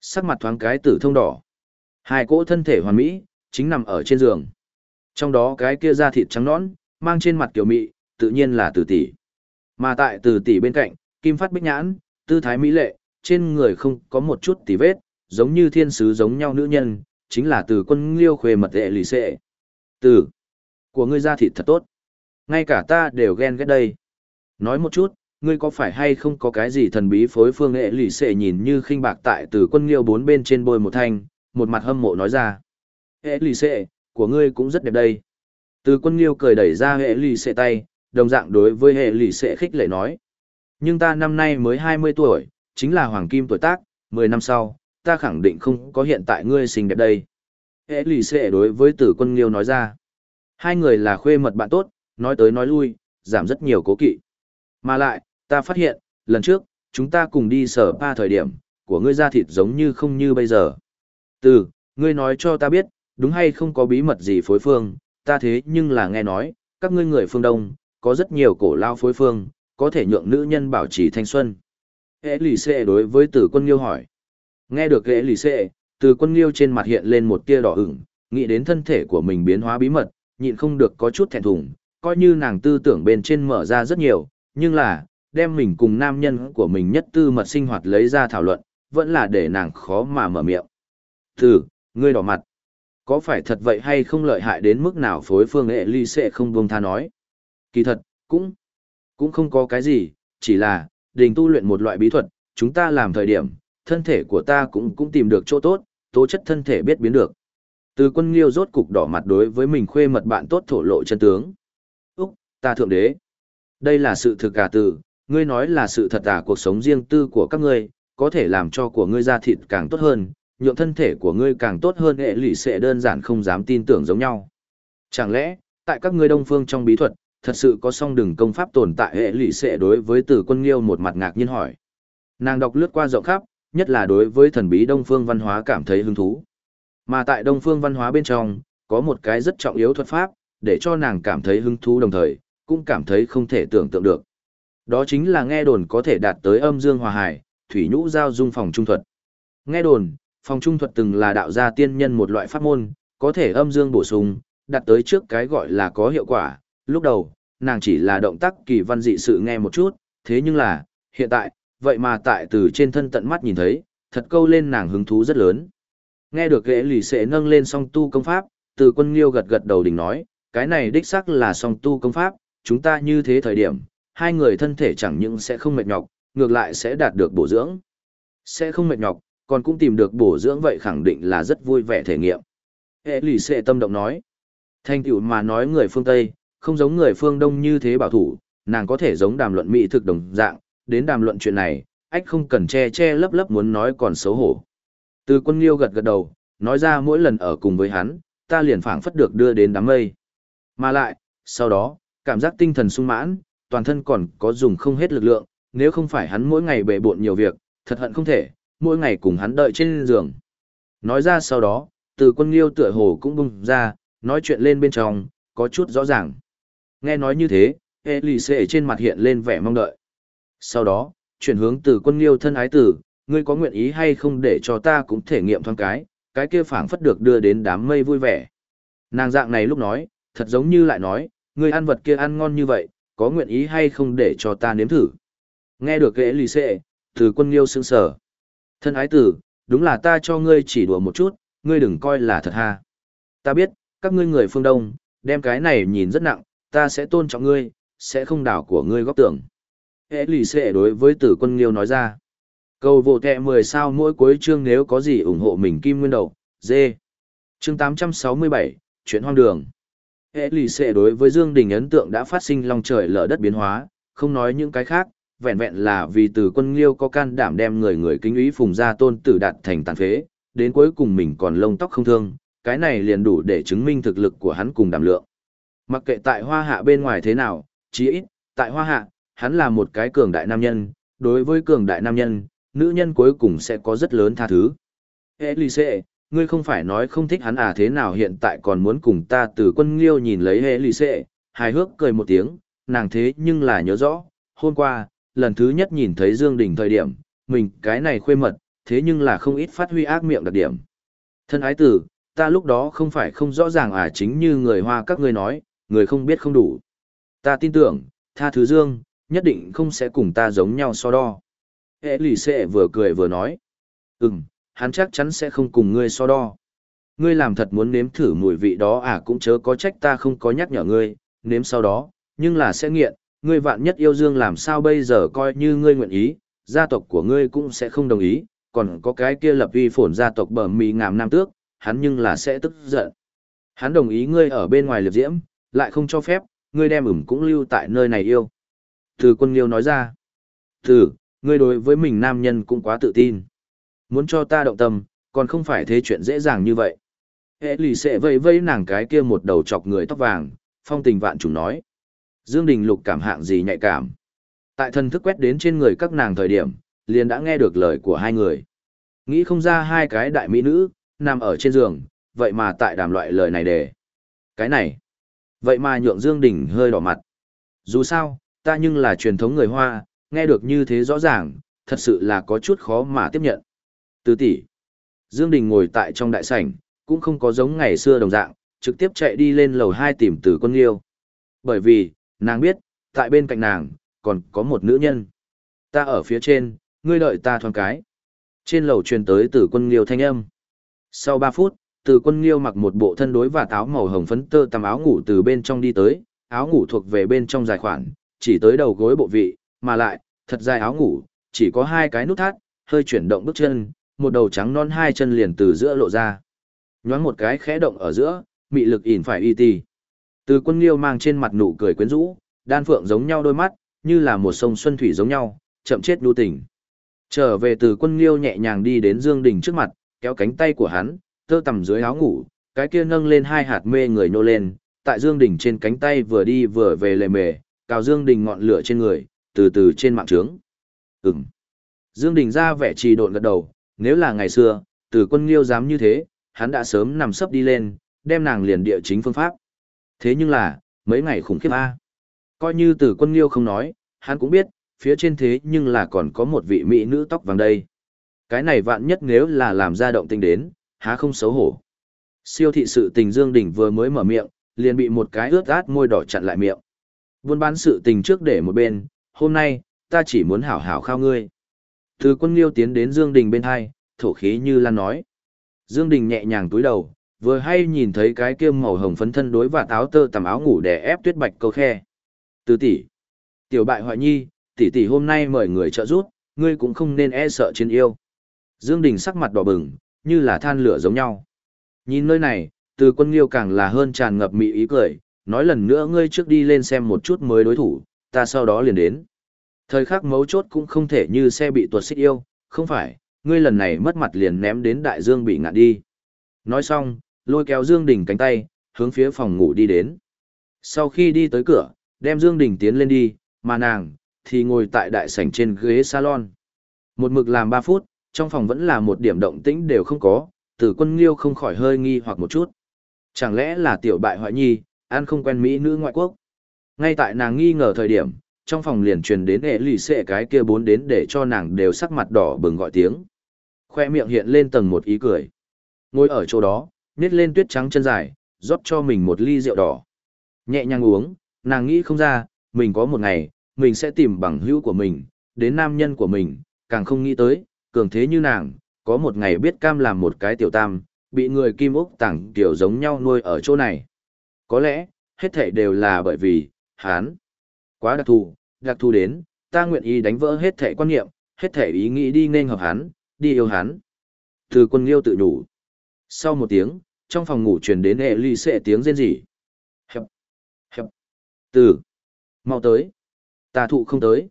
Sắc mặt thoáng cái tử thông đỏ. Hai cỗ thân thể hoàn mỹ, chính nằm ở trên giường. Trong đó cái kia da thịt trắng nõn, mang trên mặt kiểu mị, tự nhiên là tử tỷ. Mà tại tử tỷ bên cạnh, kim phát bích nhãn, tư thái mỹ lệ, trên người không có một chút tì vết, giống như thiên sứ giống nhau nữ nhân, chính là từ quân liêu khuê mật tệ lì xệ. Từ, của ngươi da thịt thật tốt. Ngay cả ta đều ghen ghét đây. Nói một chút, ngươi có phải hay không có cái gì thần bí phối phương hệ lì xệ nhìn như khinh bạc tại từ quân liêu bốn bên trên bôi một thanh, một mặt hâm mộ nói ra. Hệ lì xệ, của ngươi cũng rất đẹp đây. Từ quân liêu cười đẩy ra hệ lì xệ tay, đồng dạng đối với hệ lì xệ khích lệ nói. Nhưng ta năm nay mới 20 tuổi, chính là hoàng kim tuổi tác, 10 năm sau, ta khẳng định không có hiện tại ngươi xinh đẹp đây. Hệ lì xệ đối với tử quân liêu nói ra. Hai người là khuê mật bạn tốt, nói tới nói lui, giảm rất nhiều cố kỵ. Mà lại, ta phát hiện, lần trước, chúng ta cùng đi sở ba thời điểm, của ngươi da thịt giống như không như bây giờ. Từ, ngươi nói cho ta biết, đúng hay không có bí mật gì phối phương, ta thế nhưng là nghe nói, các ngươi người phương Đông, có rất nhiều cổ lao phối phương, có thể nhượng nữ nhân bảo trì thanh xuân. Hệ lì xệ đối với tử quân liêu hỏi. Nghe được hệ lì xệ, từ quân liêu trên mặt hiện lên một tia đỏ ửng, nghĩ đến thân thể của mình biến hóa bí mật, nhịn không được có chút thẹn thùng, coi như nàng tư tưởng bên trên mở ra rất nhiều, nhưng là, đem mình cùng nam nhân của mình nhất tư mật sinh hoạt lấy ra thảo luận, vẫn là để nàng khó mà mở miệng. Thử, ngươi đỏ mặt. Có phải thật vậy hay không lợi hại đến mức nào phối phương hệ ly sẽ không buông tha nói. Kỳ thật, cũng, cũng không có cái gì, chỉ là, đình tu luyện một loại bí thuật, chúng ta làm thời điểm, thân thể của ta cũng cũng tìm được chỗ tốt, tố chất thân thể biết biến được. Từ quân liêu rốt cục đỏ mặt đối với mình khuê mật bạn tốt thổ lộ chân tướng. Úc, ta thượng đế. Đây là sự thực cả từ, ngươi nói là sự thật à cuộc sống riêng tư của các ngươi, có thể làm cho của ngươi da thịt càng tốt hơn, nhượng thân thể của ngươi càng tốt hơn hệ lụy sẽ đơn giản không dám tin tưởng giống nhau. Chẳng lẽ, tại các ngươi đông phương trong bí thuật, thật sự có song đừng công pháp tồn tại hệ lụy sẽ đối với tử quân liêu một mặt ngạc nhiên hỏi. Nàng đọc lướt qua rộng khắp, nhất là đối với thần bí đông phương văn hóa cảm thấy hứng thú. Mà tại đông phương văn hóa bên trong, có một cái rất trọng yếu thuật pháp, để cho nàng cảm thấy hứng thú đồng thời, cũng cảm thấy không thể tưởng tượng được. Đó chính là nghe đồn có thể đạt tới âm dương hòa hải, thủy nhũ giao dung phòng trung thuật. Nghe đồn, phòng trung thuật từng là đạo gia tiên nhân một loại pháp môn, có thể âm dương bổ sung, đạt tới trước cái gọi là có hiệu quả. Lúc đầu, nàng chỉ là động tác kỳ văn dị sự nghe một chút, thế nhưng là, hiện tại, vậy mà tại từ trên thân tận mắt nhìn thấy, thật câu lên nàng hứng thú rất lớn. Nghe được ghệ lì sẽ nâng lên song tu công pháp, từ quân liêu gật gật đầu đỉnh nói, cái này đích xác là song tu công pháp, chúng ta như thế thời điểm, hai người thân thể chẳng những sẽ không mệt nhọc, ngược lại sẽ đạt được bổ dưỡng. Sẽ không mệt nhọc, còn cũng tìm được bổ dưỡng vậy khẳng định là rất vui vẻ thể nghiệm. Hệ lì sẽ tâm động nói. Thanh tiểu mà nói người phương Tây, không giống người phương Đông như thế bảo thủ, nàng có thể giống đàm luận mỹ thực đồng dạng, đến đàm luận chuyện này, ách không cần che che lấp lấp muốn nói còn xấu hổ. Từ quân liêu gật gật đầu, nói ra mỗi lần ở cùng với hắn, ta liền phảng phất được đưa đến đám mây. Mà lại, sau đó, cảm giác tinh thần sung mãn, toàn thân còn có dùng không hết lực lượng, nếu không phải hắn mỗi ngày bề bộn nhiều việc, thật hận không thể, mỗi ngày cùng hắn đợi trên giường. Nói ra sau đó, từ quân liêu tựa hồ cũng bung ra, nói chuyện lên bên trong, có chút rõ ràng. Nghe nói như thế, hệ lì xệ trên mặt hiện lên vẻ mong đợi. Sau đó, chuyển hướng từ quân liêu thân ái tử, ngươi có nguyện ý hay không để cho ta cũng thể nghiệm thoáng cái, cái kia phảng phất được đưa đến đám mây vui vẻ. Nàng dạng này lúc nói, thật giống như lại nói, ngươi ăn vật kia ăn ngon như vậy, có nguyện ý hay không để cho ta nếm thử. Nghe được ghế lì xệ, từ quân liêu sững sở. Thân ái tử, đúng là ta cho ngươi chỉ đùa một chút, ngươi đừng coi là thật ha. Ta biết, các ngươi người phương Đông, đem cái này nhìn rất nặng, ta sẽ tôn trọng ngươi, sẽ không đảo của ngươi góp tưởng. Ế lì xệ đối với tử quân liêu nói ra. Cầu vô tệ 10 sao mỗi cuối chương nếu có gì ủng hộ mình kim nguyên đầu, dê. Chương 867, chuyện hoang đường. Hệ lì xệ đối với Dương Đình ấn tượng đã phát sinh long trời lở đất biến hóa, không nói những cái khác, vẹn vẹn là vì từ quân liêu có can đảm đem người người kính ý phùng gia tôn tử đạt thành tàn phế, đến cuối cùng mình còn lông tóc không thương, cái này liền đủ để chứng minh thực lực của hắn cùng đảm lượng. Mặc kệ tại hoa hạ bên ngoài thế nào, chí ít, tại hoa hạ, hắn là một cái cường đại nam nhân, đối với cường đại nam nhân, nữ nhân cuối cùng sẽ có rất lớn tha thứ. Elise, ngươi không phải nói không thích hắn à thế nào hiện tại còn muốn cùng ta từ quân liêu nhìn lấy Elise, hài hước cười một tiếng, nàng thế nhưng là nhớ rõ, hôm qua, lần thứ nhất nhìn thấy Dương Đình thời điểm, mình cái này khuê mật, thế nhưng là không ít phát huy ác miệng đặc điểm. Thân ái tử, ta lúc đó không phải không rõ ràng à chính như người hoa các ngươi nói, người không biết không đủ. Ta tin tưởng, tha thứ dương, nhất định không sẽ cùng ta giống nhau so đo. Hệ lì xệ vừa cười vừa nói. Ừm, hắn chắc chắn sẽ không cùng ngươi so đo. Ngươi làm thật muốn nếm thử mùi vị đó à cũng chớ có trách ta không có nhắc nhở ngươi, nếm sau đó, nhưng là sẽ nghiện, ngươi vạn nhất yêu dương làm sao bây giờ coi như ngươi nguyện ý, gia tộc của ngươi cũng sẽ không đồng ý, còn có cái kia lập uy phổn gia tộc bờ mì ngàm nam tước, hắn nhưng là sẽ tức giận. Hắn đồng ý ngươi ở bên ngoài liệp diễm, lại không cho phép, ngươi đem ửng cũng lưu tại nơi này yêu. Từ quân liêu nói ra, từ, ngươi đối với mình nam nhân cũng quá tự tin. Muốn cho ta động tâm, còn không phải thế chuyện dễ dàng như vậy. Hệ lì xệ vây vây nàng cái kia một đầu chọc người tóc vàng, phong tình vạn trùng nói. Dương Đình Lục cảm hạng gì nhạy cảm. Tại thần thức quét đến trên người các nàng thời điểm, liền đã nghe được lời của hai người. Nghĩ không ra hai cái đại mỹ nữ, nằm ở trên giường, vậy mà tại đàm loại lời này để. Cái này, vậy mà nhượng Dương Đình hơi đỏ mặt. Dù sao, ta nhưng là truyền thống người Hoa, nghe được như thế rõ ràng, thật sự là có chút khó mà tiếp nhận. Từ tỷ, Dương Đình ngồi tại trong đại sảnh, cũng không có giống ngày xưa đồng dạng, trực tiếp chạy đi lên lầu 2 tìm Từ Quân Liêu. Bởi vì, nàng biết, tại bên cạnh nàng, còn có một nữ nhân. Ta ở phía trên, ngươi đợi ta thoáng cái. Trên lầu truyền tới Từ Quân Liêu thanh âm. Sau 3 phút, Từ Quân Liêu mặc một bộ thân đối và áo màu hồng phấn tơ tằm áo ngủ từ bên trong đi tới, áo ngủ thuộc về bên trong dài khoản, chỉ tới đầu gối bộ vị, mà lại, thật dài áo ngủ, chỉ có hai cái nút thắt, hơi chuyển động bước chân, một đầu trắng non hai chân liền từ giữa lộ ra. Nhoáng một cái khẽ động ở giữa, mị lực ỉn phải y tì. Từ quân liêu mang trên mặt nụ cười quyến rũ, đan phượng giống nhau đôi mắt, như là một sông xuân thủy giống nhau, chậm chết đu tỉnh. Trở về từ quân liêu nhẹ nhàng đi đến Dương Đình trước mặt, kéo cánh tay của hắn, tơ tầm dưới áo ngủ, cái kia nâng lên hai hạt mê người nô lên, tại Dương Đình trên cánh tay vừa đi vừa về lề mề, cào Dương Đình ngọn lửa trên người, từ từ trên mạng trướng. Ừm. Dương Đình ra vẻ trì độn gật đầu, nếu là ngày xưa, từ quân liêu dám như thế, hắn đã sớm nằm sấp đi lên, đem nàng liền địa chính phương pháp. Thế nhưng là, mấy ngày khủng khiếp a. Coi như từ quân liêu không nói, hắn cũng biết, phía trên thế nhưng là còn có một vị mỹ nữ tóc vàng đây. Cái này vạn nhất nếu là làm ra động tình đến, há không xấu hổ. Siêu thị sự tình Dương Đình vừa mới mở miệng, liền bị một cái ướt át môi đỏ chặn lại miệng. Buôn bán sự tình trước để một bên, hôm nay, ta chỉ muốn hảo hảo khao ngươi. Từ quân liêu tiến đến Dương Đình bên hai, thổ khí như lan nói. Dương Đình nhẹ nhàng túi đầu, vừa hay nhìn thấy cái kia màu hồng phấn thân đối và táo tơ tầm áo ngủ để ép tuyết bạch câu khe. Từ tỷ, tiểu bại hoại nhi, tỷ tỷ hôm nay mời người trợ giúp, ngươi cũng không nên e sợ chiến yêu. Dương Đình sắc mặt đỏ bừng, như là than lửa giống nhau. Nhìn nơi này, từ quân liêu càng là hơn tràn ngập mị ý cười, nói lần nữa ngươi trước đi lên xem một chút mới đối thủ, ta sau đó liền đến. Thời khắc mấu chốt cũng không thể như xe bị tuột xích yêu, không phải, ngươi lần này mất mặt liền ném đến đại dương bị ngạn đi. Nói xong, lôi kéo Dương Đình cánh tay, hướng phía phòng ngủ đi đến. Sau khi đi tới cửa, đem Dương Đình tiến lên đi, mà nàng, thì ngồi tại đại sảnh trên ghế salon. Một mực làm 3 phút, trong phòng vẫn là một điểm động tĩnh đều không có, tử quân liêu không khỏi hơi nghi hoặc một chút. Chẳng lẽ là tiểu bại hoại nhi, ăn không quen Mỹ nữ ngoại quốc. Ngay tại nàng nghi ngờ thời điểm, trong phòng liền truyền đến hệ lì xệ cái kia bốn đến để cho nàng đều sắc mặt đỏ bừng gọi tiếng. Khoe miệng hiện lên tầng một ý cười. Ngồi ở chỗ đó, nết lên tuyết trắng chân dài, rót cho mình một ly rượu đỏ. Nhẹ nhàng uống, nàng nghĩ không ra, mình có một ngày, mình sẽ tìm bằng hữu của mình, đến nam nhân của mình, càng không nghĩ tới, cường thế như nàng, có một ngày biết cam làm một cái tiểu tam, bị người kim úc tặng tiểu giống nhau nuôi ở chỗ này. Có lẽ, hết thảy đều là bởi vì, hán, quá đặc thù, đặc thù đến, ta nguyện ý đánh vỡ hết thể quan niệm, hết thể ý nghĩ đi nên hợp hắn, đi yêu hắn. Từ quân liêu tự đủ. Sau một tiếng, trong phòng ngủ truyền đến hệ ly xệ tiếng rên rỉ. Hẹp, hẹp, từ, mau tới. Tà thụ không tới.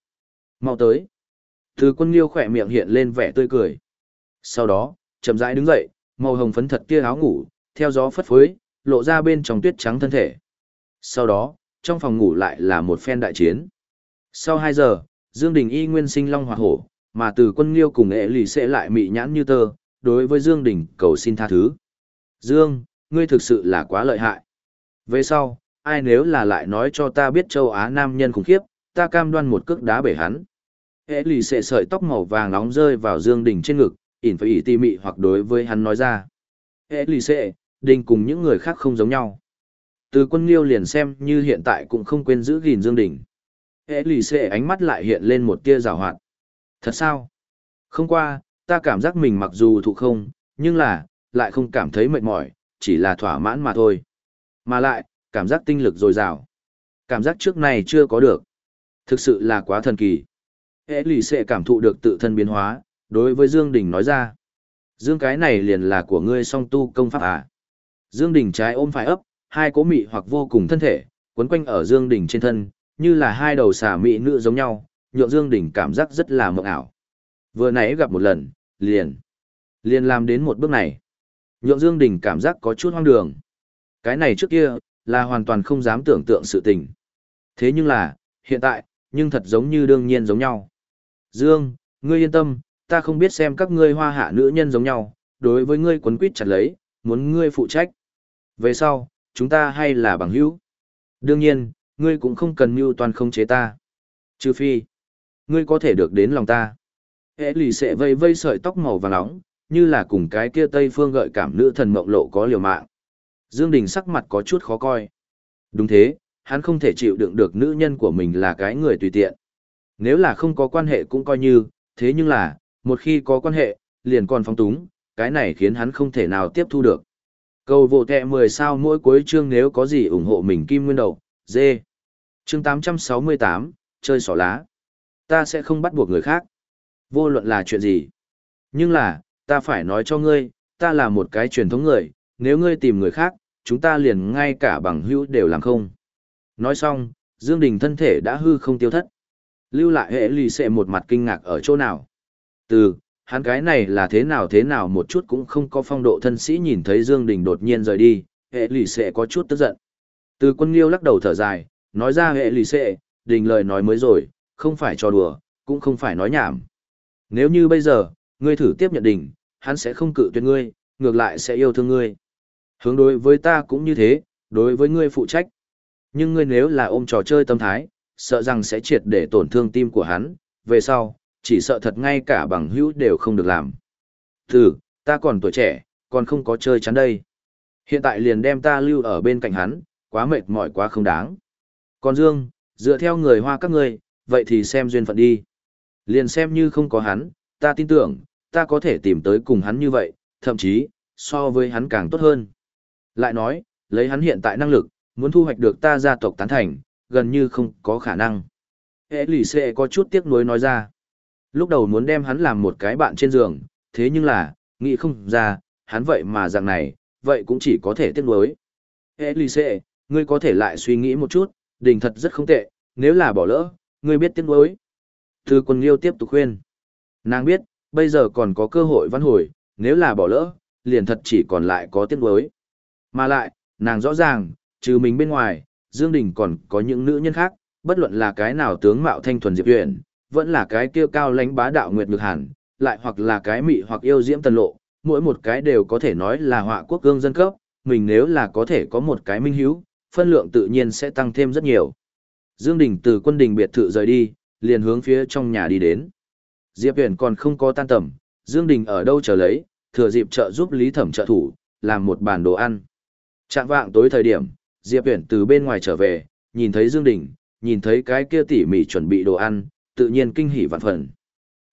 Mau tới. Từ quân liêu khỏe miệng hiện lên vẻ tươi cười. Sau đó, chậm rãi đứng dậy, màu hồng phấn thật kia áo ngủ, theo gió phất phới, lộ ra bên trong tuyết trắng thân thể. Sau đó, trong phòng ngủ lại là một phen đại chiến. Sau 2 giờ, Dương Đình y nguyên sinh long hoạt hổ, mà từ quân liêu cùng ệ lì sẽ lại mị nhãn như tơ, đối với Dương Đình cầu xin tha thứ. Dương, ngươi thực sự là quá lợi hại. Về sau, ai nếu là lại nói cho ta biết châu Á nam nhân khủng khiếp, ta cam đoan một cước đá bể hắn. Ế lì sẽ sợi tóc màu vàng nóng rơi vào Dương Đình trên ngực, ỉn phải ỉ tì mị hoặc đối với hắn nói ra. Ê lì sẽ, đình cùng những người khác không giống nhau. Từ quân liêu liền xem như hiện tại cũng không quên giữ gìn Dương Đình. Ê lì xệ ánh mắt lại hiện lên một tia rào hoạt. Thật sao? Không qua, ta cảm giác mình mặc dù thụ không, nhưng là, lại không cảm thấy mệt mỏi, chỉ là thỏa mãn mà thôi. Mà lại, cảm giác tinh lực dồi dào. Cảm giác trước này chưa có được. Thực sự là quá thần kỳ. Ế lì sẽ cảm thụ được tự thân biến hóa, đối với Dương Đình nói ra. Dương cái này liền là của ngươi song tu công pháp à. Dương Đình trái ôm phải ấp, hai cố mị hoặc vô cùng thân thể, quấn quanh ở Dương Đình trên thân, như là hai đầu xà mị nữ giống nhau, nhượng Dương Đình cảm giác rất là mộng ảo. Vừa nãy gặp một lần, liền, liền làm đến một bước này. Nhượng Dương Đình cảm giác có chút hoang đường. Cái này trước kia, là hoàn toàn không dám tưởng tượng sự tình. Thế nhưng là, hiện tại, nhưng thật giống như đương nhiên giống nhau. Dương, ngươi yên tâm, ta không biết xem các ngươi hoa hạ nữ nhân giống nhau, đối với ngươi quấn quýt chặt lấy, muốn ngươi phụ trách. Về sau, chúng ta hay là bằng hữu. Đương nhiên, ngươi cũng không cần mưu toàn không chế ta. Trừ phi, ngươi có thể được đến lòng ta. Hệ lì sẽ vây vây sợi tóc màu vàng nóng, như là cùng cái kia Tây Phương gợi cảm nữ thần mộng lộ có liều mạng. Dương Đình sắc mặt có chút khó coi. Đúng thế, hắn không thể chịu đựng được nữ nhân của mình là cái người tùy tiện. Nếu là không có quan hệ cũng coi như, thế nhưng là, một khi có quan hệ, liền còn phóng túng, cái này khiến hắn không thể nào tiếp thu được. Cầu vô tệ 10 sao mỗi cuối chương nếu có gì ủng hộ mình kim nguyên đầu, dê. Chương 868, chơi xỏ lá. Ta sẽ không bắt buộc người khác. Vô luận là chuyện gì. Nhưng là, ta phải nói cho ngươi, ta là một cái truyền thống người, nếu ngươi tìm người khác, chúng ta liền ngay cả bằng hữu đều làm không. Nói xong, Dương Đình thân thể đã hư không tiêu thất. Lưu lại hệ lì xệ một mặt kinh ngạc ở chỗ nào. Từ, hắn cái này là thế nào thế nào một chút cũng không có phong độ thân sĩ nhìn thấy Dương Đình đột nhiên rời đi, hệ lì xệ có chút tức giận. Từ quân liêu lắc đầu thở dài, nói ra hệ lì xệ, đình lời nói mới rồi, không phải trò đùa, cũng không phải nói nhảm. Nếu như bây giờ, ngươi thử tiếp nhận đình, hắn sẽ không cự tuyệt ngươi, ngược lại sẽ yêu thương ngươi. Hướng đối với ta cũng như thế, đối với ngươi phụ trách. Nhưng ngươi nếu là ôm trò chơi tâm thái, sợ rằng sẽ triệt để tổn thương tim của hắn, về sau, chỉ sợ thật ngay cả bằng hữu đều không được làm. Thử, ta còn tuổi trẻ, còn không có chơi chắn đây. Hiện tại liền đem ta lưu ở bên cạnh hắn, quá mệt mỏi quá không đáng. Còn Dương, dựa theo người hoa các ngươi, vậy thì xem duyên phận đi. Liền xem như không có hắn, ta tin tưởng, ta có thể tìm tới cùng hắn như vậy, thậm chí, so với hắn càng tốt hơn. Lại nói, lấy hắn hiện tại năng lực, muốn thu hoạch được ta gia tộc tán thành, gần như không có khả năng. Ế lì xệ có chút tiếc nuối nói ra. Lúc đầu muốn đem hắn làm một cái bạn trên giường, thế nhưng là, nghĩ không ra, hắn vậy mà dạng này, vậy cũng chỉ có thể tiếc nuối. Ế lì xệ, ngươi có thể lại suy nghĩ một chút, đình thật rất không tệ, nếu là bỏ lỡ, ngươi biết tiếng đối. Thư quân liêu tiếp tục khuyên. Nàng biết, bây giờ còn có cơ hội văn hồi, nếu là bỏ lỡ, liền thật chỉ còn lại có tiếng đối. Mà lại, nàng rõ ràng, trừ mình bên ngoài, Dương Đình còn có những nữ nhân khác, bất luận là cái nào tướng mạo thanh thuần diệp huyền, vẫn là cái kia cao lãnh bá đạo nguyệt ngược hẳn, lại hoặc là cái mị hoặc yêu diễm tần lộ, mỗi một cái đều có thể nói là họa quốc gương dân cấp, mình nếu là có thể có một cái minh hiếu, phân lượng tự nhiên sẽ tăng thêm rất nhiều. Dương Đình từ quân đình biệt thự rời đi, liền hướng phía trong nhà đi đến. Diệp Huyền còn không có tan tầm, Dương Đình ở đâu chờ lấy, thừa dịp trợ giúp Lý Thẩm trợ thủ, làm một bàn đồ ăn. Trạng vạng tối thời điểm, Diệp Huyền từ bên ngoài trở về, nhìn thấy Dương Đình, nhìn thấy cái kia tỉ mỉ chuẩn bị đồ ăn, tự nhiên kinh hỉ vạn phần.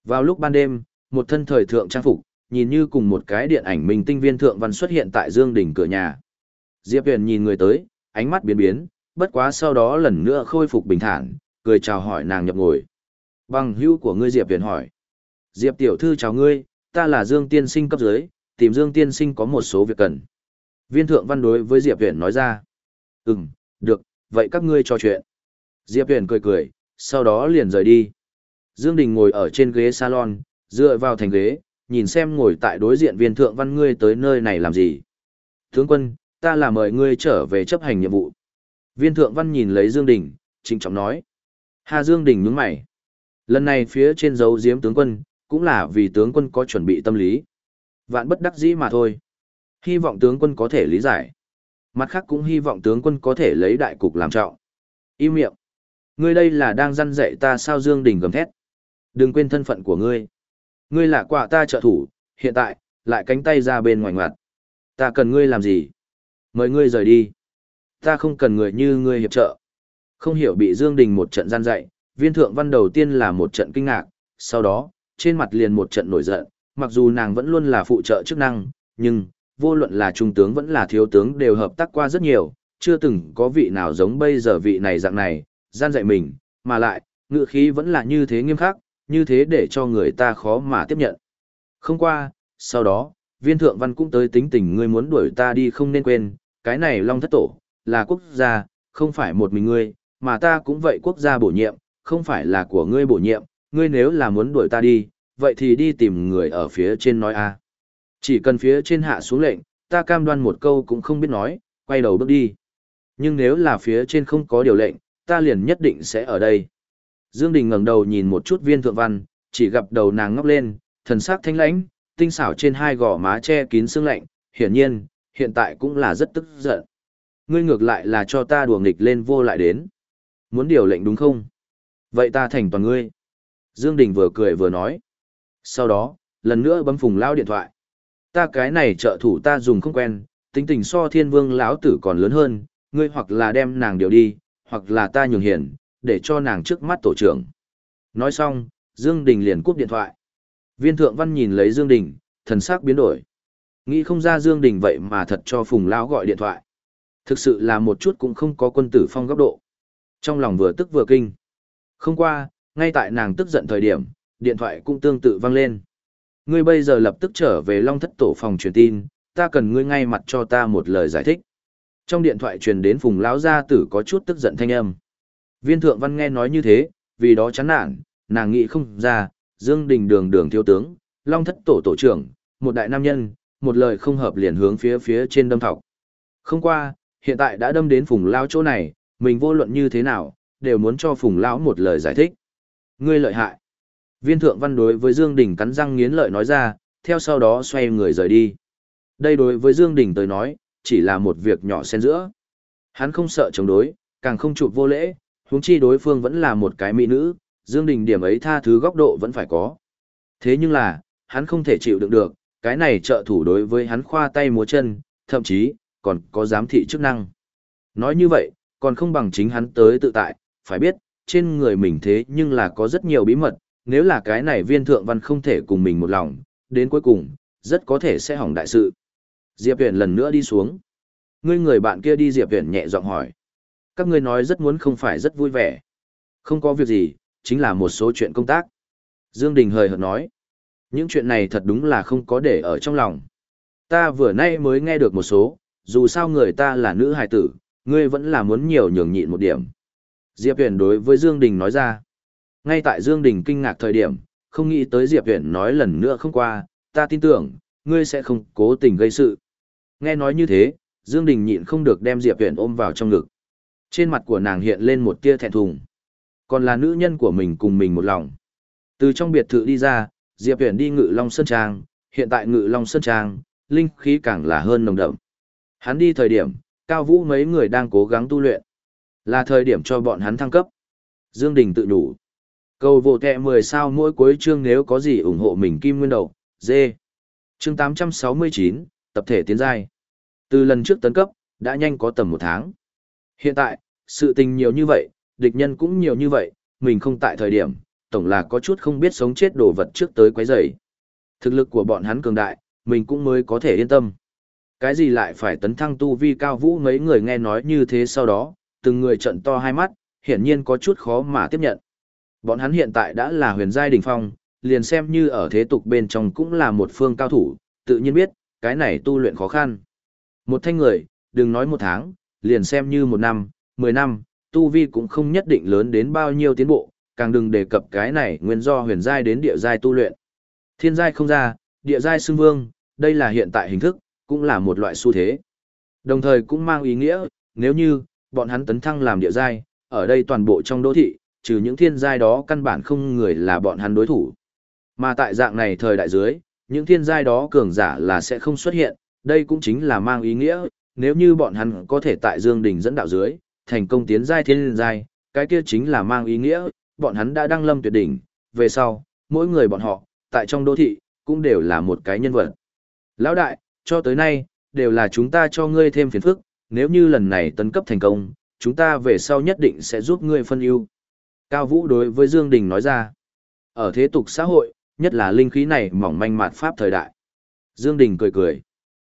Vào lúc ban đêm, một thân thời thượng trang phục, nhìn như cùng một cái điện ảnh minh tinh viên thượng văn xuất hiện tại Dương Đình cửa nhà. Diệp Huyền nhìn người tới, ánh mắt biến biến, bất quá sau đó lần nữa khôi phục bình thản, cười chào hỏi nàng nhập ngồi. Bằng hữu của ngươi Diệp Viễn hỏi. Diệp tiểu thư chào ngươi, ta là Dương Tiên Sinh cấp dưới, tìm Dương Tiên Sinh có một số việc cần. Viên thượng văn đối với Diệp Viễn nói ra. Ừm, được, vậy các ngươi trò chuyện. Diệp Viễn cười cười, sau đó liền rời đi. Dương Đình ngồi ở trên ghế salon, dựa vào thành ghế, nhìn xem ngồi tại đối diện viên thượng văn ngươi tới nơi này làm gì. Tướng quân, ta là mời ngươi trở về chấp hành nhiệm vụ. Viên thượng văn nhìn lấy Dương Đình, trịnh trọng nói. Hà Dương Đình nhướng mày. Lần này phía trên dấu diếm tướng quân, cũng là vì tướng quân có chuẩn bị tâm lý. Vạn bất đắc dĩ mà thôi. Hy vọng tướng quân có thể lý giải. Mặt khác cũng hy vọng tướng quân có thể lấy đại cục làm trọng. Im miệng. Ngươi đây là đang răn dạy ta sao Dương Đình gầm thét. Đừng quên thân phận của ngươi. Ngươi là quả ta trợ thủ, hiện tại, lại cánh tay ra bên ngoài ngoặt. Ta cần ngươi làm gì? Mời ngươi rời đi. Ta không cần người như ngươi hiệp trợ. Không hiểu bị Dương Đình một trận gian dạy, viên thượng văn đầu tiên là một trận kinh ngạc, sau đó, trên mặt liền một trận nổi giận, mặc dù nàng vẫn luôn là phụ trợ chức năng, nhưng, vô luận là trung tướng vẫn là thiếu tướng đều hợp tác qua rất nhiều, chưa từng có vị nào giống bây giờ vị này dạng này, gian dạy mình, mà lại, ngự khí vẫn là như thế nghiêm khắc, như thế để cho người ta khó mà tiếp nhận. Không qua, sau đó, viên thượng văn cũng tới tính tình ngươi muốn đuổi ta đi không nên quên, cái này long thất tổ, là quốc gia, không phải một mình ngươi, mà ta cũng vậy quốc gia bổ nhiệm, không phải là của ngươi bổ nhiệm, ngươi nếu là muốn đuổi ta đi, vậy thì đi tìm người ở phía trên nói a. À. Chỉ cần phía trên hạ xuống lệnh, ta cam đoan một câu cũng không biết nói, quay đầu bước đi. Nhưng nếu là phía trên không có điều lệnh, ta liền nhất định sẽ ở đây. Dương Đình ngẩng đầu nhìn một chút viên thượng văn, chỉ gặp đầu nàng ngóc lên, thần sắc thanh lãnh, tinh xảo trên hai gò má che kín sương lạnh, hiển nhiên, hiện tại cũng là rất tức giận. Ngươi ngược lại là cho ta đùa nghịch lên vô lại đến. Muốn điều lệnh đúng không? Vậy ta thành toàn ngươi. Dương Đình vừa cười vừa nói. Sau đó, lần nữa bấm phùng lao điện thoại. Ta cái này trợ thủ ta dùng không quen, tính tình so thiên vương lão tử còn lớn hơn, ngươi hoặc là đem nàng điều đi, hoặc là ta nhường hiển, để cho nàng trước mắt tổ trưởng. Nói xong, Dương Đình liền cúp điện thoại. Viên thượng văn nhìn lấy Dương Đình, thần sắc biến đổi. Nghĩ không ra Dương Đình vậy mà thật cho Phùng Lão gọi điện thoại. Thực sự là một chút cũng không có quân tử phong góc độ. Trong lòng vừa tức vừa kinh. Không qua, ngay tại nàng tức giận thời điểm, điện thoại cũng tương tự vang lên. Ngươi bây giờ lập tức trở về Long Thất Tổ phòng truyền tin, ta cần ngươi ngay mặt cho ta một lời giải thích. Trong điện thoại truyền đến Phùng Lão gia tử có chút tức giận thanh âm. Viên Thượng Văn nghe nói như thế, vì đó chán nản, nàng nghĩ không ra, Dương Đình đường đường thiếu tướng, Long Thất Tổ tổ trưởng, một đại nam nhân, một lời không hợp liền hướng phía phía trên đâm thọc. Không qua, hiện tại đã đâm đến Phùng Lão chỗ này, mình vô luận như thế nào, đều muốn cho Phùng Lão một lời giải thích. Ngươi lợi hại. Viên thượng văn đối với Dương Đình cắn răng nghiến lợi nói ra, theo sau đó xoay người rời đi. Đây đối với Dương Đình tới nói, chỉ là một việc nhỏ xen giữa. Hắn không sợ chống đối, càng không chụp vô lễ, huống chi đối phương vẫn là một cái mỹ nữ, Dương Đình điểm ấy tha thứ góc độ vẫn phải có. Thế nhưng là, hắn không thể chịu đựng được, cái này trợ thủ đối với hắn khoa tay múa chân, thậm chí, còn có giám thị chức năng. Nói như vậy, còn không bằng chính hắn tới tự tại, phải biết, trên người mình thế nhưng là có rất nhiều bí mật, nếu là cái này viên thượng văn không thể cùng mình một lòng, đến cuối cùng, rất có thể sẽ hỏng đại sự. Diệp Huyền lần nữa đi xuống. Ngươi người bạn kia đi Diệp Huyền nhẹ giọng hỏi. Các ngươi nói rất muốn không phải rất vui vẻ. Không có việc gì, chính là một số chuyện công tác. Dương Đình hời hợt nói. Những chuyện này thật đúng là không có để ở trong lòng. Ta vừa nay mới nghe được một số, dù sao người ta là nữ hài tử, ngươi vẫn là muốn nhiều nhường nhịn một điểm. Diệp Huyền đối với Dương Đình nói ra. Ngay tại Dương Đình kinh ngạc thời điểm, không nghĩ tới Diệp Huyền nói lần nữa không qua, ta tin tưởng, ngươi sẽ không cố tình gây sự. Nghe nói như thế, Dương Đình nhịn không được đem Diệp Huyền ôm vào trong ngực. Trên mặt của nàng hiện lên một tia thẹn thùng. Còn là nữ nhân của mình cùng mình một lòng. Từ trong biệt thự đi ra, Diệp Viễn đi Ngự Long Sơn Trang, hiện tại Ngự Long Sơn Trang, linh khí càng là hơn nồng đậm. Hắn đi thời điểm, Cao Vũ mấy người đang cố gắng tu luyện. Là thời điểm cho bọn hắn thăng cấp. Dương Đình tự đủ. Cầu vô kẹ 10 sao mỗi cuối chương nếu có gì ủng hộ mình kim nguyên đầu, dê. Chương 869, tập thể tiến giai. Từ lần trước tấn cấp, đã nhanh có tầm một tháng. Hiện tại, sự tình nhiều như vậy, địch nhân cũng nhiều như vậy, mình không tại thời điểm, tổng là có chút không biết sống chết đồ vật trước tới quấy rầy. Thực lực của bọn hắn cường đại, mình cũng mới có thể yên tâm. Cái gì lại phải tấn thăng tu vi cao vũ mấy người nghe nói như thế sau đó, từng người trận to hai mắt, hiển nhiên có chút khó mà tiếp nhận. Bọn hắn hiện tại đã là huyền giai đỉnh phong, liền xem như ở thế tục bên trong cũng là một phương cao thủ, tự nhiên biết, cái này tu luyện khó khăn. Một thanh người, đừng nói một tháng, liền xem như một năm, mười năm, tu vi cũng không nhất định lớn đến bao nhiêu tiến bộ, càng đừng đề cập cái này nguyên do huyền giai đến địa giai tu luyện. Thiên giai không ra, địa giai xưng vương, đây là hiện tại hình thức, cũng là một loại xu thế. Đồng thời cũng mang ý nghĩa, nếu như, bọn hắn tấn thăng làm địa giai, ở đây toàn bộ trong đô thị, trừ những thiên giai đó căn bản không người là bọn hắn đối thủ. Mà tại dạng này thời đại dưới, những thiên giai đó cường giả là sẽ không xuất hiện, đây cũng chính là mang ý nghĩa, nếu như bọn hắn có thể tại Dương Đình dẫn đạo dưới, thành công tiến giai thiên giai, cái kia chính là mang ý nghĩa, bọn hắn đã đăng lâm tuyệt đỉnh, về sau, mỗi người bọn họ, tại trong đô thị, cũng đều là một cái nhân vật. Lão đại, cho tới nay, đều là chúng ta cho ngươi thêm phiền phức, nếu như lần này tấn cấp thành công, chúng ta về sau nhất định sẽ giúp ngươi phân ưu. Cao Vũ đối với Dương Đình nói ra, ở thế tục xã hội, nhất là linh khí này mỏng manh mạt pháp thời đại. Dương Đình cười cười.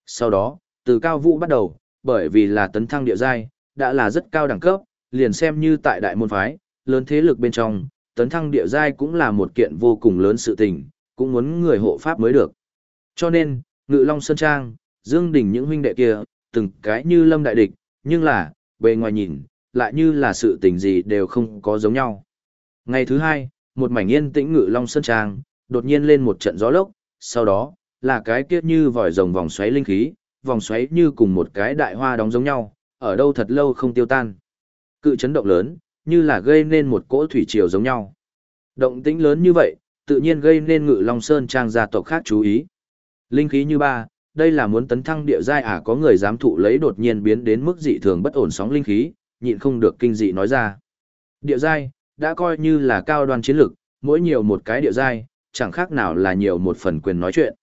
Sau đó, từ Cao Vũ bắt đầu, bởi vì là tấn thăng địa giai, đã là rất cao đẳng cấp, liền xem như tại đại môn phái, lớn thế lực bên trong, tấn thăng địa giai cũng là một kiện vô cùng lớn sự tình, cũng muốn người hộ pháp mới được. Cho nên, Ngự Long Sơn Trang, Dương Đình những huynh đệ kia, từng cái như lâm đại địch, nhưng là, bề ngoài nhìn, lại như là sự tình gì đều không có giống nhau. Ngày thứ hai, một mảnh yên tĩnh Ngự Long Sơn Trang, đột nhiên lên một trận gió lốc, sau đó, là cái kia như vòi rồng vòng xoáy linh khí, vòng xoáy như cùng một cái đại hoa đóng giống nhau, ở đâu thật lâu không tiêu tan. Cự chấn động lớn, như là gây nên một cỗ thủy triều giống nhau. Động tĩnh lớn như vậy, tự nhiên gây nên ngự Long Sơn trang gia tộc khác chú ý. Linh khí như ba, đây là muốn tấn thăng địa giai à có người dám thụ lấy đột nhiên biến đến mức dị thường bất ổn sóng linh khí, nhịn không được kinh dị nói ra. Địa giai, đã coi như là cao đoan chiến lực, mỗi nhiều một cái địa giai, chẳng khác nào là nhiều một phần quyền nói chuyện.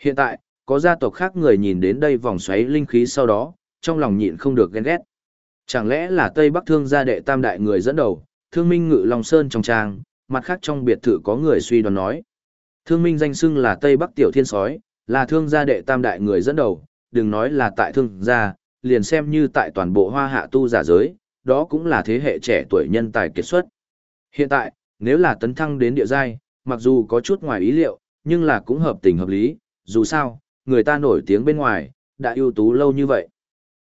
Hiện tại, có gia tộc khác người nhìn đến đây vòng xoáy linh khí sau đó, trong lòng nhịn không được ghen ghét. Chẳng lẽ là Tây Bắc thương gia đệ tam đại người dẫn đầu, thương minh ngự Long Sơn trong trang, mặt khác trong biệt thự có người suy đoán nói. Thương minh danh xưng là Tây Bắc tiểu thiên sói, là thương gia đệ tam đại người dẫn đầu, đừng nói là tại thương gia, liền xem như tại toàn bộ hoa hạ tu giả giới, đó cũng là thế hệ trẻ tuổi nhân tài kiệt xuất. Hiện tại, nếu là tấn thăng đến địa giai, mặc dù có chút ngoài ý liệu, nhưng là cũng hợp tình hợp lý, dù sao, người ta nổi tiếng bên ngoài, đã ưu tú lâu như vậy.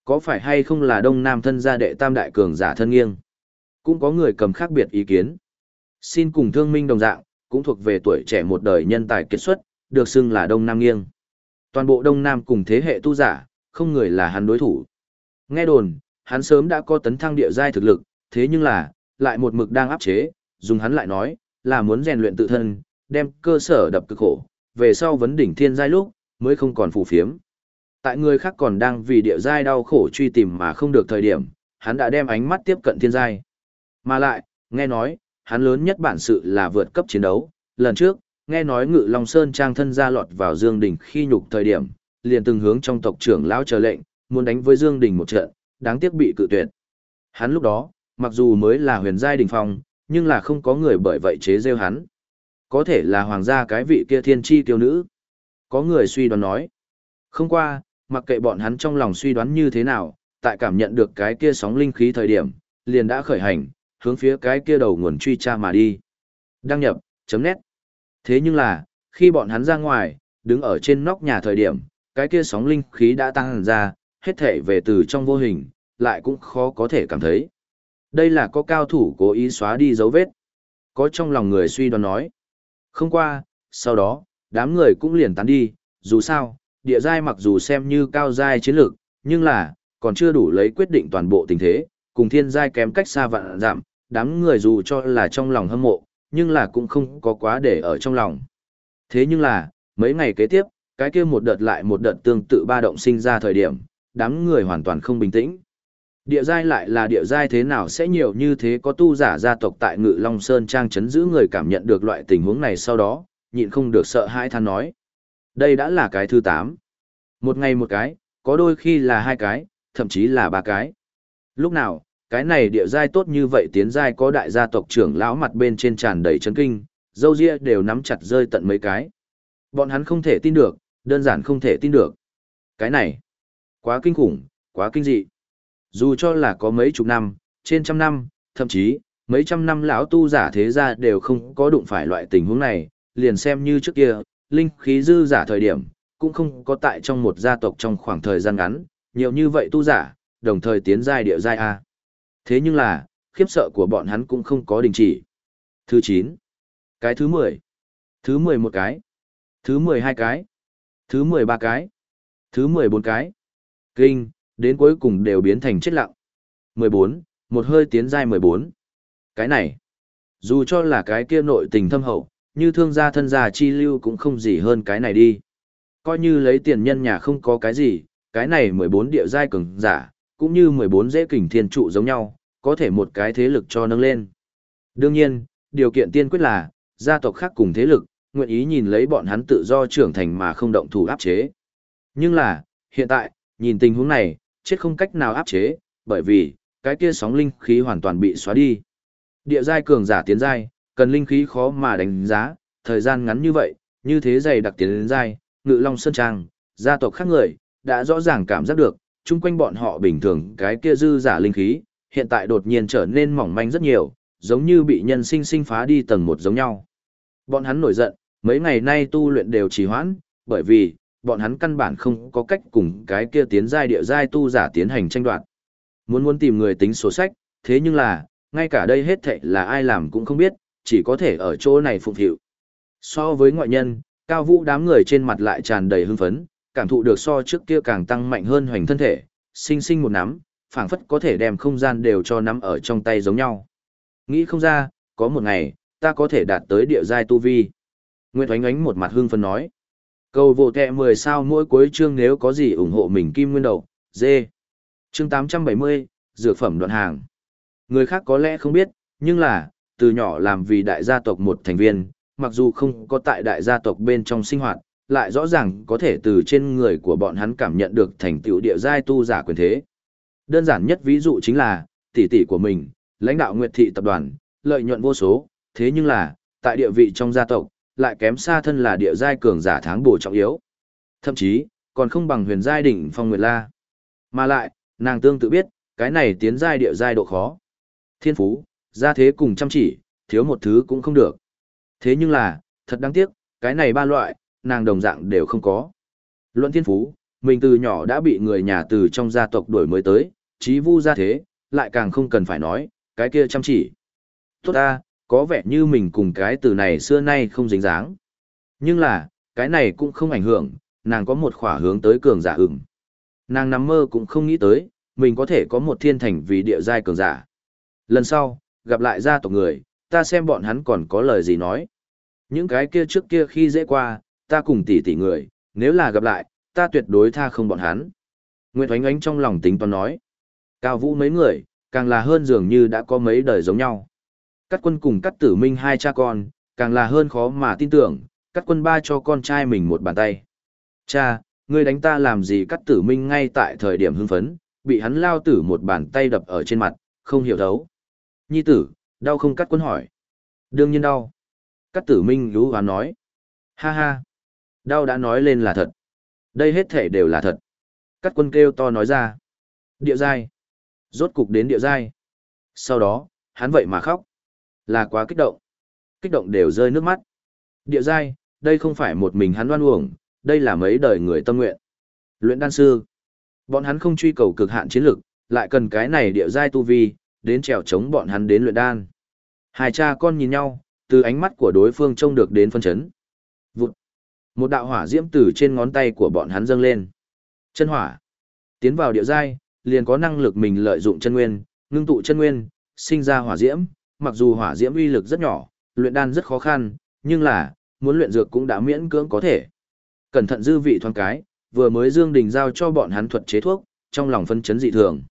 Có phải hay không là đông nam thân gia đệ tam đại cường giả thân nghiêng? Cũng có người cầm khác biệt ý kiến. Xin cùng thương minh đồng dạng, cũng thuộc về tuổi trẻ một đời nhân tài kiệt xuất, được xưng là đông nam nghiêng. Toàn bộ đông nam cùng thế hệ tu giả, không người là hắn đối thủ. Nghe đồn, hắn sớm đã có tấn thăng địa giai thực lực, thế nhưng là, lại một mực đang áp chế, dùng hắn lại nói, là muốn rèn luyện tự thân, đem cơ sở đập cực khổ, về sau vấn đỉnh thiên giai lúc, mới không còn phù phiếm. Tại người khác còn đang vì địa giai đau khổ truy tìm mà không được thời điểm, hắn đã đem ánh mắt tiếp cận thiên giai. Mà lại, nghe nói, hắn lớn nhất bản sự là vượt cấp chiến đấu. Lần trước, nghe nói Ngự Long Sơn trang thân ra lọt vào Dương Đình khi nhục thời điểm, liền từng hướng trong tộc trưởng lão chờ lệnh, muốn đánh với Dương Đình một trận, đáng tiếc bị cự tuyệt. Hắn lúc đó, mặc dù mới là huyền giai đỉnh phong, nhưng là không có người bởi vậy chế rêu hắn. Có thể là hoàng gia cái vị kia thiên chi tiêu nữ. Có người suy đoán nói. Không qua, mặc kệ bọn hắn trong lòng suy đoán như thế nào, tại cảm nhận được cái kia sóng linh khí thời điểm, liền đã khởi hành, hướng phía cái kia đầu nguồn truy tra mà đi. Đăng nhập, chấm nét. Thế nhưng là, khi bọn hắn ra ngoài, đứng ở trên nóc nhà thời điểm, cái kia sóng linh khí đã tăng ra, hết thể về từ trong vô hình, lại cũng khó có thể cảm thấy. Đây là có cao thủ cố ý xóa đi dấu vết. Có trong lòng người suy đoán nói. Không qua, sau đó, đám người cũng liền tán đi, dù sao, địa giai mặc dù xem như cao giai chiến lược, nhưng là, còn chưa đủ lấy quyết định toàn bộ tình thế, cùng thiên giai kém cách xa vạn giảm, đám người dù cho là trong lòng hâm mộ, nhưng là cũng không có quá để ở trong lòng. Thế nhưng là, mấy ngày kế tiếp, cái kia một đợt lại một đợt tương tự ba động sinh ra thời điểm, đám người hoàn toàn không bình tĩnh. Địa giai lại là địa giai thế nào sẽ nhiều như thế có tu giả gia tộc tại Ngự Long Sơn Trang chấn giữ người cảm nhận được loại tình huống này sau đó, nhịn không được sợ hãi than nói. Đây đã là cái thứ 8. Một ngày một cái, có đôi khi là hai cái, thậm chí là ba cái. Lúc nào, cái này địa giai tốt như vậy tiến giai có đại gia tộc trưởng lão mặt bên trên tràn đầy chấn kinh, dâu ria đều nắm chặt rơi tận mấy cái. Bọn hắn không thể tin được, đơn giản không thể tin được. Cái này, quá kinh khủng, quá kinh dị. Dù cho là có mấy chục năm, trên trăm năm, thậm chí, mấy trăm năm lão tu giả thế gia đều không có đụng phải loại tình huống này, liền xem như trước kia, linh khí dư giả thời điểm, cũng không có tại trong một gia tộc trong khoảng thời gian ngắn, nhiều như vậy tu giả, đồng thời tiến giai địa giai A. Thế nhưng là, khiếp sợ của bọn hắn cũng không có đình chỉ. Thứ 9. Cái thứ 10. Thứ 11 cái. Thứ 12 cái. Thứ 13 cái. Thứ 14 cái. Kinh, đến cuối cùng đều biến thành chết lặng. 14. Một hơi tiến giai 14. Cái này. Dù cho là cái kia nội tình thâm hậu, như thương gia thân gia chi lưu cũng không gì hơn cái này đi. Coi như lấy tiền nhân nhà không có cái gì, cái này 14 địa giai cường giả, cũng như 14 dễ kình thiên trụ giống nhau, có thể một cái thế lực cho nâng lên. Đương nhiên, điều kiện tiên quyết là, gia tộc khác cùng thế lực, nguyện ý nhìn lấy bọn hắn tự do trưởng thành mà không động thủ áp chế. Nhưng là, hiện tại, nhìn tình huống này, chết không cách nào áp chế, bởi vì, cái kia sóng linh khí hoàn toàn bị xóa đi. Địa giai cường giả tiến giai, cần linh khí khó mà đánh giá, thời gian ngắn như vậy, như thế dày đặc tiến đến ngự long sơn trang, gia tộc khác người, đã rõ ràng cảm giác được, chung quanh bọn họ bình thường cái kia dư giả linh khí, hiện tại đột nhiên trở nên mỏng manh rất nhiều, giống như bị nhân sinh sinh phá đi tầng một giống nhau. Bọn hắn nổi giận, mấy ngày nay tu luyện đều trì hoãn, bởi vì, bọn hắn căn bản không có cách cùng cái kia tiến giai địa giai tu giả tiến hành tranh đoạt. Muốn muốn tìm người tính sổ sách, thế nhưng là, ngay cả đây hết thệ là ai làm cũng không biết, chỉ có thể ở chỗ này phụng thiệu. So với ngoại nhân, cao vũ đám người trên mặt lại tràn đầy hưng phấn, cảm thụ được so trước kia càng tăng mạnh hơn hoành thân thể, sinh sinh một nắm, phảng phất có thể đem không gian đều cho nắm ở trong tay giống nhau. Nghĩ không ra, có một ngày, ta có thể đạt tới địa giai tu vi. Nguyệt Oánh Oánh một mặt hưng phấn nói. Cầu vô kẹ 10 sao mỗi cuối chương nếu có gì ủng hộ mình kim nguyên đầu, dê. Chương 870, Dược phẩm đoạn hàng. Người khác có lẽ không biết, nhưng là, từ nhỏ làm vì đại gia tộc một thành viên, mặc dù không có tại đại gia tộc bên trong sinh hoạt, lại rõ ràng có thể từ trên người của bọn hắn cảm nhận được thành tựu địa giai tu giả quyền thế. Đơn giản nhất ví dụ chính là, tỷ tỷ của mình, lãnh đạo Nguyệt thị tập đoàn, lợi nhuận vô số, thế nhưng là, tại địa vị trong gia tộc, lại kém xa thân là địa giai cường giả tháng bổ trọng yếu. Thậm chí, còn không bằng huyền giai đỉnh phong Nguyệt La. Mà lại, nàng tương tự biết, cái này tiến giai địa giai độ khó. Thiên phú, gia thế cùng chăm chỉ, thiếu một thứ cũng không được. Thế nhưng là, thật đáng tiếc, cái này ba loại, nàng đồng dạng đều không có. Luận thiên phú, mình từ nhỏ đã bị người nhà từ trong gia tộc đuổi mới tới, trí vu gia thế, lại càng không cần phải nói, cái kia chăm chỉ. Tốt ta, có vẻ như mình cùng cái từ này xưa nay không dính dáng. Nhưng là, cái này cũng không ảnh hưởng, nàng có một khỏa hướng tới cường giả ửng. Nàng nằm mơ cũng không nghĩ tới, mình có thể có một thiên thành vì địa giai cường giả. Lần sau, gặp lại gia tộc người, ta xem bọn hắn còn có lời gì nói. Những cái kia trước kia khi dễ qua, ta cùng tỷ tỷ người, nếu là gặp lại, ta tuyệt đối tha không bọn hắn. Nguyệt Oánh Oánh trong lòng tính toán nói. Cao Vũ mấy người, càng là hơn dường như đã có mấy đời giống nhau. Cắt quân cùng cắt tử minh hai cha con, càng là hơn khó mà tin tưởng, cắt quân ba cho con trai mình một bàn tay. Cha, ngươi đánh ta làm gì cắt tử minh ngay tại thời điểm hưng phấn, bị hắn lao tử một bàn tay đập ở trên mặt, không hiểu thấu. Nhi tử, đau không cắt quân hỏi. Đương nhiên đau. Cắt tử minh lú hoán nói. Ha ha. Đau đã nói lên là thật. Đây hết thể đều là thật. Cắt quân kêu to nói ra. Địa giai. Rốt cục đến địa giai. Sau đó, hắn vậy mà khóc. Là quá kích động. Kích động đều rơi nước mắt. Địa giai, đây không phải một mình hắn đoan uổng, đây là mấy đời người tâm nguyện. Luyện đan sư. Bọn hắn không truy cầu cực hạn chiến lực, lại cần cái này địa giai tu vi, đến trèo chống bọn hắn đến luyện đan. Hai cha con nhìn nhau, từ ánh mắt của đối phương trông được đến phân chấn. Vụt. Một đạo hỏa diễm từ trên ngón tay của bọn hắn dâng lên. Chân hỏa. Tiến vào địa giai, liền có năng lực mình lợi dụng chân nguyên, ngưng tụ chân nguyên, sinh ra hỏa diễm, mặc dù hỏa diễm uy lực rất nhỏ, luyện đan rất khó khăn, nhưng là, muốn luyện dược cũng đã miễn cưỡng có thể. Cẩn thận dư vị thoáng cái, vừa mới Dương Đình giao cho bọn hắn thuật chế thuốc, trong lòng phân chấn dị thường.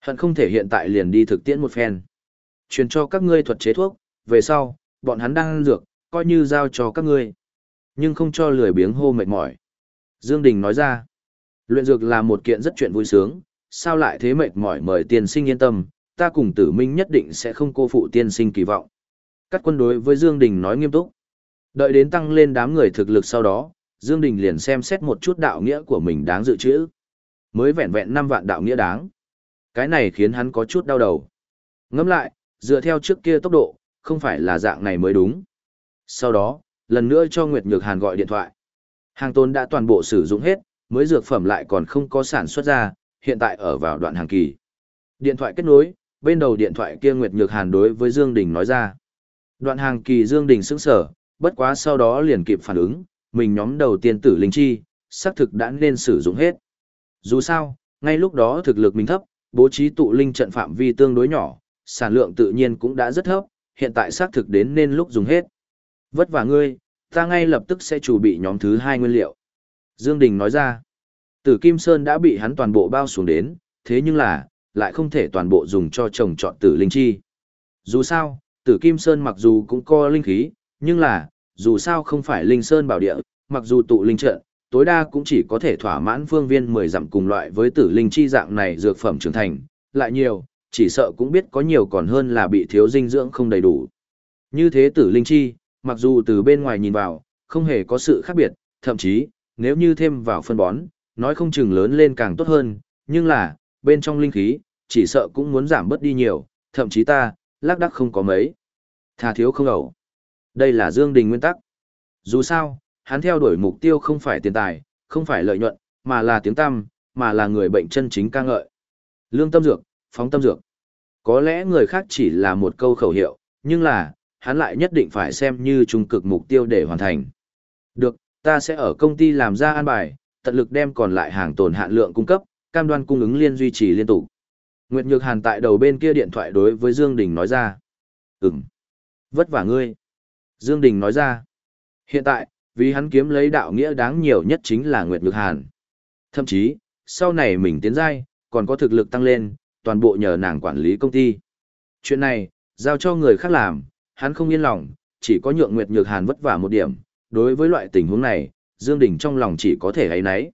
Hận không thể hiện tại liền đi thực tiễn một phen. Truyền cho các ngươi thuật chế thuốc, về sau, bọn hắn đang ăn dược, coi như giao cho các ngươi. Nhưng không cho lười biếng hô mệt mỏi. Dương Đình nói ra, luyện dược là một kiện rất chuyện vui sướng, sao lại thế mệt mỏi mời tiên sinh yên tâm, ta cùng tử minh nhất định sẽ không cô phụ tiên sinh kỳ vọng. Các quân đối với Dương Đình nói nghiêm túc. Đợi đến tăng lên đám người thực lực sau đó, Dương Đình liền xem xét một chút đạo nghĩa của mình đáng dự trữ. Mới vẹn vẹn 5 vạn đạo nghĩa đáng. Cái này khiến hắn có chút đau đầu. Ngẫm lại, dựa theo trước kia tốc độ, không phải là dạng này mới đúng. Sau đó, lần nữa cho Nguyệt Nhược Hàn gọi điện thoại. Hàng tồn đã toàn bộ sử dụng hết, mới dược phẩm lại còn không có sản xuất ra, hiện tại ở vào đoạn hàng kỳ. Điện thoại kết nối, bên đầu điện thoại kia Nguyệt Nhược Hàn đối với Dương Đình nói ra. Đoạn hàng kỳ Dương Đình sững sờ, bất quá sau đó liền kịp phản ứng, mình nhóm đầu tiên tử linh chi, xác thực đã nên sử dụng hết. Dù sao, ngay lúc đó thực lực mình thấp, bố trí tụ linh trận phạm vi tương đối nhỏ, sản lượng tự nhiên cũng đã rất thấp, hiện tại xác thực đến nên lúc dùng hết. Vất vả ngươi, ta ngay lập tức sẽ chuẩn bị nhóm thứ hai nguyên liệu. Dương Đình nói ra, tử Kim Sơn đã bị hắn toàn bộ bao xuống đến, thế nhưng là, lại không thể toàn bộ dùng cho trồng trọt tử linh chi. Dù sao, tử Kim Sơn mặc dù cũng có linh khí, nhưng là, dù sao không phải linh sơn bảo địa, mặc dù tụ linh trận, tối đa cũng chỉ có thể thỏa mãn phương viên 10 dặm cùng loại với tử linh chi dạng này dược phẩm trưởng thành, lại nhiều, chỉ sợ cũng biết có nhiều còn hơn là bị thiếu dinh dưỡng không đầy đủ. Như thế tử linh chi, mặc dù từ bên ngoài nhìn vào, không hề có sự khác biệt, thậm chí, nếu như thêm vào phân bón, nói không chừng lớn lên càng tốt hơn, nhưng là, bên trong linh khí, chỉ sợ cũng muốn giảm bớt đi nhiều, thậm chí ta, lác đắc không có mấy. Thà thiếu không ẩu. Đây là Dương Đình nguyên tắc. Dù sao, hắn theo đuổi mục tiêu không phải tiền tài, không phải lợi nhuận, mà là tiếng tăm, mà là người bệnh chân chính ca ngợi. Lương tâm dược, phóng tâm dược. Có lẽ người khác chỉ là một câu khẩu hiệu, nhưng là, hắn lại nhất định phải xem như trung cực mục tiêu để hoàn thành. Được, ta sẽ ở công ty làm ra an bài, tận lực đem còn lại hàng tồn hạn lượng cung cấp, cam đoan cung ứng liên duy trì liên tục. Nguyệt Nhược Hàn tại đầu bên kia điện thoại đối với Dương Đình nói ra. Ừm. Vất vả ngươi. Dương Đình nói ra. Hiện tại, vì hắn kiếm lấy đạo nghĩa đáng nhiều nhất chính là Nguyệt Nhược Hàn. Thậm chí, sau này mình tiến giai, còn có thực lực tăng lên, toàn bộ nhờ nàng quản lý công ty. Chuyện này, giao cho người khác làm, hắn không yên lòng, chỉ có nhượng Nguyệt Nhược Hàn vất vả một điểm. Đối với loại tình huống này, Dương Đình trong lòng chỉ có thể ấy nấy.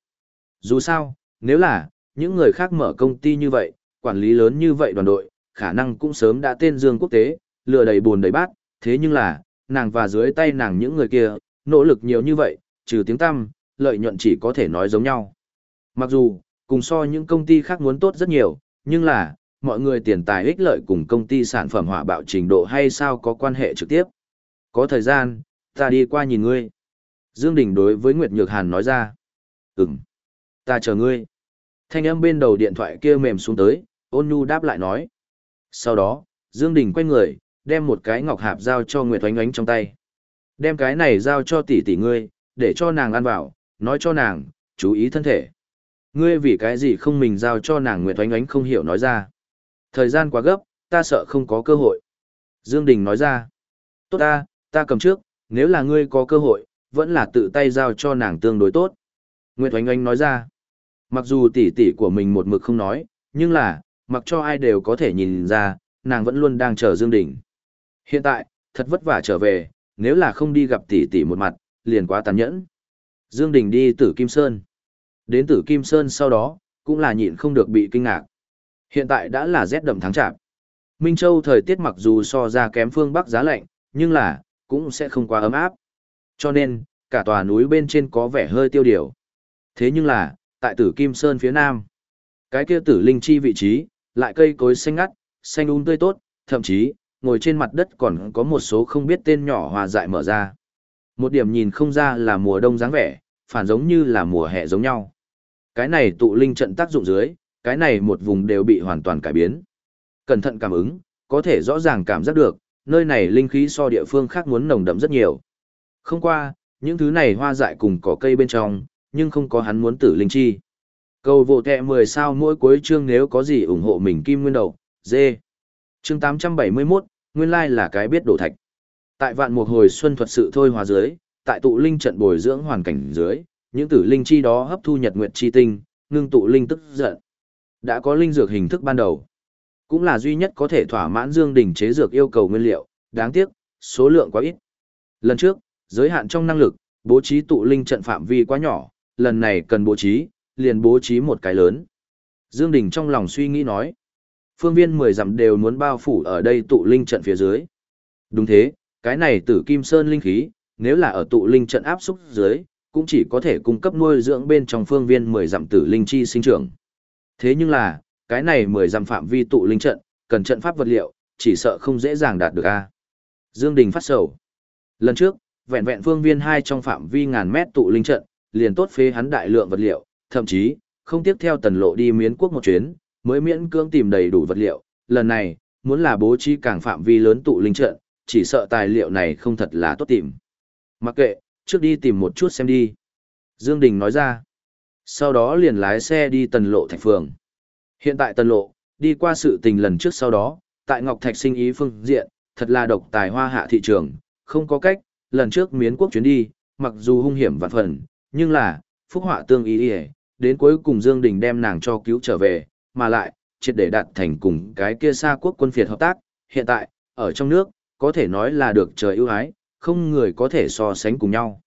Dù sao, nếu là, những người khác mở công ty như vậy, quản lý lớn như vậy đoàn đội, khả năng cũng sớm đã tên Dương quốc tế, lừa đầy buồn đầy bát, thế nhưng là, nàng và dưới tay nàng những người kia, nỗ lực nhiều như vậy, trừ tiếng tăm, lợi nhuận chỉ có thể nói giống nhau. Mặc dù, cùng so những công ty khác muốn tốt rất nhiều, nhưng là, mọi người tiền tài ích lợi cùng công ty sản phẩm hỏa bạo trình độ hay sao có quan hệ trực tiếp. Có thời gian, ta đi qua nhìn ngươi. Dương Đình đối với Nguyệt Nhược Hàn nói ra. Ừm, ta chờ ngươi. Thanh âm bên đầu điện thoại kia mềm xuống tới, ôn nhu đáp lại nói. Sau đó, Dương Đình quay người, đem một cái ngọc hạp giao cho Nguyệt Oánh Oánh trong tay. Đem cái này giao cho tỷ tỷ ngươi, để cho nàng ăn vào, nói cho nàng, chú ý thân thể. Ngươi vì cái gì không mình giao cho nàng Nguyệt Oánh Oánh không hiểu nói ra. Thời gian quá gấp, ta sợ không có cơ hội. Dương Đình nói ra. Tốt ta, ta cầm trước, nếu là ngươi có cơ hội, vẫn là tự tay giao cho nàng tương đối tốt. Nguyệt Oánh Oánh nói ra. Mặc dù tỷ tỷ của mình một mực không nói, nhưng là, mặc cho ai đều có thể nhìn ra, nàng vẫn luôn đang chờ Dương Đình. Hiện tại, thật vất vả trở về, nếu là không đi gặp tỷ tỷ một mặt, liền quá tàn nhẫn. Dương Đình đi Tử Kim Sơn. Đến Tử Kim Sơn sau đó, cũng là nhịn không được bị kinh ngạc. Hiện tại đã là rét đậm tháng chạp. Minh Châu thời tiết mặc dù so ra kém phương Bắc giá lạnh, nhưng là, cũng sẽ không quá ấm áp. Cho nên, cả tòa núi bên trên có vẻ hơi tiêu điều. Thế nhưng là, tại Tử Kim Sơn phía nam, cái kia tử linh chi vị trí, lại cây cối xanh ngắt, xanh um tươi tốt, thậm chí, ngồi trên mặt đất còn có một số không biết tên nhỏ hòa dại mở ra. Một điểm nhìn không ra là mùa đông dáng vẻ, phản giống như là mùa hè giống nhau. Cái này tụ linh trận tác dụng dưới, cái này một vùng đều bị hoàn toàn cải biến. Cẩn thận cảm ứng, có thể rõ ràng cảm giác được, nơi này linh khí so địa phương khác muốn nồng đậm rất nhiều. Không qua, những thứ này hoa dại cùng cỏ cây bên trong, nhưng không có hắn muốn tử linh chi. Cầu vô tệ 10 sao mỗi cuối chương nếu có gì ủng hộ mình kim nguyên đầu, dê. Chương 871, nguyên lai là cái biết đổ thạch. Tại vạn mùa hồi xuân thuật sự thôi hòa dưới, tại tụ linh trận bồi dưỡng hoàn cảnh dưới, những tử linh chi đó hấp thu nhật nguyệt chi tinh, ngưng tụ linh tức giận. Đã có linh dược hình thức ban đầu, cũng là duy nhất có thể thỏa mãn Dương đỉnh chế dược yêu cầu nguyên liệu, đáng tiếc, số lượng quá ít. Lần trước, giới hạn trong năng lực, bố trí tụ linh trận phạm vi quá nhỏ, lần này cần bố trí, liền bố trí một cái lớn. Dương Đình trong lòng suy nghĩ nói, phương viên 10 dặm đều muốn bao phủ ở đây tụ linh trận phía dưới. Đúng thế, cái này tử kim sơn linh khí, nếu là ở tụ linh trận áp xúc dưới, cũng chỉ có thể cung cấp nuôi dưỡng bên trong phương viên 10 dặm tử linh chi sinh trưởng. Thế nhưng là, cái này 10 dặm phạm vi tụ linh trận, cần trận pháp vật liệu, chỉ sợ không dễ dàng đạt được a. Dương Đình phát sầu. Lần trước, vẹn vẹn phương viên hai trong phạm vi ngàn mét tụ linh trận, liền tốt phế hắn đại lượng vật liệu, thậm chí, không tiếp theo tần lộ đi miến quốc một chuyến, mới miễn cưỡng tìm đầy đủ vật liệu, lần này, muốn là bố trí càng phạm vi lớn tụ linh trận, chỉ sợ tài liệu này không thật là tốt tìm. Mặc kệ, trước đi tìm một chút xem đi. Dương Đình nói ra. Sau đó liền lái xe đi tần lộ thạch phường. Hiện tại tần lộ, đi qua sự tình lần trước sau đó, tại Ngọc Thạch sinh ý phương diện, thật là độc tài hoa hạ thị trường, không có cách, lần trước miến quốc chuyến đi, mặc dù hung hiểm vạn phần, nhưng là, phúc họa tương ý đi đến cuối cùng Dương Đình đem nàng cho cứu trở về, mà lại, triệt để đạt thành cùng cái kia xa quốc quân phiệt hợp tác, hiện tại, ở trong nước, có thể nói là được trời ưu ái, không người có thể so sánh cùng nhau.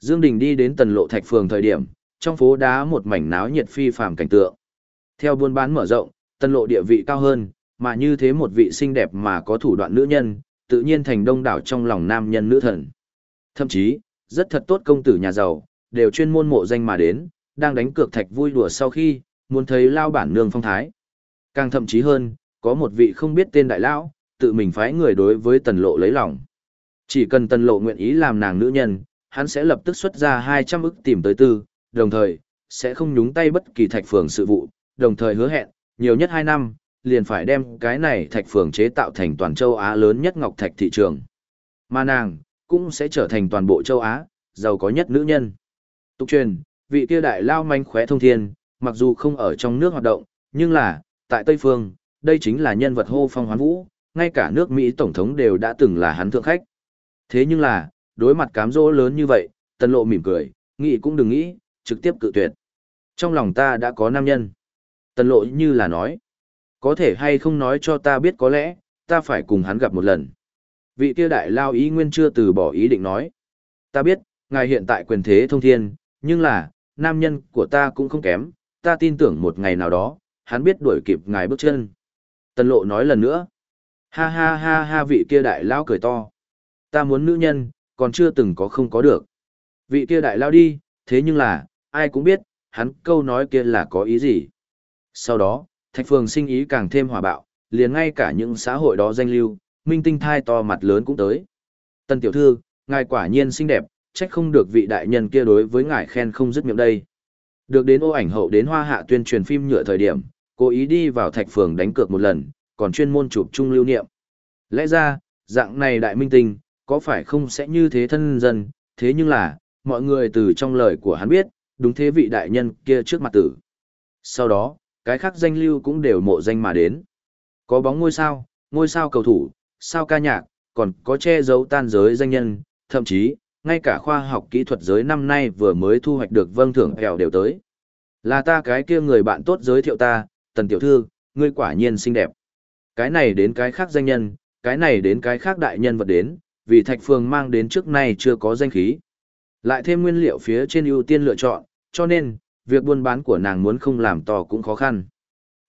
Dương Đình đi đến tần lộ thạch phường thời điểm, trong phố đá một mảnh náo nhiệt phi phàm cảnh tượng. Theo buôn bán mở rộng, tần lộ địa vị cao hơn, mà như thế một vị xinh đẹp mà có thủ đoạn nữ nhân, tự nhiên thành đông đảo trong lòng nam nhân nữ thần. Thậm chí, rất thật tốt công tử nhà giàu, đều chuyên môn mộ danh mà đến, đang đánh cược thạch vui đùa sau khi, muốn thấy lao bản nương phong thái. Càng thậm chí hơn, có một vị không biết tên đại lão, tự mình phái người đối với tần lộ lấy lòng. Chỉ cần tần lộ nguyện ý làm nàng nữ nhân, hắn sẽ lập tức xuất ra 200 ức tìm tới tư, đồng thời, sẽ không nhúng tay bất kỳ thạch phường sự vụ, đồng thời hứa hẹn, nhiều nhất 2 năm, liền phải đem cái này thạch phường chế tạo thành toàn châu Á lớn nhất ngọc thạch thị trường. Mà nàng, cũng sẽ trở thành toàn bộ châu Á, giàu có nhất nữ nhân. Tục truyền, vị kia đại lao manh khóe thông thiên, mặc dù không ở trong nước hoạt động, nhưng là, tại Tây Phương, đây chính là nhân vật hô phong hoán vũ, ngay cả nước Mỹ Tổng thống đều đã từng là hắn thượng khách. Thế nhưng là, đối mặt cám dỗ lớn như vậy, tần lộ mỉm cười, nghĩ cũng đừng nghĩ, trực tiếp cự tuyệt. Trong lòng ta đã có nam nhân. Tần lộ như là nói, có thể hay không nói cho ta biết có lẽ, ta phải cùng hắn gặp một lần. Vị kia đại lao ý nguyên chưa từ bỏ ý định nói. Ta biết, ngài hiện tại quyền thế thông thiên, nhưng là, nam nhân của ta cũng không kém, ta tin tưởng một ngày nào đó, hắn biết đuổi kịp ngài bước chân. Tần lộ nói lần nữa. Ha ha ha ha vị kia đại lao cười to. Ta muốn nữ nhân, còn chưa từng có không có được. Vị kia đại lao đi, thế nhưng là, ai cũng biết, hắn câu nói kia là có ý gì. Sau đó, thạch phường sinh ý càng thêm hòa bạo, liền ngay cả những xã hội đó danh lưu, minh tinh thai to mặt lớn cũng tới. Tân tiểu thư, ngài quả nhiên xinh đẹp, trách không được vị đại nhân kia đối với ngài khen không dứt miệng đây. Được đến ô ảnh hậu đến hoa hạ tuyên truyền phim nhựa thời điểm, cố ý đi vào thạch phường đánh cược một lần, còn chuyên môn chụp chung lưu niệm. Lẽ ra, dạng này đại minh tinh, có phải không sẽ như thế thân dân, thế nhưng là, mọi người từ trong lời của hắn biết, đúng thế vị đại nhân kia trước mặt tử. Sau đó, cái khác danh lưu cũng đều mộ danh mà đến. Có bóng ngôi sao, ngôi sao cầu thủ, sao ca nhạc, còn có che giấu tan giới danh nhân, thậm chí, ngay cả khoa học kỹ thuật giới năm nay vừa mới thu hoạch được vâng thưởng hèo đều tới. Là ta cái kia người bạn tốt giới thiệu ta, tần tiểu thư, ngươi quả nhiên xinh đẹp. Cái này đến cái khác danh nhân, cái này đến cái khác đại nhân vật đến, vì thạch phường mang đến trước nay chưa có danh khí. Lại thêm nguyên liệu phía trên ưu tiên lựa chọn, cho nên, việc buôn bán của nàng muốn không làm to cũng khó khăn.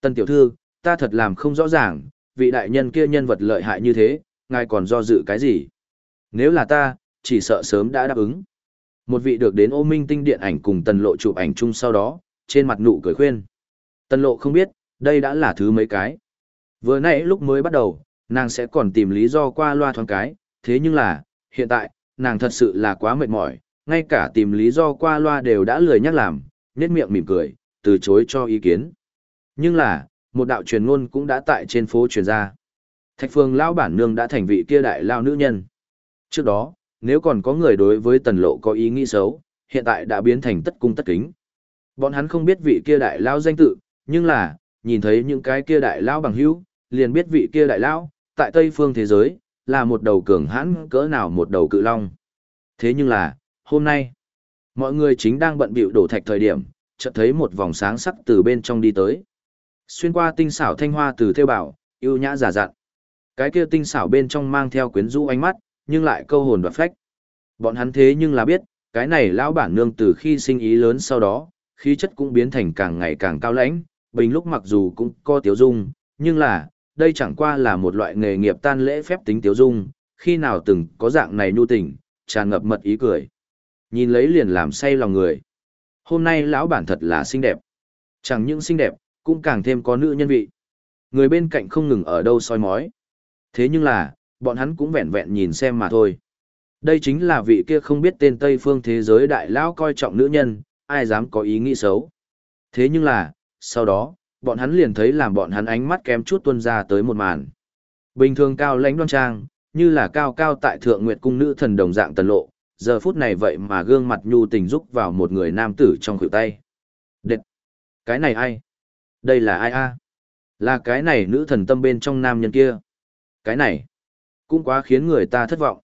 Tân tiểu thư, ta thật làm không rõ ràng, vị đại nhân kia nhân vật lợi hại như thế, ngài còn do dự cái gì? Nếu là ta, chỉ sợ sớm đã đáp ứng. Một vị được đến ô minh tinh điện ảnh cùng tần lộ chụp ảnh chung sau đó, trên mặt nụ cười khuyên. Tần lộ không biết, đây đã là thứ mấy cái. Vừa nãy lúc mới bắt đầu, nàng sẽ còn tìm lý do qua loa thoáng cái, thế nhưng là, hiện tại, nàng thật sự là quá mệt mỏi, ngay cả tìm lý do qua loa đều đã lười nhắc làm, nét miệng mỉm cười, từ chối cho ý kiến. Nhưng là, một đạo truyền ngôn cũng đã tại trên phố truyền ra. Thạch phương lão bản nương đã thành vị kia đại lao nữ nhân. Trước đó, nếu còn có người đối với tần lộ có ý nghĩ xấu, hiện tại đã biến thành tất cung tất kính. Bọn hắn không biết vị kia đại lao danh tự, nhưng là, nhìn thấy những cái kia đại lao bằng hữu, liền biết vị kia đại lao, tại Tây phương thế giới, là một đầu cường hãn cỡ nào một đầu cự long. Thế nhưng là, hôm nay, mọi người chính đang bận bịu đổ thạch thời điểm, chợt thấy một vòng sáng sắc từ bên trong đi tới. Xuyên qua tinh xảo thanh hoa từ theo bảo, yêu nhã giả dặn. Cái kia tinh xảo bên trong mang theo quyến rũ ánh mắt, nhưng lại câu hồn đoạt phách. Bọn hắn thế nhưng là biết, cái này lão bản nương từ khi sinh ý lớn sau đó, khí chất cũng biến thành càng ngày càng cao lãnh, bình lúc mặc dù cũng có tiếu dung, nhưng là, đây chẳng qua là một loại nghề nghiệp tan lễ phép tính tiếu dung, khi nào từng có dạng này nhu tình, tràn ngập mật ý cười. Nhìn lấy liền làm say lòng người. Hôm nay lão bản thật là xinh đẹp. Chẳng những xinh đẹp, cũng càng thêm có nữ nhân vị. Người bên cạnh không ngừng ở đâu soi mói. Thế nhưng là, bọn hắn cũng vẹn vẹn nhìn xem mà thôi. Đây chính là vị kia không biết tên Tây phương thế giới đại lão coi trọng nữ nhân, ai dám có ý nghĩ xấu. Thế nhưng là, sau đó, bọn hắn liền thấy làm bọn hắn ánh mắt kém chút tuân ra tới một màn. Bình thường cao lãnh đoan trang, như là cao cao tại thượng nguyệt cung nữ thần đồng dạng tần lộ, giờ phút này vậy mà gương mặt nhu tình rúc vào một người nam tử trong khuỷu tay. Đệt! Cái này ai? Đây là ai a? Là cái này nữ thần tâm bên trong nam nhân kia. Cái này, cũng quá khiến người ta thất vọng.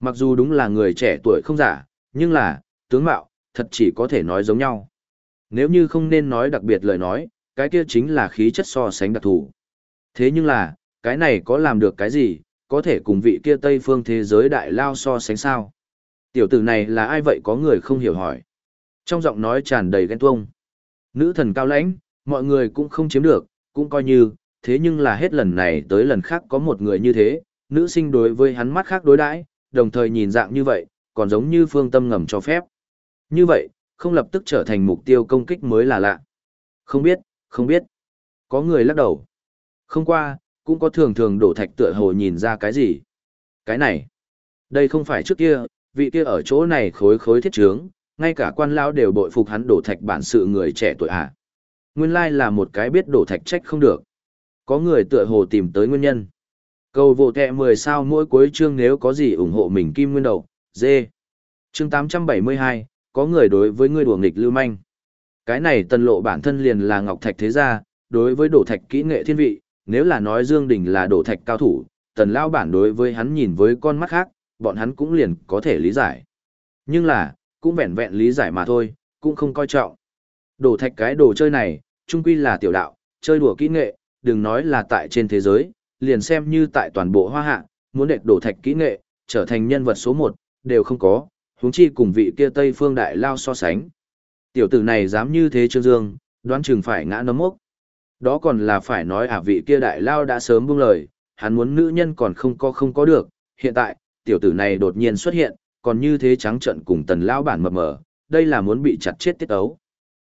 Mặc dù đúng là người trẻ tuổi không giả, nhưng là, tướng mạo, thật chỉ có thể nói giống nhau. Nếu như không nên nói đặc biệt lời nói, cái kia chính là khí chất so sánh đặc thù. Thế nhưng là, cái này có làm được cái gì, có thể cùng vị kia Tây phương thế giới đại lao so sánh sao. Tiểu tử này là ai vậy có người không hiểu hỏi. Trong giọng nói tràn đầy ghen tuông. Nữ thần cao lãnh, mọi người cũng không chiếm được, cũng coi như, thế nhưng là hết lần này tới lần khác có một người như thế, nữ sinh đối với hắn mắt khác đối đãi, đồng thời nhìn dạng như vậy, còn giống như phương tâm ngầm cho phép. Như vậy, không lập tức trở thành mục tiêu công kích mới là lạ. Không biết, không biết. Có người lắc đầu. Không qua, cũng có thường thường đổ thạch tựa hồ nhìn ra cái gì. Cái này, đây không phải trước kia, vị kia ở chỗ này khối khối thiết trướng, ngay cả quan lao đều bội phục hắn đổ thạch bản sự người trẻ tuổi à. Nguyên lai là một cái biết đổ thạch trách không được. Có người tựa hồ tìm tới nguyên nhân. Cầu vô tệ 10 sao mỗi cuối chương nếu có gì ủng hộ mình kim nguyên đầu, dê. Chương 872, có người đối với ngươi đùa nghịch lưu manh. Cái này tân lộ bản thân liền là ngọc thạch thế gia, đối với đổ thạch kỹ nghệ thiên vị, nếu là nói Dương Đình là đổ thạch cao thủ, tần lao bản đối với hắn nhìn với con mắt khác, bọn hắn cũng liền có thể lý giải. Nhưng là, cũng vẹn vẹn lý giải mà thôi, cũng không coi trọng. Đổ thạch cái đồ chơi này, trung quy là tiểu đạo, chơi đùa kỹ nghệ, đừng nói là tại trên thế giới, liền xem như tại toàn bộ hoa hạ, muốn đệt đổ thạch kỹ nghệ, trở thành nhân vật số một, đều không có, huống chi cùng vị kia Tây Phương Đại Lao so sánh. Tiểu tử này dám như thế Trương Dương, đoán chừng phải ngã nấm mốc. Đó còn là phải nói à vị kia Đại Lao đã sớm buông lời, hắn muốn nữ nhân còn không có không có được, hiện tại, tiểu tử này đột nhiên xuất hiện, còn như thế trắng trận cùng tần Lao bản mập mờ, đây là muốn bị chặt chết tiết ấu.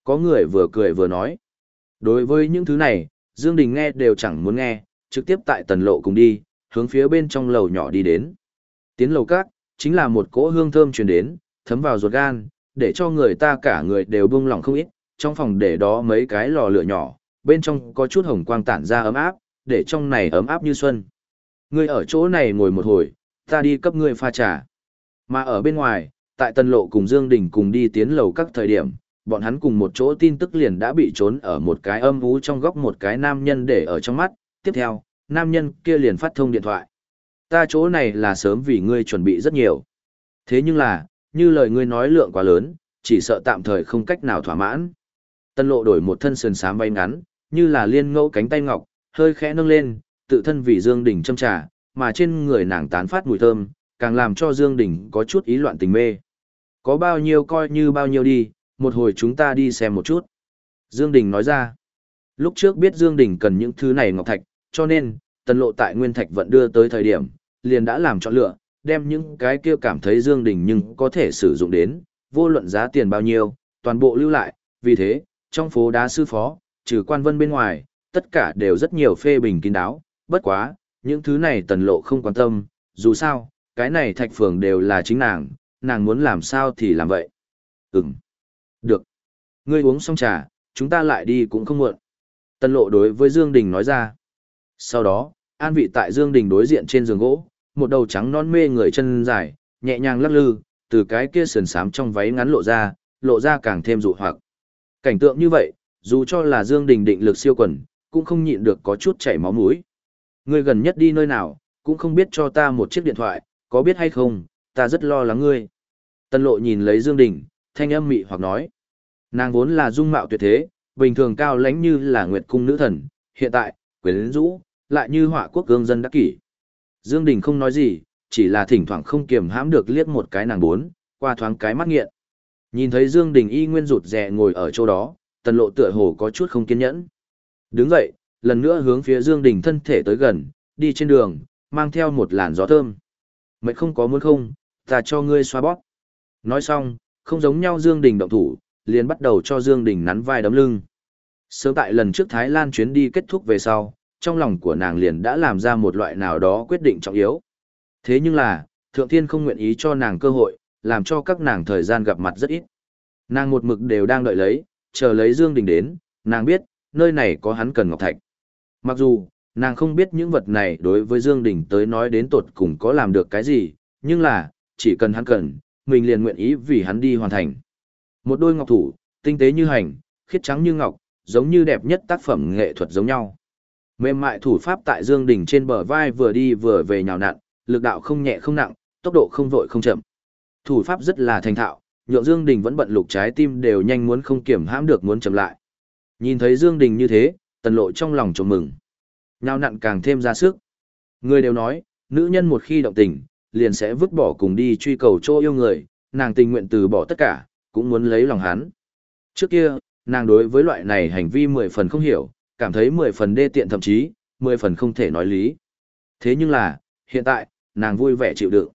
Có người vừa cười vừa nói. Đối với những thứ này, Dương Đình nghe đều chẳng muốn nghe, trực tiếp tại tần lộ cùng đi, hướng phía bên trong lầu nhỏ đi đến. Tiến lầu các, chính là một cỗ hương thơm truyền đến, thấm vào ruột gan, để cho người ta cả người đều buông lỏng không ít, trong phòng để đó mấy cái lò lửa nhỏ, bên trong có chút hồng quang tản ra ấm áp, để trong này ấm áp như xuân. Ngươi ở chỗ này ngồi một hồi, ta đi cấp ngươi pha trà. Mà ở bên ngoài, tại Tân Lộ cùng Dương Đình cùng đi tiến lầu các thời điểm, bọn hắn cùng một chỗ tin tức liền đã bị trốn ở một cái âm ú trong góc một cái nam nhân để ở trong mắt. Tiếp theo, nam nhân kia liền phát thông điện thoại. Ta chỗ này là sớm vì ngươi chuẩn bị rất nhiều. Thế nhưng là, như lời ngươi nói lượng quá lớn, chỉ sợ tạm thời không cách nào thỏa mãn. Tân lộ đổi một thân sườn sám bay ngắn, như là liên ngẫu cánh tay ngọc, hơi khẽ nâng lên, tự thân vì Dương Đình châm trà, mà trên người nàng tán phát mùi thơm, càng làm cho Dương Đình có chút ý loạn tình mê. Có bao nhiêu coi như bao nhiêu đi, một hồi chúng ta đi xem một chút. Dương Đình nói ra, lúc trước biết Dương Đình cần những thứ này ngọc thạch, cho nên, tần lộ tại Nguyên Thạch vận đưa tới thời điểm, liền đã làm chọn lựa, đem những cái kia cảm thấy Dương Đình nhưng có thể sử dụng đến, vô luận giá tiền bao nhiêu, toàn bộ lưu lại, vì thế, trong phố đá sư phó, trừ quan vân bên ngoài, tất cả đều rất nhiều phê bình kín đáo, bất quá, những thứ này tần lộ không quan tâm, dù sao, cái này thạch phường đều là chính nàng, nàng muốn làm sao thì làm vậy. Ừm. Được. Ngươi uống xong trà, chúng ta lại đi cũng không muộn. Tần lộ đối với Dương Đình nói ra. Sau đó, an vị tại Dương Đình đối diện trên giường gỗ, một đầu trắng non mê người chân dài, nhẹ nhàng lắc lư, từ cái kia sườn sám trong váy ngắn lộ ra, lộ ra càng thêm dụ hoặc. Cảnh tượng như vậy, dù cho là Dương Đình định lực siêu quần, cũng không nhịn được có chút chảy máu mũi. Ngươi gần nhất đi nơi nào, cũng không biết cho ta một chiếc điện thoại, có biết hay không, ta rất lo lắng ngươi. Tân lộ nhìn lấy Dương Đình, thanh âm mị hoặc nói. Nàng vốn là dung mạo tuyệt thế, bình thường cao lãnh như là nguyệt cung nữ thần, hiện tại, quyến rũ, lại như họa quốc cương dân đắc kỷ. Dương Đình không nói gì, chỉ là thỉnh thoảng không kiềm hãm được liếc một cái nàng bốn, qua thoáng cái mắt nghiện. Nhìn thấy Dương Đình y nguyên rụt rè ngồi ở chỗ đó, tần lộ tựa hồ có chút không kiên nhẫn. Đứng dậy, lần nữa hướng phía Dương Đình thân thể tới gần, đi trên đường, mang theo một làn gió thơm. mệt không có muốn không, ta cho ngươi xoa bóp. Nói xong, không giống nhau Dương Đình động thủ, liền bắt đầu cho Dương Đình nắn vai đấm lưng. Sớm tại lần trước Thái Lan chuyến đi kết thúc về sau, trong lòng của nàng liền đã làm ra một loại nào đó quyết định trọng yếu. Thế nhưng là, Thượng Thiên không nguyện ý cho nàng cơ hội, làm cho các nàng thời gian gặp mặt rất ít. Nàng một mực đều đang đợi lấy, chờ lấy Dương Đình đến, nàng biết, nơi này có hắn cần ngọc thạch. Mặc dù, nàng không biết những vật này đối với Dương Đình tới nói đến tột cùng có làm được cái gì, nhưng là, chỉ cần hắn cần, mình liền nguyện ý vì hắn đi hoàn thành. Một đôi ngọc thủ, tinh tế như hành, khiết trắng như ngọc, giống như đẹp nhất tác phẩm nghệ thuật giống nhau. Mềm mại thủ pháp tại Dương Đình trên bờ vai vừa đi vừa về nhào nặn, lực đạo không nhẹ không nặng, tốc độ không vội không chậm. Thủ pháp rất là thành thạo, nhượng Dương Đình vẫn bận lục trái tim đều nhanh muốn không kiểm hãm được muốn chậm lại. Nhìn thấy Dương Đình như thế, tần lộ trong lòng trộm mừng. Nhào nặn càng thêm ra sức. Người đều nói, nữ nhân một khi động tình, liền sẽ vứt bỏ cùng đi truy cầu chỗ yêu người, nàng tình nguyện từ bỏ tất cả, cũng muốn lấy lòng hắn. Trước kia, nàng đối với loại này hành vi mười phần không hiểu, cảm thấy mười phần đê tiện thậm chí, mười phần không thể nói lý. Thế nhưng là, hiện tại, nàng vui vẻ chịu đựng.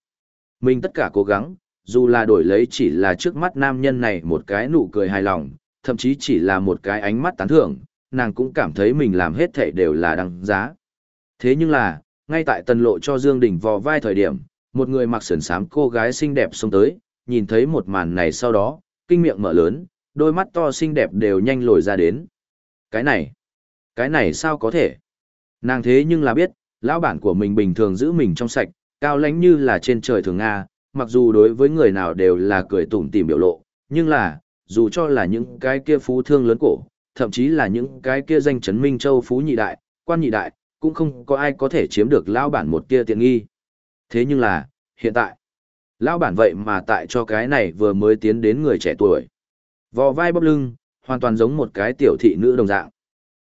Mình tất cả cố gắng, dù là đổi lấy chỉ là trước mắt nam nhân này một cái nụ cười hài lòng, thậm chí chỉ là một cái ánh mắt tán thưởng, nàng cũng cảm thấy mình làm hết thảy đều là đáng giá. Thế nhưng là, ngay tại tần lộ cho Dương Đình vò vai thời điểm, một người mặc sườn sám cô gái xinh đẹp xông tới, nhìn thấy một màn này sau đó, kinh miệng mở lớn, đôi mắt to xinh đẹp đều nhanh lồi ra đến. Cái này, cái này sao có thể? Nàng thế nhưng là biết, lão bản của mình bình thường giữ mình trong sạch, cao lãnh như là trên trời thường Nga, mặc dù đối với người nào đều là cười tủm tỉm biểu lộ, nhưng là, dù cho là những cái kia phú thương lớn cổ, thậm chí là những cái kia danh chấn Minh Châu phú nhị đại, quan nhị đại, cũng không có ai có thể chiếm được lão bản một kia tiện nghi. Thế nhưng là, hiện tại, lão bản vậy mà tại cho cái này vừa mới tiến đến người trẻ tuổi. Vò vai bắp lưng, hoàn toàn giống một cái tiểu thị nữ đồng dạng.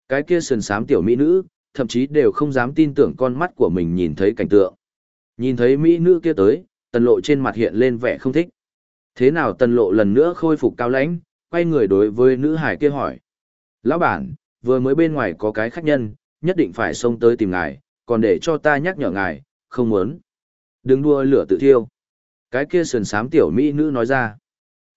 Cái kia sườn sám tiểu mỹ nữ, thậm chí đều không dám tin tưởng con mắt của mình nhìn thấy cảnh tượng. Nhìn thấy mỹ nữ kia tới, tần lộ trên mặt hiện lên vẻ không thích. Thế nào tần lộ lần nữa khôi phục cao lãnh, quay người đối với nữ hải kia hỏi. Lão bản, vừa mới bên ngoài có cái khách nhân, nhất định phải xông tới tìm ngài, còn để cho ta nhắc nhở ngài, không muốn. Đừng đua lửa tự thiêu. Cái kia sườn sám tiểu mỹ nữ nói ra.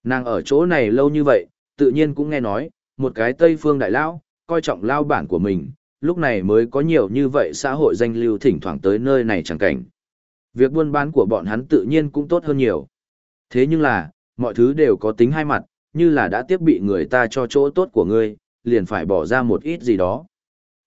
Nàng ở chỗ này lâu như vậy, tự nhiên cũng nghe nói, một cái Tây Phương đại lão, coi trọng lao bản của mình, lúc này mới có nhiều như vậy xã hội danh lưu thỉnh thoảng tới nơi này chẳng cảnh. Việc buôn bán của bọn hắn tự nhiên cũng tốt hơn nhiều. Thế nhưng là, mọi thứ đều có tính hai mặt, như là đã tiếp bị người ta cho chỗ tốt của ngươi, liền phải bỏ ra một ít gì đó.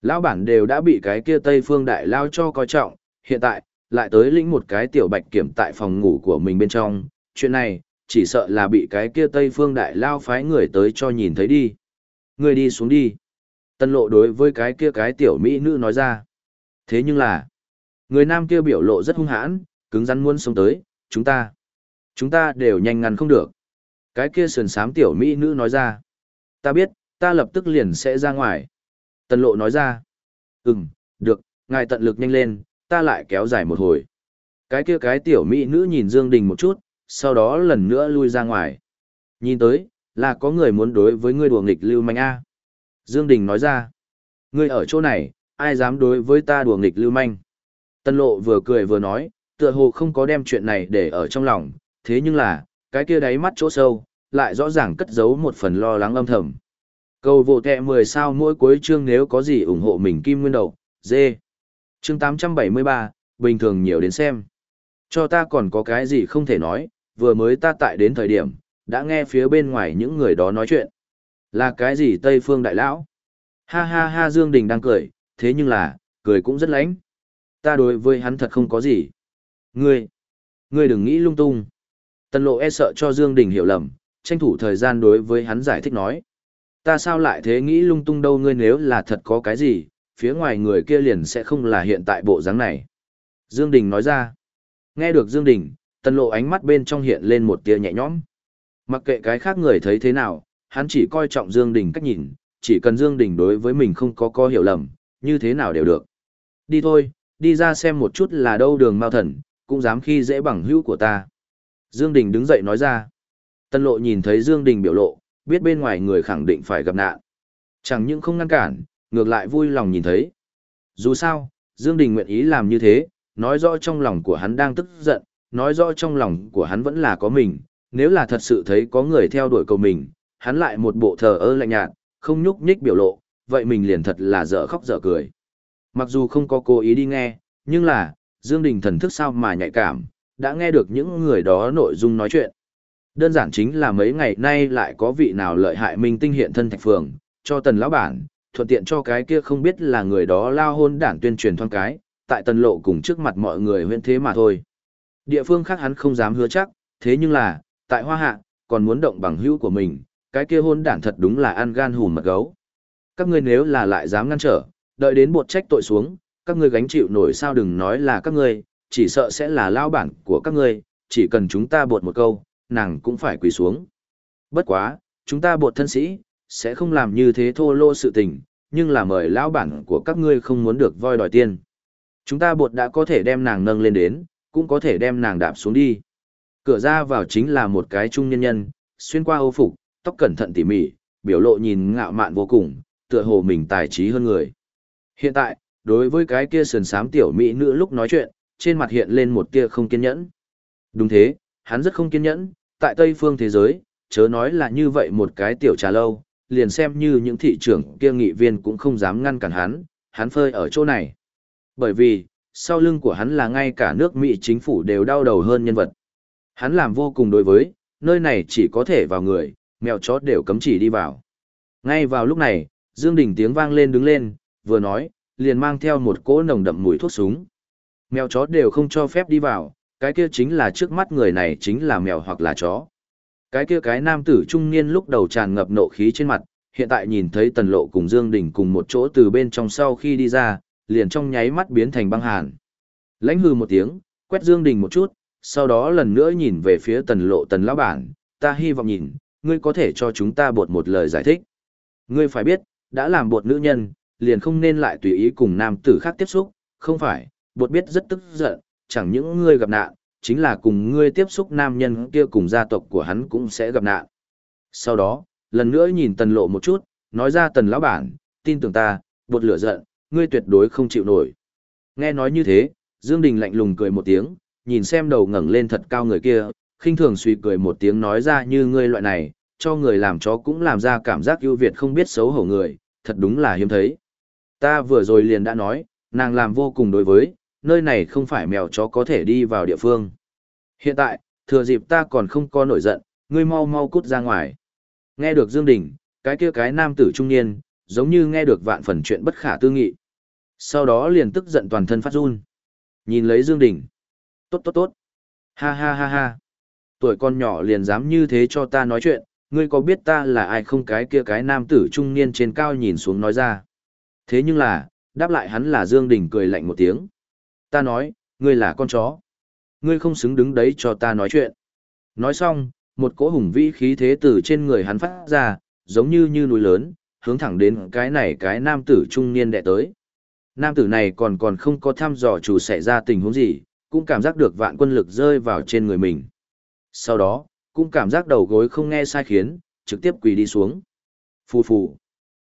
Lão bản đều đã bị cái kia Tây Phương Đại Lao cho coi trọng, hiện tại, lại tới lĩnh một cái tiểu bạch kiểm tại phòng ngủ của mình bên trong, chuyện này, chỉ sợ là bị cái kia Tây Phương Đại Lao phái người tới cho nhìn thấy đi. Người đi xuống đi. Tân lộ đối với cái kia cái tiểu mỹ nữ nói ra. Thế nhưng là, người nam kia biểu lộ rất hung hãn, cứng rắn muốn sống tới, chúng ta, chúng ta đều nhanh ngăn không được. Cái kia sườn sám tiểu mỹ nữ nói ra. Ta biết, ta lập tức liền sẽ ra ngoài. Tân lộ nói ra. Ừm, được, ngài tận lực nhanh lên, ta lại kéo dài một hồi. Cái kia cái tiểu mỹ nữ nhìn Dương Đình một chút, sau đó lần nữa lui ra ngoài. Nhìn tới, là có người muốn đối với ngươi đùa nghịch lưu manh A. Dương Đình nói ra, ngươi ở chỗ này, ai dám đối với ta đùa nghịch lưu manh. Tân lộ vừa cười vừa nói, tựa hồ không có đem chuyện này để ở trong lòng, thế nhưng là, cái kia đáy mắt chỗ sâu, lại rõ ràng cất giấu một phần lo lắng âm thầm. Cầu vô tệ 10 sao mỗi cuối chương nếu có gì ủng hộ mình kim nguyên đầu, dê. Chương 873, bình thường nhiều đến xem. Cho ta còn có cái gì không thể nói, vừa mới ta tại đến thời điểm, đã nghe phía bên ngoài những người đó nói chuyện. Là cái gì Tây Phương Đại Lão? Ha ha ha Dương Đình đang cười, thế nhưng là, cười cũng rất lãnh Ta đối với hắn thật không có gì. Ngươi, ngươi đừng nghĩ lung tung. Tần lộ e sợ cho Dương Đình hiểu lầm, tranh thủ thời gian đối với hắn giải thích nói. Ta sao lại thế nghĩ lung tung đâu ngươi nếu là thật có cái gì, phía ngoài người kia liền sẽ không là hiện tại bộ dáng này. Dương Đình nói ra. Nghe được Dương Đình, tần lộ ánh mắt bên trong hiện lên một tia nhẹ nhõm. Mặc kệ cái khác người thấy thế nào, hắn chỉ coi trọng Dương Đình cách nhìn, chỉ cần Dương Đình đối với mình không có có hiểu lầm, như thế nào đều được. Đi thôi, đi ra xem một chút là đâu đường mao thần, cũng dám khi dễ bằng hữu của ta. Dương Đình đứng dậy nói ra. Tân lộ nhìn thấy Dương Đình biểu lộ, biết bên ngoài người khẳng định phải gặp nạn. Chẳng những không ngăn cản, ngược lại vui lòng nhìn thấy. Dù sao, Dương Đình nguyện ý làm như thế, nói rõ trong lòng của hắn đang tức giận, nói rõ trong lòng của hắn vẫn là có mình, nếu là thật sự thấy có người theo đuổi cầu mình, hắn lại một bộ thờ ơ lạnh nhạt, không nhúc nhích biểu lộ, vậy mình liền thật là dở khóc dở cười. Mặc dù không có cố ý đi nghe, nhưng là, Dương Đình thần thức sao mà nhạy cảm, đã nghe được những người đó nội dung nói chuyện. Đơn giản chính là mấy ngày nay lại có vị nào lợi hại minh tinh hiện thân thạch phường, cho tần lão bản, thuận tiện cho cái kia không biết là người đó lao hôn đảng tuyên truyền thoang cái, tại tần lộ cùng trước mặt mọi người huyện thế mà thôi. Địa phương khác hắn không dám hứa chắc, thế nhưng là, tại hoa hạ, còn muốn động bằng hữu của mình, cái kia hôn đản thật đúng là ăn gan hùm mật gấu. Các ngươi nếu là lại dám ngăn trở, đợi đến bột trách tội xuống, các ngươi gánh chịu nổi sao đừng nói là các ngươi, chỉ sợ sẽ là lao bản của các ngươi, chỉ cần chúng ta bột một câu, nàng cũng phải quỳ xuống. Bất quá, chúng ta bột thân sĩ, sẽ không làm như thế thô lô sự tình, nhưng là mời lão bản của các ngươi không muốn được voi đòi tiền. Chúng ta bột đã có thể đem nàng nâng lên đến, cũng có thể đem nàng đạp xuống đi. Cửa ra vào chính là một cái trung nhân nhân, xuyên qua ô phục, tóc cẩn thận tỉ mỉ, biểu lộ nhìn ngạo mạn vô cùng, tựa hồ mình tài trí hơn người. Hiện tại, đối với cái kia sườn sám tiểu mỹ nữ lúc nói chuyện, trên mặt hiện lên một tia không kiên nhẫn. Đúng thế, hắn rất không kiên nhẫn, tại Tây phương thế giới, chớ nói là như vậy một cái tiểu trà lâu, liền xem như những thị trưởng kia nghị viên cũng không dám ngăn cản hắn, hắn phơi ở chỗ này. Bởi vì, sau lưng của hắn là ngay cả nước Mỹ chính phủ đều đau đầu hơn nhân vật. Hắn làm vô cùng đối với, nơi này chỉ có thể vào người, mèo chó đều cấm chỉ đi vào. Ngay vào lúc này, Dương Đình tiếng vang lên đứng lên, vừa nói, liền mang theo một cỗ nồng đậm mùi thuốc súng. Mèo chó đều không cho phép đi vào, cái kia chính là trước mắt người này chính là mèo hoặc là chó. Cái kia cái nam tử trung niên lúc đầu tràn ngập nộ khí trên mặt, hiện tại nhìn thấy tần lộ cùng Dương Đình cùng một chỗ từ bên trong sau khi đi ra, liền trong nháy mắt biến thành băng hàn. Lãnh hư một tiếng, quét Dương Đình một chút, sau đó lần nữa nhìn về phía tần lộ tần lão bản, ta hy vọng nhìn, ngươi có thể cho chúng ta bột một lời giải thích. Ngươi phải biết, đã làm bột nữ nhân, liền không nên lại tùy ý cùng nam tử khác tiếp xúc, không phải, bột biết rất tức giận, chẳng những ngươi gặp nạn, chính là cùng ngươi tiếp xúc nam nhân kia cùng gia tộc của hắn cũng sẽ gặp nạn. Sau đó, lần nữa nhìn tần lộ một chút, nói ra tần lão bản, tin tưởng ta, bột lửa giận, ngươi tuyệt đối không chịu nổi. Nghe nói như thế, Dương Đình lạnh lùng cười một tiếng, nhìn xem đầu ngẩng lên thật cao người kia, khinh thường suy cười một tiếng nói ra như ngươi loại này, cho người làm chó cũng làm ra cảm giác ưu việt không biết xấu hổ người, thật đúng là hiếm thấy. Ta vừa rồi liền đã nói, nàng làm vô cùng đối với, nơi này không phải mèo chó có thể đi vào địa phương. Hiện tại, thừa dịp ta còn không có nổi giận, ngươi mau mau cút ra ngoài. Nghe được Dương Đình, cái kia cái nam tử trung niên, giống như nghe được vạn phần chuyện bất khả tư nghị. Sau đó liền tức giận toàn thân phát run. Nhìn lấy Dương Đình. Tốt tốt tốt. Ha ha ha ha. Tuổi con nhỏ liền dám như thế cho ta nói chuyện, ngươi có biết ta là ai không cái kia cái nam tử trung niên trên cao nhìn xuống nói ra. Thế nhưng là, đáp lại hắn là Dương Đình cười lạnh một tiếng. Ta nói, ngươi là con chó. Ngươi không xứng đứng đấy cho ta nói chuyện. Nói xong, một cỗ hùng vĩ khí thế từ trên người hắn phát ra, giống như như núi lớn, hướng thẳng đến cái này cái nam tử trung niên đệ tới. Nam tử này còn còn không có thăm dò chủ xảy ra tình huống gì, cũng cảm giác được vạn quân lực rơi vào trên người mình. Sau đó, cũng cảm giác đầu gối không nghe sai khiến, trực tiếp quỳ đi xuống. Phù phù.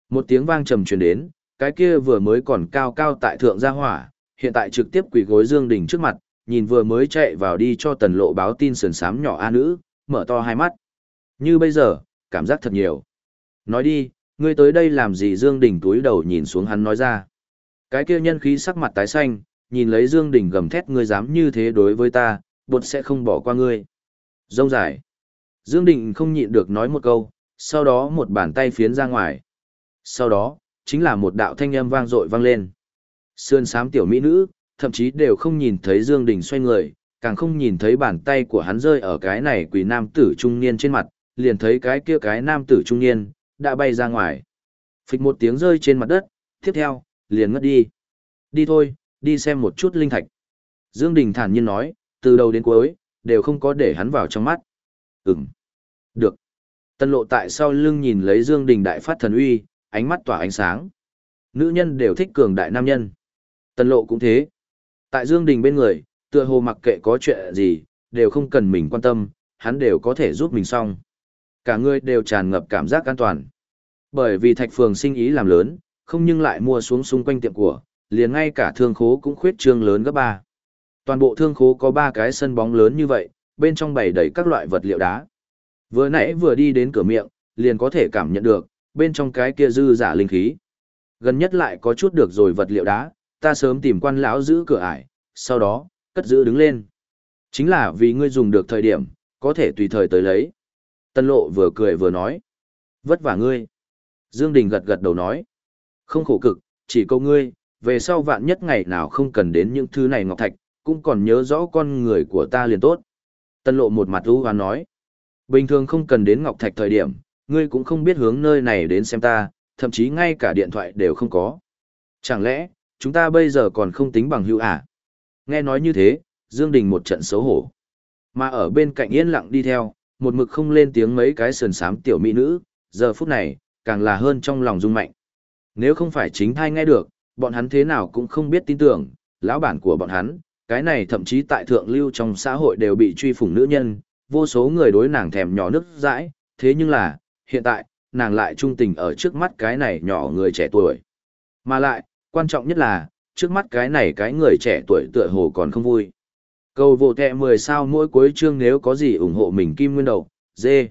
Một tiếng vang trầm truyền đến, cái kia vừa mới còn cao cao tại thượng gia hỏa, hiện tại trực tiếp quỳ gối Dương Đình trước mặt, nhìn vừa mới chạy vào đi cho tần lộ báo tin sườn sám nhỏ A nữ, mở to hai mắt. Như bây giờ, cảm giác thật nhiều. Nói đi, ngươi tới đây làm gì Dương Đình túi đầu nhìn xuống hắn nói ra. Cái kia nhân khí sắc mặt tái xanh, nhìn lấy Dương Đình gầm thét ngươi dám như thế đối với ta, bột sẽ không bỏ qua ngươi. Rông dài. Dương Đình không nhịn được nói một câu, sau đó một bàn tay phiến ra ngoài. Sau đó, chính là một đạo thanh âm vang dội vang lên. Sườn sám tiểu mỹ nữ, thậm chí đều không nhìn thấy Dương Đình xoay người, càng không nhìn thấy bàn tay của hắn rơi ở cái này quỷ nam tử trung niên trên mặt, liền thấy cái kia cái nam tử trung niên, đã bay ra ngoài. Phịch một tiếng rơi trên mặt đất, tiếp theo, liền ngất đi. Đi thôi, đi xem một chút linh thạch. Dương Đình thản nhiên nói, từ đầu đến cuối, đều không có để hắn vào trong mắt. Ừm. Được. Tân lộ tại sau lưng nhìn lấy Dương Đình đại phát thần uy, ánh mắt tỏa ánh sáng. Nữ nhân đều thích cường đại nam nhân. Tân lộ cũng thế. Tại Dương Đình bên người, tựa hồ mặc kệ có chuyện gì, đều không cần mình quan tâm, hắn đều có thể giúp mình xong. Cả người đều tràn ngập cảm giác an toàn. Bởi vì thạch phường sinh ý làm lớn, không nhưng lại mua xuống xung quanh tiệm của, liền ngay cả thương khố cũng khuyết trương lớn gấp ba. Toàn bộ thương khố có ba cái sân bóng lớn như vậy, bên trong bày đầy các loại vật liệu đá. Vừa nãy vừa đi đến cửa miệng, liền có thể cảm nhận được, bên trong cái kia dư giả linh khí. Gần nhất lại có chút được rồi vật liệu đá, ta sớm tìm quan lão giữ cửa ải, sau đó, cất giữ đứng lên. Chính là vì ngươi dùng được thời điểm, có thể tùy thời tới lấy. Tân lộ vừa cười vừa nói. Vất vả ngươi. Dương Đình gật gật đầu nói. Không khổ cực, chỉ câu ngươi, về sau vạn nhất ngày nào không cần đến những thứ này ngọc thạch, cũng còn nhớ rõ con người của ta liền tốt. Tân lộ một mặt ưu hoán nói. Bình thường không cần đến ngọc thạch thời điểm, ngươi cũng không biết hướng nơi này đến xem ta, thậm chí ngay cả điện thoại đều không có. Chẳng lẽ, chúng ta bây giờ còn không tính bằng hữu à? Nghe nói như thế, Dương Đình một trận xấu hổ. Mà ở bên cạnh yên lặng đi theo, một mực không lên tiếng mấy cái sườn sám tiểu mỹ nữ, giờ phút này, càng là hơn trong lòng rung mạnh. Nếu không phải chính thai nghe được, bọn hắn thế nào cũng không biết tin tưởng, lão bản của bọn hắn, cái này thậm chí tại thượng lưu trong xã hội đều bị truy phủng nữ nhân, vô số người đối nàng thèm nhỏ nước dãi, thế nhưng là, hiện tại, nàng lại trung tình ở trước mắt cái này nhỏ người trẻ tuổi. Mà lại, quan trọng nhất là, trước mắt cái này cái người trẻ tuổi tựa hồ còn không vui. Cầu vô kẹ 10 sao mỗi cuối chương nếu có gì ủng hộ mình kim nguyên đầu, dê.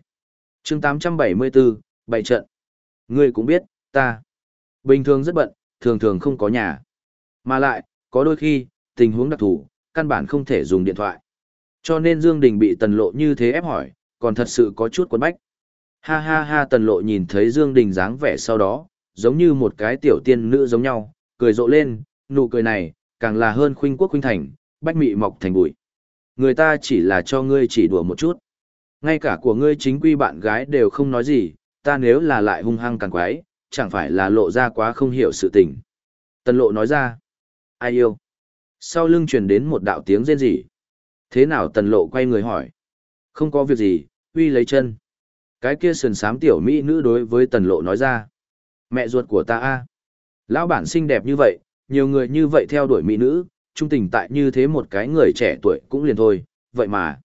Chương 874, bảy trận. Ngươi cũng biết, ta. Bình thường rất bận, thường thường không có nhà. Mà lại, có đôi khi, tình huống đặc thù, căn bản không thể dùng điện thoại. Cho nên Dương Đình bị tần lộ như thế ép hỏi, còn thật sự có chút quấn bách. Ha ha ha tần lộ nhìn thấy Dương Đình dáng vẻ sau đó, giống như một cái tiểu tiên nữ giống nhau, cười rộ lên, nụ cười này, càng là hơn khuynh quốc khuynh thành, bách mị mọc thành bụi. Người ta chỉ là cho ngươi chỉ đùa một chút. Ngay cả của ngươi chính quy bạn gái đều không nói gì, ta nếu là lại hung hăng càng quái, chẳng phải là lộ ra quá không hiểu sự tình. Tần lộ nói ra, ai yêu? Sau lưng truyền đến một đạo tiếng rên rỉ. Thế nào tần lộ quay người hỏi? Không có việc gì, uy lấy chân. Cái kia sườn sám tiểu mỹ nữ đối với tần lộ nói ra. Mẹ ruột của ta a Lão bản xinh đẹp như vậy, nhiều người như vậy theo đuổi mỹ nữ, trung tình tại như thế một cái người trẻ tuổi cũng liền thôi, vậy mà.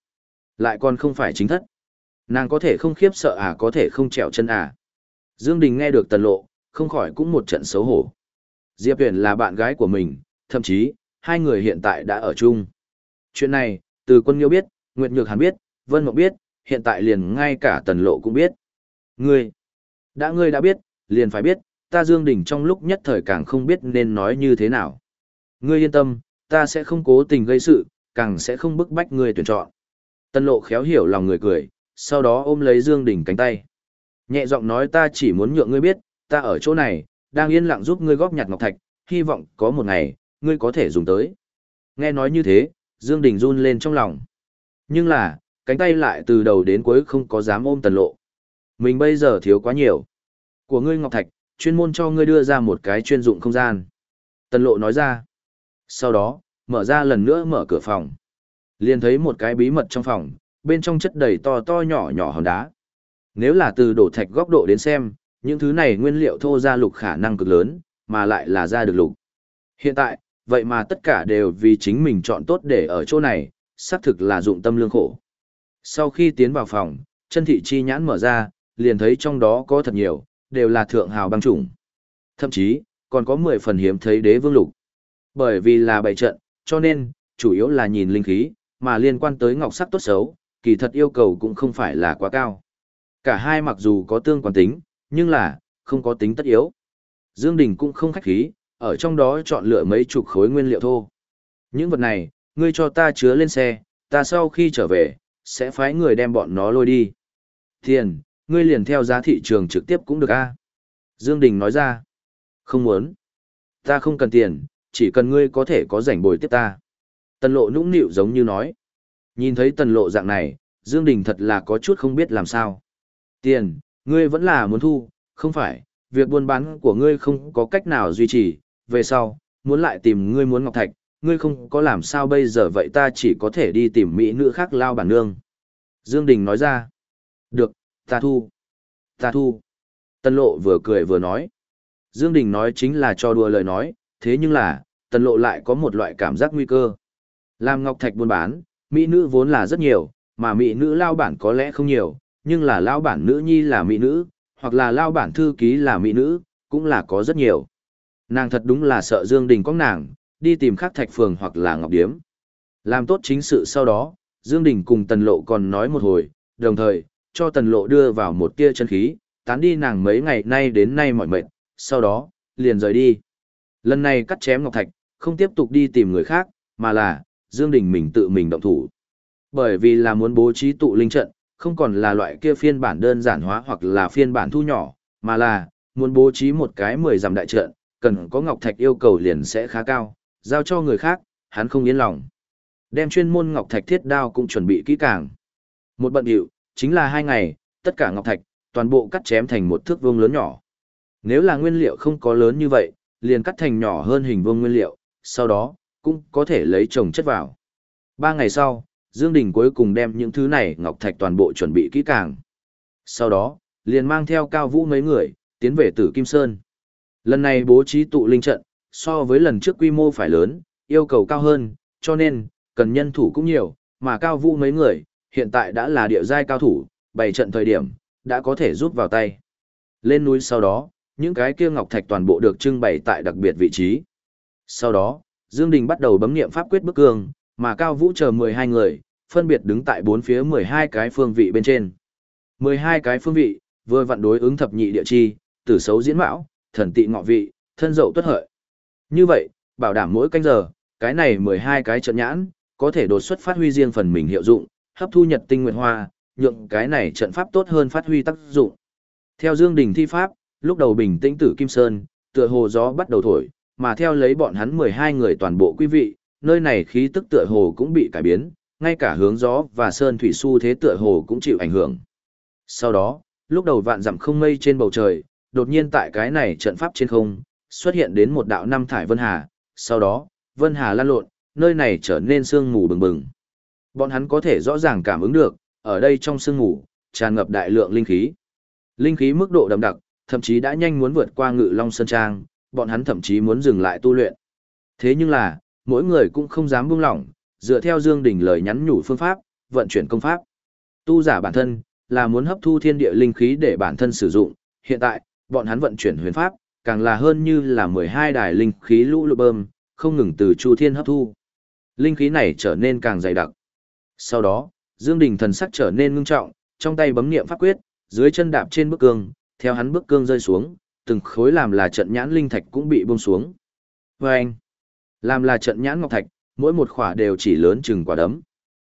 Lại còn không phải chính thất. Nàng có thể không khiếp sợ à có thể không trèo chân à. Dương Đình nghe được tần lộ, không khỏi cũng một trận xấu hổ. Diệp Huyền là bạn gái của mình, thậm chí, hai người hiện tại đã ở chung. Chuyện này, từ quân nghiêu biết, Nguyệt Nhược Hàn biết, Vân Mộng biết, hiện tại liền ngay cả tần lộ cũng biết. Ngươi, đã ngươi đã biết, liền phải biết, ta Dương Đình trong lúc nhất thời càng không biết nên nói như thế nào. Ngươi yên tâm, ta sẽ không cố tình gây sự, càng sẽ không bức bách ngươi tuyển chọn. Tần lộ khéo hiểu lòng người cười, sau đó ôm lấy Dương Đình cánh tay. Nhẹ giọng nói ta chỉ muốn nhượng ngươi biết, ta ở chỗ này, đang yên lặng giúp ngươi góp nhặt ngọc thạch, hy vọng có một ngày, ngươi có thể dùng tới. Nghe nói như thế, Dương Đình run lên trong lòng. Nhưng là, cánh tay lại từ đầu đến cuối không có dám ôm tần lộ. Mình bây giờ thiếu quá nhiều. Của ngươi ngọc thạch, chuyên môn cho ngươi đưa ra một cái chuyên dụng không gian. Tần lộ nói ra. Sau đó, mở ra lần nữa mở cửa phòng. liền thấy một cái bí mật trong phòng, bên trong chất đầy to to nhỏ nhỏ hòn đá. Nếu là từ đổ thạch góc độ đến xem, những thứ này nguyên liệu thô ra lục khả năng cực lớn, mà lại là ra được lục. Hiện tại, vậy mà tất cả đều vì chính mình chọn tốt để ở chỗ này, xác thực là dụng tâm lương khổ. Sau khi tiến vào phòng, chân thị chi nhãn mở ra, liền thấy trong đó có thật nhiều, đều là thượng hào băng chủng. Thậm chí, còn có 10 phần hiếm thấy đế vương lục. Bởi vì là bày trận, cho nên, chủ yếu là nhìn linh khí, mà liên quan tới ngọc sắc tốt xấu, kỳ thật yêu cầu cũng không phải là quá cao. Cả hai mặc dù có tương quan tính, nhưng là, không có tính tất yếu. Dương Đình cũng không khách khí, ở trong đó chọn lựa mấy chục khối nguyên liệu thô. Những vật này, ngươi cho ta chứa lên xe, ta sau khi trở về, sẽ phái người đem bọn nó lôi đi. Tiền, ngươi liền theo giá thị trường trực tiếp cũng được a. Dương Đình nói ra. Không muốn. Ta không cần tiền, chỉ cần ngươi có thể có rảnh bồi tiếp ta. Tần lộ nũng nịu giống như nói. Nhìn thấy tần lộ dạng này, Dương Đình thật là có chút không biết làm sao. Tiền, ngươi vẫn là muốn thu, không phải, việc buôn bán của ngươi không có cách nào duy trì, về sau, muốn lại tìm ngươi muốn ngọc thạch, ngươi không có làm sao bây giờ vậy ta chỉ có thể đi tìm mỹ nữ khác lao bản nương. Dương Đình nói ra, được, ta thu, ta thu. Tân lộ vừa cười vừa nói. Dương Đình nói chính là cho đùa lời nói, thế nhưng là, tần lộ lại có một loại cảm giác nguy cơ. Làm ngọc thạch buôn bán, mỹ nữ vốn là rất nhiều, mà mỹ nữ lao bản có lẽ không nhiều, nhưng là lao bản nữ nhi là mỹ nữ, hoặc là lao bản thư ký là mỹ nữ, cũng là có rất nhiều. Nàng thật đúng là sợ Dương Đình có nàng, đi tìm khắc thạch phường hoặc là ngọc điếm. Làm tốt chính sự sau đó, Dương Đình cùng Tần Lộ còn nói một hồi, đồng thời, cho Tần Lộ đưa vào một tia chân khí, tán đi nàng mấy ngày nay đến nay mỏi mệt, sau đó, liền rời đi. Lần này cắt chém ngọc thạch, không tiếp tục đi tìm người khác, mà là, Dương Đình mình tự mình động thủ. Bởi vì là muốn bố trí tụ linh trận, không còn là loại kia phiên bản đơn giản hóa hoặc là phiên bản thu nhỏ, mà là, muốn bố trí một cái 10 dặm đại trận, cần có ngọc thạch yêu cầu liền sẽ khá cao, giao cho người khác, hắn không yên lòng. Đem chuyên môn ngọc thạch thiết đao cũng chuẩn bị kỹ càng. Một bận hiệu, chính là hai ngày, tất cả ngọc thạch, toàn bộ cắt chém thành một thước vuông lớn nhỏ. Nếu là nguyên liệu không có lớn như vậy, liền cắt thành nhỏ hơn hình vuông nguyên liệu, sau đó, cũng có thể lấy trồng chất vào. Ba ngày sau, Dương Đình cuối cùng đem những thứ này ngọc thạch toàn bộ chuẩn bị kỹ càng. Sau đó, liền mang theo cao vũ mấy người, tiến về Tử Kim Sơn. Lần này bố trí tụ linh trận, so với lần trước quy mô phải lớn, yêu cầu cao hơn, cho nên, cần nhân thủ cũng nhiều, mà cao vũ mấy người, hiện tại đã là địa giai cao thủ, bày trận thời điểm, đã có thể rút vào tay. Lên núi sau đó, những cái kia ngọc thạch toàn bộ được trưng bày tại đặc biệt vị trí. Sau đó, Dương Đình bắt đầu bấm niệm pháp quyết bức cương, mà Cao Vũ chờ 12 người, phân biệt đứng tại bốn phía 12 cái phương vị bên trên. 12 cái phương vị, vừa vặn đối ứng thập nhị địa chi, tử xấu diễn mão, thần tị ngọ vị, thân dậu tuất hợi. Như vậy, bảo đảm mỗi canh giờ, cái này 12 cái trận nhãn, có thể đột xuất phát huy riêng phần mình hiệu dụng, hấp thu nhật tinh nguyệt hoa, nhượng cái này trận pháp tốt hơn phát huy tác dụng. Theo Dương Đình thi pháp, lúc đầu bình tĩnh tử Kim Sơn, tựa hồ gió bắt đầu thổi, mà theo lấy bọn hắn 12 người toàn bộ quý vị, nơi này khí tức tựa hồ cũng bị cải biến, ngay cả hướng gió và sơn thủy su thế tựa hồ cũng chịu ảnh hưởng. Sau đó, lúc đầu vạn dặm không mây trên bầu trời, đột nhiên tại cái này trận pháp trên không, xuất hiện đến một đạo năm thải vân hà, sau đó, vân hà lan lộn, nơi này trở nên sương mù bừng bừng. Bọn hắn có thể rõ ràng cảm ứng được, ở đây trong sương mù, tràn ngập đại lượng linh khí. Linh khí mức độ đậm đặc, thậm chí đã nhanh muốn vượt qua ngự long sơn trang, bọn hắn thậm chí muốn dừng lại tu luyện. Thế nhưng là, mỗi người cũng không dám buông lỏng, dựa theo Dương Đình lời nhắn nhủ phương pháp, vận chuyển công pháp. Tu giả bản thân, là muốn hấp thu thiên địa linh khí để bản thân sử dụng, hiện tại, bọn hắn vận chuyển huyền pháp, càng là hơn như là 12 đài linh khí lũ lụt bơm, không ngừng từ chu thiên hấp thu. Linh khí này trở nên càng dày đặc. Sau đó, Dương Đình thần sắc trở nên ngưng trọng, trong tay bấm niệm pháp quyết, dưới chân đạp trên bức cương, theo hắn bức cương rơi xuống, từng khối làm là trận nhãn linh thạch cũng bị buông xuống. Và anh, làm là trận nhãn ngọc thạch, mỗi một khỏa đều chỉ lớn chừng quả đấm.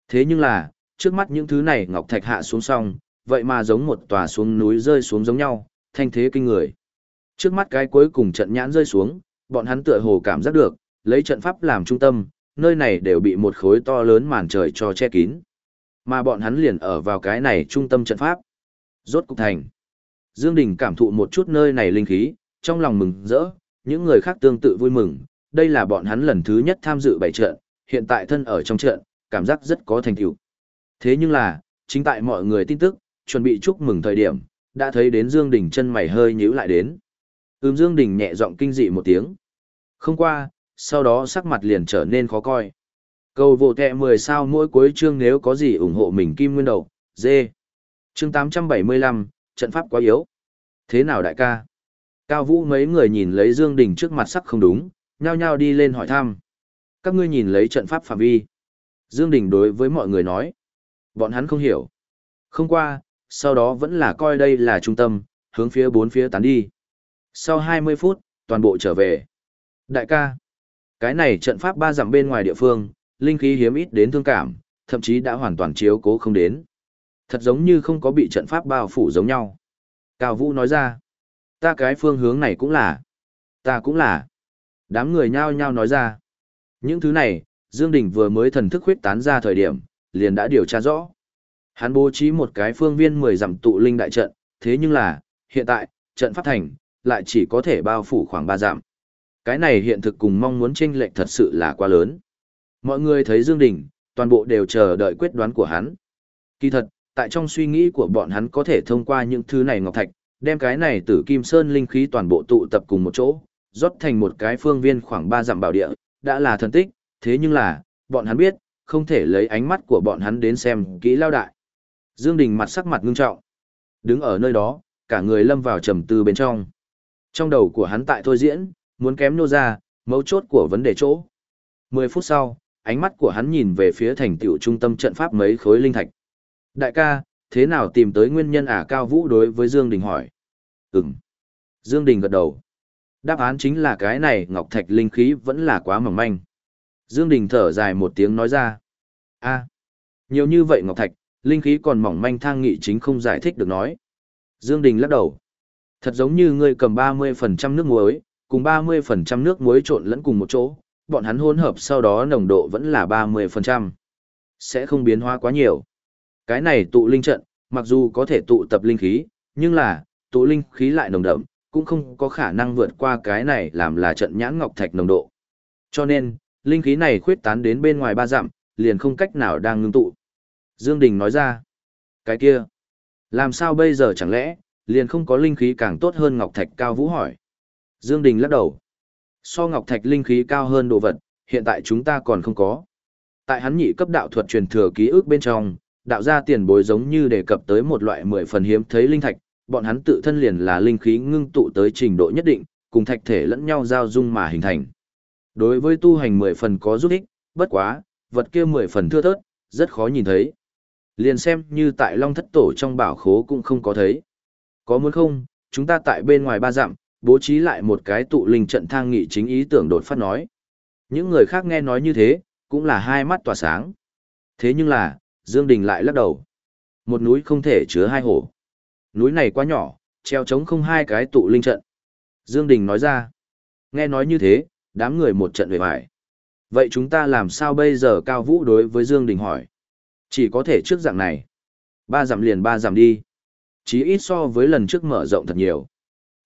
Thế nhưng là, trước mắt những thứ này ngọc thạch hạ xuống xong, vậy mà giống một tòa xuống núi rơi xuống giống nhau, thanh thế kinh người. Trước mắt cái cuối cùng trận nhãn rơi xuống, bọn hắn tựa hồ cảm giác được, lấy trận pháp làm trung tâm, nơi này đều bị một khối to lớn màn trời cho che kín. Mà bọn hắn liền ở vào cái này trung tâm trận pháp. Rốt cục thành. Dương Đình cảm thụ một chút nơi này linh khí, trong lòng mừng rỡ, những người khác tương tự vui mừng, đây là bọn hắn lần thứ nhất tham dự bảy trận, hiện tại thân ở trong trận, cảm giác rất có thành tựu. Thế nhưng là, chính tại mọi người tin tức, chuẩn bị chúc mừng thời điểm, đã thấy đến Dương Đình chân mày hơi nhíu lại đến. Ừm Dương Đình nhẹ giọng kinh dị một tiếng. Không qua, sau đó sắc mặt liền trở nên khó coi. Cầu vô kẹ 10 sao mỗi cuối chương nếu có gì ủng hộ mình kim nguyên đầu, dê. Chương 875, trận pháp quá yếu. Thế nào đại ca? Cao Vũ mấy người nhìn lấy Dương Đình trước mặt sắc không đúng, nhao nhao đi lên hỏi thăm. Các ngươi nhìn lấy trận pháp phạm vi. Dương Đình đối với mọi người nói. Bọn hắn không hiểu. Không qua, sau đó vẫn là coi đây là trung tâm, hướng phía bốn phía tán đi. Sau 20 phút, toàn bộ trở về. Đại ca, cái này trận pháp ba dặm bên ngoài địa phương, linh khí hiếm ít đến thương cảm, thậm chí đã hoàn toàn chiếu cố không đến. Thật giống như không có bị trận pháp bao phủ giống nhau. Cao Vũ nói ra, ta cái phương hướng này cũng là, ta cũng là. Đám người nhao nhao nói ra. Những thứ này, Dương Đình vừa mới thần thức huyết tán ra thời điểm, liền đã điều tra rõ. Hắn bố trí một cái phương viên 10 dặm tụ linh đại trận, thế nhưng là, hiện tại, trận pháp thành, lại chỉ có thể bao phủ khoảng 3 dặm. Cái này hiện thực cùng mong muốn chênh lệch thật sự là quá lớn. Mọi người thấy Dương Đình, toàn bộ đều chờ đợi quyết đoán của hắn. Kỳ thật, tại trong suy nghĩ của bọn hắn có thể thông qua những thứ này ngọc thạch, đem cái này tử kim sơn linh khí toàn bộ tụ tập cùng một chỗ, rót thành một cái phương viên khoảng 3 dặm bảo địa, đã là thần tích, thế nhưng là, bọn hắn biết, không thể lấy ánh mắt của bọn hắn đến xem kỹ lao đại. Dương Đình mặt sắc mặt ngưng trọng. Đứng ở nơi đó, cả người lâm vào trầm tư bên trong. Trong đầu của hắn tại thôi diễn, muốn kém nô ra, mấu chốt của vấn đề chỗ. 10 phút sau, ánh mắt của hắn nhìn về phía thành tựu trung tâm trận pháp mấy khối linh thạch. Đại ca, thế nào tìm tới nguyên nhân ả cao vũ đối với Dương Đình hỏi? Ừm. Dương Đình gật đầu. Đáp án chính là cái này ngọc thạch linh khí vẫn là quá mỏng manh. Dương Đình thở dài một tiếng nói ra. a nhiều như vậy ngọc thạch, linh khí còn mỏng manh thang nghị chính không giải thích được nói. Dương Đình lắc đầu. Thật giống như ngươi cầm 30% nước muối, cùng 30% nước muối trộn lẫn cùng một chỗ, bọn hắn hỗn hợp sau đó nồng độ vẫn là 30%. Sẽ không biến hóa quá nhiều. Cái này tụ linh trận, mặc dù có thể tụ tập linh khí, nhưng là, tụ linh khí lại nồng đậm, cũng không có khả năng vượt qua cái này làm là trận nhãn ngọc thạch nồng độ. Cho nên, linh khí này khuyết tán đến bên ngoài ba dặm, liền không cách nào đang ngưng tụ. Dương Đình nói ra, cái kia, làm sao bây giờ chẳng lẽ, liền không có linh khí càng tốt hơn ngọc thạch cao vũ hỏi. Dương Đình lắc đầu, so ngọc thạch linh khí cao hơn đồ vật, hiện tại chúng ta còn không có. Tại hắn nhị cấp đạo thuật truyền thừa ký ức bên trong, đạo gia tiền bối giống như đề cập tới một loại mười phần hiếm thấy linh thạch, bọn hắn tự thân liền là linh khí ngưng tụ tới trình độ nhất định, cùng thạch thể lẫn nhau giao dung mà hình thành. Đối với tu hành mười phần có giúp ích, bất quá, vật kia mười phần thưa thớt, rất khó nhìn thấy. Liền xem như tại Long Thất Tổ trong bảo khố cũng không có thấy. Có muốn không, chúng ta tại bên ngoài ba dặm, bố trí lại một cái tụ linh trận thang nghị chính ý tưởng đột phát nói. Những người khác nghe nói như thế, cũng là hai mắt tỏa sáng. Thế nhưng là, Dương Đình lại lắc đầu. Một núi không thể chứa hai hổ. Núi này quá nhỏ, treo trống không hai cái tụ linh trận. Dương Đình nói ra. Nghe nói như thế, đám người một trận về vải Vậy chúng ta làm sao bây giờ Cao Vũ đối với Dương Đình hỏi? Chỉ có thể trước dạng này. Ba giảm liền ba giảm đi. Chí ít so với lần trước mở rộng thật nhiều.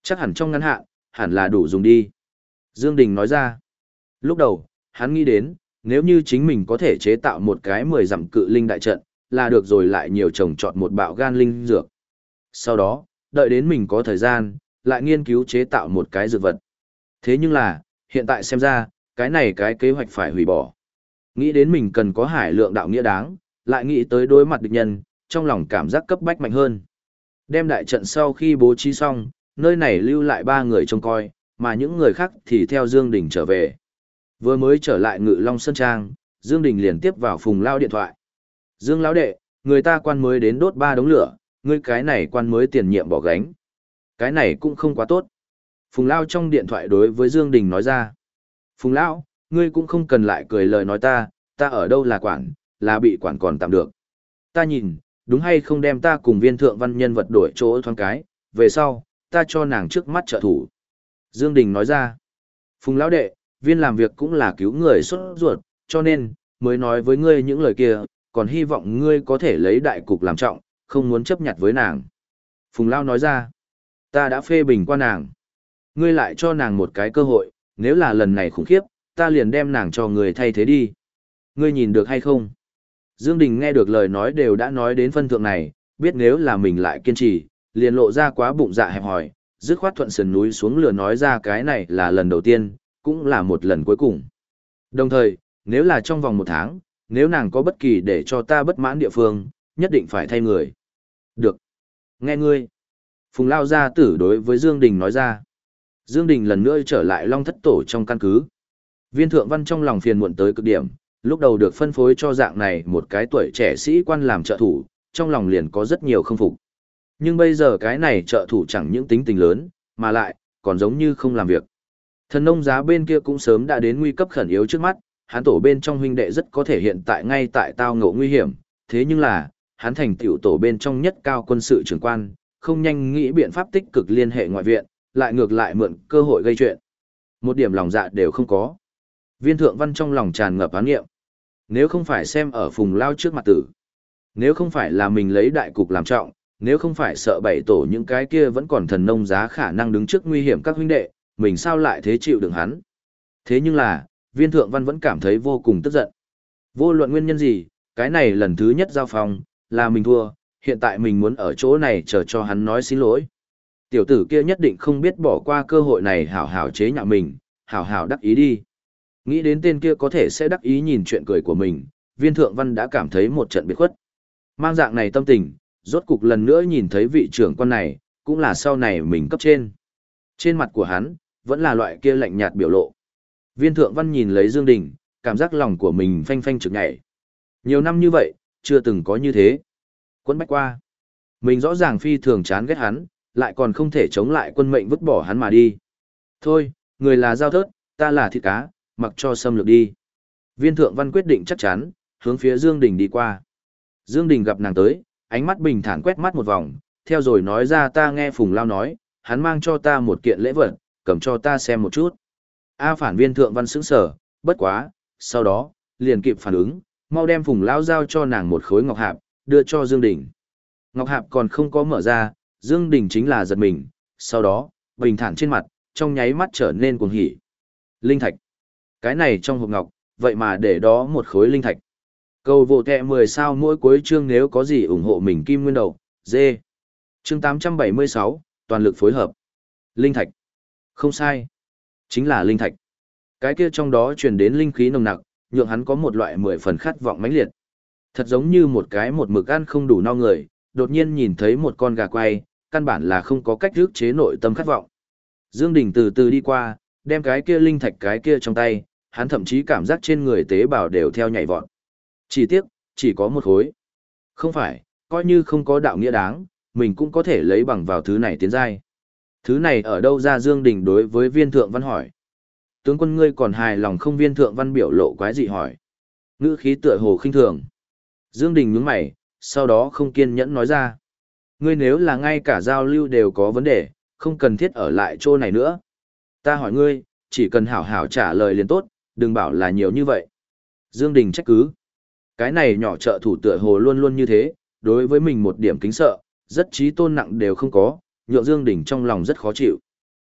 Chắc hẳn trong ngắn hạn, hẳn là đủ dùng đi. Dương Đình nói ra. Lúc đầu, hắn nghĩ đến, nếu như chính mình có thể chế tạo một cái mười dặm cự linh đại trận, là được rồi lại nhiều trồng trọt một bạo gan linh dược. Sau đó, đợi đến mình có thời gian, lại nghiên cứu chế tạo một cái dược vật. Thế nhưng là, hiện tại xem ra, cái này cái kế hoạch phải hủy bỏ. Nghĩ đến mình cần có hải lượng đạo nghĩa đáng, lại nghĩ tới đối mặt địch nhân, trong lòng cảm giác cấp bách mạnh hơn. Đem đại trận sau khi bố trí xong, nơi này lưu lại ba người trông coi, mà những người khác thì theo Dương Đình trở về. Vừa mới trở lại ngự Long Sơn Trang, Dương Đình liền tiếp vào Phùng Lao điện thoại. Dương Lão Đệ, người ta quan mới đến đốt ba đống lửa, ngươi cái này quan mới tiền nhiệm bỏ gánh. Cái này cũng không quá tốt. Phùng Lao trong điện thoại đối với Dương Đình nói ra. Phùng Lão, ngươi cũng không cần lại cười lời nói ta, ta ở đâu là quản, là bị quản còn tạm được. Ta nhìn, đúng hay không đem ta cùng viên thượng văn nhân vật đổi chỗ thoáng cái, về sau, ta cho nàng trước mắt trợ thủ. Dương Đình nói ra. Phùng Lão Đệ, viên làm việc cũng là cứu người xuất ruột, cho nên, mới nói với ngươi những lời kia, còn hy vọng ngươi có thể lấy đại cục làm trọng, không muốn chấp nhặt với nàng. Phùng Lao nói ra, ta đã phê bình qua nàng. Ngươi lại cho nàng một cái cơ hội, nếu là lần này khủng khiếp, ta liền đem nàng cho người thay thế đi. Ngươi nhìn được hay không? Dương Đình nghe được lời nói đều đã nói đến phân thượng này, biết nếu là mình lại kiên trì, liền lộ ra quá bụng dạ hẹp hòi, dứt khoát thuận sườn núi xuống lừa nói ra cái này là lần đầu tiên, cũng là một lần cuối cùng. Đồng thời, nếu là trong vòng một tháng, nếu nàng có bất kỳ để cho ta bất mãn địa phương, nhất định phải thay người. Được. Nghe ngươi. Phùng Lao gia tử đối với Dương Đình nói ra. Dương Đình lần nữa trở lại Long Thất Tổ trong căn cứ. Viên Thượng Văn trong lòng phiền muộn tới cực điểm, lúc đầu được phân phối cho dạng này một cái tuổi trẻ sĩ quan làm trợ thủ, trong lòng liền có rất nhiều không phục. Nhưng bây giờ cái này trợ thủ chẳng những tính tình lớn, mà lại, còn giống như không làm việc. Thần nông giá bên kia cũng sớm đã đến nguy cấp khẩn yếu trước mắt, hắn tổ bên trong huynh đệ rất có thể hiện tại ngay tại tao ngộ nguy hiểm, thế nhưng là, hắn thành tiểu tổ bên trong nhất cao quân sự trưởng quan, không nhanh nghĩ biện pháp tích cực liên hệ ngoại viện, lại ngược lại mượn cơ hội gây chuyện. Một điểm lòng dạ đều không có. Viên thượng văn trong lòng tràn ngập án nghiệm. Nếu không phải xem ở phùng lao trước mặt tử, nếu không phải là mình lấy đại cục làm trọng, nếu không phải sợ bảy tổ những cái kia vẫn còn thần nông giá khả năng đứng trước nguy hiểm các huynh đệ, mình sao lại thế chịu đựng hắn. Thế nhưng là, viên thượng văn vẫn cảm thấy vô cùng tức giận. Vô luận nguyên nhân gì, cái này lần thứ nhất giao phòng, là mình thua, hiện tại mình muốn ở chỗ này chờ cho hắn nói xin lỗi. Tiểu tử kia nhất định không biết bỏ qua cơ hội này hảo hảo chế nhạo mình, hảo hảo đắc ý đi. Nghĩ đến tên kia có thể sẽ đắc ý nhìn chuyện cười của mình, viên thượng văn đã cảm thấy một trận biệt khuất. Mang dạng này tâm tình, rốt cục lần nữa nhìn thấy vị trưởng quan này, cũng là sau này mình cấp trên. Trên mặt của hắn, vẫn là loại kia lạnh nhạt biểu lộ. Viên thượng văn nhìn lấy Dương Đình, cảm giác lòng của mình phanh phanh trực nhảy. Nhiều năm như vậy, chưa từng có như thế. Quân bách qua. Mình rõ ràng phi thường chán ghét hắn, lại còn không thể chống lại quân mệnh vứt bỏ hắn mà đi. Thôi, người là giao thớt, ta là thịt cá, mặc cho xâm lược đi. Viên thượng văn quyết định chắc chắn, hướng phía Dương Đình đi qua. Dương Đình gặp nàng tới, ánh mắt bình thản quét mắt một vòng, theo rồi nói ra ta nghe Phùng Lao nói, hắn mang cho ta một kiện lễ vật, cầm cho ta xem một chút. A phản viên thượng văn sững sờ, bất quá, sau đó, liền kịp phản ứng, mau đem Phùng Lao giao cho nàng một khối ngọc hạp, đưa cho Dương Đình. Ngọc hạp còn không có mở ra, Dương Đình chính là giật mình, sau đó, bình thản trên mặt, trong nháy mắt trở nên cuồng hỉ. Linh thạch. Cái này trong hộp ngọc, vậy mà để đó một khối linh thạch. Cầu vô kẹ 10 sao mỗi cuối chương nếu có gì ủng hộ mình kim nguyên đầu, dê. Chương 876, toàn lực phối hợp. Linh thạch. Không sai. Chính là linh thạch. Cái kia trong đó truyền đến linh khí nồng nặc, nhượng hắn có một loại mười phần khát vọng mãnh liệt. Thật giống như một cái một mực ăn không đủ no người, đột nhiên nhìn thấy một con gà quay, căn bản là không có cách rước chế nội tâm khát vọng. Dương Đình từ từ đi qua, đem cái kia linh thạch cái kia trong tay, hắn thậm chí cảm giác trên người tế bào đều theo nhảy vọt. Chỉ tiếc, chỉ có một khối. Không phải, coi như không có đạo nghĩa đáng, mình cũng có thể lấy bằng vào thứ này tiến giai. Thứ này ở đâu ra Dương Đình đối với viên thượng văn hỏi. Tướng quân ngươi còn hài lòng không viên thượng văn biểu lộ quái dị hỏi. Ngữ khí tựa hồ khinh thường. Dương Đình nhướng mày, sau đó không kiên nhẫn nói ra. Ngươi nếu là ngay cả giao lưu đều có vấn đề, không cần thiết ở lại chỗ này nữa. Ta hỏi ngươi, chỉ cần hảo hảo trả lời liền tốt, đừng bảo là nhiều như vậy. Dương Đình trách cứ. Cái này nhỏ trợ thủ tựa hồ luôn luôn như thế, đối với mình một điểm kính sợ, rất trí tôn nặng đều không có, nhượng Dương Đình trong lòng rất khó chịu.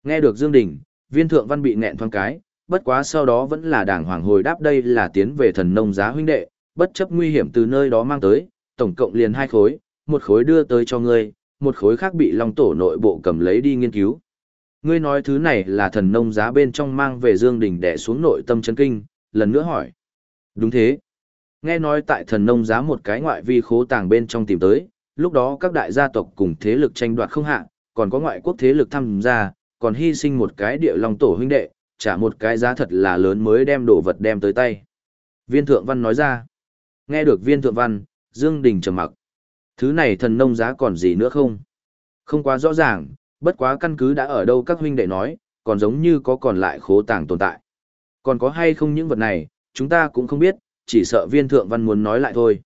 Nghe được Dương Đình, viên thượng văn bị nghẹn thoáng cái, bất quá sau đó vẫn là đảng hoàng hồi đáp đây là tiến về thần nông giá huynh đệ, bất chấp nguy hiểm từ nơi đó mang tới, tổng cộng liền hai khối, một khối đưa tới cho ngươi, một khối khác bị Long Tổ nội bộ cầm lấy đi nghiên cứu. Ngươi nói thứ này là thần nông giá bên trong mang về Dương Đình đè xuống nội tâm chấn kinh, lần nữa hỏi. Đúng thế. Nghe nói tại thần nông giá một cái ngoại vi khố tàng bên trong tìm tới, lúc đó các đại gia tộc cùng thế lực tranh đoạt không hạ, còn có ngoại quốc thế lực tham gia, còn hy sinh một cái địa long tổ huynh đệ, trả một cái giá thật là lớn mới đem đồ vật đem tới tay. Viên thượng văn nói ra. Nghe được viên thượng văn, Dương Đình trầm mặc. Thứ này thần nông giá còn gì nữa không? Không quá rõ ràng, bất quá căn cứ đã ở đâu các huynh đệ nói, còn giống như có còn lại khố tàng tồn tại. Còn có hay không những vật này, chúng ta cũng không biết, chỉ sợ viên thượng văn muốn nói lại thôi.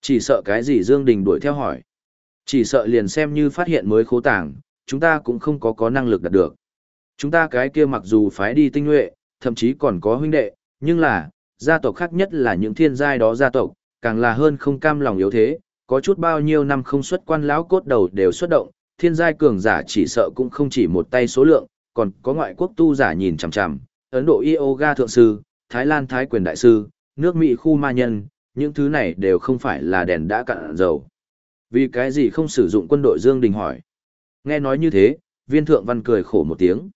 Chỉ sợ cái gì Dương Đình đuổi theo hỏi. Chỉ sợ liền xem như phát hiện mới khố tàng, chúng ta cũng không có có năng lực đạt được. Chúng ta cái kia mặc dù phái đi tinh nhuệ, thậm chí còn có huynh đệ, nhưng là, gia tộc khác nhất là những thiên giai đó gia tộc, càng là hơn không cam lòng yếu thế, có chút bao nhiêu năm không xuất quan lão cốt đầu đều xuất động, thiên giai cường giả chỉ sợ cũng không chỉ một tay số lượng, còn có ngoại quốc tu giả nhìn chằm chằm, Ấn Độ yoga thượng sư, Thái Lan thái quyền đại sư, nước Mỹ khu ma nhân, những thứ này đều không phải là đèn đã cạn dầu. Vì cái gì không sử dụng quân đội Dương Đình hỏi. Nghe nói như thế, viên thượng văn cười khổ một tiếng.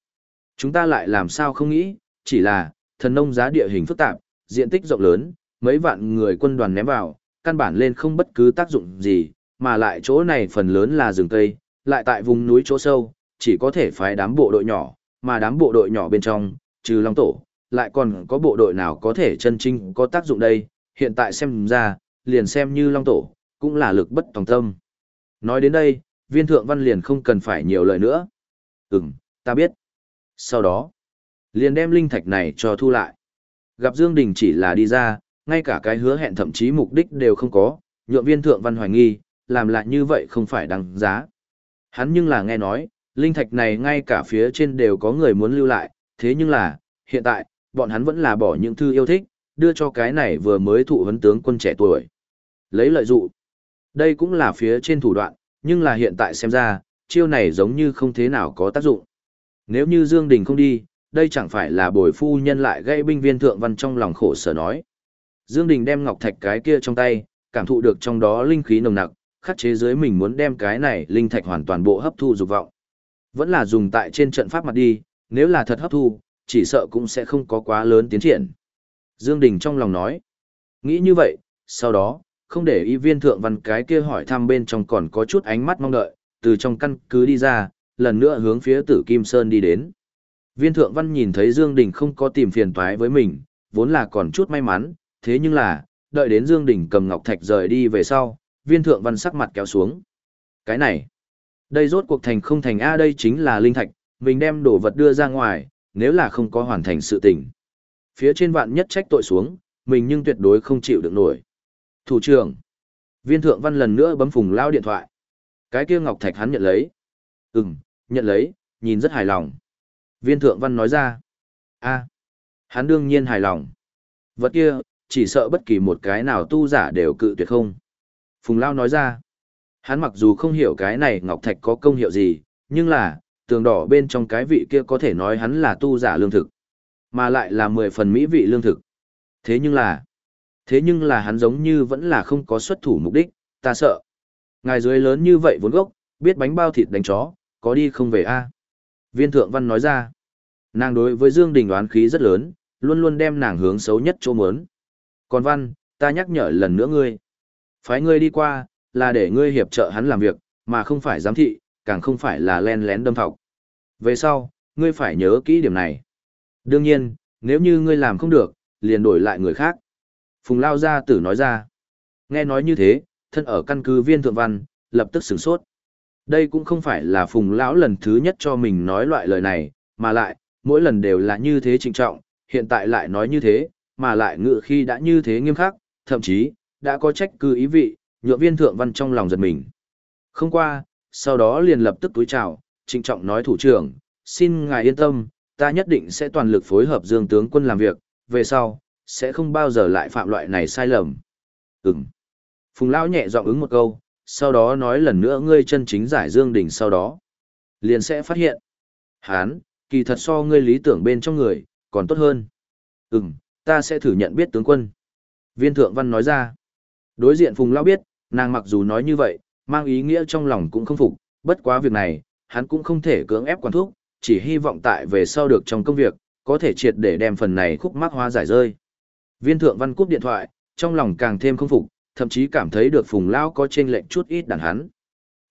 Chúng ta lại làm sao không nghĩ, chỉ là, thần nông giá địa hình phức tạp, diện tích rộng lớn, mấy vạn người quân đoàn ném vào, căn bản lên không bất cứ tác dụng gì, mà lại chỗ này phần lớn là rừng cây, lại tại vùng núi chỗ sâu, chỉ có thể phái đám bộ đội nhỏ, mà đám bộ đội nhỏ bên trong, trừ Long Tổ, lại còn có bộ đội nào có thể chân chính có tác dụng đây, hiện tại xem ra, liền xem như Long Tổ, cũng là lực bất tòng tâm. Nói đến đây, viên thượng văn liền không cần phải nhiều lời nữa. Ừm, ta biết. Sau đó, liền đem linh thạch này cho thu lại. Gặp Dương Đình chỉ là đi ra, ngay cả cái hứa hẹn thậm chí mục đích đều không có, nhượng viên thượng văn hoài nghi, làm lại như vậy không phải đăng giá. Hắn nhưng là nghe nói, linh thạch này ngay cả phía trên đều có người muốn lưu lại, thế nhưng là, hiện tại, bọn hắn vẫn là bỏ những thư yêu thích, đưa cho cái này vừa mới thụ huấn tướng quân trẻ tuổi. Lấy lợi dụ. Đây cũng là phía trên thủ đoạn, nhưng là hiện tại xem ra, chiêu này giống như không thế nào có tác dụng. Nếu như Dương Đình không đi, đây chẳng phải là bồi phu nhân lại gây binh viên thượng văn trong lòng khổ sở nói. Dương Đình đem ngọc thạch cái kia trong tay, cảm thụ được trong đó linh khí nồng nặc, khắc chế dưới mình muốn đem cái này linh thạch hoàn toàn bộ hấp thu dục vọng. Vẫn là dùng tại trên trận pháp mặt đi, nếu là thật hấp thu, chỉ sợ cũng sẽ không có quá lớn tiến triển. Dương Đình trong lòng nói. Nghĩ như vậy, sau đó, không để ý viên thượng văn cái kia hỏi thăm bên trong còn có chút ánh mắt mong đợi, từ trong căn cứ đi ra, lần nữa hướng phía tử Kim Sơn đi đến. Viên thượng văn nhìn thấy Dương Đình không có tìm phiền toái với mình, vốn là còn chút may mắn, thế nhưng là, đợi đến Dương Đình cầm ngọc thạch rời đi về sau, viên thượng văn sắc mặt kéo xuống. Cái này, đây rốt cuộc thành không thành A đây chính là linh thạch, mình đem đồ vật đưa ra ngoài, nếu là không có hoàn thành sự tình. Phía trên vạn nhất trách tội xuống, mình nhưng tuyệt đối không chịu được nổi. Thủ trưởng, viên thượng văn lần nữa bấm phùng lao điện thoại. Cái kia ngọc thạch hắn nhận lấy. Ừm, nhận lấy, nhìn rất hài lòng. Viên thượng văn nói ra. a hắn đương nhiên hài lòng. Vật kia, chỉ sợ bất kỳ một cái nào tu giả đều cự tuyệt không. Phùng Lao nói ra, hắn mặc dù không hiểu cái này ngọc thạch có công hiệu gì, nhưng là, tường đỏ bên trong cái vị kia có thể nói hắn là tu giả lương thực, mà lại là mười phần mỹ vị lương thực. Thế nhưng là, thế nhưng là hắn giống như vẫn là không có xuất thủ mục đích, ta sợ. Ngài dưới lớn như vậy vốn gốc, biết bánh bao thịt đánh chó, có đi không về a Viên thượng văn nói ra, nàng đối với Dương Đình đoán khí rất lớn, luôn luôn đem nàng hướng xấu nhất chỗ muốn. Còn văn, ta nhắc nhở lần nữa ngươi. Phái ngươi đi qua, là để ngươi hiệp trợ hắn làm việc, mà không phải giám thị, càng không phải là len lén đâm thọc. Về sau, ngươi phải nhớ kỹ điểm này. Đương nhiên, nếu như ngươi làm không được, liền đổi lại người khác. Phùng Lao Gia Tử nói ra. Nghe nói như thế, thân ở căn cứ viên thượng văn, lập tức sửng sốt. Đây cũng không phải là Phùng Lão lần thứ nhất cho mình nói loại lời này, mà lại, mỗi lần đều là như thế trịnh trọng, hiện tại lại nói như thế, mà lại ngự khi đã như thế nghiêm khắc, thậm chí, đã có trách cứ ý vị, nhượng viên thượng văn trong lòng giật mình. Không qua, sau đó liền lập tức túi chào, trịnh trọng nói thủ trưởng, xin ngài yên tâm, ta nhất định sẽ toàn lực phối hợp dương tướng quân làm việc, về sau, sẽ không bao giờ lại phạm loại này sai lầm. Ừm. Phùng Lão nhẹ giọng ứng một câu, sau đó nói lần nữa ngươi chân chính giải dương đỉnh sau đó. Liền sẽ phát hiện. Hán, kỳ thật so ngươi lý tưởng bên trong người, còn tốt hơn. Ừm, ta sẽ thử nhận biết tướng quân. Viên thượng văn nói ra. Đối diện Phùng Lão biết, nàng mặc dù nói như vậy, mang ý nghĩa trong lòng cũng không phục, bất quá việc này, hắn cũng không thể cưỡng ép quản thúc, chỉ hy vọng tại về sau được trong công việc, có thể triệt để đem phần này khúc mắc hóa giải rơi. Viên thượng văn cúp điện thoại, trong lòng càng thêm không phục, thậm chí cảm thấy được Phùng Lao có trên lệnh chút ít đàn hắn.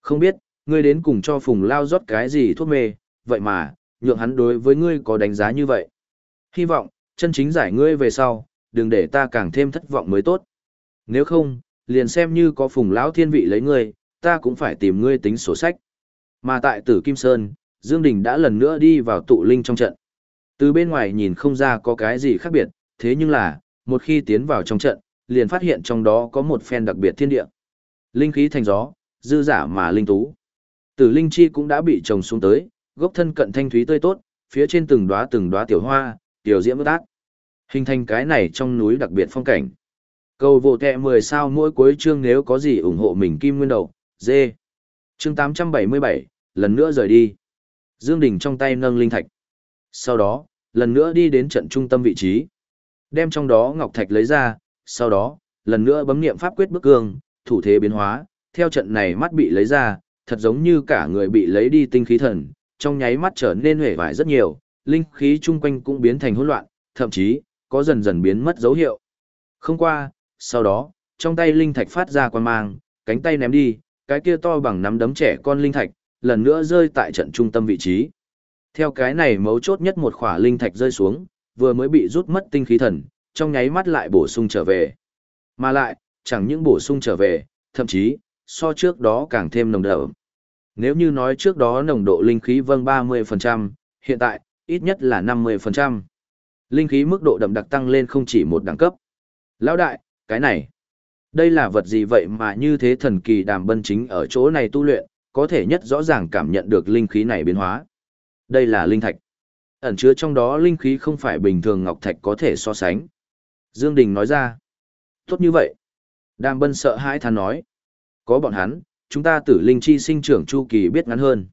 Không biết, ngươi đến cùng cho Phùng Lao rót cái gì thuốc mê, vậy mà, nhượng hắn đối với ngươi có đánh giá như vậy. Hy vọng, chân chính giải ngươi về sau, đừng để ta càng thêm thất vọng mới tốt. Nếu không, liền xem như có Phùng Lão thiên vị lấy ngươi, ta cũng phải tìm ngươi tính sổ sách. Mà tại Tử Kim Sơn, Dương Đình đã lần nữa đi vào tụ linh trong trận. Từ bên ngoài nhìn không ra có cái gì khác biệt, thế nhưng là, một khi tiến vào trong trận, liền phát hiện trong đó có một phen đặc biệt thiên địa. Linh khí thành gió, dư giả mà linh tú. Tử linh chi cũng đã bị trồng xuống tới, gốc thân cận thanh thúy tươi tốt, phía trên từng đóa từng đóa tiểu hoa, tiểu diễm ước ác. Hình thành cái này trong núi đặc biệt phong cảnh. Cầu vô tệ 10 sao mỗi cuối chương nếu có gì ủng hộ mình kim nguyên đầu, dê. Chương 877, lần nữa rời đi. Dương Đình trong tay nâng linh thạch. Sau đó, lần nữa đi đến trận trung tâm vị trí. Đem trong đó ngọc thạch lấy ra, sau đó, lần nữa bấm niệm pháp quyết bức cương, thủ thế biến hóa, theo trận này mắt bị lấy ra, thật giống như cả người bị lấy đi tinh khí thần, trong nháy mắt trở nên hể vải rất nhiều, linh khí chung quanh cũng biến thành hỗn loạn, thậm chí, có dần dần biến mất dấu hiệu. Không qua, sau đó, trong tay linh thạch phát ra quan mang, cánh tay ném đi, cái kia to bằng nắm đấm trẻ con linh thạch, lần nữa rơi tại trận trung tâm vị trí. Theo cái này mấu chốt nhất một khỏa linh thạch rơi xuống, vừa mới bị rút mất tinh khí thần, trong nháy mắt lại bổ sung trở về. Mà lại, chẳng những bổ sung trở về, thậm chí, so trước đó càng thêm nồng đậm. Nếu như nói trước đó nồng độ linh khí vâng 30%, hiện tại, ít nhất là 50%. Linh khí mức độ đậm đặc tăng lên không chỉ một đẳng cấp. Lão đại, cái này, đây là vật gì vậy mà như thế thần kỳ đàm bân chính ở chỗ này tu luyện, có thể nhất rõ ràng cảm nhận được linh khí này biến hóa. Đây là linh thạch. Ẩn chứa trong đó linh khí không phải bình thường ngọc thạch có thể so sánh. Dương Đình nói ra. Tốt như vậy. Đàm bân sợ hãi than nói. Có bọn hắn, chúng ta tử linh chi sinh trưởng chu kỳ biết ngắn hơn.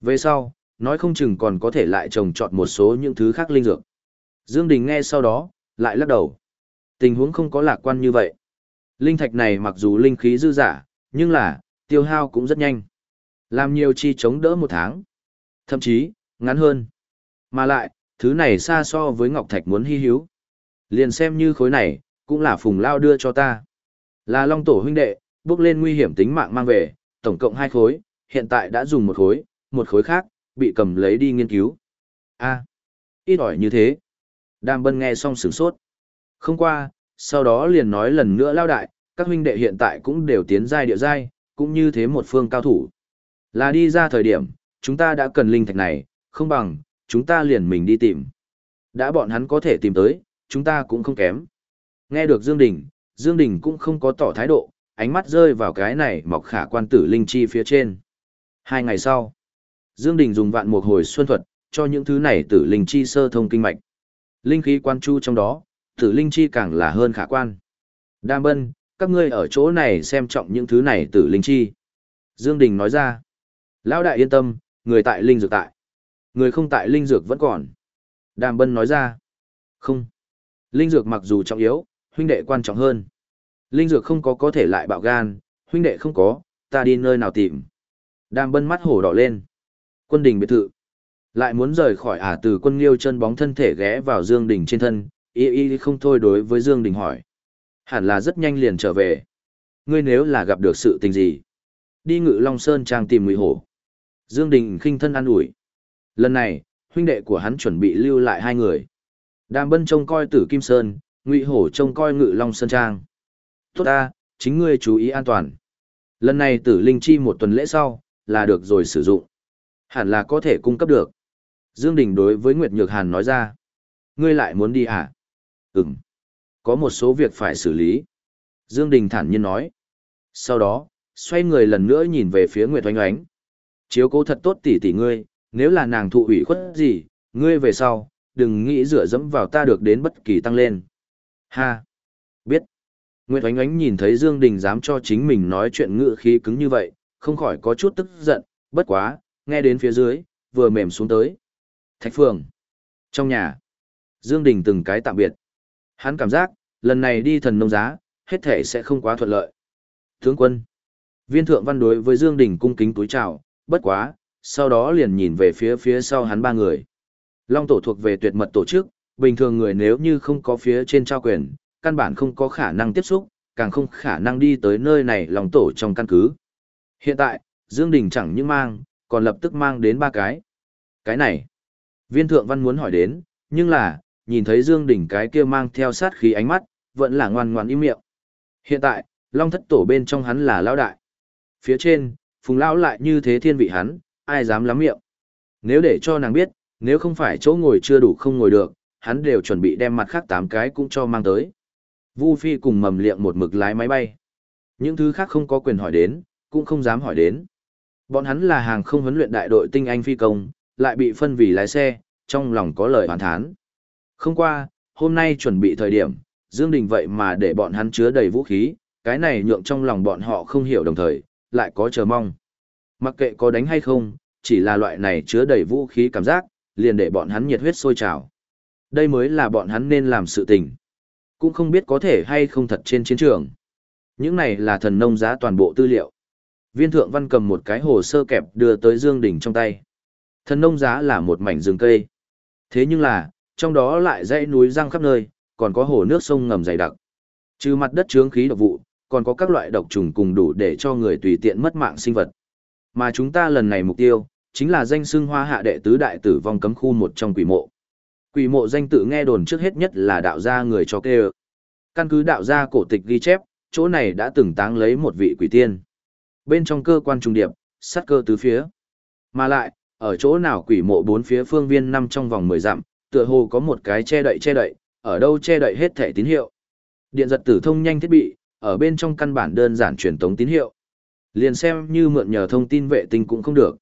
Về sau, nói không chừng còn có thể lại trồng trọt một số những thứ khác linh dược. Dương Đình nghe sau đó, lại lắc đầu. Tình huống không có lạc quan như vậy. Linh thạch này mặc dù linh khí dư giả, nhưng là, tiêu hao cũng rất nhanh. Làm nhiều chi chống đỡ một tháng. Thậm chí, ngắn hơn. Mà lại, thứ này xa so với Ngọc Thạch muốn hy hữu. Liền xem như khối này, cũng là phùng lao đưa cho ta. Là long tổ huynh đệ, bước lên nguy hiểm tính mạng mang về, tổng cộng hai khối, hiện tại đã dùng một khối, một khối khác, bị cầm lấy đi nghiên cứu. a ít ỏi như thế. Đàm bân nghe xong sửng sốt. Không qua, sau đó liền nói lần nữa lao đại, các huynh đệ hiện tại cũng đều tiến giai địa giai, cũng như thế một phương cao thủ. Là đi ra thời điểm, chúng ta đã cần linh thạch này, không bằng, chúng ta liền mình đi tìm. Đã bọn hắn có thể tìm tới, chúng ta cũng không kém. Nghe được Dương Đình, Dương Đình cũng không có tỏ thái độ, ánh mắt rơi vào cái này mọc khả quan tử linh chi phía trên. Hai ngày sau, Dương Đình dùng vạn một hồi xuân thuật, cho những thứ này tử linh chi sơ thông kinh mạch. Linh khí quan chu trong đó, tử linh chi càng là hơn khả quan. Đam bân, các ngươi ở chỗ này xem trọng những thứ này tử linh chi. Dương Đình nói ra, lão đại yên tâm, người tại linh dược tại. Người không tại linh dược vẫn còn. Đàm bân nói ra, không. Linh dược mặc dù trọng yếu, huynh đệ quan trọng hơn. Linh dược không có có thể lại bạo gan, huynh đệ không có, ta đi nơi nào tìm. Đàm bân mắt hổ đỏ lên. Quân đình biệt thự. Lại muốn rời khỏi à từ quân liêu chân bóng thân thể ghé vào Dương Đình trên thân, y y không thôi đối với Dương Đình hỏi. Hẳn là rất nhanh liền trở về. Ngươi nếu là gặp được sự tình gì? Đi ngự Long Sơn trang tìm ngụy hổ. Dương Đình khinh thân an ủi. Lần này, huynh đệ của hắn chuẩn bị lưu lại hai người. Đàm Bân trông coi Tử Kim Sơn, Ngụy Hổ trông coi Ngự Long Sơn Trang. Tốt ta, chính ngươi chú ý an toàn. Lần này Tử Linh Chi một tuần lễ sau, là được rồi sử dụng. Hẳn là có thể cung cấp được. Dương Đình đối với Nguyệt Nhược Hàn nói ra. Ngươi lại muốn đi à? Ừm. Có một số việc phải xử lý. Dương Đình thản nhiên nói. Sau đó, xoay người lần nữa nhìn về phía Nguyệt Oanh Oánh. Chiếu cố thật tốt tỷ tỷ ngươi, nếu là nàng thụ ủy khuất gì, ngươi về sau, đừng nghĩ dựa dẫm vào ta được đến bất kỳ tăng lên. Ha! Biết! Nguyệt Oánh Oánh nhìn thấy Dương Đình dám cho chính mình nói chuyện ngữ khí cứng như vậy, không khỏi có chút tức giận, bất quá, nghe đến phía dưới, vừa mềm xuống tới. Thạch Phường! Trong nhà, Dương Đình từng cái tạm biệt. Hắn cảm giác, lần này đi thần nông giá, hết thể sẽ không quá thuận lợi. Tướng quân! Viên thượng văn đối với Dương Đình cung kính túi chào, bất quá, sau đó liền nhìn về phía phía sau hắn ba người. Long tổ thuộc về tuyệt mật tổ chức, bình thường người nếu như không có phía trên trao quyền, căn bản không có khả năng tiếp xúc, càng không khả năng đi tới nơi này long tổ trong căn cứ. Hiện tại, Dương Đình chẳng những mang, còn lập tức mang đến ba cái. Cái này, viên thượng văn muốn hỏi đến, nhưng là, nhìn thấy Dương Đình cái kia mang theo sát khí ánh mắt, vẫn là ngoan ngoãn im miệng. Hiện tại, long thất tổ bên trong hắn là lão đại. Phía trên, phùng lão lại như thế thiên vị hắn, ai dám lắm miệng. Nếu để cho nàng biết, nếu không phải chỗ ngồi chưa đủ không ngồi được, hắn đều chuẩn bị đem mặt khác tám cái cũng cho mang tới. Vu Phi cùng mầm liệng một mực lái máy bay. Những thứ khác không có quyền hỏi đến, cũng không dám hỏi đến. Bọn hắn là hàng không huấn luyện đại đội tinh anh phi công, lại bị phân vì lái xe, trong lòng có lời hoàn thán. Không qua, hôm nay chuẩn bị thời điểm, Dương Đình vậy mà để bọn hắn chứa đầy vũ khí, cái này nhượng trong lòng bọn họ không hiểu đồng thời, lại có chờ mong. Mặc kệ có đánh hay không, chỉ là loại này chứa đầy vũ khí cảm giác, liền để bọn hắn nhiệt huyết sôi trào. Đây mới là bọn hắn nên làm sự tình. Cũng không biết có thể hay không thật trên chiến trường. Những này là thần nông giá toàn bộ tư liệu. Viên thượng văn cầm một cái hồ sơ kẹp đưa tới Dương Đình trong tay. Thần nông giá là một mảnh rừng cây. Thế nhưng là, trong đó lại dãy núi răng khắp nơi, còn có hồ nước sông ngầm dày đặc. Trừ mặt đất chướng khí độc vụ, còn có các loại độc trùng cùng đủ để cho người tùy tiện mất mạng sinh vật. Mà chúng ta lần này mục tiêu, chính là danh xưng hoa hạ đệ tứ đại tử vong cấm khu một trong quỷ mộ. Quỷ mộ danh tự nghe đồn trước hết nhất là đạo gia người cho kê Căn cứ đạo gia cổ tịch ghi chép, chỗ này đã từng táng lấy một vị quỷ tiên. Bên trong cơ quan trung điệp, sát cơ tứ phía. Mà lại, ở chỗ nào quỷ mộ bốn phía phương viên năm trong vòng 10 dặm, tựa hồ có một cái che đậy che đậy, ở đâu che đậy hết thể tín hiệu. Điện giật tử thông nhanh thiết bị, ở bên trong căn bản đơn giản truyền tống tín hiệu. Liền xem như mượn nhờ thông tin vệ tinh cũng không được.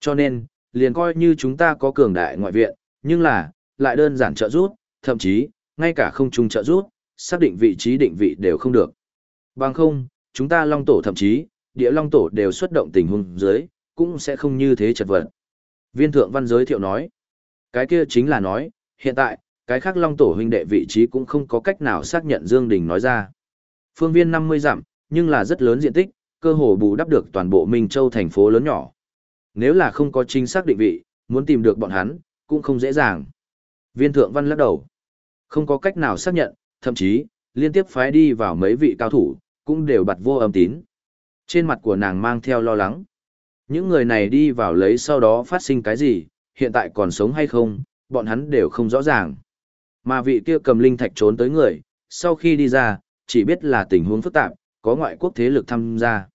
Cho nên, liền coi như chúng ta có cường đại ngoại viện, nhưng là, lại đơn giản trợ rút, thậm chí, ngay cả không chung trợ rút, xác định vị trí định vị đều không được. Bằng không, chúng ta long tổ thậm chí, địa long tổ đều xuất động tình huống dưới, cũng sẽ không như thế chật vật. Viên thượng văn giới thiệu nói, cái kia chính là nói, hiện tại, cái khác long tổ huynh đệ vị trí cũng không có cách nào xác nhận Dương Đình nói ra. Phương viên 50 dặm, nhưng là rất lớn diện tích, cơ hồ bù đắp được toàn bộ Minh Châu thành phố lớn nhỏ. Nếu là không có chính xác định vị, muốn tìm được bọn hắn, cũng không dễ dàng. Viên thượng văn lắc đầu. Không có cách nào xác nhận, thậm chí, liên tiếp phái đi vào mấy vị cao thủ, cũng đều bật vô âm tín. Trên mặt của nàng mang theo lo lắng. Những người này đi vào lấy sau đó phát sinh cái gì, hiện tại còn sống hay không, bọn hắn đều không rõ ràng. Mà vị kia cầm linh thạch trốn tới người, sau khi đi ra, chỉ biết là tình huống phức tạp, có ngoại quốc thế lực tham gia.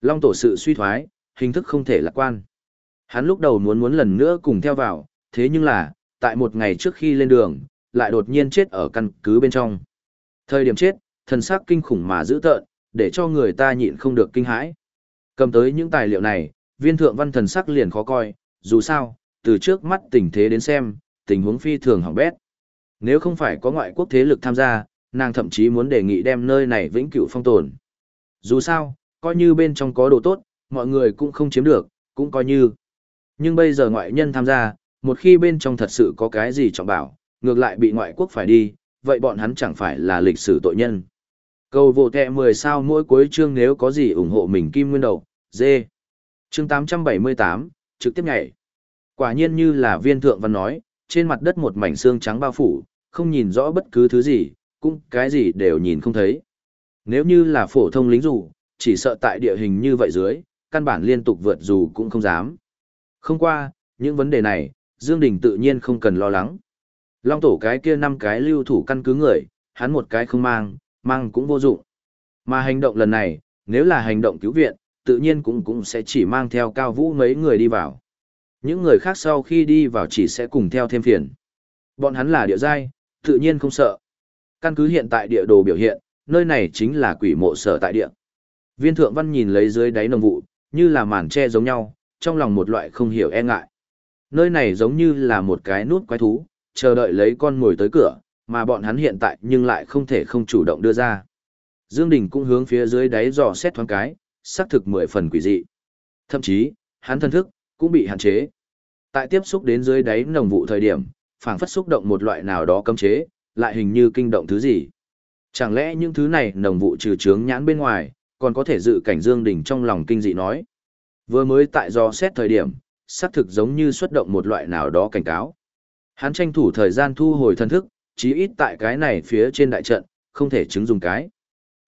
Long tổ sự suy thoái, hình thức không thể lạc quan. Hắn lúc đầu muốn muốn lần nữa cùng theo vào, thế nhưng là, tại một ngày trước khi lên đường, lại đột nhiên chết ở căn cứ bên trong. Thời điểm chết, thần sắc kinh khủng mà dữ tợn, để cho người ta nhịn không được kinh hãi. Cầm tới những tài liệu này, viên thượng văn thần sắc liền khó coi, dù sao, từ trước mắt tình thế đến xem, tình huống phi thường hỏng bét. Nếu không phải có ngoại quốc thế lực tham gia, nàng thậm chí muốn đề nghị đem nơi này vĩnh cửu phong tồn. Dù sao, coi như bên trong có đồ tốt, mọi người cũng không chiếm được, cũng coi như. Nhưng bây giờ ngoại nhân tham gia, một khi bên trong thật sự có cái gì trọng bảo, ngược lại bị ngoại quốc phải đi, vậy bọn hắn chẳng phải là lịch sử tội nhân. Cầu vô tệ 10 sao mỗi cuối chương nếu có gì ủng hộ mình kim nguyên đầu, dê. Chương 878, trực tiếp nhảy. Quả nhiên như là viên thượng văn nói, trên mặt đất một mảnh xương trắng bao phủ, không nhìn rõ bất cứ thứ gì, cũng cái gì đều nhìn không thấy. Nếu như là phổ thông lính dù, chỉ sợ tại địa hình như vậy dưới, căn bản liên tục vượt dù cũng không dám. Không qua, những vấn đề này, Dương Đình tự nhiên không cần lo lắng. Long tổ cái kia năm cái lưu thủ căn cứ người, hắn một cái không mang, mang cũng vô dụng. Mà hành động lần này, nếu là hành động cứu viện, tự nhiên cũng cũng sẽ chỉ mang theo cao vũ mấy người đi vào. Những người khác sau khi đi vào chỉ sẽ cùng theo thêm phiền. Bọn hắn là địa giai, tự nhiên không sợ. Căn cứ hiện tại địa đồ biểu hiện, nơi này chính là quỷ mộ sở tại địa. Viên thượng văn nhìn lấy dưới đáy nồng vụ, như là màn tre giống nhau, trong lòng một loại không hiểu e ngại. Nơi này giống như là một cái nút quái thú, chờ đợi lấy con ngồi tới cửa, mà bọn hắn hiện tại nhưng lại không thể không chủ động đưa ra. Dương Đình cũng hướng phía dưới đáy dò xét thoáng cái, xác thực mười phần quỷ dị. Thậm chí, hắn thân thức, cũng bị hạn chế. Tại tiếp xúc đến dưới đáy nồng vụ thời điểm, phảng phất xúc động một loại nào đó cấm chế, lại hình như kinh động thứ gì. Chẳng lẽ những thứ này nồng vụ trừ trướng nhãn bên ngoài, còn có thể dự cảnh Dương Đình trong lòng kinh dị nói. Vừa mới tại do xét thời điểm, xác thực giống như xuất động một loại nào đó cảnh cáo. Hắn tranh thủ thời gian thu hồi thân thức, chí ít tại cái này phía trên đại trận, không thể chứng dùng cái.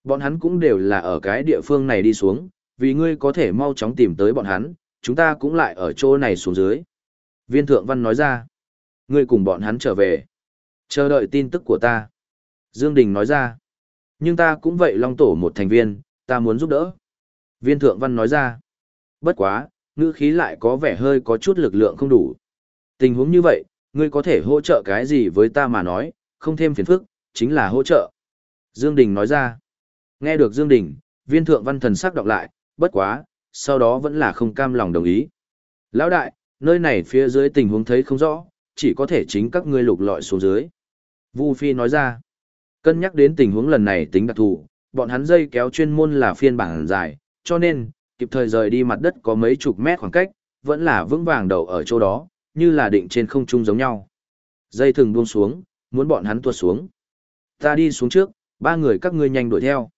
Bọn hắn cũng đều là ở cái địa phương này đi xuống, vì ngươi có thể mau chóng tìm tới bọn hắn, chúng ta cũng lại ở chỗ này xuống dưới. Viên thượng văn nói ra, ngươi cùng bọn hắn trở về. Chờ đợi tin tức của ta. Dương Đình nói ra, nhưng ta cũng vậy long tổ một thành viên, ta muốn giúp đỡ. Viên thượng văn nói ra, bất quá, ngữ khí lại có vẻ hơi có chút lực lượng không đủ. Tình huống như vậy, ngươi có thể hỗ trợ cái gì với ta mà nói, không thêm phiền phức, chính là hỗ trợ. Dương Đình nói ra, nghe được Dương Đình, viên thượng văn thần sắc đọc lại, bất quá, sau đó vẫn là không cam lòng đồng ý. Lão đại, nơi này phía dưới tình huống thấy không rõ, chỉ có thể chính các ngươi lục lọi xuống dưới. Vu Phi nói ra, cân nhắc đến tình huống lần này tính đặc thù, bọn hắn dây kéo chuyên môn là phiên bản dài, cho nên, kịp thời rời đi mặt đất có mấy chục mét khoảng cách, vẫn là vững vàng đầu ở chỗ đó, như là định trên không trung giống nhau. Dây thừng buông xuống, muốn bọn hắn tuột xuống. Ta đi xuống trước, ba người các ngươi nhanh đuổi theo.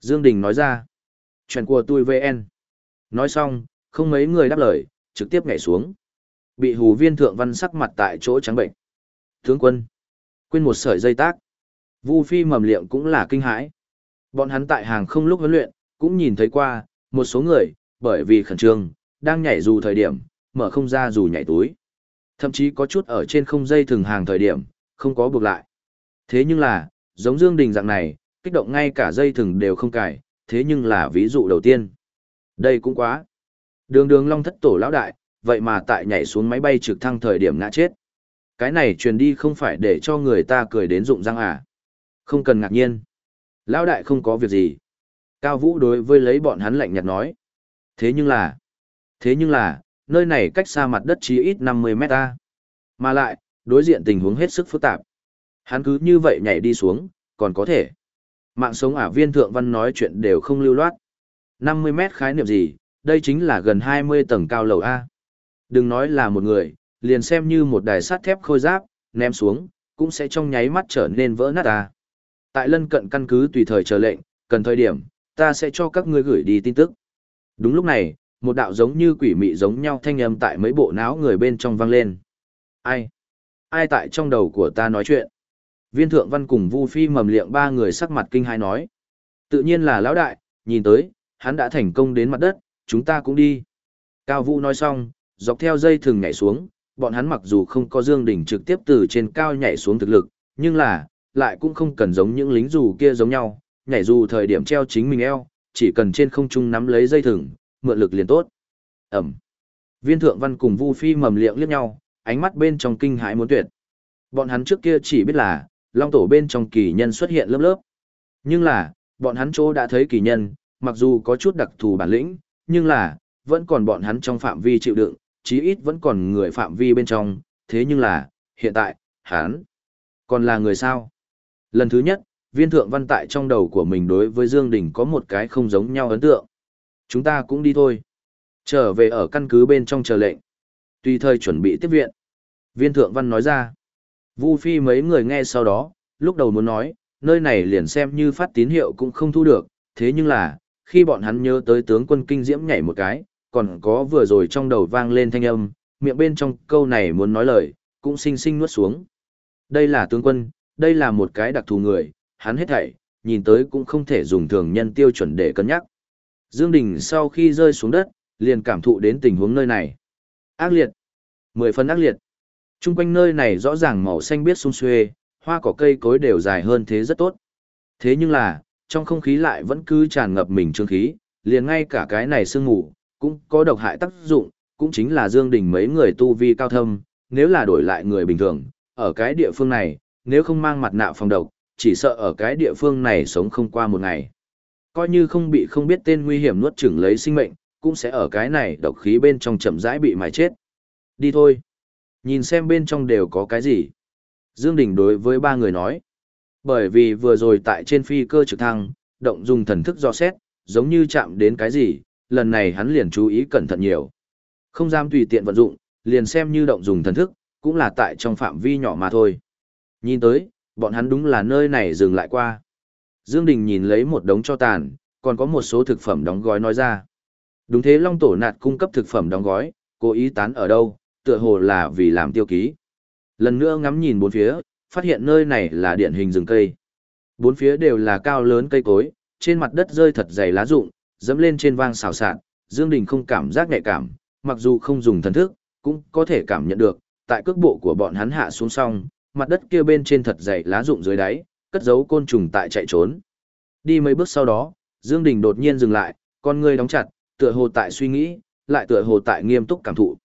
Dương Đình nói ra. Chuyện của tôi VN. Nói xong, không mấy người đáp lời, trực tiếp nhảy xuống. Bị hù viên thượng văn sắc mặt tại chỗ trắng bệnh. Tướng quân. Quên một sợi dây tác. Vu Phi mầm liệm cũng là kinh hãi. Bọn hắn tại hàng không lúc huấn luyện, cũng nhìn thấy qua, một số người, bởi vì khẩn trương, đang nhảy dù thời điểm, mở không ra dù nhảy túi. Thậm chí có chút ở trên không dây thường hàng thời điểm, không có buộc lại. Thế nhưng là, giống Dương Đình dạng này, kích động ngay cả dây thừng đều không cài, thế nhưng là ví dụ đầu tiên. Đây cũng quá. Đường đường long thất tổ lão đại, vậy mà tại nhảy xuống máy bay trực thăng thời điểm ngã chết. Cái này truyền đi không phải để cho người ta cười đến rụng răng à. Không cần ngạc nhiên. Lão đại không có việc gì. Cao Vũ đối với lấy bọn hắn lạnh nhạt nói. Thế nhưng là, thế nhưng là, nơi này cách xa mặt đất chỉ ít 50 mét ta. Mà lại, đối diện tình huống hết sức phức tạp. Hắn cứ như vậy nhảy đi xuống, còn có thể. Mạng sống ả viên thượng văn nói chuyện đều không lưu loát. 50 mét khái niệm gì, đây chính là gần 20 tầng cao lầu A. Đừng nói là một người, liền xem như một đài sắt thép khôi giáp, ném xuống, cũng sẽ trong nháy mắt trở nên vỡ nát A. Tại lân cận căn cứ tùy thời chờ lệnh, cần thời điểm, ta sẽ cho các ngươi gửi đi tin tức. Đúng lúc này, một đạo giống như quỷ mị giống nhau thanh âm tại mấy bộ não người bên trong vang lên. Ai? Ai tại trong đầu của ta nói chuyện? Viên thượng văn cùng Vu Phi mầm liệng ba người sắc mặt kinh hai nói. Tự nhiên là lão đại, nhìn tới, hắn đã thành công đến mặt đất, chúng ta cũng đi. Cao Vũ nói xong, dọc theo dây thường nhảy xuống, bọn hắn mặc dù không có Dương Đỉnh trực tiếp từ trên cao nhảy xuống thực lực, nhưng là, lại cũng không cần giống những lính dù kia giống nhau, nhảy dù thời điểm treo chính mình eo, chỉ cần trên không trung nắm lấy dây thừng, mượn lực liền tốt. Ẩm. Viên thượng văn cùng Vu Phi mầm liệng liếc nhau, ánh mắt bên trong kinh hãi muốn tuyệt. Bọn hắn trước kia chỉ biết là, long tổ bên trong kỳ nhân xuất hiện lớp lớp. Nhưng là, bọn hắn chỗ đã thấy kỳ nhân, mặc dù có chút đặc thù bản lĩnh, nhưng là, vẫn còn bọn hắn trong phạm vi chịu đựng, chí ít vẫn còn người phạm vi bên trong, thế nhưng là, hiện tại, hắn, còn là người sao? Lần thứ nhất, viên thượng văn tại trong đầu của mình đối với Dương Đình có một cái không giống nhau ấn tượng. Chúng ta cũng đi thôi. Trở về ở căn cứ bên trong chờ lệnh. Tùy thời chuẩn bị tiếp viện. Viên thượng văn nói ra. Vu Phi mấy người nghe sau đó, lúc đầu muốn nói, nơi này liền xem như phát tín hiệu cũng không thu được, thế nhưng là, khi bọn hắn nhớ tới tướng quân kinh diễm nhảy một cái, còn có vừa rồi trong đầu vang lên thanh âm, miệng bên trong câu này muốn nói lời, cũng sinh sinh nuốt xuống. Đây là tướng quân, đây là một cái đặc thù người, hắn hết thảy, nhìn tới cũng không thể dùng thường nhân tiêu chuẩn để cân nhắc. Dương Đình sau khi rơi xuống đất, liền cảm thụ đến tình huống nơi này. Ác liệt. Mười phần ác liệt. Trung quanh nơi này rõ ràng màu xanh biết sung xuê, hoa cỏ cây cối đều dài hơn thế rất tốt. Thế nhưng là, trong không khí lại vẫn cứ tràn ngập mình trương khí, liền ngay cả cái này sương mù, cũng có độc hại tác dụng, cũng chính là Dương Đình mấy người tu vi cao thâm, nếu là đổi lại người bình thường, ở cái địa phương này, nếu không mang mặt nạ phòng độc, chỉ sợ ở cái địa phương này sống không qua một ngày. Coi như không bị không biết tên nguy hiểm nuốt chửng lấy sinh mệnh, cũng sẽ ở cái này độc khí bên trong chậm rãi bị mài chết. Đi thôi. Nhìn xem bên trong đều có cái gì. Dương Đình đối với ba người nói. Bởi vì vừa rồi tại trên phi cơ trực thăng, động dùng thần thức do xét, giống như chạm đến cái gì, lần này hắn liền chú ý cẩn thận nhiều. Không dám tùy tiện vận dụng, liền xem như động dùng thần thức, cũng là tại trong phạm vi nhỏ mà thôi. Nhìn tới, bọn hắn đúng là nơi này dừng lại qua. Dương Đình nhìn lấy một đống cho tàn, còn có một số thực phẩm đóng gói nói ra. Đúng thế Long Tổ Nạt cung cấp thực phẩm đóng gói, cố ý tán ở đâu, tựa hồ là vì làm tiêu ký. Lần nữa ngắm nhìn bốn phía, phát hiện nơi này là điển hình rừng cây. Bốn phía đều là cao lớn cây cối, trên mặt đất rơi thật dày lá rụng, dẫm lên trên vang xào xạc, Dương Đình không cảm giác nhạy cảm, mặc dù không dùng thần thức, cũng có thể cảm nhận được, tại cước bộ của bọn hắn hạ xuống xong, mặt đất kia bên trên thật dày lá rụng dưới đáy, cất giấu côn trùng tại chạy trốn. Đi mấy bước sau đó, Dương Đình đột nhiên dừng lại, con ngươi đóng chặt, tựa hồ tại suy nghĩ, lại tựa hồ tại nghiêm túc cảm thụ.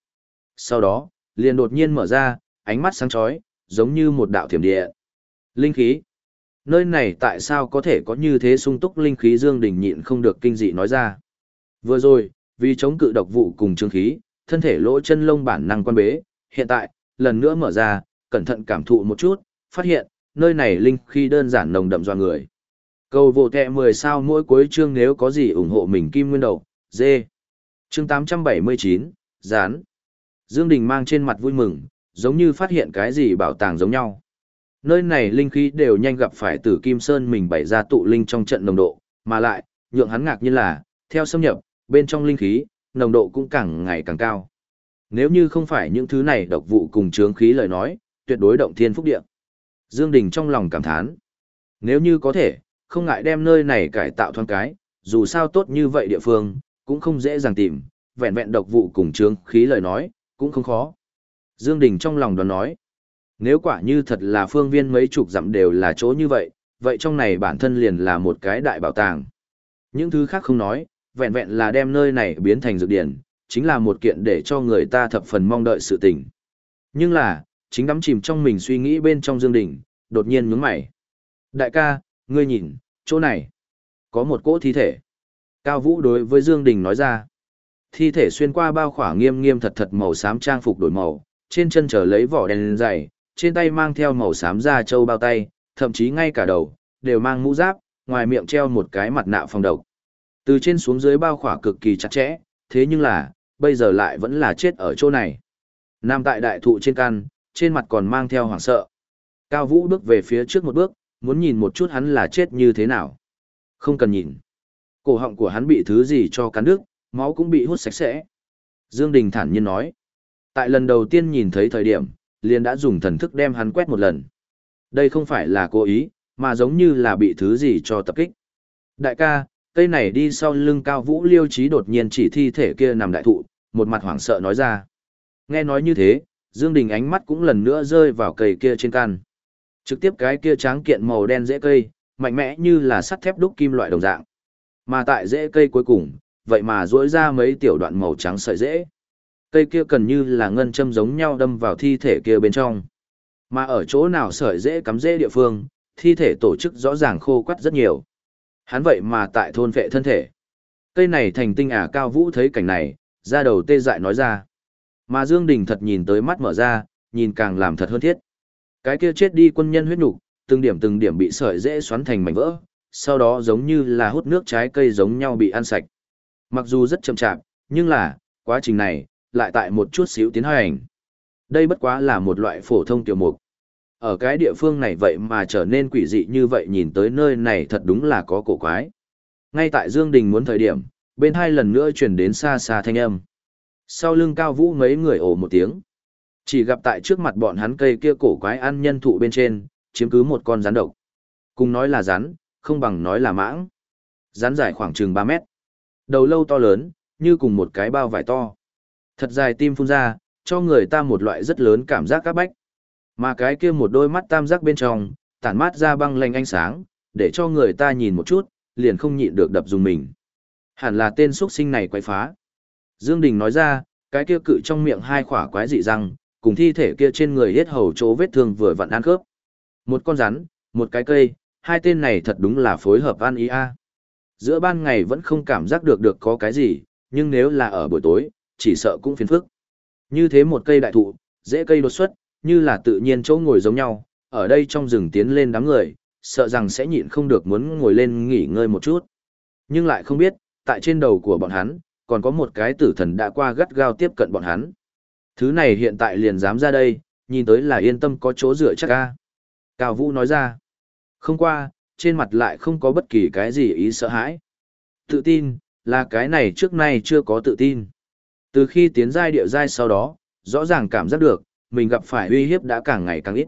Sau đó, liền đột nhiên mở ra, ánh mắt sáng chói, giống như một đạo thiểm địa. Linh khí. Nơi này tại sao có thể có như thế sung túc linh khí Dương Đình nhịn không được kinh dị nói ra. Vừa rồi, vì chống cự độc vụ cùng trương khí, thân thể lỗ chân lông bản năng quan bế, hiện tại, lần nữa mở ra, cẩn thận cảm thụ một chút, phát hiện, nơi này linh khí đơn giản nồng đậm doa người. Cầu vô kẹ 10 sao mỗi cuối chương nếu có gì ủng hộ mình kim nguyên đầu, dê. Chương 879, Gián. Dương Đình mang trên mặt vui mừng, giống như phát hiện cái gì bảo tàng giống nhau. Nơi này linh khí đều nhanh gặp phải tử Kim Sơn mình bày ra tụ linh trong trận nồng độ, mà lại, nhượng hắn ngạc như là, theo xâm nhập, bên trong linh khí, nồng độ cũng càng ngày càng cao. Nếu như không phải những thứ này độc vụ cùng chướng khí lời nói, tuyệt đối động thiên phúc địa. Dương Đình trong lòng cảm thán. Nếu như có thể, không ngại đem nơi này cải tạo thoáng cái, dù sao tốt như vậy địa phương, cũng không dễ dàng tìm, vẹn vẹn độc vụ cùng chướng khí lời nói, cũng không khó. Dương Đình trong lòng đoán nói, nếu quả như thật là phương viên mấy chục dặm đều là chỗ như vậy, vậy trong này bản thân liền là một cái đại bảo tàng. Những thứ khác không nói, vẹn vẹn là đem nơi này biến thành dược điển, chính là một kiện để cho người ta thập phần mong đợi sự tình. Nhưng là, chính đắm chìm trong mình suy nghĩ bên trong Dương Đình, đột nhiên nhướng mày. Đại ca, ngươi nhìn, chỗ này, có một cỗ thi thể. Cao Vũ đối với Dương Đình nói ra. Thi thể xuyên qua bao khỏa nghiêm nghiêm thật thật màu xám trang phục đổi màu, trên chân trở lấy vỏ đen dày, trên tay mang theo màu xám da trâu bao tay, thậm chí ngay cả đầu, đều mang mũ giáp, ngoài miệng treo một cái mặt nạ phòng độc. Từ trên xuống dưới bao khỏa cực kỳ chặt chẽ, thế nhưng là, bây giờ lại vẫn là chết ở chỗ này. Nam tại đại thụ trên căn, trên mặt còn mang theo hoảng sợ. Cao Vũ bước về phía trước một bước, muốn nhìn một chút hắn là chết như thế nào. Không cần nhìn. Cổ họng của hắn bị thứ gì cho cắn đứt, máu cũng bị hút sạch sẽ. Dương Đình thản nhiên nói. Tại lần đầu tiên nhìn thấy thời điểm, liền đã dùng thần thức đem hắn quét một lần. Đây không phải là cố ý, mà giống như là bị thứ gì cho tập kích. Đại ca, cây này đi sau lưng cao vũ liêu trí đột nhiên chỉ thi thể kia nằm đại thụ, một mặt hoảng sợ nói ra. Nghe nói như thế, Dương Đình ánh mắt cũng lần nữa rơi vào cây kia trên can. Trực tiếp cái kia tráng kiện màu đen dễ cây, mạnh mẽ như là sắt thép đúc kim loại đồng dạng. Mà tại rễ cây cuối cùng, vậy mà duỗi ra mấy tiểu đoạn màu trắng sợi rễ. Cây kia cần như là ngân châm giống nhau đâm vào thi thể kia bên trong. Mà ở chỗ nào sợi rễ cắm rễ địa phương, thi thể tổ chức rõ ràng khô quắt rất nhiều. Hắn vậy mà tại thôn vệ thân thể. Cây này thành tinh à cao vũ thấy cảnh này, ra đầu tê dại nói ra. Mà Dương Đình thật nhìn tới mắt mở ra, nhìn càng làm thật hơn thiết. Cái kia chết đi quân nhân huyết nục, từng điểm từng điểm bị sợi dễ xoắn thành mảnh vỡ, sau đó giống như là hút nước trái cây giống nhau bị ăn sạch. Mặc dù rất chậm chạp, nhưng là, quá trình này, lại tại một chút xíu tiến hành. Đây bất quá là một loại phổ thông tiểu mục. Ở cái địa phương này vậy mà trở nên quỷ dị như vậy nhìn tới nơi này thật đúng là có cổ quái. Ngay tại Dương Đình muốn thời điểm, bên hai lần nữa truyền đến xa xa thanh âm. Sau lưng cao vũ mấy người ồ một tiếng. Chỉ gặp tại trước mặt bọn hắn cây kia cổ quái ăn nhân thụ bên trên, chiếm cứ một con rắn độc. Cùng nói là rắn, không bằng nói là mãng. Rắn dài khoảng chừng 3 mét. Đầu lâu to lớn, như cùng một cái bao vải to. Thật dài tim phun ra, cho người ta một loại rất lớn cảm giác các bách. Mà cái kia một đôi mắt tam giác bên trong, tản mát ra băng lanh ánh sáng, để cho người ta nhìn một chút, liền không nhịn được đập dùng mình. Hẳn là tên xuất sinh này quay phá. Dương Đình nói ra, cái kia cự trong miệng hai khỏa quái dị răng, cùng thi thể kia trên người hết hầu chỗ vết thương vừa vặn ăn khớp. Một con rắn, một cái cây, hai tên này thật đúng là phối hợp ăn ý a. Giữa ban ngày vẫn không cảm giác được được có cái gì, nhưng nếu là ở buổi tối, chỉ sợ cũng phiền phức. Như thế một cây đại thụ, dễ cây đột xuất, như là tự nhiên chỗ ngồi giống nhau, ở đây trong rừng tiến lên đám người, sợ rằng sẽ nhịn không được muốn ngồi lên nghỉ ngơi một chút. Nhưng lại không biết, tại trên đầu của bọn hắn, còn có một cái tử thần đã qua gắt gao tiếp cận bọn hắn. Thứ này hiện tại liền dám ra đây, nhìn tới là yên tâm có chỗ dựa chắc ca. Cao Vũ nói ra. Không qua, trên mặt lại không có bất kỳ cái gì ý sợ hãi. Tự tin, là cái này trước nay chưa có tự tin. Từ khi tiến giai địa giai sau đó, rõ ràng cảm giác được, mình gặp phải uy hiếp đã càng ngày càng ít.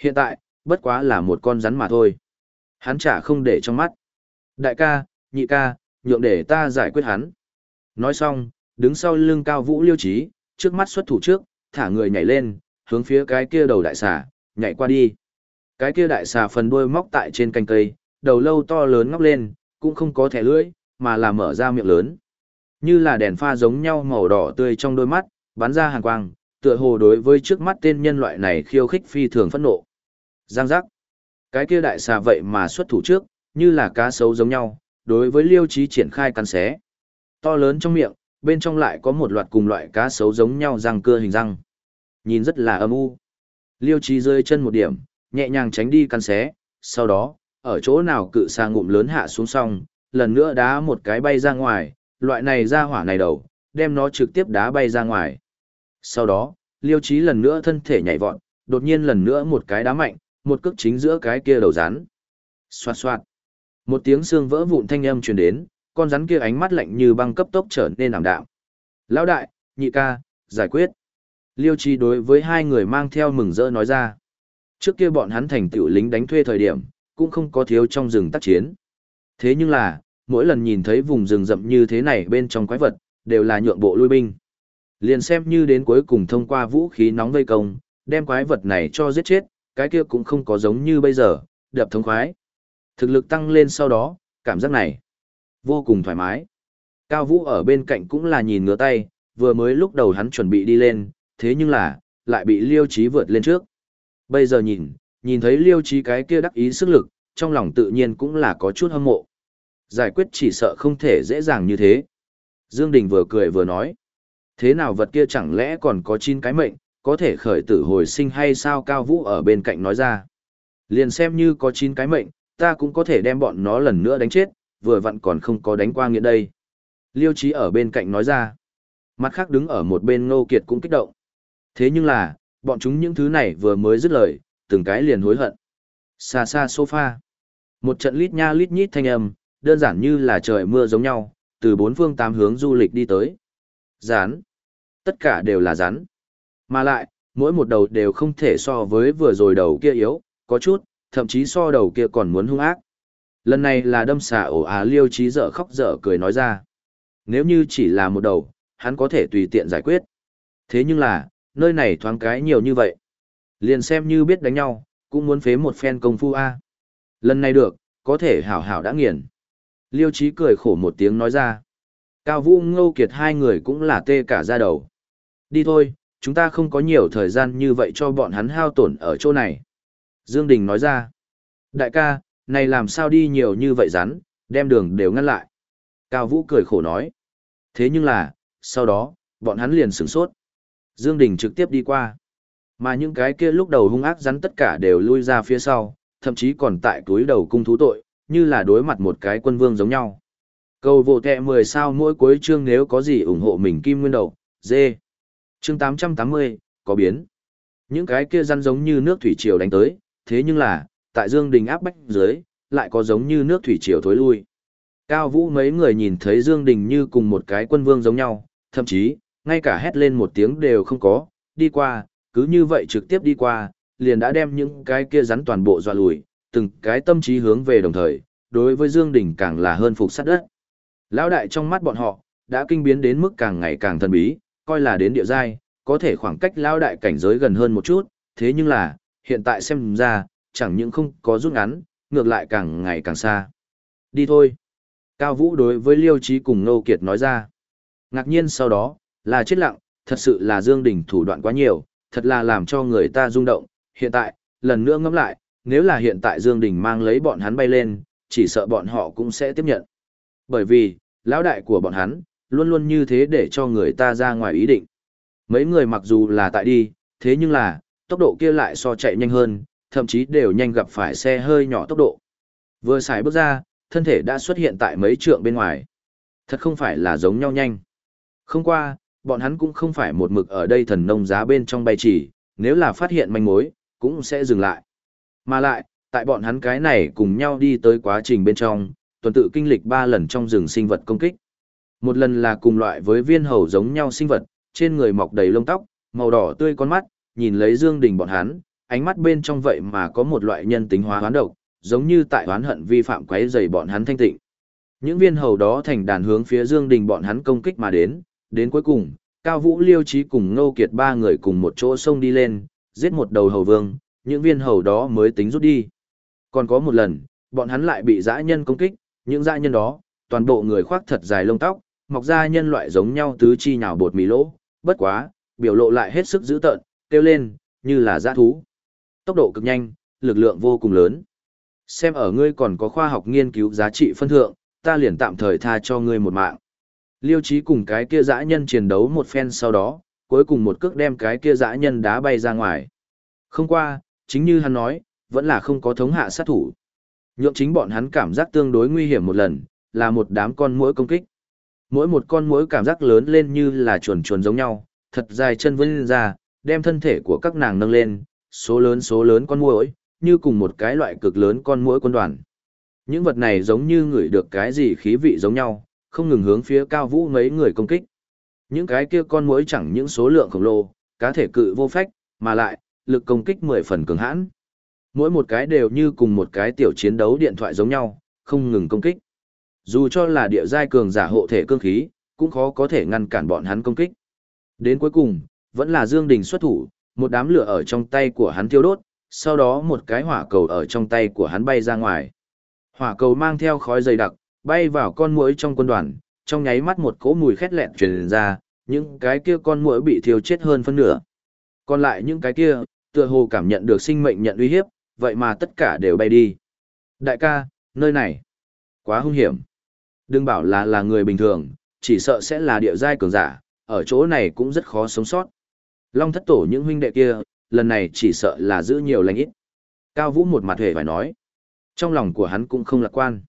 Hiện tại, bất quá là một con rắn mà thôi. Hắn chả không để trong mắt. Đại ca, nhị ca, nhượng để ta giải quyết hắn. Nói xong, đứng sau lưng cao vũ liêu trí, trước mắt xuất thủ trước, thả người nhảy lên, hướng phía cái kia đầu đại xà, nhảy qua đi. Cái kia đại xà phần đuôi móc tại trên cành cây, đầu lâu to lớn ngóc lên, cũng không có thẻ lưỡi, mà là mở ra miệng lớn. Như là đèn pha giống nhau màu đỏ tươi trong đôi mắt, bắn ra hàn quang, tựa hồ đối với trước mắt tên nhân loại này khiêu khích phi thường phẫn nộ. Giang giác. Cái kia đại xà vậy mà xuất thủ trước, như là cá sấu giống nhau, đối với liêu trí triển khai cắn xé. To lớn trong miệng, bên trong lại có một loạt cùng loại cá sấu giống nhau răng cưa hình răng. Nhìn rất là âm u. Liêu trí rơi chân một điểm, nhẹ nhàng tránh đi cắn xé, sau đó, ở chỗ nào cự xà ngụm lớn hạ xuống xong, lần nữa đá một cái bay ra ngoài, loại này ra hỏa này đầu, đem nó trực tiếp đá bay ra ngoài. Sau đó, liêu trí lần nữa thân thể nhảy vọt, đột nhiên lần nữa một cái đá mạnh, một cước chính giữa cái kia đầu rắn. Xoạt xoạt. Một tiếng xương vỡ vụn thanh âm truyền đến, con rắn kia ánh mắt lạnh như băng cấp tốc trở nên ảm đạm. Lão đại, nhị ca, giải quyết. Liêu trí đối với hai người mang theo mừng rỡ nói ra. Trước kia bọn hắn thành tựu lính đánh thuê thời điểm, cũng không có thiếu trong rừng tác chiến. Thế nhưng là, mỗi lần nhìn thấy vùng rừng rậm như thế này bên trong quái vật, đều là nhượng bộ lui binh. Liền xem như đến cuối cùng thông qua vũ khí nóng vây công, đem quái vật này cho giết chết, cái kia cũng không có giống như bây giờ, đập thống khoái. Thực lực tăng lên sau đó, cảm giác này vô cùng thoải mái. Cao Vũ ở bên cạnh cũng là nhìn ngửa tay, vừa mới lúc đầu hắn chuẩn bị đi lên, thế nhưng là, lại bị Liêu Chí vượt lên trước. Bây giờ nhìn, nhìn thấy Liêu Chí cái kia đắc ý sức lực, trong lòng tự nhiên cũng là có chút hâm mộ. Giải quyết chỉ sợ không thể dễ dàng như thế. Dương Đình vừa cười vừa nói. Thế nào vật kia chẳng lẽ còn có chín cái mệnh, có thể khởi tử hồi sinh hay sao Cao Vũ ở bên cạnh nói ra. Liền xem như có chín cái mệnh, ta cũng có thể đem bọn nó lần nữa đánh chết, vừa vặn còn không có đánh qua nghĩa đây. Liêu Chí ở bên cạnh nói ra. Mặt khác đứng ở một bên Ngô Kiệt cũng kích động. Thế nhưng là, bọn chúng những thứ này vừa mới dứt lời, từng cái liền hối hận. Xa xa sofa. Một trận lít nha lít nhít thanh âm, đơn giản như là trời mưa giống nhau, từ bốn phương tám hướng du lịch đi tới. Rán. Tất cả đều là rắn. Mà lại, mỗi một đầu đều không thể so với vừa rồi đầu kia yếu, có chút, thậm chí so đầu kia còn muốn hung ác. Lần này là đâm xà ổ á liêu trí dở khóc dở cười nói ra. Nếu như chỉ là một đầu, hắn có thể tùy tiện giải quyết. Thế nhưng là, nơi này thoáng cái nhiều như vậy. Liền xem như biết đánh nhau, cũng muốn phế một phen công phu A. Lần này được, có thể hảo hảo đã nghiền. Liêu Chí cười khổ một tiếng nói ra. Cao Vũ Ngô Kiệt hai người cũng là tê cả ra đầu. Đi thôi, chúng ta không có nhiều thời gian như vậy cho bọn hắn hao tổn ở chỗ này. Dương Đình nói ra. Đại ca, này làm sao đi nhiều như vậy rắn, đem đường đều ngăn lại. Cao Vũ cười khổ nói. Thế nhưng là, sau đó, bọn hắn liền sửng sốt. Dương Đình trực tiếp đi qua. Mà những cái kia lúc đầu hung ác rắn tất cả đều lui ra phía sau, thậm chí còn tại túi đầu cung thú tội, như là đối mặt một cái quân vương giống nhau. Cầu vô tệ 10 sao mỗi cuối chương nếu có gì ủng hộ mình kim nguyên đầu, dê. Chương 880, có biến. Những cái kia răn giống như nước thủy triều đánh tới, thế nhưng là, tại Dương Đình áp bách dưới, lại có giống như nước thủy triều thối lui. Cao Vũ mấy người nhìn thấy Dương Đình như cùng một cái quân vương giống nhau, thậm chí, ngay cả hét lên một tiếng đều không có, đi qua, cứ như vậy trực tiếp đi qua, liền đã đem những cái kia rắn toàn bộ dọa lùi, từng cái tâm trí hướng về đồng thời, đối với Dương Đình càng là hơn phục sát đất. Lão đại trong mắt bọn họ, đã kinh biến đến mức càng ngày càng thần bí, coi là đến địa giai, có thể khoảng cách lão đại cảnh giới gần hơn một chút, thế nhưng là, hiện tại xem ra, chẳng những không có rút ngắn, ngược lại càng ngày càng xa. Đi thôi. Cao Vũ đối với Liêu Trí cùng Nô Kiệt nói ra. Ngạc nhiên sau đó, là chết lặng, thật sự là Dương Đình thủ đoạn quá nhiều, thật là làm cho người ta rung động. Hiện tại, lần nữa ngẫm lại, nếu là hiện tại Dương Đình mang lấy bọn hắn bay lên, chỉ sợ bọn họ cũng sẽ tiếp nhận. Bởi vì, lão đại của bọn hắn, luôn luôn như thế để cho người ta ra ngoài ý định. Mấy người mặc dù là tại đi, thế nhưng là, tốc độ kia lại so chạy nhanh hơn, thậm chí đều nhanh gặp phải xe hơi nhỏ tốc độ. Vừa xài bước ra, thân thể đã xuất hiện tại mấy trượng bên ngoài. Thật không phải là giống nhau nhanh. Không qua, bọn hắn cũng không phải một mực ở đây thần nông giá bên trong bay chỉ, nếu là phát hiện manh mối, cũng sẽ dừng lại. Mà lại, tại bọn hắn cái này cùng nhau đi tới quá trình bên trong, tuần tự kinh lịch 3 lần trong rừng sinh vật công kích. Một lần là cùng loại với viên hầu giống nhau sinh vật, trên người mọc đầy lông tóc, màu đỏ tươi con mắt, nhìn lấy Dương Đình bọn hắn, ánh mắt bên trong vậy mà có một loại nhân tính hóa hoán độc, giống như tại hoán hận vi phạm quấy rầy bọn hắn thanh tịnh. Những viên hầu đó thành đàn hướng phía Dương Đình bọn hắn công kích mà đến, đến cuối cùng, Cao Vũ Liêu Chí cùng Ngô Kiệt ba người cùng một chỗ xông đi lên, giết một đầu hầu vương, những viên hầu đó mới tính rút đi. Còn có một lần, bọn hắn lại bị dã nhân công kích, những dã nhân đó, toàn bộ người khoác thật dài lông tóc, mọc ra nhân loại giống nhau tứ chi nhào bột mì lỗ, bất quá, biểu lộ lại hết sức dữ tợn, kêu lên, như là dã thú. Tốc độ cực nhanh, lực lượng vô cùng lớn. Xem ở ngươi còn có khoa học nghiên cứu giá trị phân thượng, ta liền tạm thời tha cho ngươi một mạng. Liêu trí cùng cái kia dã nhân chiến đấu một phen sau đó, cuối cùng một cước đem cái kia dã nhân đá bay ra ngoài. Không qua, chính như hắn nói, vẫn là không có thống hạ sát thủ. Nhượng chính bọn hắn cảm giác tương đối nguy hiểm một lần, là một đám con muỗi công kích. Mỗi một con muỗi cảm giác lớn lên như là chuồn chuồn giống nhau, thật dài chân vươn ra, đem thân thể của các nàng nâng lên, số lớn số lớn con muỗi, như cùng một cái loại cực lớn con muỗi quân đoàn. Những vật này giống như ngửi được cái gì khí vị giống nhau, không ngừng hướng phía cao vũ mấy người công kích. Những cái kia con muỗi chẳng những số lượng khổng lồ, cá thể cự vô phách, mà lại, lực công kích 10 phần cường hãn. Mỗi một cái đều như cùng một cái tiểu chiến đấu điện thoại giống nhau, không ngừng công kích. Dù cho là địa giai cường giả hộ thể cương khí, cũng khó có thể ngăn cản bọn hắn công kích. Đến cuối cùng, vẫn là Dương Đình xuất thủ, một đám lửa ở trong tay của hắn thiêu đốt, sau đó một cái hỏa cầu ở trong tay của hắn bay ra ngoài. Hỏa cầu mang theo khói dày đặc, bay vào con muỗi trong quân đoàn, trong nháy mắt một cỗ mùi khét lẹn truyền ra, những cái kia con muỗi bị thiêu chết hơn phân nửa. Còn lại những cái kia, tựa hồ cảm nhận được sinh mệnh nhận uy hiếp, vậy mà tất cả đều bay đi. Đại ca, nơi này, quá hung hiểm. Đừng bảo là là người bình thường, chỉ sợ sẽ là địa giai cường giả, ở chỗ này cũng rất khó sống sót. Long thất tổ những huynh đệ kia, lần này chỉ sợ là giữ nhiều lành ít. Cao Vũ một mặt hề phải nói. Trong lòng của hắn cũng không lạc quan.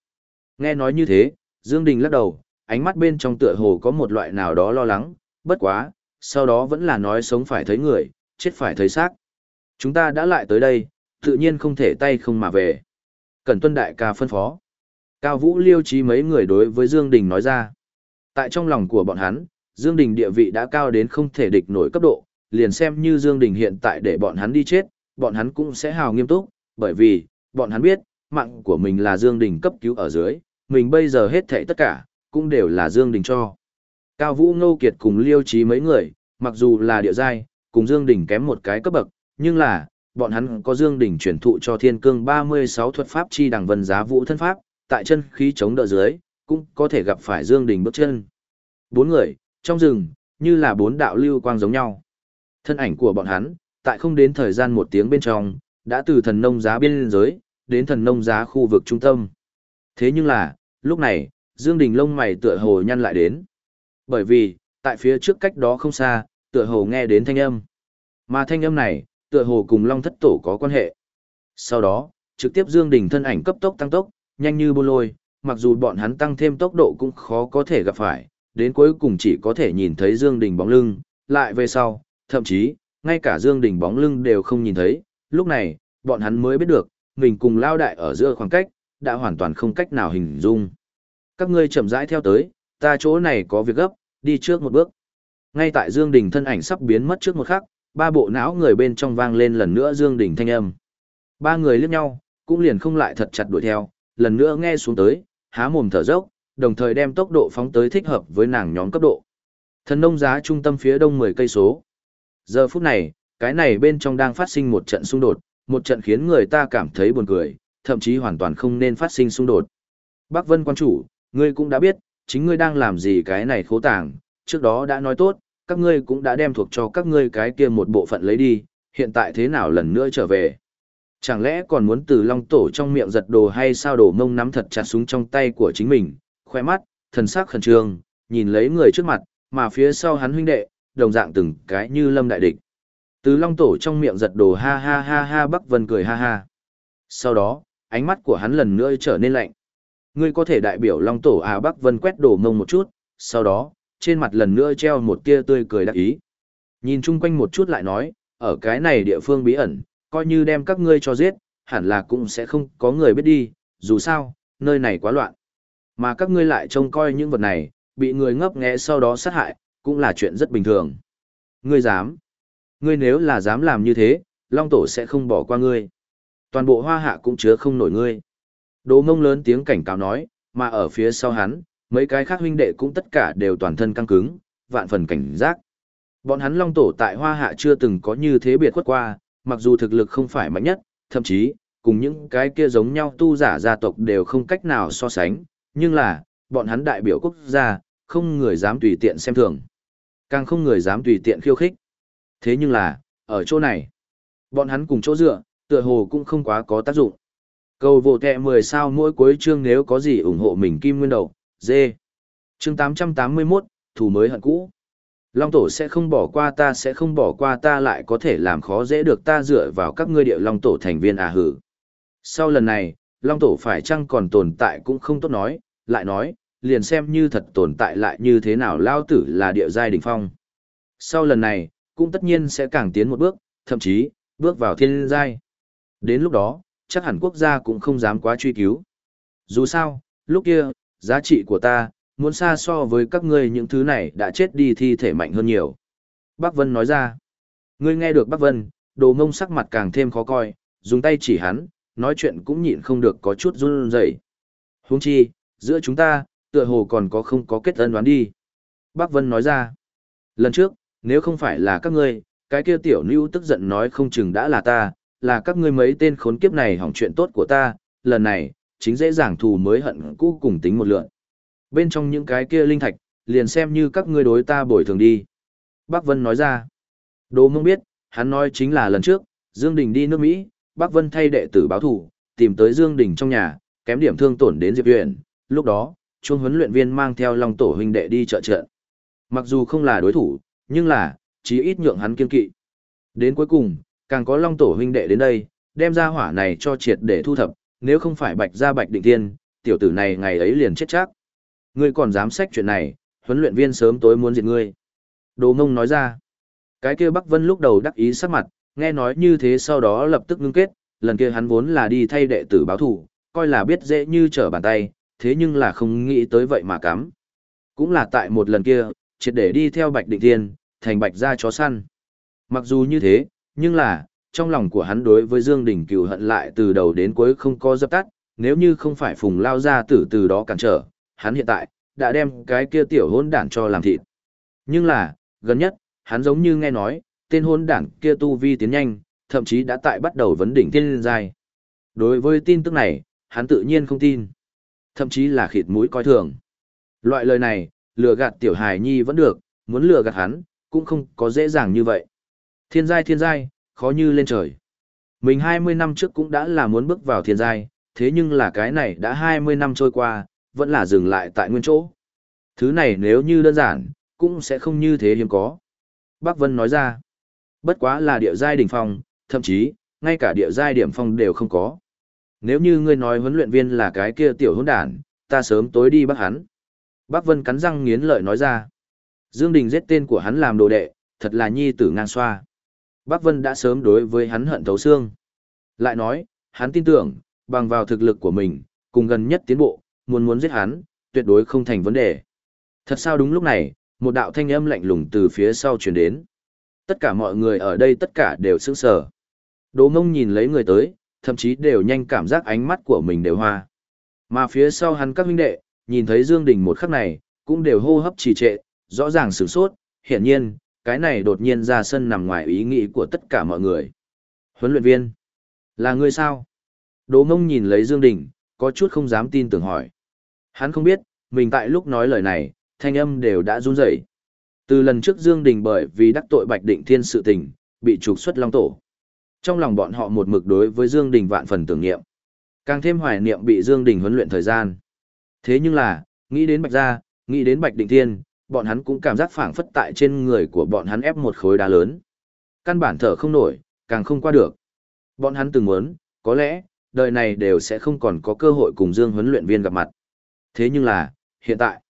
Nghe nói như thế, Dương Đình lắc đầu, ánh mắt bên trong tựa hồ có một loại nào đó lo lắng, bất quá, sau đó vẫn là nói sống phải thấy người, chết phải thấy xác. Chúng ta đã lại tới đây, tự nhiên không thể tay không mà về. Cần tuân đại ca phân phó. Cao Vũ liêu trí mấy người đối với Dương Đình nói ra. Tại trong lòng của bọn hắn, Dương Đình địa vị đã cao đến không thể địch nổi cấp độ, liền xem như Dương Đình hiện tại để bọn hắn đi chết, bọn hắn cũng sẽ hào nghiêm túc, bởi vì, bọn hắn biết, mạng của mình là Dương Đình cấp cứu ở dưới, mình bây giờ hết thảy tất cả, cũng đều là Dương Đình cho. Cao Vũ Ngô Kiệt cùng Liêu trí mấy người, mặc dù là địa giai, cùng Dương Đình kém một cái cấp bậc, nhưng là, bọn hắn có Dương Đình truyền thụ cho Thiên Cương 36 thuật pháp chi đẳng vân giá vũ thân pháp, tại chân khí chống đỡ dưới, cũng có thể gặp phải Dương Đình bước chân. Bốn người, trong rừng, như là bốn đạo lưu quang giống nhau. Thân ảnh của bọn hắn, tại không đến thời gian một tiếng bên trong, đã từ thần nông giá biên giới, đến thần nông giá khu vực trung tâm. Thế nhưng là, lúc này, Dương Đình lông mày tựa hồ nhăn lại đến. Bởi vì, tại phía trước cách đó không xa, tựa hồ nghe đến thanh âm. Mà thanh âm này, tựa hồ cùng Long Thất Tổ có quan hệ. Sau đó, trực tiếp Dương Đình thân ảnh cấp tốc tăng tốc, nhanh như bô lôi, mặc dù bọn hắn tăng thêm tốc độ cũng khó có thể gặp phải, đến cuối cùng chỉ có thể nhìn thấy Dương Đình bóng lưng, lại về sau, thậm chí, ngay cả Dương Đình bóng lưng đều không nhìn thấy, lúc này, bọn hắn mới biết được, mình cùng lao đại ở giữa khoảng cách, đã hoàn toàn không cách nào hình dung. Các ngươi chậm rãi theo tới, ta chỗ này có việc gấp, đi trước một bước. Ngay tại Dương Đình thân ảnh sắp biến mất trước một khắc, ba bộ não người bên trong vang lên lần nữa Dương Đình thanh âm. Ba người liếc nhau, cũng liền không lại thật chặt đuổi theo, lần nữa nghe xuống tới, há mồm thở dốc, đồng thời đem tốc độ phóng tới thích hợp với nàng nhóm cấp độ. Thần nông giá trung tâm phía đông 10 cây số. Giờ phút này, cái này bên trong đang phát sinh một trận xung đột, một trận khiến người ta cảm thấy buồn cười, thậm chí hoàn toàn không nên phát sinh xung đột. Bắc Vân quan chủ, ngươi cũng đã biết, chính ngươi đang làm gì cái này khố tàng, trước đó đã nói tốt, các ngươi cũng đã đem thuộc cho các ngươi cái kia một bộ phận lấy đi, hiện tại thế nào lần nữa trở về. Chẳng lẽ còn muốn từ long tổ trong miệng giật đồ hay sao đổ mông nắm thật chặt súng trong tay của chính mình, khoe mắt, thần sắc khẩn trương, nhìn lấy người trước mặt, mà phía sau hắn huynh đệ, đồng dạng từng cái như lâm đại địch. Từ long tổ trong miệng giật đồ ha ha ha ha Bắc Vân cười ha ha. Sau đó, ánh mắt của hắn lần nữa trở nên lạnh. Ngươi có thể đại biểu long tổ à Bắc Vân quét đổ mông một chút, sau đó, trên mặt lần nữa treo một tia tươi cười đắc ý. Nhìn chung quanh một chút lại nói, ở cái này địa phương bí ẩn, coi như đem các ngươi cho giết, hẳn là cũng sẽ không có người biết đi, dù sao, nơi này quá loạn. Mà các ngươi lại trông coi những vật này, bị người ngấp nghé sau đó sát hại, cũng là chuyện rất bình thường. Ngươi dám. Ngươi nếu là dám làm như thế, Long Tổ sẽ không bỏ qua ngươi. Toàn bộ hoa hạ cũng chứa không nổi ngươi. Đồ mông lớn tiếng cảnh cáo nói, mà ở phía sau hắn, mấy cái khác huynh đệ cũng tất cả đều toàn thân căng cứng, vạn phần cảnh giác. Bọn hắn Long Tổ tại hoa hạ chưa từng có như thế biệt khuất qua, mặc dù thực lực không phải mạnh nhất, thậm chí, cùng những cái kia giống nhau tu giả gia tộc đều không cách nào so sánh, nhưng là, bọn hắn đại biểu quốc gia, không người dám tùy tiện xem thường. Càng không người dám tùy tiện khiêu khích. Thế nhưng là, ở chỗ này, bọn hắn cùng chỗ dựa, tựa hồ cũng không quá có tác dụng. Cầu vô tệ 10 sao mỗi cuối chương nếu có gì ủng hộ mình kim nguyên đầu, dê. Chương 881, thủ mới hận cũ. Long tổ sẽ không bỏ qua ta sẽ không bỏ qua ta lại có thể làm khó dễ được ta dựa vào các ngươi địa long tổ thành viên à hử. Sau lần này, long tổ phải chăng còn tồn tại cũng không tốt nói, lại nói, liền xem như thật tồn tại lại như thế nào lao tử là địa giai đỉnh phong. Sau lần này, cũng tất nhiên sẽ càng tiến một bước, thậm chí, bước vào thiên giai. Đến lúc đó, chắc hẳn quốc gia cũng không dám quá truy cứu. Dù sao, lúc kia, giá trị của ta, muốn xa so với các ngươi những thứ này đã chết đi thi thể mạnh hơn nhiều. Bác Vân nói ra, ngươi nghe được Bác Vân, đồ mông sắc mặt càng thêm khó coi, dùng tay chỉ hắn, nói chuyện cũng nhịn không được có chút run rẩy. Huống chi, giữa chúng ta, tựa hồ còn có không có kết ân đoán đi. Bác Vân nói ra, lần trước, nếu không phải là các ngươi, cái kia tiểu nữ tức giận nói không chừng đã là ta, là các ngươi mấy tên khốn kiếp này hỏng chuyện tốt của ta, lần này, chính dễ dàng thù mới hận cũ cùng tính một lượng. Bên trong những cái kia linh thạch, liền xem như các ngươi đối ta bồi thường đi. Bác Vân nói ra. đồ mông biết, hắn nói chính là lần trước, Dương Đình đi nước Mỹ, Bác Vân thay đệ tử báo thủ, tìm tới Dương Đình trong nhà, kém điểm thương tổn đến Diệp Huyền. Lúc đó, chuông huấn luyện viên mang theo Long Tổ huynh đệ đi trợ trận. Mặc dù không là đối thủ, nhưng là, chí ít nhượng hắn kiên kỵ. Đến cuối cùng, càng có Long Tổ huynh đệ đến đây, đem ra hỏa này cho triệt để thu thập, nếu không phải bạch ra bạch định tiên, tiểu tử này ngày ấy liền chết chắc. Ngươi còn dám sách chuyện này, huấn luyện viên sớm tối muốn diệt ngươi. Đồ ngông nói ra. Cái kia Bắc Vân lúc đầu đắc ý sắc mặt, nghe nói như thế sau đó lập tức ngưng kết, lần kia hắn vốn là đi thay đệ tử báo thủ, coi là biết dễ như trở bàn tay, thế nhưng là không nghĩ tới vậy mà cắm. Cũng là tại một lần kia, triệt để đi theo Bạch Định Thiên, thành Bạch gia chó săn. Mặc dù như thế, nhưng là, trong lòng của hắn đối với Dương Đình cừu hận lại từ đầu đến cuối không có dập tắt, nếu như không phải phùng lao gia tử từ đó cản trở, hắn hiện tại, đã đem cái kia tiểu hôn đản cho làm thịt. Nhưng là, gần nhất, hắn giống như nghe nói, tên hôn đản kia tu vi tiến nhanh, thậm chí đã tại bắt đầu vấn đỉnh tiên giai. Đối với tin tức này, hắn tự nhiên không tin. Thậm chí là khịt mũi coi thường. Loại lời này, lừa gạt tiểu hài nhi vẫn được, muốn lừa gạt hắn, cũng không có dễ dàng như vậy. Thiên giai thiên giai, khó như lên trời. Mình 20 năm trước cũng đã là muốn bước vào thiên giai, thế nhưng là cái này đã 20 năm trôi qua, vẫn là dừng lại tại nguyên chỗ. Thứ này nếu như đơn giản, cũng sẽ không như thế hiếm có. Bác Vân nói ra, bất quá là địa giai đỉnh phong, thậm chí, ngay cả địa giai điểm phong đều không có. Nếu như ngươi nói huấn luyện viên là cái kia tiểu hỗn đản, ta sớm tối đi bắt hắn. Bác Vân cắn răng nghiến lợi nói ra. Dương Đình giết tên của hắn làm đồ đệ, thật là nhi tử ngang xoa. Bác Vân đã sớm đối với hắn hận thấu xương. Lại nói, hắn tin tưởng, bằng vào thực lực của mình, cùng gần nhất tiến bộ, muốn muốn giết hắn, tuyệt đối không thành vấn đề. Thật sao đúng lúc này, Một đạo thanh âm lạnh lùng từ phía sau truyền đến. Tất cả mọi người ở đây tất cả đều sững sờ. Đỗ mông nhìn lấy người tới, thậm chí đều nhanh cảm giác ánh mắt của mình đều hoa. Mà phía sau hắn các huynh đệ, nhìn thấy Dương Đình một khắc này, cũng đều hô hấp trì trệ, rõ ràng sửng sốt, hiển nhiên, cái này đột nhiên ra sân nằm ngoài ý nghĩ của tất cả mọi người. Huấn luyện viên, là ngươi sao? Đỗ Mông nhìn lấy Dương Đình, có chút không dám tin tưởng hỏi. Hắn không biết, mình tại lúc nói lời này, thanh âm đều đã run rẩy. Từ lần trước Dương Đình bởi vì đắc tội Bạch Định Thiên sự tình, bị trục xuất Long Tổ. Trong lòng bọn họ một mực đối với Dương Đình vạn phần tưởng niệm. Càng thêm hoài niệm bị Dương Đình huấn luyện thời gian. Thế nhưng là, nghĩ đến Bạch Gia, nghĩ đến Bạch Định Thiên, bọn hắn cũng cảm giác phảng phất tại trên người của bọn hắn ép một khối đá lớn. Căn bản thở không nổi, càng không qua được. Bọn hắn từng muốn, có lẽ, đời này đều sẽ không còn có cơ hội cùng Dương huấn luyện viên gặp mặt. Thế nhưng là, hiện tại,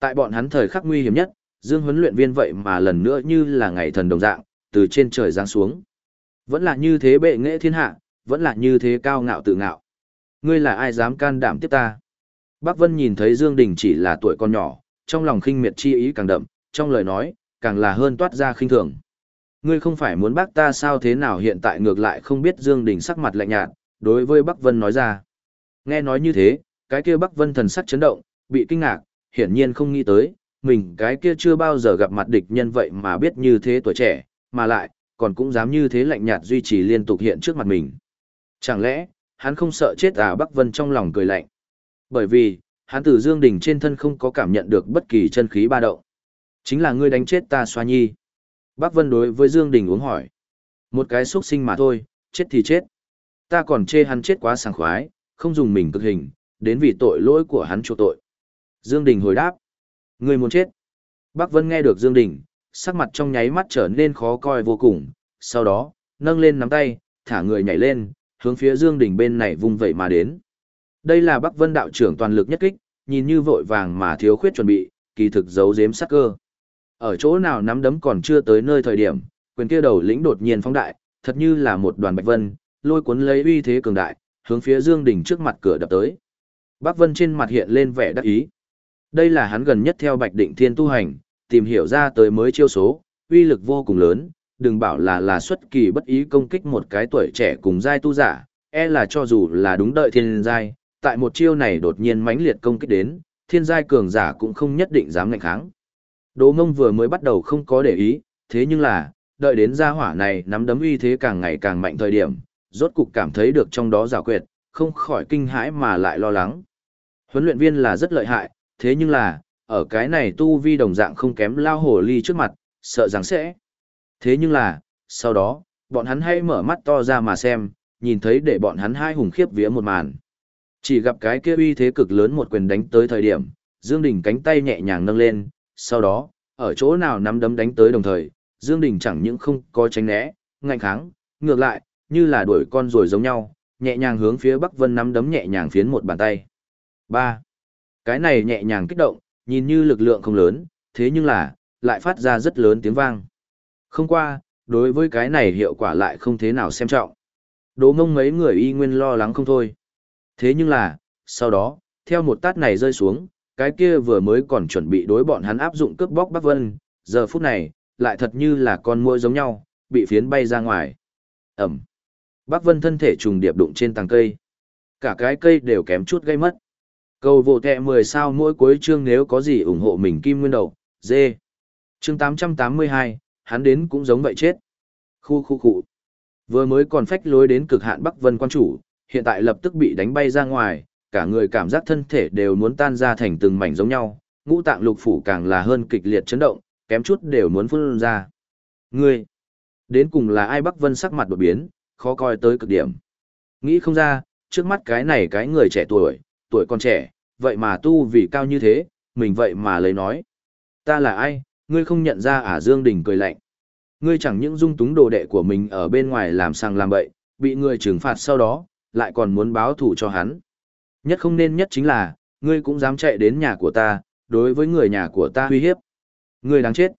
tại bọn hắn thời khắc nguy hiểm nhất, Dương huấn luyện viên vậy mà lần nữa như là ngày thần đồng dạng, từ trên trời giáng xuống. Vẫn là như thế bệ nghệ thiên hạ, vẫn là như thế cao ngạo tự ngạo. Ngươi là ai dám can đảm tiếp ta? Bác Vân nhìn thấy Dương Đình chỉ là tuổi con nhỏ, trong lòng khinh miệt chi ý càng đậm, trong lời nói, càng là hơn toát ra khinh thường. Ngươi không phải muốn bác ta sao thế nào hiện tại ngược lại không biết Dương Đình sắc mặt lạnh nhạt, đối với Bắc Vân nói ra. Nghe nói như thế, cái kia Bắc Vân thần sắc chấn động, bị kinh ngạc, hiển nhiên không nghĩ tới, mình cái kia chưa bao giờ gặp mặt địch nhân vậy mà biết như thế tuổi trẻ, mà lại, còn cũng dám như thế lạnh nhạt duy trì liên tục hiện trước mặt mình. Chẳng lẽ, hắn không sợ chết à Bắc Vân trong lòng cười lạnh. Bởi vì, hắn từ Dương Đình trên thân không có cảm nhận được bất kỳ chân khí ba động. Chính là ngươi đánh chết ta xoa nhi. Bác Vân đối với Dương Đình uống hỏi. Một cái xuất sinh mà thôi, chết thì chết. Ta còn chê hắn chết quá sảng khoái, không dùng mình cực hình, đến vì tội lỗi của hắn chỗ tội. Dương Đình hồi đáp. Ngươi muốn chết. Bác Vân nghe được Dương Đình, sắc mặt trong nháy mắt trở nên khó coi vô cùng, sau đó, nâng lên nắm tay, thả người nhảy lên, hướng phía Dương Đình bên này vung vẩy mà đến. Đây là Bắc Vân đạo trưởng toàn lực nhất kích, nhìn như vội vàng mà thiếu khuyết chuẩn bị, kỳ thực giấu giếm sắc cơ. Ở chỗ nào nắm đấm còn chưa tới nơi thời điểm, quyền kia đầu lĩnh đột nhiên phóng đại, thật như là một đoàn bạch vân, lôi cuốn lấy uy thế cường đại, hướng phía Dương Đình trước mặt cửa đập tới. Bắc Vân trên mặt hiện lên vẻ đắc ý. Đây là hắn gần nhất theo Bạch Định Thiên tu hành, tìm hiểu ra tới mới chiêu số, uy lực vô cùng lớn, đừng bảo là là xuất kỳ bất ý công kích một cái tuổi trẻ cùng giai tu giả, e là cho dù là đúng đợi thiên giai, tại một chiêu này đột nhiên mãnh liệt công kích đến, thiên giai cường giả cũng không nhất định dám ngạnh kháng. Đỗ Mông vừa mới bắt đầu không có để ý, thế nhưng là, đợi đến gia hỏa này nắm đấm uy thế càng ngày càng mạnh thời điểm, rốt cục cảm thấy được trong đó rào quyệt, không khỏi kinh hãi mà lại lo lắng. Huấn luyện viên là rất lợi hại, thế nhưng là, ở cái này tu vi đồng dạng không kém lao hồ ly trước mặt, sợ rằng sẽ. Thế nhưng là, sau đó, bọn hắn hay mở mắt to ra mà xem, nhìn thấy để bọn hắn hai hùng khiếp vía một màn. Chỉ gặp cái kia uy thế cực lớn một quyền đánh tới thời điểm, Dương Đình cánh tay nhẹ nhàng nâng lên, sau đó, ở chỗ nào nắm đấm đánh tới đồng thời, Dương Đình chẳng những không có tránh né, ngạnh kháng, ngược lại, như là đuổi con rồi giống nhau, nhẹ nhàng hướng phía Bắc Vân nắm đấm nhẹ nhàng phiến một bàn tay. 3. Cái này nhẹ nhàng kích động, nhìn như lực lượng không lớn, thế nhưng là, lại phát ra rất lớn tiếng vang. Không qua, đối với cái này hiệu quả lại không thế nào xem trọng. Đố mông mấy người y nguyên lo lắng không thôi. Thế nhưng là, sau đó, theo một tát này rơi xuống, cái kia vừa mới còn chuẩn bị đối bọn hắn áp dụng cướp bóc Bắc Vân, giờ phút này, lại thật như là con muỗi giống nhau, bị phiến bay ra ngoài. Ẩm. Bắc Vân thân thể trùng điệp đụng trên tàng cây. Cả cái cây đều kém chút gây mất. Cầu vô kẹ 10 sao mỗi cuối chương nếu có gì ủng hộ mình kim nguyên đầu, dê. Chương 882, hắn đến cũng giống vậy chết. Khu khu khu. Vừa mới còn phách lối đến cực hạn Bắc Vân quan chủ, hiện tại lập tức bị đánh bay ra ngoài, cả người cảm giác thân thể đều muốn tan ra thành từng mảnh giống nhau, ngũ tạng lục phủ càng là hơn kịch liệt chấn động, kém chút đều muốn phun ra. Ngươi, đến cùng là ai Bắc Vân sắc mặt đột biến, khó coi tới cực điểm. Nghĩ không ra, trước mắt cái này cái người trẻ tuổi, tuổi còn trẻ, vậy mà tu vì cao như thế, mình vậy mà lấy nói. Ta là ai, ngươi không nhận ra à Dương Đình cười lạnh. Ngươi chẳng những dung túng đồ đệ của mình ở bên ngoài làm sang làm bậy, bị người trừng phạt sau đó, lại còn muốn báo thù cho hắn. Nhất không nên nhất chính là, ngươi cũng dám chạy đến nhà của ta, đối với người nhà của ta uy hiếp. Ngươi đáng chết.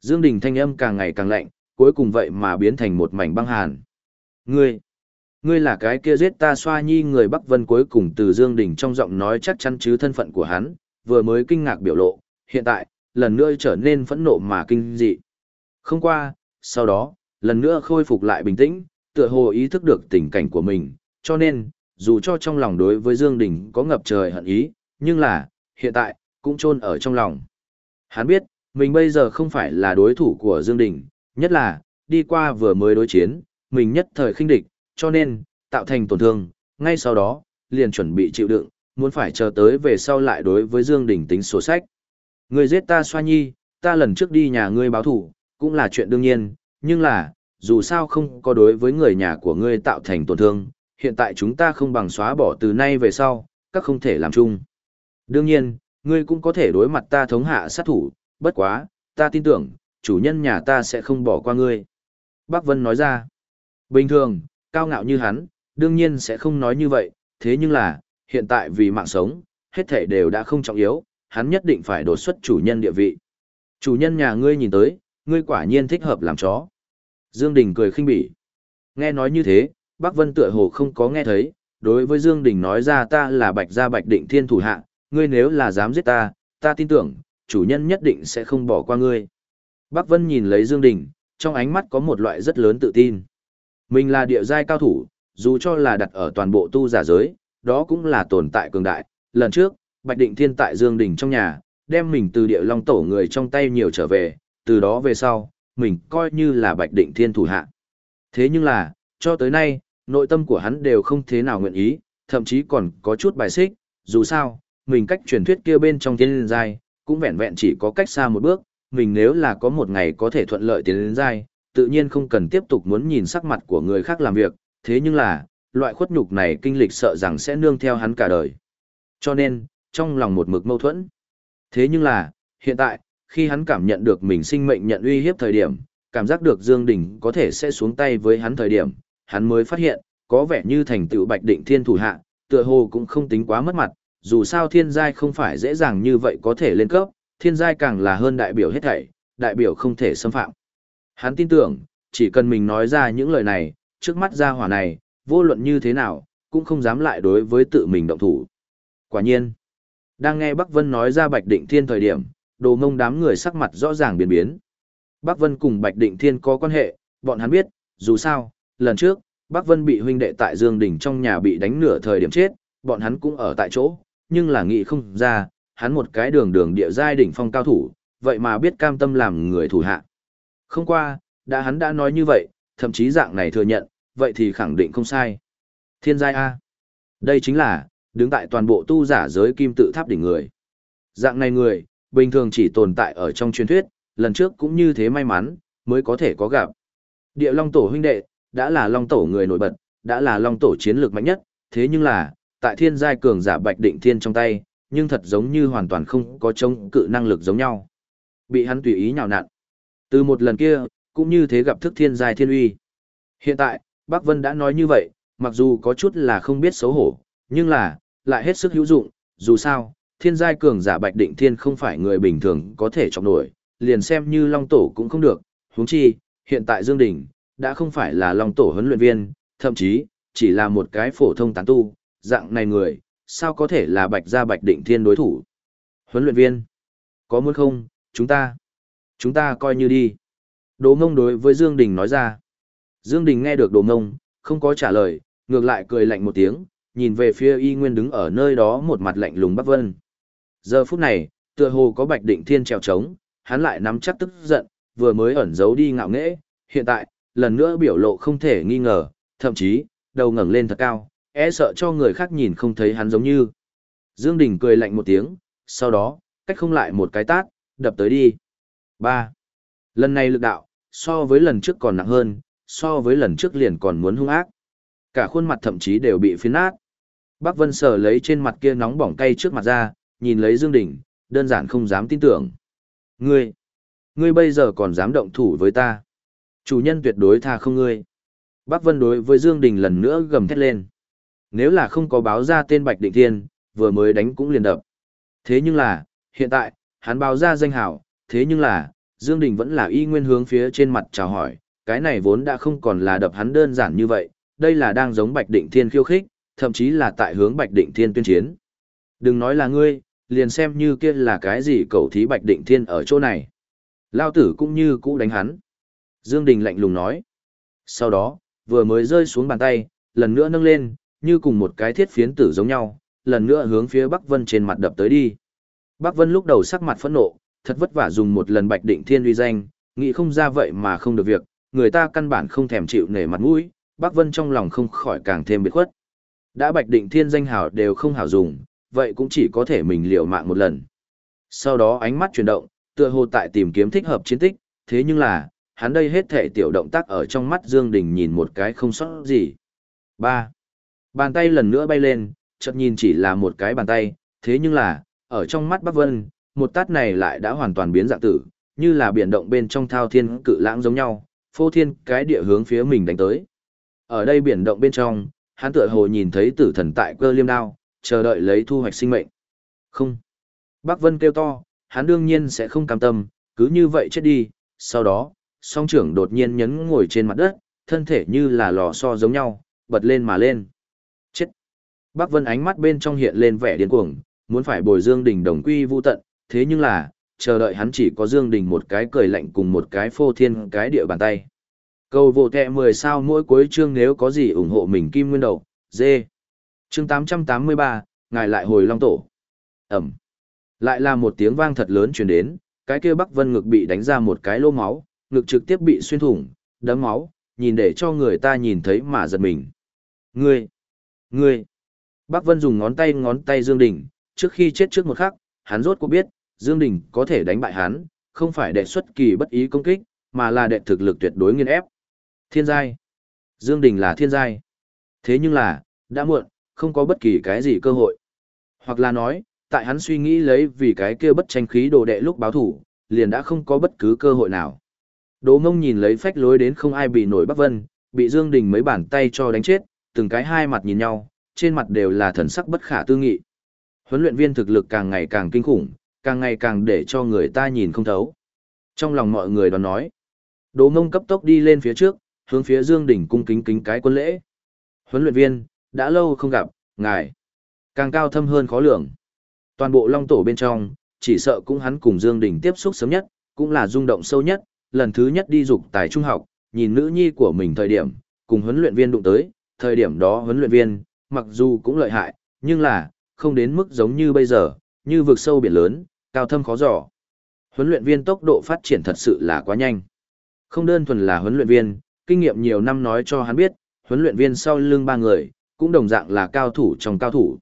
Dương Đình thanh âm càng ngày càng lạnh, cuối cùng vậy mà biến thành một mảnh băng hàn. Ngươi, ngươi là cái kia giết ta xoa nhi người Bắc Vân cuối cùng từ Dương Đình trong giọng nói chắc chắn chứ thân phận của hắn, vừa mới kinh ngạc biểu lộ, hiện tại, lần nữa trở nên phẫn nộ mà kinh dị. Không qua, sau đó, lần nữa khôi phục lại bình tĩnh, tựa hồ ý thức được tình cảnh của mình, cho nên, dù cho trong lòng đối với Dương Đình có ngập trời hận ý, nhưng là, hiện tại, cũng trôn ở trong lòng. Hắn biết, mình bây giờ không phải là đối thủ của Dương Đình, nhất là, đi qua vừa mới đối chiến, mình nhất thời khinh địch, cho nên, tạo thành tổn thương, ngay sau đó, liền chuẩn bị chịu đựng, muốn phải chờ tới về sau lại đối với Dương Đình tính sổ sách. Người giết ta xoa nhi, ta lần trước đi nhà ngươi báo thủ, cũng là chuyện đương nhiên, nhưng là, dù sao không có đối với người nhà của ngươi tạo thành tổn thương, hiện tại chúng ta không bằng xóa bỏ từ nay về sau, các không thể làm chung. Đương nhiên, ngươi cũng có thể đối mặt ta thống hạ sát thủ, bất quá, ta tin tưởng, chủ nhân nhà ta sẽ không bỏ qua ngươi. Bác Vân nói ra, bình thường, cao ngạo như hắn, đương nhiên sẽ không nói như vậy, thế nhưng là, hiện tại vì mạng sống, hết thể đều đã không trọng yếu, hắn nhất định phải đột xuất chủ nhân địa vị. Chủ nhân nhà ngươi nhìn tới, ngươi quả nhiên thích hợp làm chó. Dương Đình cười khinh bỉ. Nghe nói như thế, Bác Vân tựa hồ không có nghe thấy, đối với Dương Đình nói ra ta là bạch gia bạch định thiên thủ hạ, ngươi nếu là dám giết ta, ta tin tưởng, chủ nhân nhất định sẽ không bỏ qua ngươi. Bác Vân nhìn lấy Dương Đình, trong ánh mắt có một loại rất lớn tự tin. Mình là địa giai cao thủ, dù cho là đặt ở toàn bộ tu giả giới, đó cũng là tồn tại cường đại. Lần trước, Bạch Định Thiên tại Dương Đình trong nhà, đem mình từ địa long tổ người trong tay nhiều trở về, từ đó về sau, mình coi như là Bạch Định Thiên thủ hạ. Thế nhưng là, cho tới nay, nội tâm của hắn đều không thế nào nguyện ý, thậm chí còn có chút bài xích, dù sao, mình cách truyền thuyết kia bên trong tiến lên giai, cũng vẹn vẹn chỉ có cách xa một bước, mình nếu là có một ngày có thể thuận lợi tiến lên giai, tự nhiên không cần tiếp tục muốn nhìn sắc mặt của người khác làm việc, thế nhưng là, loại khuất nhục này kinh lịch sợ rằng sẽ nương theo hắn cả đời. Cho nên, trong lòng một mực mâu thuẫn. Thế nhưng là, hiện tại, khi hắn cảm nhận được mình sinh mệnh nhận uy hiếp thời điểm, cảm giác được Dương Đình có thể sẽ xuống tay với hắn thời điểm, hắn mới phát hiện, có vẻ như thành tựu Bạch Định Thiên thủ hạ, tựa hồ cũng không tính quá mất mặt, dù sao thiên giai không phải dễ dàng như vậy có thể lên cấp, thiên giai càng là hơn đại biểu hết thảy, đại biểu không thể xâm phạm. Hắn tin tưởng, chỉ cần mình nói ra những lời này, trước mắt gia hỏa này, vô luận như thế nào, cũng không dám lại đối với tự mình động thủ. Quả nhiên, đang nghe Bắc Vân nói ra Bạch Định Thiên thời điểm, đồ mông đám người sắc mặt rõ ràng biến biến. Bắc Vân cùng Bạch Định Thiên có quan hệ, bọn hắn biết, dù sao, lần trước, Bác Vân bị huynh đệ tại Dương Đình trong nhà bị đánh nửa thời điểm chết, bọn hắn cũng ở tại chỗ, nhưng là nghĩ không ra, hắn một cái đường đường địa giai đỉnh phong cao thủ, vậy mà biết cam tâm làm người thủ hạ. Không qua, đã hắn đã nói như vậy, thậm chí dạng này thừa nhận, vậy thì khẳng định không sai. Thiên giai A. Đây chính là, đứng tại toàn bộ tu giả giới kim tự tháp đỉnh người. Dạng này người, bình thường chỉ tồn tại ở trong truyền thuyết, lần trước cũng như thế may mắn, mới có thể có gặp. Địa Long Tổ huynh đệ, đã là Long Tổ người nổi bật, đã là Long Tổ chiến lược mạnh nhất, thế nhưng là, tại thiên giai cường giả Bạch Định Thiên trong tay, nhưng thật giống như hoàn toàn không có chống cự năng lực giống nhau. Bị hắn tùy ý nhào nặn. Từ một lần kia, cũng như thế gặp thức thiên giai thiên uy. Hiện tại, Bác Vân đã nói như vậy, mặc dù có chút là không biết xấu hổ, nhưng là, lại hết sức hữu dụng, dù sao, thiên giai cường giả Bạch Định Thiên không phải người bình thường có thể chọc nổi, liền xem như Long Tổ cũng không được, huống chi, hiện tại Dương Đình, đã không phải là Long Tổ huấn luyện viên, thậm chí, chỉ là một cái phổ thông tán tu, dạng này người, sao có thể là Bạch gia Bạch Định Thiên đối thủ. Huấn luyện viên, có muốn không, chúng ta, chúng ta coi như đi. Đồ ngông đối với Dương Đình nói ra. Dương Đình nghe được đồ ngông, không có trả lời, ngược lại cười lạnh một tiếng, nhìn về phía y nguyên đứng ở nơi đó một mặt lạnh lùng Bắc Vân. Giờ phút này, tựa hồ có Bạch Định Thiên trèo trống, hắn lại nắm chắc tức giận, vừa mới ẩn giấu đi ngạo nghễ, hiện tại, lần nữa biểu lộ không thể nghi ngờ, thậm chí, đầu ngẩng lên thật cao, e sợ cho người khác nhìn không thấy hắn giống như. Dương Đình cười lạnh một tiếng, sau đó, cách không lại một cái tát, đập tới đi. 3. Lần này lực đạo, so với lần trước còn nặng hơn, so với lần trước liền còn muốn hung ác. Cả khuôn mặt thậm chí đều bị phiến nát. Bác Vân sờ lấy trên mặt kia nóng bỏng cay trước mặt ra, nhìn lấy Dương Đình, đơn giản không dám tin tưởng. Ngươi, ngươi bây giờ còn dám động thủ với ta. Chủ nhân tuyệt đối tha không ngươi. Bác Vân đối với Dương Đình lần nữa gầm thét lên. Nếu là không có báo ra tên Bạch Định Thiên, vừa mới đánh cũng liền đập. Thế nhưng là, hiện tại, hắn báo ra danh hảo, thế nhưng là, Dương Đình vẫn là y nguyên hướng phía trên mặt chào hỏi, cái này vốn đã không còn là đập hắn đơn giản như vậy, đây là đang giống Bạch Định Thiên khiêu khích, thậm chí là tại hướng Bạch Định Thiên tuyên chiến. Đừng nói là ngươi, liền xem như kia là cái gì cầu thí Bạch Định Thiên ở chỗ này. Lao tử cũng như cũ đánh hắn. Dương Đình lạnh lùng nói. Sau đó, vừa mới rơi xuống bàn tay, lần nữa nâng lên, như cùng một cái thiết phiến tử giống nhau, lần nữa hướng phía Bắc Vân trên mặt đập tới đi. Bắc Vân lúc đầu sắc mặt phẫn nộ, thật vất vả dùng một lần Bạch Định Thiên uy danh, nghĩ không ra vậy mà không được việc, người ta căn bản không thèm chịu nể mặt mũi, Bắc Vân trong lòng không khỏi càng thêm biệt khuất. Đã Bạch Định Thiên danh hào đều không hảo dùng, vậy cũng chỉ có thể mình liều mạng một lần. Sau đó ánh mắt chuyển động, tựa hồ tại tìm kiếm thích hợp chiến tích, thế nhưng là, hắn đây hết thể tiểu động tác ở trong mắt Dương Đình nhìn một cái không sót gì. 3. Bàn tay lần nữa bay lên, chợt nhìn chỉ là một cái bàn tay, thế nhưng là, ở trong mắt Bắc Vân, một tát này lại đã hoàn toàn biến dạng tử, như là biển động bên trong thao thiên cự lãng giống nhau, phô thiên cái địa hướng phía mình đánh tới. Ở đây biển động bên trong, hắn tựa hồ nhìn thấy tử thần tại cơ liêm đao, chờ đợi lấy thu hoạch sinh mệnh. Không. Bắc Vân kêu to, hắn đương nhiên sẽ không cam tâm, cứ như vậy chết đi, sau đó, song trưởng đột nhiên nhấn ngồi trên mặt đất, thân thể như là lò xo giống nhau, bật lên mà lên. Chết. Bắc Vân ánh mắt bên trong hiện lên vẻ điên cuồng, muốn phải bồi Dương Đình đồng quy vu tận, thế nhưng là, chờ đợi hắn chỉ có Dương Đình một cái cười lạnh cùng một cái phô thiên cái địa bàn tay. Cầu vô kẹ 10 sao mỗi cuối chương nếu có gì ủng hộ mình kim nguyên đầu, dê. Chương 883, ngài lại hồi long tổ. Ẩm. Lại là một tiếng vang thật lớn truyền đến, cái kia Bắc Vân ngực bị đánh ra một cái lỗ máu, ngực trực tiếp bị xuyên thủng, đấm máu, nhìn để cho người ta nhìn thấy mà giật mình. Ngươi! Ngươi! Bác Vân dùng ngón tay ngón tay Dương Đình, trước khi chết trước một khắc, hắn rốt cuộc biết, Dương Đình có thể đánh bại hắn, không phải đệ xuất kỳ bất ý công kích, mà là đệ thực lực tuyệt đối nghiên ép. Thiên giai. Dương Đình là thiên giai. Thế nhưng là, đã muộn, không có bất kỳ cái gì cơ hội. Hoặc là nói, tại hắn suy nghĩ lấy vì cái kia bất tranh khí đồ đệ lúc báo thủ, liền đã không có bất cứ cơ hội nào. Đỗ mông nhìn lấy phách lối đến không ai bị nổi Bắc Vân, bị Dương Đình mấy bàn tay cho đánh chết, từng cái hai mặt nhìn nhau, trên mặt đều là thần sắc bất khả tư nghị. Huấn luyện viên thực lực càng ngày càng kinh khủng, càng ngày càng để cho người ta nhìn không thấu. Trong lòng mọi người đoán nói, Đỗ mông cấp tốc đi lên phía trước, hướng phía Dương Đình cung kính kính cái quân lễ. Huấn luyện viên, đã lâu không gặp, ngài. Càng cao thâm hơn khó lường. Toàn bộ long tổ bên trong, chỉ sợ cũng hắn cùng Dương Đình tiếp xúc sớm nhất, cũng là rung động sâu nhất, lần thứ nhất đi dục tài trung học, nhìn nữ nhi của mình thời điểm, cùng huấn luyện viên đụng tới, thời điểm đó huấn luyện viên, mặc dù cũng lợi hại, nhưng là, không đến mức giống như bây giờ, như vực sâu biển lớn, cao thâm khó dò. Huấn luyện viên tốc độ phát triển thật sự là quá nhanh. Không đơn thuần là huấn luyện viên, kinh nghiệm nhiều năm nói cho hắn biết, huấn luyện viên sau lưng ba người, cũng đồng dạng là cao thủ trong cao thủ.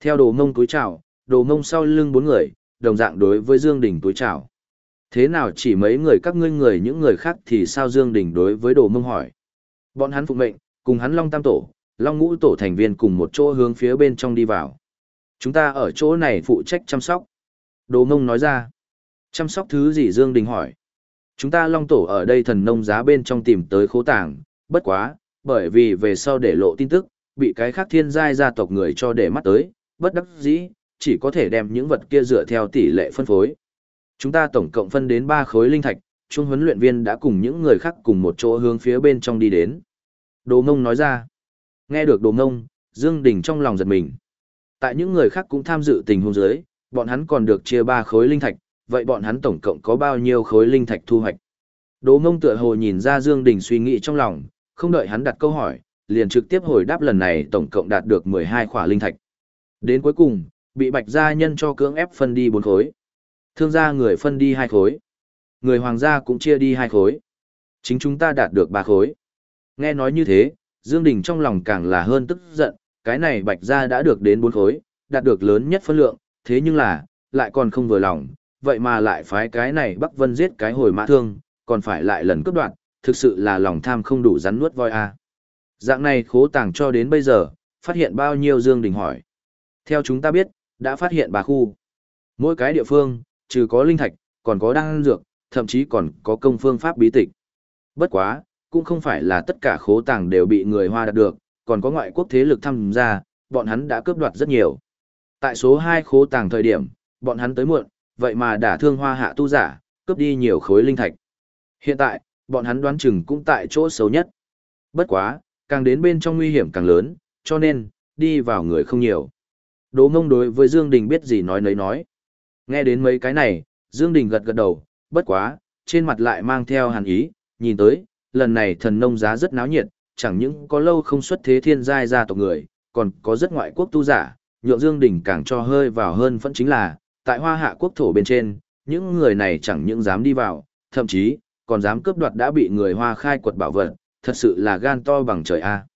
Theo đồ mông túi chào, đồ mông sau lưng bốn người, đồng dạng đối với Dương Đình túi chào. Thế nào chỉ mấy người các ngươi người những người khác thì sao Dương Đình đối với đồ mông hỏi. Bọn hắn phụ mệnh, cùng hắn Long Tam Tổ, Long Ngũ Tổ thành viên cùng một chỗ hướng phía bên trong đi vào. Chúng ta ở chỗ này phụ trách chăm sóc. Đồ mông nói ra. Chăm sóc thứ gì Dương Đình hỏi. Chúng ta Long Tổ ở đây thần nông giá bên trong tìm tới khố tàng, bất quá, bởi vì về sau để lộ tin tức, bị cái khác thiên giai gia tộc người cho để mắt tới, bất đắc dĩ, chỉ có thể đem những vật kia dựa theo tỷ lệ phân phối. Chúng ta tổng cộng phân đến 3 khối linh thạch, trung huấn luyện viên đã cùng những người khác cùng một chỗ hướng phía bên trong đi đến. Đồ mông nói ra. Nghe được Đồ mông, Dương Đình trong lòng giật mình. Tại những người khác cũng tham dự tình huống dưới, bọn hắn còn được chia 3 khối linh thạch, vậy bọn hắn tổng cộng có bao nhiêu khối linh thạch thu hoạch? Đồ mông tựa hồ nhìn ra Dương Đình suy nghĩ trong lòng, không đợi hắn đặt câu hỏi, liền trực tiếp hồi đáp lần này tổng cộng đạt được 12 khỏa linh thạch. Đến cuối cùng, bị Bạch gia nhân cho cưỡng ép phân đi 4 khối. Thương gia người phân đi hai khối. Người hoàng gia cũng chia đi hai khối. Chính chúng ta đạt được ba khối. Nghe nói như thế, Dương Đình trong lòng càng là hơn tức giận, cái này Bạch gia đã được đến bốn khối, đạt được lớn nhất phân lượng, thế nhưng là, lại còn không vừa lòng, vậy mà lại phái cái này Bắc Vân giết cái hồi mã thương, còn phải lại lần cướp đoạt, thực sự là lòng tham không đủ rắn nuốt voi a. Dạng này khố tàng cho đến bây giờ, phát hiện bao nhiêu Dương Đình hỏi. Theo chúng ta biết, đã phát hiện ba khu. Mỗi cái địa phương, trừ có linh thạch, còn có đan dược, thậm chí còn có công phương pháp bí tịch. Bất quá, cũng không phải là tất cả khố tàng đều bị người Hoa đạt được, còn có ngoại quốc thế lực tham gia, bọn hắn đã cướp đoạt rất nhiều. Tại số 2 khố tàng thời điểm, bọn hắn tới muộn, vậy mà đã thương hoa hạ tu giả, cướp đi nhiều khối linh thạch. Hiện tại, bọn hắn đoán chừng cũng tại chỗ xấu nhất. Bất quá, càng đến bên trong nguy hiểm càng lớn, cho nên, đi vào người không nhiều. Đỗ Mông đối với Dương Đình biết gì nói nấy nói. Nghe đến mấy cái này, Dương Đình gật gật đầu, bất quá, trên mặt lại mang theo hàn ý, nhìn tới, lần này thần nông giá rất náo nhiệt, chẳng những có lâu không xuất thế thiên giai gia tộc người, còn có rất ngoại quốc tu giả, nhượng Dương Đình càng cho hơi vào hơn vẫn chính là, tại hoa hạ quốc thổ bên trên, những người này chẳng những dám đi vào, thậm chí, còn dám cướp đoạt đã bị người hoa khai quật bảo vật, thật sự là gan to bằng trời A.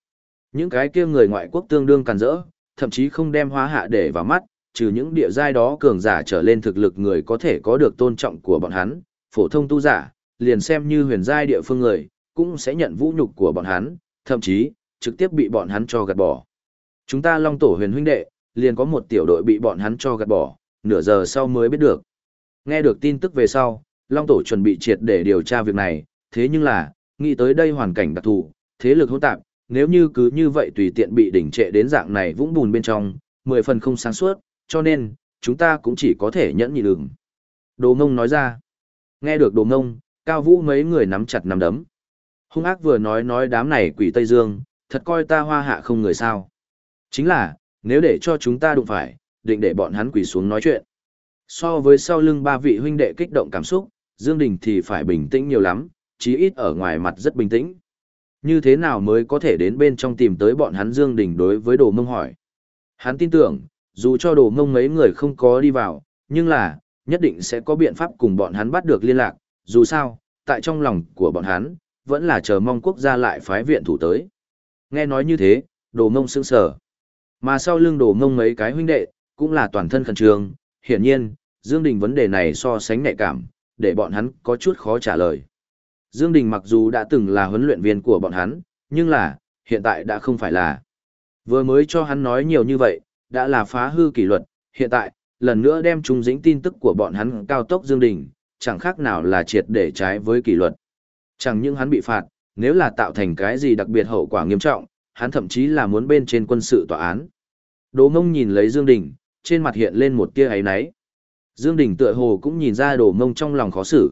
Những cái kia người ngoại quốc tương đương càn rỡ, thậm chí không đem hoa hạ để vào mắt, trừ những địa giai đó cường giả trở lên thực lực người có thể có được tôn trọng của bọn hắn, phổ thông tu giả, liền xem như huyền giai địa phương người, cũng sẽ nhận vũ nhục của bọn hắn, thậm chí, trực tiếp bị bọn hắn cho gạt bỏ. Chúng ta long tổ huyền huynh đệ, liền có một tiểu đội bị bọn hắn cho gạt bỏ, nửa giờ sau mới biết được. Nghe được tin tức về sau, long tổ chuẩn bị triệt để điều tra việc này, thế nhưng là, nghĩ tới đây hoàn cảnh đặc thù, thế lực hỗn tạp, nếu như cứ như vậy tùy tiện bị đỉnh trệ đến dạng này vũng bùn bên trong, mười phần không sáng suốt, cho nên, chúng ta cũng chỉ có thể nhẫn nhịn đường. Đồ ngông nói ra. Nghe được đồ ngông, cao vũ mấy người nắm chặt nắm đấm. Hung ác vừa nói nói đám này quỷ Tây Dương, thật coi ta hoa hạ không người sao. Chính là, nếu để cho chúng ta đụng phải, định để bọn hắn quỷ xuống nói chuyện. So với sau lưng ba vị huynh đệ kích động cảm xúc, Dương Đình thì phải bình tĩnh nhiều lắm, chí ít ở ngoài mặt rất bình tĩnh. Như thế nào mới có thể đến bên trong tìm tới bọn hắn Dương Đình đối với đồ mông hỏi. Hắn tin tưởng, dù cho đồ mông mấy người không có đi vào, nhưng là, nhất định sẽ có biện pháp cùng bọn hắn bắt được liên lạc, dù sao, tại trong lòng của bọn hắn, vẫn là chờ mong quốc gia lại phái viện thủ tới. Nghe nói như thế, đồ mông sững sờ. Mà sau lưng đồ mông mấy cái huynh đệ, cũng là toàn thân khẩn trương, hiển nhiên, Dương Đình vấn đề này so sánh nhạy cảm, để bọn hắn có chút khó trả lời. Dương Đình mặc dù đã từng là huấn luyện viên của bọn hắn, nhưng là, hiện tại đã không phải là. Vừa mới cho hắn nói nhiều như vậy, đã là phá hư kỷ luật, hiện tại, lần nữa đem trung dĩnh tin tức của bọn hắn cao tốc Dương Đình, chẳng khác nào là triệt để trái với kỷ luật. Chẳng những hắn bị phạt, nếu là tạo thành cái gì đặc biệt hậu quả nghiêm trọng, hắn thậm chí là muốn bên trên quân sự tòa án. Đỗ Mông nhìn lấy Dương Đình, trên mặt hiện lên một tia ấy náy. Dương Đình tựa hồ cũng nhìn ra Đỗ Mông trong lòng khó xử.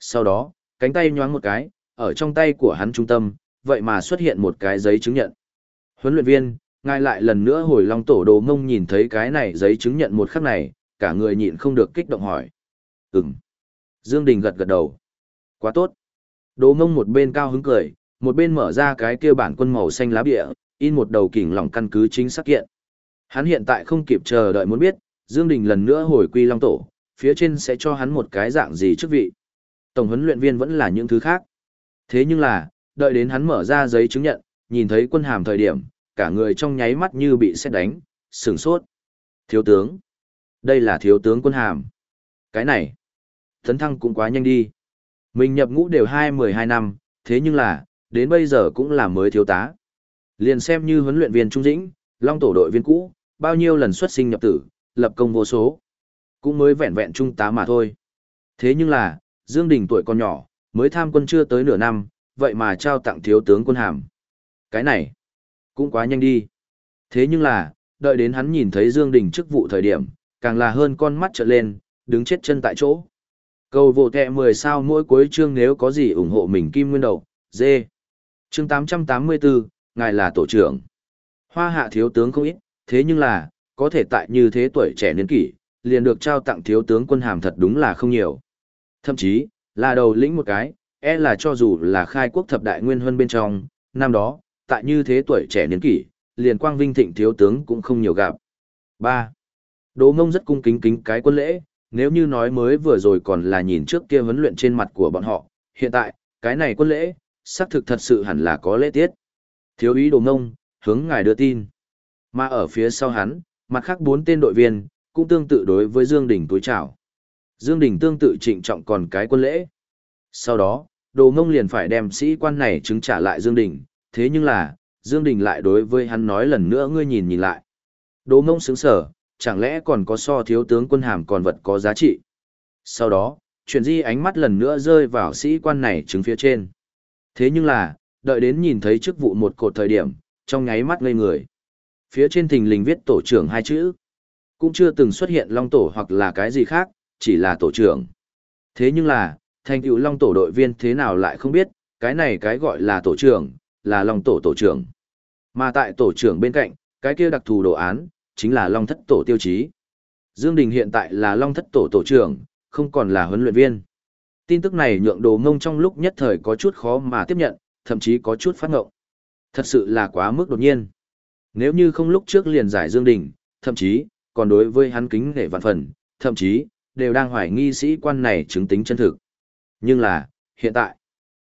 Sau đó, cánh tay nhoáng một cái, ở trong tay của hắn trung tâm, vậy mà xuất hiện một cái giấy chứng nhận. Huấn luyện viên, ngài lại lần nữa hồi long tổ Đỗ Mông nhìn thấy cái này giấy chứng nhận một khắc này, cả người nhịn không được kích động hỏi. Ừm. Dương Đình gật gật đầu. Quá tốt. Đỗ Mông một bên cao hứng cười, một bên mở ra cái kia bản quân màu xanh lá bìa, in một đầu kỉnh lỏng căn cứ chính xác kiện. Hắn hiện tại không kịp chờ đợi muốn biết, Dương Đình lần nữa hồi quy Long Tổ, phía trên sẽ cho hắn một cái dạng gì chức vị. Tổng huấn luyện viên vẫn là những thứ khác. Thế nhưng là, đợi đến hắn mở ra giấy chứng nhận, nhìn thấy quân hàm thời điểm, cả người trong nháy mắt như bị xét đánh, sửng sốt. Thiếu tướng. Đây là thiếu tướng quân hàm. Cái này. Thấn thăng cũng quá nhanh đi. Mình nhập ngũ đều hai mười hai năm, thế nhưng là, đến bây giờ cũng là mới thiếu tá. Liền xem như huấn luyện viên trung dĩnh, long tổ đội viên cũ, bao nhiêu lần xuất sinh nhập tử, lập công vô số. Cũng mới vẹn vẹn trung tá mà thôi. Thế nhưng là, Dương Đình tuổi còn nhỏ, mới tham quân chưa tới nửa năm, vậy mà trao tặng thiếu tướng quân hàm. Cái này, cũng quá nhanh đi. Thế nhưng là, đợi đến hắn nhìn thấy Dương Đình chức vụ thời điểm, càng là hơn con mắt trợn lên, đứng chết chân tại chỗ. Cầu vô kẹ 10 sao mỗi cuối chương nếu có gì ủng hộ mình kim nguyên đầu, dê. Chương 884, ngài là tổ trưởng. Hoa hạ thiếu tướng không ít, thế nhưng là, có thể tại như thế tuổi trẻ niên kỷ, liền được trao tặng thiếu tướng quân hàm thật đúng là không nhiều. Thậm chí, là đầu lĩnh một cái, e là cho dù là khai quốc thập đại nguyên huân bên trong, năm đó, tại như thế tuổi trẻ niên kỷ, liền quang vinh thịnh thiếu tướng cũng không nhiều gặp. 3. Đỗ Ngông rất cung kính kính cái quân lễ, nếu như nói mới vừa rồi còn là nhìn trước kia huấn luyện trên mặt của bọn họ, hiện tại, cái này quân lễ, xác thực thật sự hẳn là có lễ tiết. Thiếu úy Đỗ Ngông, hướng ngài đưa tin. Mà ở phía sau hắn, mặt khác bốn tên đội viên, cũng tương tự đối với Dương Đình túi chào. Dương Đình tương tự trịnh trọng còn cái quân lễ. Sau đó, Đồ Ngông liền phải đem sĩ quan này chứng trả lại Dương Đình, thế nhưng là, Dương Đình lại đối với hắn nói lần nữa ngươi nhìn nhìn lại. đỗ Ngông sướng sờ, chẳng lẽ còn có so thiếu tướng quân hàm còn vật có giá trị. Sau đó, chuyển di ánh mắt lần nữa rơi vào sĩ quan này chứng phía trên. Thế nhưng là, đợi đến nhìn thấy chức vụ một cột thời điểm, trong nháy mắt ngây người. Phía trên thình lình viết tổ trưởng hai chữ. Cũng chưa từng xuất hiện long tổ hoặc là cái gì khác, chỉ là tổ trưởng. Thế nhưng là, thành tựu long tổ đội viên thế nào lại không biết, cái này cái gọi là tổ trưởng, là long tổ tổ trưởng. Mà tại tổ trưởng bên cạnh, cái kia đặc thù đồ án, chính là Long Thất Tổ tiêu chí. Dương Đình hiện tại là Long Thất Tổ tổ trưởng, không còn là huấn luyện viên. Tin tức này nhượng đồ ngông trong lúc nhất thời có chút khó mà tiếp nhận, thậm chí có chút phát ngộng. Thật sự là quá mức đột nhiên. Nếu như không lúc trước liền giải Dương Đình, thậm chí, còn đối với hắn kính nể vạn phần, thậm chí, đều đang hoài nghi sĩ quan này chứng tính chân thực. Nhưng là, hiện tại,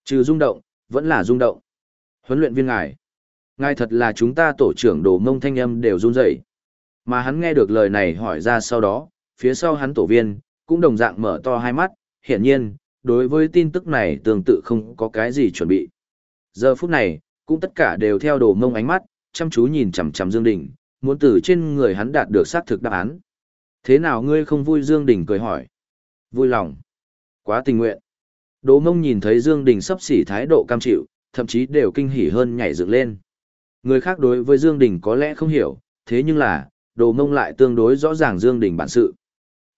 trừ rung động, vẫn là rung động. Huấn luyện viên ngài, ngài thật là chúng ta tổ trưởng đồ mông thanh âm đều run rẩy. Mà hắn nghe được lời này hỏi ra sau đó, phía sau hắn tổ viên, cũng đồng dạng mở to hai mắt, hiển nhiên, đối với tin tức này tương tự không có cái gì chuẩn bị. Giờ phút này, cũng tất cả đều theo đồ mông ánh mắt, chăm chú nhìn chằm chằm Dương Đình, muốn từ trên người hắn đạt được xác thực đáp án. Thế nào ngươi không vui Dương Đình cười hỏi. Vui lòng. Quá tình nguyện. Đồ mông nhìn thấy Dương Đình sắp xỉ thái độ cam chịu, thậm chí đều kinh hỉ hơn nhảy dựng lên. Người khác đối với Dương Đình có lẽ không hiểu, thế nhưng là, đồ mông lại tương đối rõ ràng Dương Đình bản sự.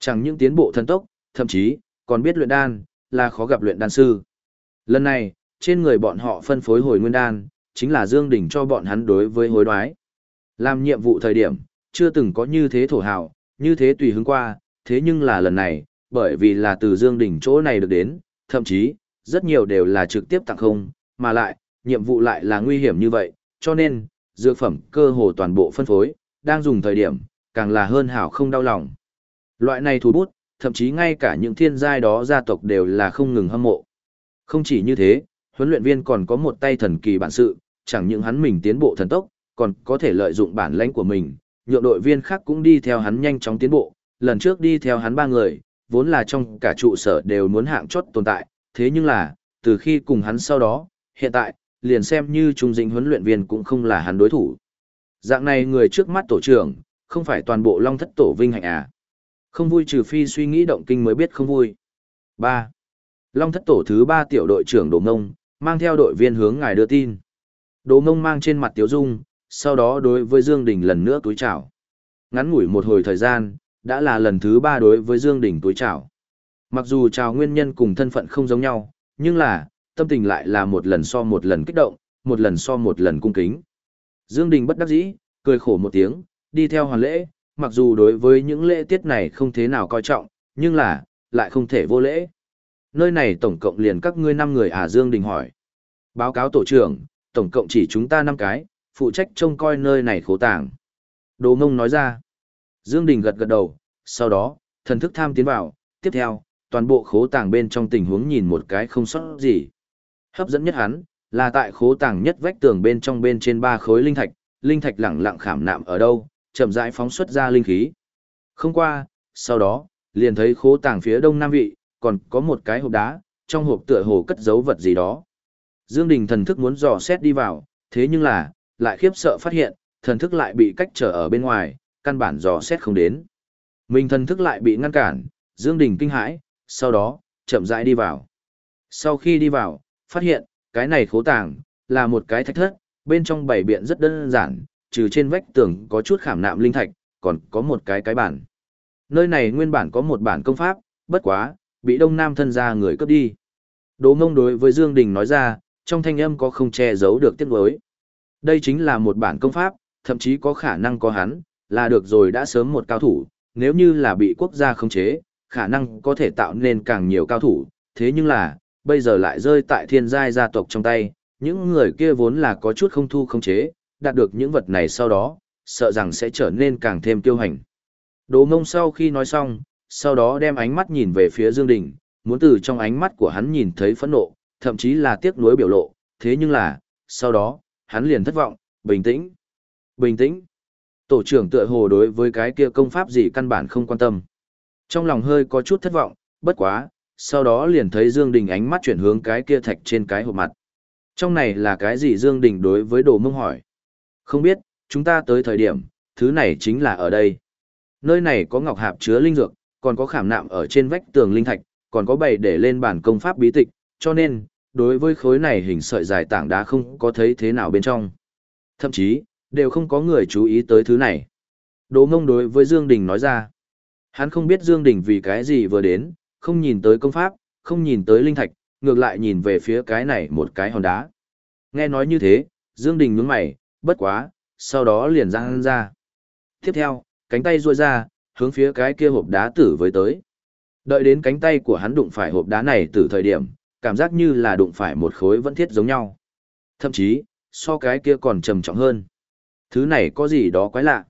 Chẳng những tiến bộ thần tốc, thậm chí, còn biết luyện đan, là khó gặp luyện đan sư. Lần này, trên người bọn họ phân phối hồi nguyên đan, chính là Dương Đình cho bọn hắn đối với hối đoái. Làm nhiệm vụ thời điểm, chưa từng có như thế thổ hào, như thế tùy hứng qua, thế nhưng là lần này, bởi vì là từ Dương Đình chỗ này được đến, thậm chí, rất nhiều đều là trực tiếp tặng không, mà lại, nhiệm vụ lại là nguy hiểm như vậy, cho nên, dược phẩm cơ hồ toàn bộ phân phối, đang dùng thời điểm, càng là hơn hảo không đau lòng. Loại này thủ bút, thậm chí ngay cả những thiên giai đó gia tộc đều là không ngừng hâm mộ. Không chỉ như thế, huấn luyện viên còn có một tay thần kỳ bản sự, chẳng những hắn mình tiến bộ thần tốc, còn có thể lợi dụng bản lãnh của mình, nhượng đội viên khác cũng đi theo hắn nhanh chóng tiến bộ, lần trước đi theo hắn ba người, vốn là trong cả trụ sở đều muốn hạng chốt tồn tại, thế nhưng là, từ khi cùng hắn sau đó, hiện tại, liền xem như trung dĩnh huấn luyện viên cũng không là hắn đối thủ. Dạng này người trước mắt tổ trưởng, không phải toàn bộ long thất tổ vinh hạnh à. Không vui trừ phi suy nghĩ động kinh mới biết không vui. 3. Long thất tổ thứ 3 tiểu đội trưởng Đồ Ngông, mang theo đội viên hướng ngài đưa tin. Đồ Ngông mang trên mặt Tiếu Dung, sau đó đối với Dương Đình lần nữa túi chào. Ngắn ngủi một hồi thời gian, đã là lần thứ 3 đối với Dương Đình túi chào. Mặc dù chào nguyên nhân cùng thân phận không giống nhau, nhưng là, tâm tình lại là một lần so một lần kích động, một lần so một lần cung kính. Dương Đình bất đắc dĩ, cười khổ một tiếng, đi theo hoàn lễ, mặc dù đối với những lễ tiết này không thế nào coi trọng, nhưng là, lại không thể vô lễ. Nơi này tổng cộng liền các ngươi năm người à Dương Đình hỏi. Báo cáo tổ trưởng, tổng cộng chỉ chúng ta năm cái, phụ trách trông coi nơi này khố tàng. Đồ mông nói ra. Dương Đình gật gật đầu, sau đó, thần thức tham tiến vào, tiếp theo, toàn bộ khố tàng bên trong tình huống nhìn một cái không sót gì. Hấp dẫn nhất hắn, là tại khố tàng nhất vách tường bên trong bên trên ba khối linh thạch, linh thạch lẳng lặng khảm nạm ở đâu, chậm rãi phóng xuất ra linh khí. Không qua, sau đó, liền thấy khố tàng phía đông nam vị, còn có một cái hộp đá, trong hộp tựa hồ cất giấu vật gì đó. Dương Đình thần thức muốn dò xét đi vào, thế nhưng là, lại khiếp sợ phát hiện, thần thức lại bị cách trở ở bên ngoài, căn bản dò xét không đến. Mình thần thức lại bị ngăn cản, Dương Đình kinh hãi, sau đó, chậm rãi đi vào. Sau khi đi vào, phát hiện, cái này khố tàng, là một cái thạch thất, bên trong bảy biện rất đơn giản, trừ trên vách tường có chút khảm nạm linh thạch, còn có một cái cái bản. Nơi này nguyên bản có một bản công pháp, bất quá, bị đông nam thân gia người cướp đi. Đỗ mông đối với Dương Đình nói ra, trong thanh âm có không che giấu được tiếc nuối. Đây chính là một bản công pháp, thậm chí có khả năng có hắn, là được rồi đã sớm một cao thủ, nếu như là bị quốc gia khống chế, khả năng có thể tạo nên càng nhiều cao thủ, thế nhưng là, bây giờ lại rơi tại thiên giai gia tộc trong tay, những người kia vốn là có chút không thu không chế, đạt được những vật này sau đó, sợ rằng sẽ trở nên càng thêm tiêu hành. Đồ mông sau khi nói xong, sau đó đem ánh mắt nhìn về phía Dương Đình, muốn từ trong ánh mắt của hắn nhìn thấy phẫn nộ, thậm chí là tiếc nuối biểu lộ, thế nhưng là, sau đó, hắn liền thất vọng, bình tĩnh, bình tĩnh. Tổ trưởng tựa hồ đối với cái kia công pháp gì căn bản không quan tâm. Trong lòng hơi có chút thất vọng, bất quá, sau đó liền thấy Dương Đình ánh mắt chuyển hướng cái kia thạch trên cái hộp mặt. Trong này là cái gì Dương Đình đối với đồ mông hỏi. Không biết, chúng ta tới thời điểm, thứ này chính là ở đây. Nơi này có ngọc hạp chứa linh dược, còn có khảm nạm ở trên vách tường linh thạch, còn có bày để lên bản công pháp bí tịch, cho nên, đối với khối này hình sợi dài tảng đá không có thấy thế nào bên trong. Thậm chí, đều không có người chú ý tới thứ này. Đỗ mông đối với Dương Đình nói ra. Hắn không biết Dương Đình vì cái gì vừa đến, không nhìn tới công pháp, không nhìn tới linh thạch, ngược lại nhìn về phía cái này một cái hòn đá. Nghe nói như thế, Dương Đình nhướng mày, bất quá, sau đó liền răng ra. Tiếp theo, cánh tay ruôi ra, hướng phía cái kia hộp đá tử với tới. Đợi đến cánh tay của hắn đụng phải hộp đá này từ thời điểm, cảm giác như là đụng phải một khối vẫn thiết giống nhau. Thậm chí, so cái kia còn trầm trọng hơn. Thứ này có gì đó quái lạ.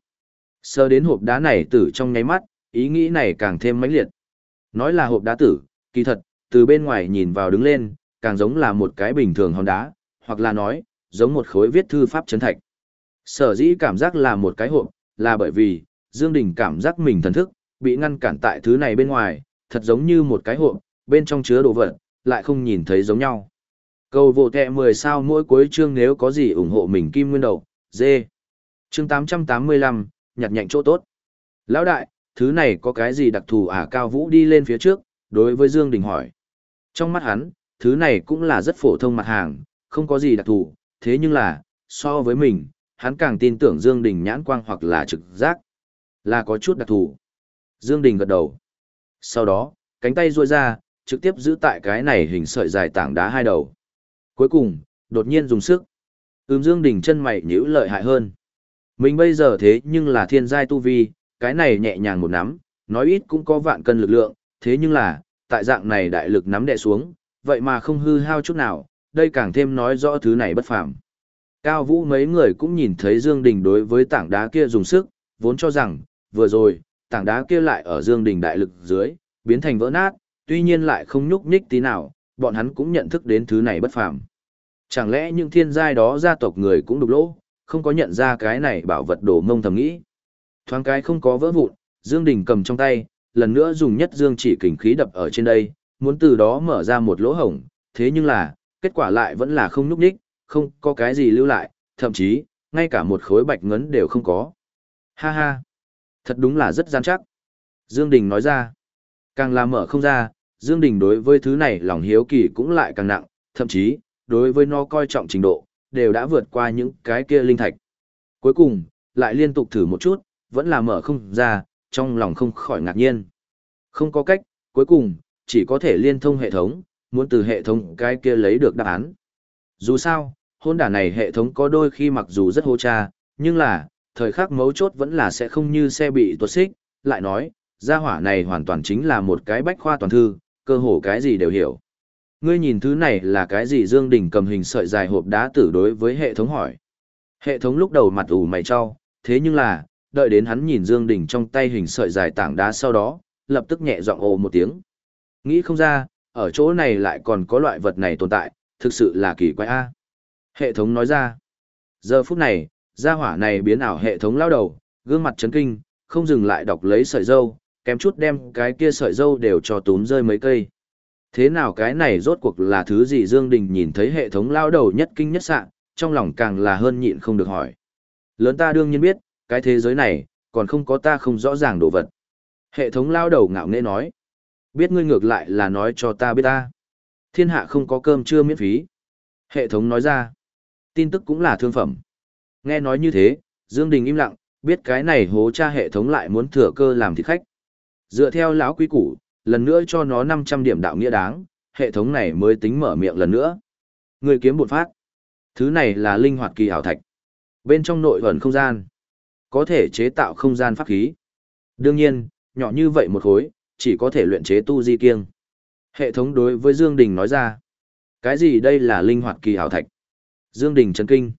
Sơ đến hộp đá này tử trong nháy mắt, ý nghĩ này càng thêm mãnh liệt. Nói là hộp đá tử, kỳ thật, từ bên ngoài nhìn vào đứng lên, càng giống là một cái bình thường hòn đá, hoặc là nói, giống một khối viết thư pháp chấn thạch. Sở dĩ cảm giác là một cái hộp, là bởi vì, Dương Đình cảm giác mình thần thức, bị ngăn cản tại thứ này bên ngoài, thật giống như một cái hộp, bên trong chứa đồ vật, lại không nhìn thấy giống nhau. Cầu vô kẹ 10 sao mỗi cuối chương nếu có gì ủng hộ mình kim nguyên đầu, dê. Chương 885, nhặt nhạnh chỗ tốt. Lão đại, thứ này có cái gì đặc thù à Cao Vũ đi lên phía trước, đối với Dương Đình hỏi. Trong mắt hắn, thứ này cũng là rất phổ thông mặt hàng, không có gì đặc thù, thế nhưng là, so với mình, hắn càng tin tưởng Dương Đình nhãn quang hoặc là trực giác. Là có chút đặc thù. Dương Đình gật đầu. Sau đó, cánh tay duỗi ra, trực tiếp giữ tại cái này hình sợi dài tảng đá hai đầu. Cuối cùng, đột nhiên dùng sức. Ưm Dương Đình chân mày nhíu lợi hại hơn. Mình bây giờ thế nhưng là thiên giai tu vi, cái này nhẹ nhàng một nắm, nói ít cũng có vạn cân lực lượng, thế nhưng là, tại dạng này đại lực nắm đè xuống, vậy mà không hư hao chút nào, đây càng thêm nói rõ thứ này bất phàm. Cao Vũ mấy người cũng nhìn thấy Dương Đình đối với tảng đá kia dùng sức, vốn cho rằng, vừa rồi, tảng đá kia lại ở Dương Đình đại lực dưới, biến thành vỡ nát, tuy nhiên lại không nhúc nhích tí nào, bọn hắn cũng nhận thức đến thứ này bất phàm. Chẳng lẽ những thiên giai đó gia tộc người cũng đục lỗ, không có nhận ra cái này bảo vật đồ mông thầm nghĩ. Thoáng cái không có vỡ vụn, Dương Đình cầm trong tay, lần nữa dùng nhất dương chỉ kình khí đập ở trên đây, muốn từ đó mở ra một lỗ hổng, thế nhưng là, kết quả lại vẫn là không núc ních, không có cái gì lưu lại, thậm chí, ngay cả một khối bạch ngấn đều không có. Ha ha, thật đúng là rất gian chắc. Dương Đình nói ra, càng làm mở không ra, Dương Đình đối với thứ này lòng hiếu kỳ cũng lại càng nặng, thậm chí, đối với nó coi trọng trình độ, đều đã vượt qua những cái kia linh thạch. Cuối cùng, lại liên tục thử một chút, vẫn là mở không ra, trong lòng không khỏi ngạc nhiên. Không có cách, cuối cùng, chỉ có thể liên thông hệ thống, muốn từ hệ thống cái kia lấy được đáp án. Dù sao, hôn đả này hệ thống có đôi khi mặc dù rất hô cha, nhưng là, thời khắc mấu chốt vẫn là sẽ không như xe bị tuột xích, lại nói, gia hỏa này hoàn toàn chính là một cái bách khoa toàn thư, cơ hồ cái gì đều hiểu. Ngươi nhìn thứ này là cái gì Dương Đình cầm hình sợi dài hộp đá tử đối với hệ thống hỏi. Hệ thống lúc đầu mặt ủ mày cho, thế nhưng là, đợi đến hắn nhìn Dương Đình trong tay hình sợi dài tảng đá sau đó, lập tức nhẹ giọng ồ một tiếng. Nghĩ không ra, ở chỗ này lại còn có loại vật này tồn tại, thực sự là kỳ quái a. Hệ thống nói ra. Giờ phút này, gia hỏa này biến ảo hệ thống lao đầu, gương mặt chấn kinh, không dừng lại đọc lấy sợi dâu, kém chút đem cái kia sợi dâu đều cho túm rơi mấy cây. Thế nào cái này rốt cuộc là thứ gì Dương Đình nhìn thấy hệ thống lao đầu nhất kinh nhất sạng, trong lòng càng là hơn nhịn không được hỏi. Lớn ta đương nhiên biết, cái thế giới này, còn không có ta không rõ ràng đồ vật. Hệ thống lao đầu ngạo nghễ nói. Biết ngươi ngược lại là nói cho ta biết ta. Thiên hạ không có cơm trưa miễn phí. Hệ thống nói ra. Tin tức cũng là thương phẩm. Nghe nói như thế, Dương Đình im lặng, biết cái này hố cha hệ thống lại muốn thừa cơ làm thịt khách. Dựa theo lão quý củ, lần nữa cho nó 500 điểm đạo nghĩa đáng, hệ thống này mới tính mở miệng lần nữa. Người kiếm bột phát. Thứ này là linh hoạt kỳ hảo thạch. Bên trong nội ẩn không gian, có thể chế tạo không gian pháp khí. Đương nhiên, nhỏ như vậy một khối, chỉ có thể luyện chế tu di kiêng. Hệ thống đối với Dương Đình nói ra. Cái gì đây là linh hoạt kỳ hảo thạch? Dương Đình chấn kinh.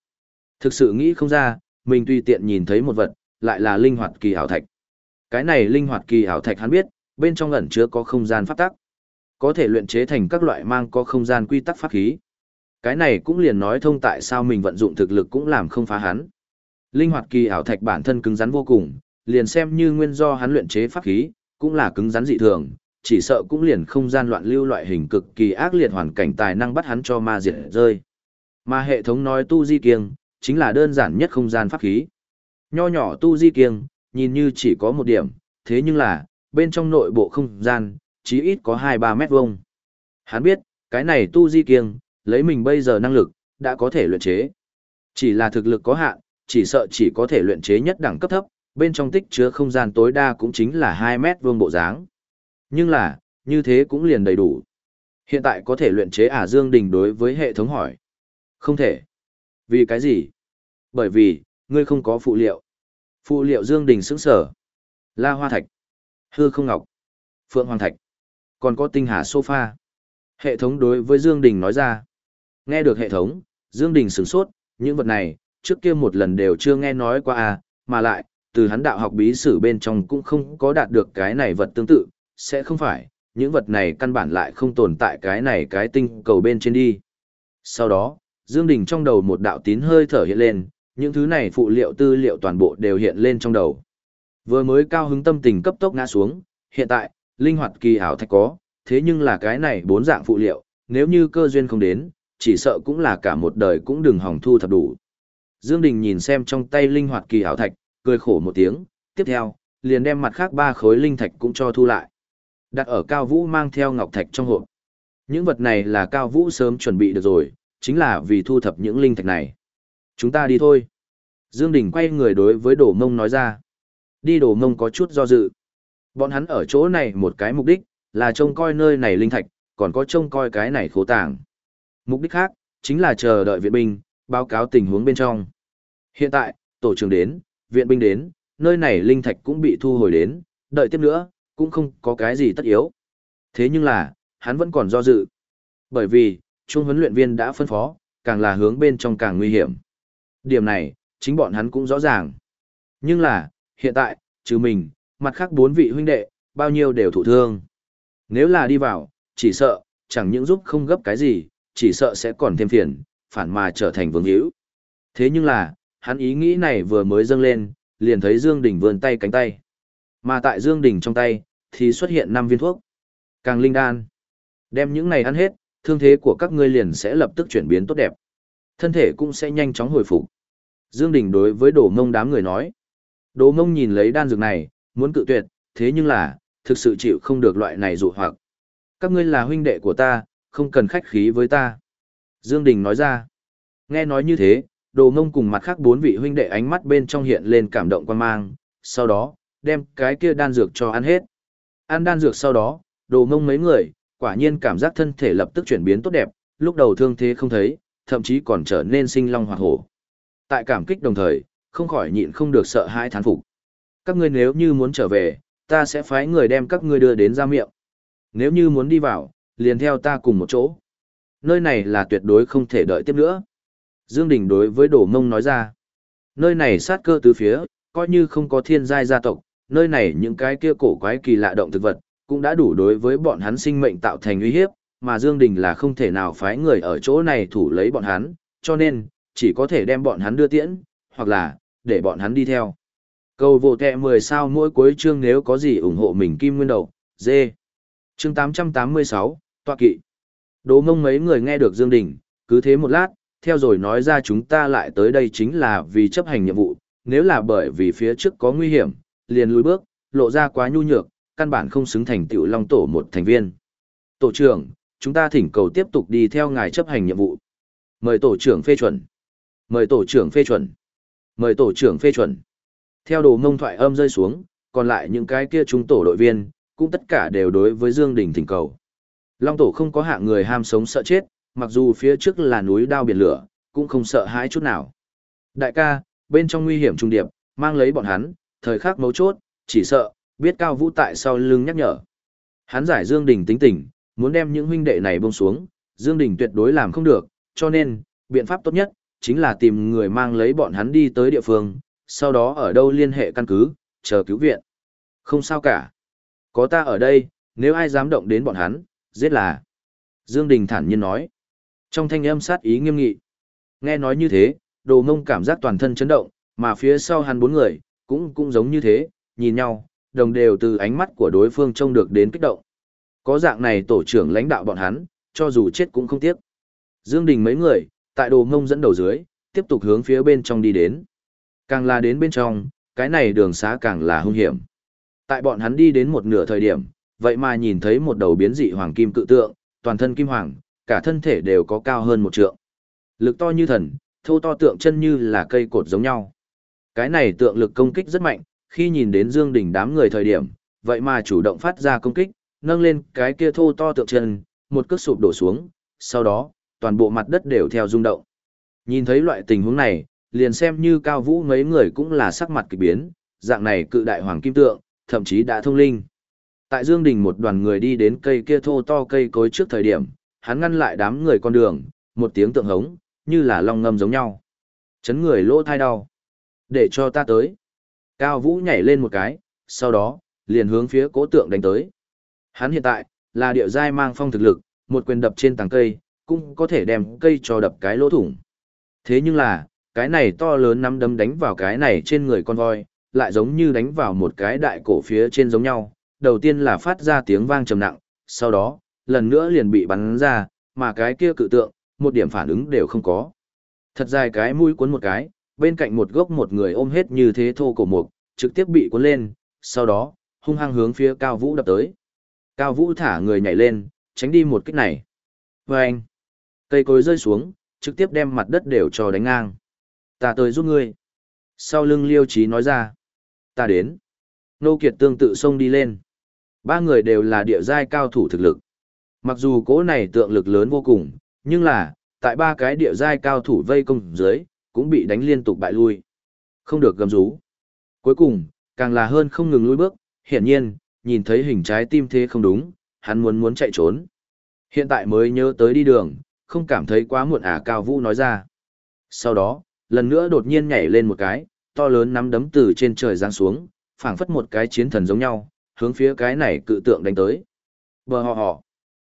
Thực sự nghĩ không ra, mình tùy tiện nhìn thấy một vật, lại là linh hoạt kỳ hảo thạch. Cái này linh hoạt kỳ hảo thạch hắn biết, bên trong ẩn chứa có không gian pháp tắc. Có thể luyện chế thành các loại mang có không gian quy tắc pháp khí. Cái này cũng liền nói thông tại sao mình vận dụng thực lực cũng làm không phá hắn. Linh hoạt kỳ ảo thạch bản thân cứng rắn vô cùng, liền xem như nguyên do hắn luyện chế pháp khí, cũng là cứng rắn dị thường, chỉ sợ cũng liền không gian loạn lưu loại hình cực kỳ ác liệt hoàn cảnh tài năng bắt hắn cho ma diệt rơi. Mà hệ thống nói tu di kiêng, chính là đơn giản nhất không gian pháp khí. Nho nhỏ tu di kiêng, nhìn như chỉ có một điểm, thế nhưng là, bên trong nội bộ không gian, chí ít có 2-3 mét vuông. Hắn biết, cái này tu di kiêng, lấy mình bây giờ năng lực, đã có thể luyện chế. Chỉ là thực lực có hạn, chỉ sợ chỉ có thể luyện chế nhất đẳng cấp thấp, bên trong tích chứa không gian tối đa cũng chính là 2 mét vuông bộ dáng. Nhưng là, như thế cũng liền đầy đủ. Hiện tại có thể luyện chế ả Dương Đình đối với hệ thống hỏi. Không thể. Vì cái gì? Bởi vì, ngươi không có phụ liệu. Phụ liệu Dương Đình sững sở. La Hoa Thạch. Hư không ngọc. Phượng Hoàng Thạch. Còn có tinh hà sofa. Hệ thống đối với Dương Đình nói ra. Nghe được hệ thống, Dương Đình sửng sốt, những vật này, trước kia một lần đều chưa nghe nói qua à, mà lại, từ hắn đạo học bí sử bên trong cũng không có đạt được cái này vật tương tự, sẽ không phải, những vật này căn bản lại không tồn tại cái này cái tinh cầu bên trên đi. Sau đó, Dương Đình trong đầu một đạo tín hơi thở hiện lên, những thứ này phụ liệu tư liệu toàn bộ đều hiện lên trong đầu. Vừa mới cao hứng tâm tình cấp tốc ngã xuống, hiện tại, linh hoạt kỳ ảo thạch có, thế nhưng là cái này bốn dạng phụ liệu, nếu như cơ duyên không đến, chỉ sợ cũng là cả một đời cũng đừng hỏng thu thập đủ. Dương Đình nhìn xem trong tay linh hoạt kỳ ảo thạch, cười khổ một tiếng, tiếp theo, liền đem mặt khác ba khối linh thạch cũng cho thu lại. Đặt ở Cao Vũ mang theo ngọc thạch trong hộp. Những vật này là Cao Vũ sớm chuẩn bị được rồi, chính là vì thu thập những linh thạch này. Chúng ta đi thôi. Dương Đình quay người đối với Đổ Mông nói ra. Đi Đổ Mông có chút do dự. Bọn hắn ở chỗ này một cái mục đích, là trông coi nơi này linh thạch, còn có trông coi cái này khố tàng. Mục đích khác, chính là chờ đợi viện binh, báo cáo tình huống bên trong. Hiện tại, tổ trưởng đến, viện binh đến, nơi này linh thạch cũng bị thu hồi đến, đợi tiếp nữa, cũng không có cái gì tất yếu. Thế nhưng là, hắn vẫn còn do dự. Bởi vì, trung huấn luyện viên đã phân phó, càng là hướng bên trong càng nguy hiểm. Điểm này, chính bọn hắn cũng rõ ràng. Nhưng là, hiện tại, trừ mình, mặt khác bốn vị huynh đệ, bao nhiêu đều thụ thương. Nếu là đi vào, chỉ sợ, chẳng những giúp không gấp cái gì, chỉ sợ sẽ còn thêm phiền, phản mà trở thành vương hữu. Thế nhưng là, hắn ý nghĩ này vừa mới dâng lên, liền thấy Dương Đình vươn tay cánh tay. Mà tại Dương Đình trong tay, thì xuất hiện năm viên thuốc. Càng linh đan. Đem những này ăn hết, thương thế của các ngươi liền sẽ lập tức chuyển biến tốt đẹp. Thân thể cũng sẽ nhanh chóng hồi phục. Dương Đình đối với Đồ Ngông đám người nói. Đồ Ngông nhìn lấy đan dược này, muốn cự tuyệt, thế nhưng là, thực sự chịu không được loại này dụ hoặc. Các ngươi là huynh đệ của ta, không cần khách khí với ta. Dương Đình nói ra. Nghe nói như thế, Đồ Ngông cùng mặt khác bốn vị huynh đệ ánh mắt bên trong hiện lên cảm động quan mang, sau đó, đem cái kia đan dược cho ăn hết. Ăn đan dược sau đó, Đồ Ngông mấy người, quả nhiên cảm giác thân thể lập tức chuyển biến tốt đẹp, lúc đầu thương thế không thấy, thậm chí còn trở nên sinh long hoạt hổ. Tại cảm kích đồng thời, không khỏi nhịn không được sợ hãi thán phục. Các ngươi nếu như muốn trở về, ta sẽ phái người đem các ngươi đưa đến ra miệng. Nếu như muốn đi vào, liền theo ta cùng một chỗ. Nơi này là tuyệt đối không thể đợi tiếp nữa. Dương Đình đối với Đổ Mông nói ra. Nơi này sát cơ tứ phía, coi như không có thiên giai gia tộc, nơi này những cái kia cổ quái kỳ lạ động thực vật, cũng đã đủ đối với bọn hắn sinh mệnh tạo thành uy hiếp, mà Dương Đình là không thể nào phái người ở chỗ này thủ lấy bọn hắn, cho nên, chỉ có thể đem bọn hắn đưa tiễn, hoặc là, để bọn hắn đi theo. Cầu vô kẹ 10 sao mỗi cuối chương nếu có gì ủng hộ mình kim nguyên đầu, dê. Chương 886, tọa kỵ. Đố mông mấy người nghe được Dương Đình, cứ thế một lát, theo rồi nói ra chúng ta lại tới đây chính là vì chấp hành nhiệm vụ, nếu là bởi vì phía trước có nguy hiểm, liền lùi bước, lộ ra quá nhu nhược, căn bản không xứng thành tiểu long tổ một thành viên. Tổ trưởng, chúng ta thỉnh cầu tiếp tục đi theo ngài chấp hành nhiệm vụ. Mời tổ trưởng phê chuẩn. Mời tổ trưởng phê chuẩn. Mời tổ trưởng phê chuẩn. Theo đồ mông thoại âm rơi xuống, còn lại những cái kia chúng tổ đội viên, cũng tất cả đều đối với Dương Đình thỉnh cầu. Long tổ không có hạng người ham sống sợ chết, mặc dù phía trước là núi đao biển lửa, cũng không sợ hãi chút nào. Đại ca, bên trong nguy hiểm trung điệp, mang lấy bọn hắn, thời khắc mấu chốt, chỉ sợ, biết Cao Vũ tại sau lưng nhắc nhở. Hắn giải Dương Đình tính tình, muốn đem những huynh đệ này buông xuống, Dương Đình tuyệt đối làm không được, cho nên, biện pháp tốt nhất, chính là tìm người mang lấy bọn hắn đi tới địa phương, sau đó ở đâu liên hệ căn cứ, chờ cứu viện. Không sao cả. Có ta ở đây, nếu ai dám động đến bọn hắn, giết là. Dương Đình thản nhiên nói. Trong thanh âm sát ý nghiêm nghị. Nghe nói như thế, đồ mông cảm giác toàn thân chấn động, mà phía sau hắn bốn người, cũng cũng giống như thế, nhìn nhau, đồng đều từ ánh mắt của đối phương trông được đến kích động. Có dạng này tổ trưởng lãnh đạo bọn hắn, cho dù chết cũng không tiếc. Dương Đình mấy người, tại đồ mông dẫn đầu dưới, tiếp tục hướng phía bên trong đi đến. Càng là đến bên trong, cái này đường xá càng là hung hiểm. Tại bọn hắn đi đến một nửa thời điểm, vậy mà nhìn thấy một đầu biến dị hoàng kim cự tượng, toàn thân kim hoàng, cả thân thể đều có cao hơn một trượng. Lực to như thần, thô to tượng chân như là cây cột giống nhau. Cái này tượng lực công kích rất mạnh, khi nhìn đến Dương Đình đám người thời điểm, vậy mà chủ động phát ra công kích, nâng lên cái kia thô to tượng chân, một cước sụp đổ xuống, sau đó, toàn bộ mặt đất đều theo rung động. Nhìn thấy loại tình huống này, liền xem như cao vũ mấy người cũng là sắc mặt kỳ biến, dạng này cự đại hoàng kim tượng, thậm chí đã thông linh. Tại Dương Đình một đoàn người đi đến cây kia thô to cây cối trước thời điểm, hắn ngăn lại đám người con đường, một tiếng tượng hống, như là long ngâm giống nhau. Chấn người lỗ thai đau. Để cho ta tới. Cao Vũ nhảy lên một cái, sau đó, liền hướng phía cố tượng đánh tới. Hắn hiện tại, là điệu giai mang phong thực lực, một quyền đập trên tàng cây, cũng có thể đem cây cho đập cái lỗ thủng. Thế nhưng là, cái này to lớn nắm đấm đánh vào cái này trên người con voi, lại giống như đánh vào một cái đại cổ phía trên giống nhau. Đầu tiên là phát ra tiếng vang trầm nặng, sau đó, lần nữa liền bị bắn ra, mà cái kia cự tượng, một điểm phản ứng đều không có. Thật dài cái mũi cuốn một cái, bên cạnh một gốc một người ôm hết như thế thô cổ mục, trực tiếp bị cuốn lên, sau đó, hung hăng hướng phía Cao Vũ đập tới. Cao Vũ thả người nhảy lên, tránh đi một kích này. Vâng! anh, cây cối rơi xuống, trực tiếp đem mặt đất đều cho đánh ngang. Ta tới giúp ngươi. Sau lưng liêu trí nói ra. Ta đến. Nô Kiệt tương tự xông đi lên. Ba người đều là địa giai cao thủ thực lực. Mặc dù cố này tượng lực lớn vô cùng, nhưng là, tại ba cái địa giai cao thủ vây công dưới, cũng bị đánh liên tục bại lui. Không được gầm rú. Cuối cùng, càng là hơn không ngừng lùi bước, hiển nhiên, nhìn thấy hình trái tim thế không đúng, hắn muốn muốn chạy trốn. Hiện tại mới nhớ tới đi đường, không cảm thấy quá muộn à Cao Vũ nói ra. Sau đó, lần nữa đột nhiên nhảy lên một cái, to lớn nắm đấm từ trên trời giáng xuống, phảng phất một cái chiến thần giống nhau, hướng phía cái này cự tượng đánh tới. Bờ hò hò.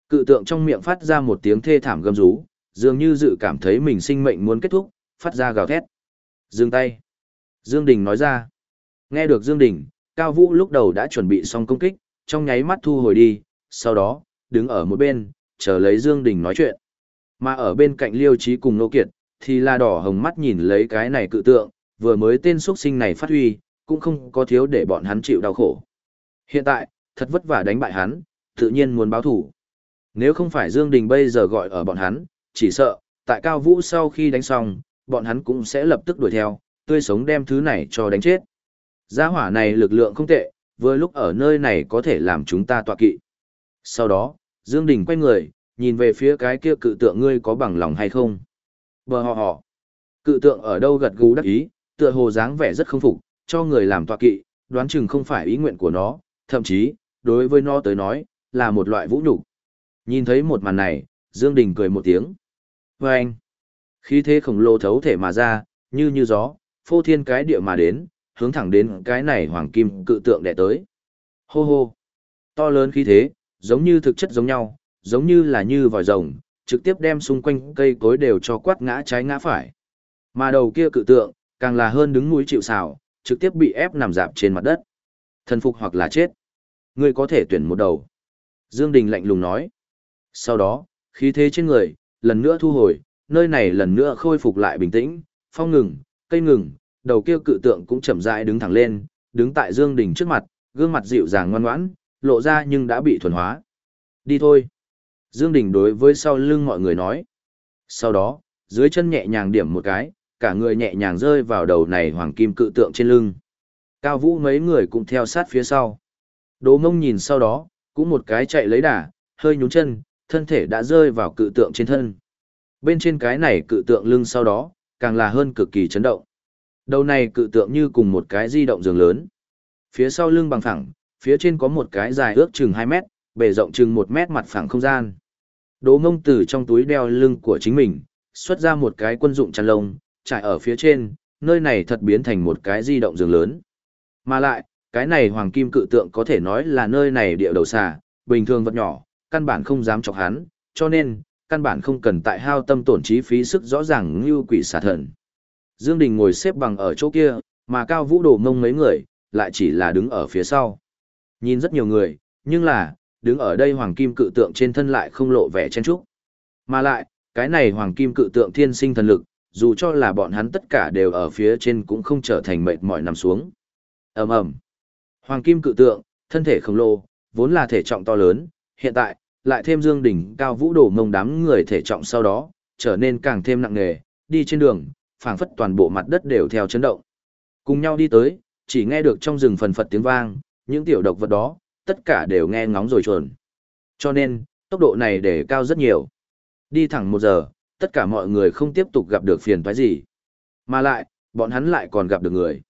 Cự tượng trong miệng phát ra một tiếng thê thảm gầm rú, dường như dự cảm thấy mình sinh mệnh muốn kết thúc, phát ra gào thét. Dừng tay. Dương Đình nói ra. Nghe được Dương Đình, Cao Vũ lúc đầu đã chuẩn bị xong công kích, trong nháy mắt thu hồi đi, sau đó, đứng ở một bên, chờ lấy Dương Đình nói chuyện. Mà ở bên cạnh Liêu Chí cùng Nô Kiệt, thì là đỏ hồng mắt nhìn lấy cái này cự tượng, vừa mới tên xuất sinh này phát huy, cũng không có thiếu để bọn hắn chịu đau khổ. Hiện tại, thật vất vả đánh bại hắn, tự nhiên muốn báo thủ. Nếu không phải Dương Đình bây giờ gọi ở bọn hắn, chỉ sợ, tại Cao Vũ sau khi đánh xong, bọn hắn cũng sẽ lập tức đuổi theo, tươi sống đem thứ này cho đánh chết. Gia hỏa này lực lượng không tệ, vừa lúc ở nơi này có thể làm chúng ta tọa kỵ. Sau đó, Dương Đình quay người, nhìn về phía cái kia cự tượng ngươi có bằng lòng hay không. Bờ họ họ. Cự tượng ở đâu gật gù đắc ý, tựa hồ dáng vẻ rất không phục, cho người làm tọa kỵ, đoán chừng không phải ý nguyện của nó, thậm chí, đối với nó tới nói, là một loại vũ nhục. Nhìn thấy một màn này, Dương Đình cười một tiếng. Và anh, khí thế khổng lồ thấu thể mà ra, như như gió, phô thiên cái địa mà đến, hướng thẳng đến cái này hoàng kim cự tượng đè tới. Hô hô, to lớn khí thế, giống như thực chất giống nhau, giống như là như vòi rồng, trực tiếp đem xung quanh cây cối đều cho quát ngã trái ngã phải. Mà đầu kia cự tượng, càng là hơn đứng núi chịu sào, trực tiếp bị ép nằm dạp trên mặt đất. Thần phục hoặc là chết. Ngươi có thể tuyển một đầu. Dương Đình lạnh lùng nói. Sau đó, khí thế trên người, lần nữa thu hồi, nơi này lần nữa khôi phục lại bình tĩnh, phong ngừng, cây ngừng, đầu kia cự tượng cũng chậm rãi đứng thẳng lên, đứng tại Dương Đình trước mặt, gương mặt dịu dàng ngoan ngoãn, lộ ra nhưng đã bị thuần hóa. Đi thôi. Dương Đình đối với sau lưng mọi người nói. Sau đó, dưới chân nhẹ nhàng điểm một cái, cả người nhẹ nhàng rơi vào đầu này hoàng kim cự tượng trên lưng. Cao Vũ mấy người cũng theo sát phía sau. Đỗ Mông nhìn sau đó, cũng một cái chạy lấy đà, hơi nhún chân, thân thể đã rơi vào cự tượng trên thân. Bên trên cái này cự tượng lưng sau đó, càng là hơn cực kỳ chấn động. Đầu này cự tượng như cùng một cái di động giường lớn. Phía sau lưng bằng phẳng, phía trên có một cái dài ước chừng 2 mét, bề rộng chừng 1 mét mặt phẳng không gian. Đỗ Mông từ trong túi đeo lưng của chính mình, xuất ra một cái quân dụng chăn lông, trải ở phía trên, nơi này thật biến thành một cái di động giường lớn. Mà lại, cái này hoàng kim cự tượng có thể nói là nơi này địa đầu xà, bình thường vật nhỏ, căn bản không dám chọc hắn, cho nên, căn bản không cần tại hao tâm tổn trí phí sức rõ ràng như quỷ xà thần. Dương Đình ngồi xếp bằng ở chỗ kia, mà cao vũ đổ mông mấy người, lại chỉ là đứng ở phía sau. Nhìn rất nhiều người, nhưng là, đứng ở đây hoàng kim cự tượng trên thân lại không lộ vẻ chen trúc. Mà lại, cái này hoàng kim cự tượng thiên sinh thần lực, dù cho là bọn hắn tất cả đều ở phía trên cũng không trở thành mệt mỏi nằm xuống. ầm ầm Hoàng kim cự tượng, thân thể khổng lồ, vốn là thể trọng to lớn, hiện tại, lại thêm dương đỉnh cao vũ đổ mông đám người thể trọng sau đó, trở nên càng thêm nặng nề, đi trên đường, phảng phất toàn bộ mặt đất đều theo chấn động. Cùng nhau đi tới, chỉ nghe được trong rừng phần phật tiếng vang, những tiểu độc vật đó, tất cả đều nghe ngóng rồi chuồn. Cho nên, tốc độ này để cao rất nhiều. Đi thẳng một giờ, tất cả mọi người không tiếp tục gặp được phiền toái gì. Mà lại, bọn hắn lại còn gặp được người.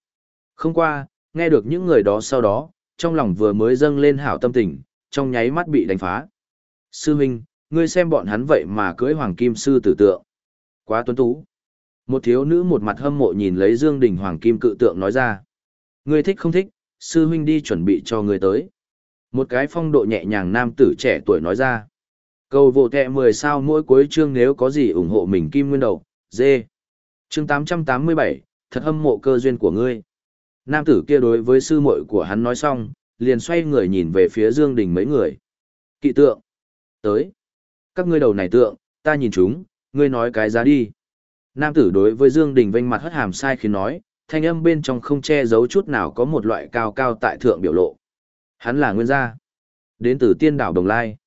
Không qua, nghe được những người đó sau đó, trong lòng vừa mới dâng lên hảo tâm tình, trong nháy mắt bị đánh phá. Sư huynh, ngươi xem bọn hắn vậy mà cưới hoàng kim sư tử tượng. Quá tuấn tú. Một thiếu nữ một mặt hâm mộ nhìn lấy Dương Đình hoàng kim cự tượng nói ra. Ngươi thích không thích, sư huynh đi chuẩn bị cho ngươi tới. Một cái phong độ nhẹ nhàng nam tử trẻ tuổi nói ra. Cầu vô tệ 10 sao mỗi cuối chương nếu có gì ủng hộ mình kim nguyên đầu, dê. Chương 887, thật hâm mộ cơ duyên của ngươi. Nam tử kia đối với sư muội của hắn nói xong, liền xoay người nhìn về phía Dương Đình mấy người. Kỵ tượng. Tới. Các ngươi đầu này tượng, ta nhìn chúng, ngươi nói cái giá đi. Nam tử đối với Dương Đình vênh mặt hất hàm sai khi nói, thanh âm bên trong không che giấu chút nào có một loại cao cao tại thượng biểu lộ. Hắn là nguyên gia. Đến từ tiên đảo Đồng Lai.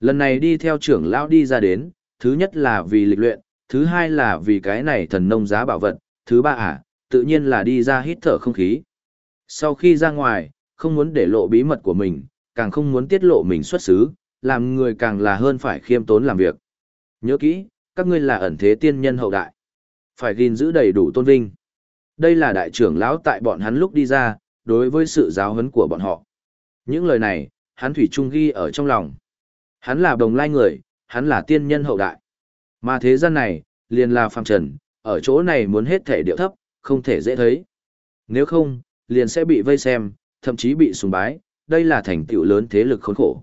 Lần này đi theo trưởng lão đi ra đến, thứ nhất là vì lịch luyện, thứ hai là vì cái này thần nông giá bảo vật, thứ ba à, tự nhiên là đi ra hít thở không khí. Sau khi ra ngoài, không muốn để lộ bí mật của mình, càng không muốn tiết lộ mình xuất xứ, làm người càng là hơn phải khiêm tốn làm việc. Nhớ kỹ, các ngươi là ẩn thế tiên nhân hậu đại. Phải gìn giữ đầy đủ tôn vinh. Đây là đại trưởng lão tại bọn hắn lúc đi ra, đối với sự giáo huấn của bọn họ. Những lời này, hắn thủy trung ghi ở trong lòng. Hắn là đồng lai người, hắn là tiên nhân hậu đại. Mà thế gian này, liền là phàm trần, ở chỗ này muốn hết thể điệu thấp, không thể dễ thấy. Nếu không, liền sẽ bị vây xem, thậm chí bị sùng bái, đây là thành tựu lớn thế lực khốn khổ.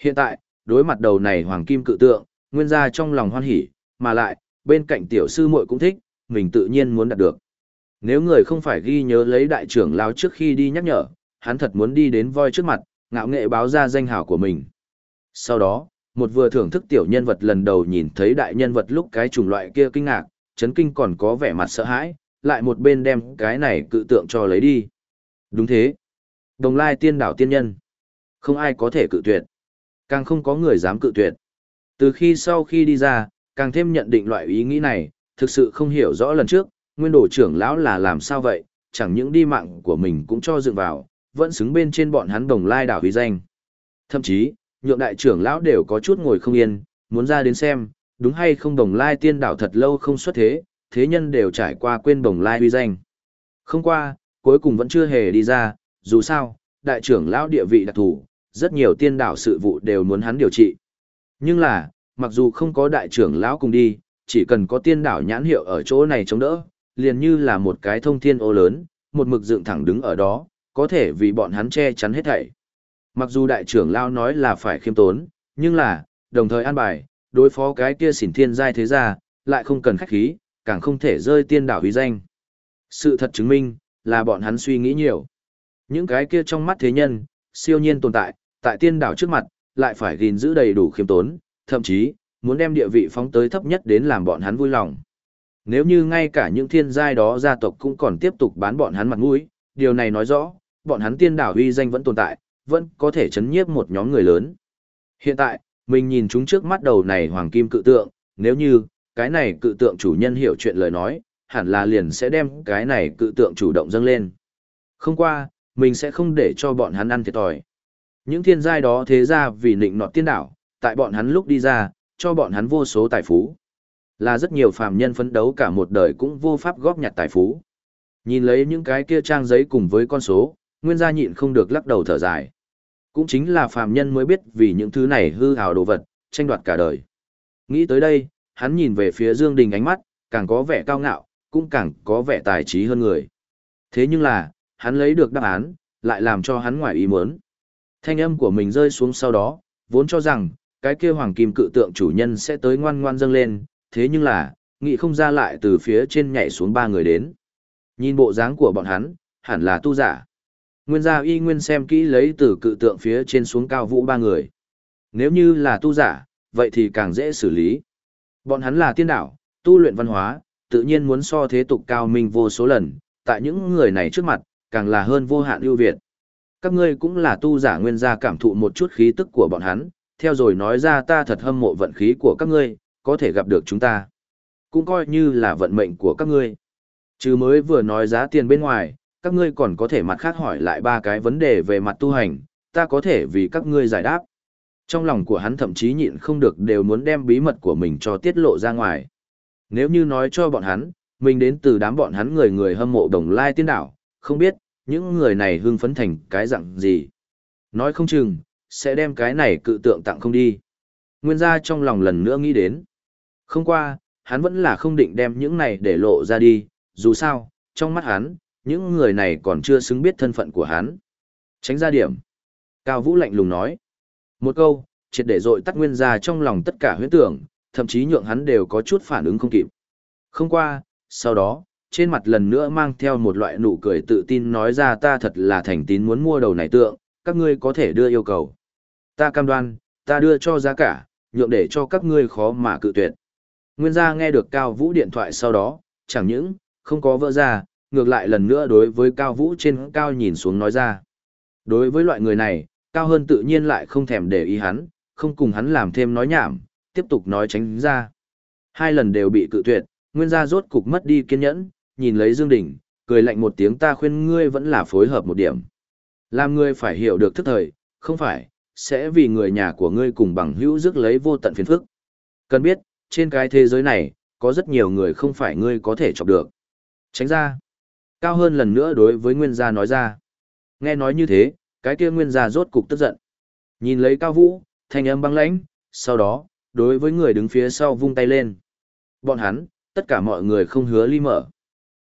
Hiện tại, đối mặt đầu này hoàng kim cự tượng, nguyên gia trong lòng hoan hỉ, mà lại, bên cạnh tiểu sư muội cũng thích, mình tự nhiên muốn đạt được. Nếu người không phải ghi nhớ lấy đại trưởng lão trước khi đi nhắc nhở, hắn thật muốn đi đến voi trước mặt, ngạo nghệ báo ra danh hào của mình. Sau đó, một vừa thưởng thức tiểu nhân vật lần đầu nhìn thấy đại nhân vật lúc cái chủng loại kia kinh ngạc, chấn kinh còn có vẻ mặt sợ hãi, lại một bên đem cái này cự tượng cho lấy đi. Đúng thế. Đồng lai tiên đảo tiên nhân. Không ai có thể cự tuyệt. Càng không có người dám cự tuyệt. Từ khi sau khi đi ra, càng thêm nhận định loại ý nghĩ này, thực sự không hiểu rõ lần trước, nguyên đồ trưởng lão là làm sao vậy, chẳng những đi mạng của mình cũng cho dựng vào, vẫn xứng bên trên bọn hắn đồng lai đảo uy danh. Thậm chí, nhượng đại trưởng lão đều có chút ngồi không yên, muốn ra đến xem, đúng hay không đồng lai tiên đảo thật lâu không xuất thế, thế nhân đều trải qua quên đồng lai uy danh. Không qua, cuối cùng vẫn chưa hề đi ra, dù sao, đại trưởng lão địa vị đặc thù, rất nhiều tiên đảo sự vụ đều muốn hắn điều trị. Nhưng là, mặc dù không có đại trưởng lão cùng đi, chỉ cần có tiên đảo nhãn hiệu ở chỗ này chống đỡ, liền như là một cái thông thiên ô lớn, một mực dựng thẳng đứng ở đó, có thể vì bọn hắn che chắn hết thảy. Mặc dù đại trưởng lão nói là phải khiêm tốn, nhưng là, đồng thời an bài, đối phó cái kia xỉn thiên giai thế gia lại không cần khách khí, càng không thể rơi tiên đảo uy danh. Sự thật chứng minh, là bọn hắn suy nghĩ nhiều. Những cái kia trong mắt thế nhân, siêu nhiên tồn tại, tại tiên đảo trước mặt, lại phải gìn giữ đầy đủ khiêm tốn, thậm chí, muốn đem địa vị phóng tới thấp nhất đến làm bọn hắn vui lòng. Nếu như ngay cả những thiên giai đó gia tộc cũng còn tiếp tục bán bọn hắn mặt mũi, điều này nói rõ, bọn hắn tiên đảo uy danh vẫn tồn tại, vẫn có thể chấn nhiếp một nhóm người lớn. Hiện tại, mình nhìn chúng trước mắt đầu này hoàng kim cự tượng, nếu như, cái này cự tượng chủ nhân hiểu chuyện lời nói, hẳn là liền sẽ đem cái này cự tượng chủ động dâng lên. Không qua, mình sẽ không để cho bọn hắn ăn thiệt thòi. Những thiên giai đó thế ra vì nịnh nọt tiên đảo, tại bọn hắn lúc đi ra, cho bọn hắn vô số tài phú. Là rất nhiều phàm nhân phấn đấu cả một đời cũng vô pháp góp nhặt tài phú. Nhìn lấy những cái kia trang giấy cùng với con số, nguyên gia nhịn không được lắc đầu thở dài. Cũng chính là phàm nhân mới biết vì những thứ này hư hào đồ vật, tranh đoạt cả đời. Nghĩ tới đây, hắn nhìn về phía Dương Đình ánh mắt, càng có vẻ cao ngạo, cũng càng có vẻ tài trí hơn người. Thế nhưng là, hắn lấy được đáp án, lại làm cho hắn ngoài ý muốn. Thanh âm của mình rơi xuống sau đó, vốn cho rằng, cái kia hoàng kim cự tượng chủ nhân sẽ tới ngoan ngoan dâng lên, thế nhưng là, nghị không ra lại từ phía trên nhảy xuống ba người đến. Nhìn bộ dáng của bọn hắn, hẳn là tu giả. Nguyên gia y nguyên xem kỹ lấy từ cự tượng phía trên xuống cao vũ ba người. Nếu như là tu giả, vậy thì càng dễ xử lý. Bọn hắn là tiên đạo, tu luyện văn hóa, tự nhiên muốn so thế tục cao minh vô số lần, tại những người này trước mặt, càng là hơn vô hạn ưu việt. Các ngươi cũng là tu giả nguyên gia cảm thụ một chút khí tức của bọn hắn, theo rồi nói ra ta thật hâm mộ vận khí của các ngươi, có thể gặp được chúng ta. Cũng coi như là vận mệnh của các ngươi. Chứ mới vừa nói giá tiền bên ngoài, các ngươi còn có thể mặt khác hỏi lại ba cái vấn đề về mặt tu hành, ta có thể vì các ngươi giải đáp. Trong lòng của hắn thậm chí nhịn không được đều muốn đem bí mật của mình cho tiết lộ ra ngoài. Nếu như nói cho bọn hắn, mình đến từ đám bọn hắn người người hâm mộ đồng lai tiên đảo, không biết, những người này hưng phấn thành cái dạng gì. Nói không chừng, sẽ đem cái này cự tượng tặng không đi. Nguyên gia trong lòng lần nữa nghĩ đến. Không qua, hắn vẫn là không định đem những này để lộ ra đi, dù sao, trong mắt hắn, những người này còn chưa xứng biết thân phận của hắn. Tránh ra điểm. Cao Vũ lạnh lùng nói. Một câu, triệt để dội tắt nguyên ra trong lòng tất cả huyễn tưởng, thậm chí nhượng hắn đều có chút phản ứng không kịp. Không qua, sau đó, trên mặt lần nữa mang theo một loại nụ cười tự tin nói ra ta thật là thành tín muốn mua đầu này tượng, các ngươi có thể đưa yêu cầu. Ta cam đoan, ta đưa cho giá cả, nhượng để cho các ngươi khó mà cự tuyệt. Nguyên gia nghe được Cao Vũ điện thoại sau đó, chẳng những, không có vỡ ra, ngược lại lần nữa đối với Cao Vũ trên cao nhìn xuống nói ra. Đối với loại người này, Cao hơn tự nhiên lại không thèm để ý hắn, không cùng hắn làm thêm nói nhảm, tiếp tục nói tránh ra. Hai lần đều bị cự tuyệt, Nguyên gia rốt cục mất đi kiên nhẫn, nhìn lấy Dương Đình, cười lạnh một tiếng ta khuyên ngươi vẫn là phối hợp một điểm. Làm ngươi phải hiểu được thức thời, không phải, sẽ vì người nhà của ngươi cùng bằng hữu rước lấy vô tận phiền phức. Cần biết, trên cái thế giới này, có rất nhiều người không phải ngươi có thể chọc được. Tránh ra. Cao hơn lần nữa đối với Nguyên gia nói ra. Nghe nói như thế, cái kia Nguyên gia rốt cục tức giận. Nhìn lấy Cao Vũ, thanh âm băng lãnh, sau đó, đối với người đứng phía sau vung tay lên. Bọn hắn, tất cả mọi người không hứa ly mở.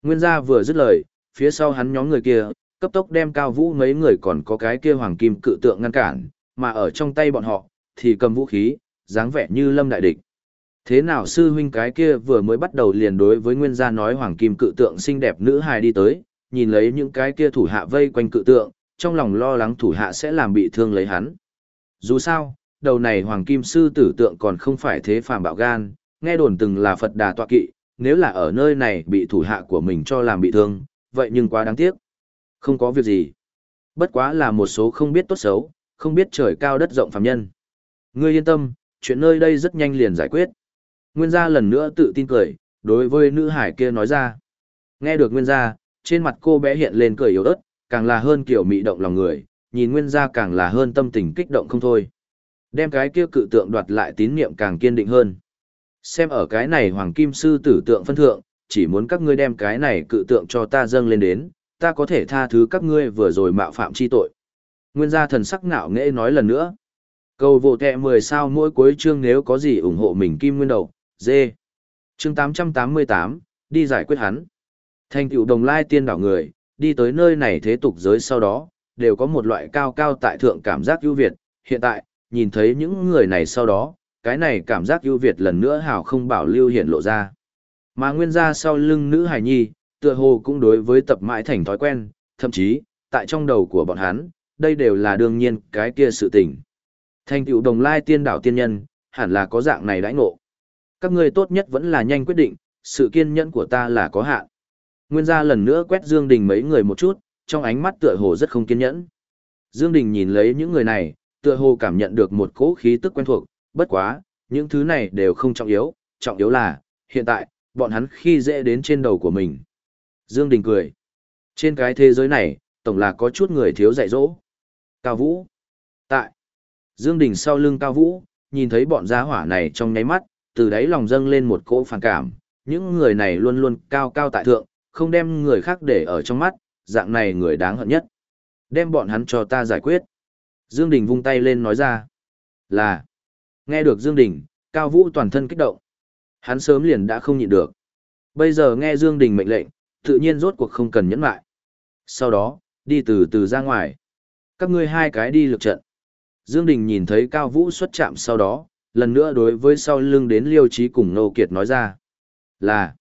Nguyên gia vừa dứt lời, phía sau hắn nhóm người kia, cấp tốc đem cao vũ mấy người còn có cái kia hoàng kim cự tượng ngăn cản, mà ở trong tay bọn họ, thì cầm vũ khí, dáng vẻ như lâm đại địch. Thế nào sư huynh cái kia vừa mới bắt đầu liền đối với nguyên gia nói hoàng kim cự tượng xinh đẹp nữ hài đi tới, nhìn lấy những cái kia thủ hạ vây quanh cự tượng, trong lòng lo lắng thủ hạ sẽ làm bị thương lấy hắn. Dù sao, đầu này hoàng kim sư tử tượng còn không phải thế phàm bạo gan, nghe đồn từng là Phật đà tọa kỵ, nếu là ở nơi này bị thủ hạ của mình cho làm bị thương, vậy nhưng quá đáng tiếc. Không có việc gì. Bất quá là một số không biết tốt xấu, không biết trời cao đất rộng phàm nhân. Ngươi yên tâm, chuyện nơi đây rất nhanh liền giải quyết. Nguyên gia lần nữa tự tin cười, đối với nữ hải kia nói ra. Nghe được Nguyên gia, trên mặt cô bé hiện lên cười yếu ớt, càng là hơn kiểu mị động lòng người, nhìn Nguyên gia càng là hơn tâm tình kích động không thôi. Đem cái kia cự tượng đoạt lại tín niệm càng kiên định hơn. Xem ở cái này hoàng kim sư tử tượng phân thượng, chỉ muốn các ngươi đem cái này cự tượng cho ta dâng lên đến, ta có thể tha thứ các ngươi vừa rồi mạo phạm chi tội. Nguyên gia thần sắc ngạo nghễ nói lần nữa. Cầu vô kẹ 10 sao mỗi cuối chương nếu có gì ủng hộ mình kim nguyên đầu, dê. Chương 888, đi giải quyết hắn. Thành tựu đồng lai tiên đảo người, đi tới nơi này thế tục giới sau đó, đều có một loại cao cao tại thượng cảm giác ưu việt. Hiện tại, nhìn thấy những người này sau đó, cái này cảm giác ưu việt lần nữa hào không bảo lưu hiện lộ ra. Mà nguyên gia sau lưng nữ hài nhi, tựa hồ cũng đối với tập mãi thành thói quen, thậm chí, tại trong đầu của bọn hắn, đây đều là đương nhiên cái kia sự tình. Thành tựu đồng lai tiên đảo tiên nhân, hẳn là có dạng này đãi ngộ. Các ngươi tốt nhất vẫn là nhanh quyết định, sự kiên nhẫn của ta là có hạn. Nguyên gia lần nữa quét Dương Đình mấy người một chút, trong ánh mắt tựa hồ rất không kiên nhẫn. Dương Đình nhìn lấy những người này, tựa hồ cảm nhận được một cỗ khí tức quen thuộc, bất quá, những thứ này đều không trọng yếu, trọng yếu là, hiện tại, bọn hắn khi dễ đến trên đầu của mình. Dương Đình cười. Trên cái thế giới này, tổng là có chút người thiếu dạy dỗ. Cao Vũ. Tại. Dương Đình sau lưng Cao Vũ, nhìn thấy bọn gia hỏa này trong nháy mắt, từ đáy lòng dâng lên một cỗ phản cảm. Những người này luôn luôn cao cao tại thượng, không đem người khác để ở trong mắt, dạng này người đáng hận nhất. Đem bọn hắn cho ta giải quyết. Dương Đình vung tay lên nói ra. Là. Nghe được Dương Đình, Cao Vũ toàn thân kích động. Hắn sớm liền đã không nhịn được. Bây giờ nghe Dương Đình mệnh lệnh, tự nhiên rốt cuộc không cần nhẫn lại. Sau đó, đi từ từ ra ngoài. Các ngươi hai cái đi lực trận. Dương Đình nhìn thấy Cao Vũ xuất chạm sau đó, lần nữa đối với sau lưng đến Liêu Chí cùng Nô Kiệt nói ra. Là,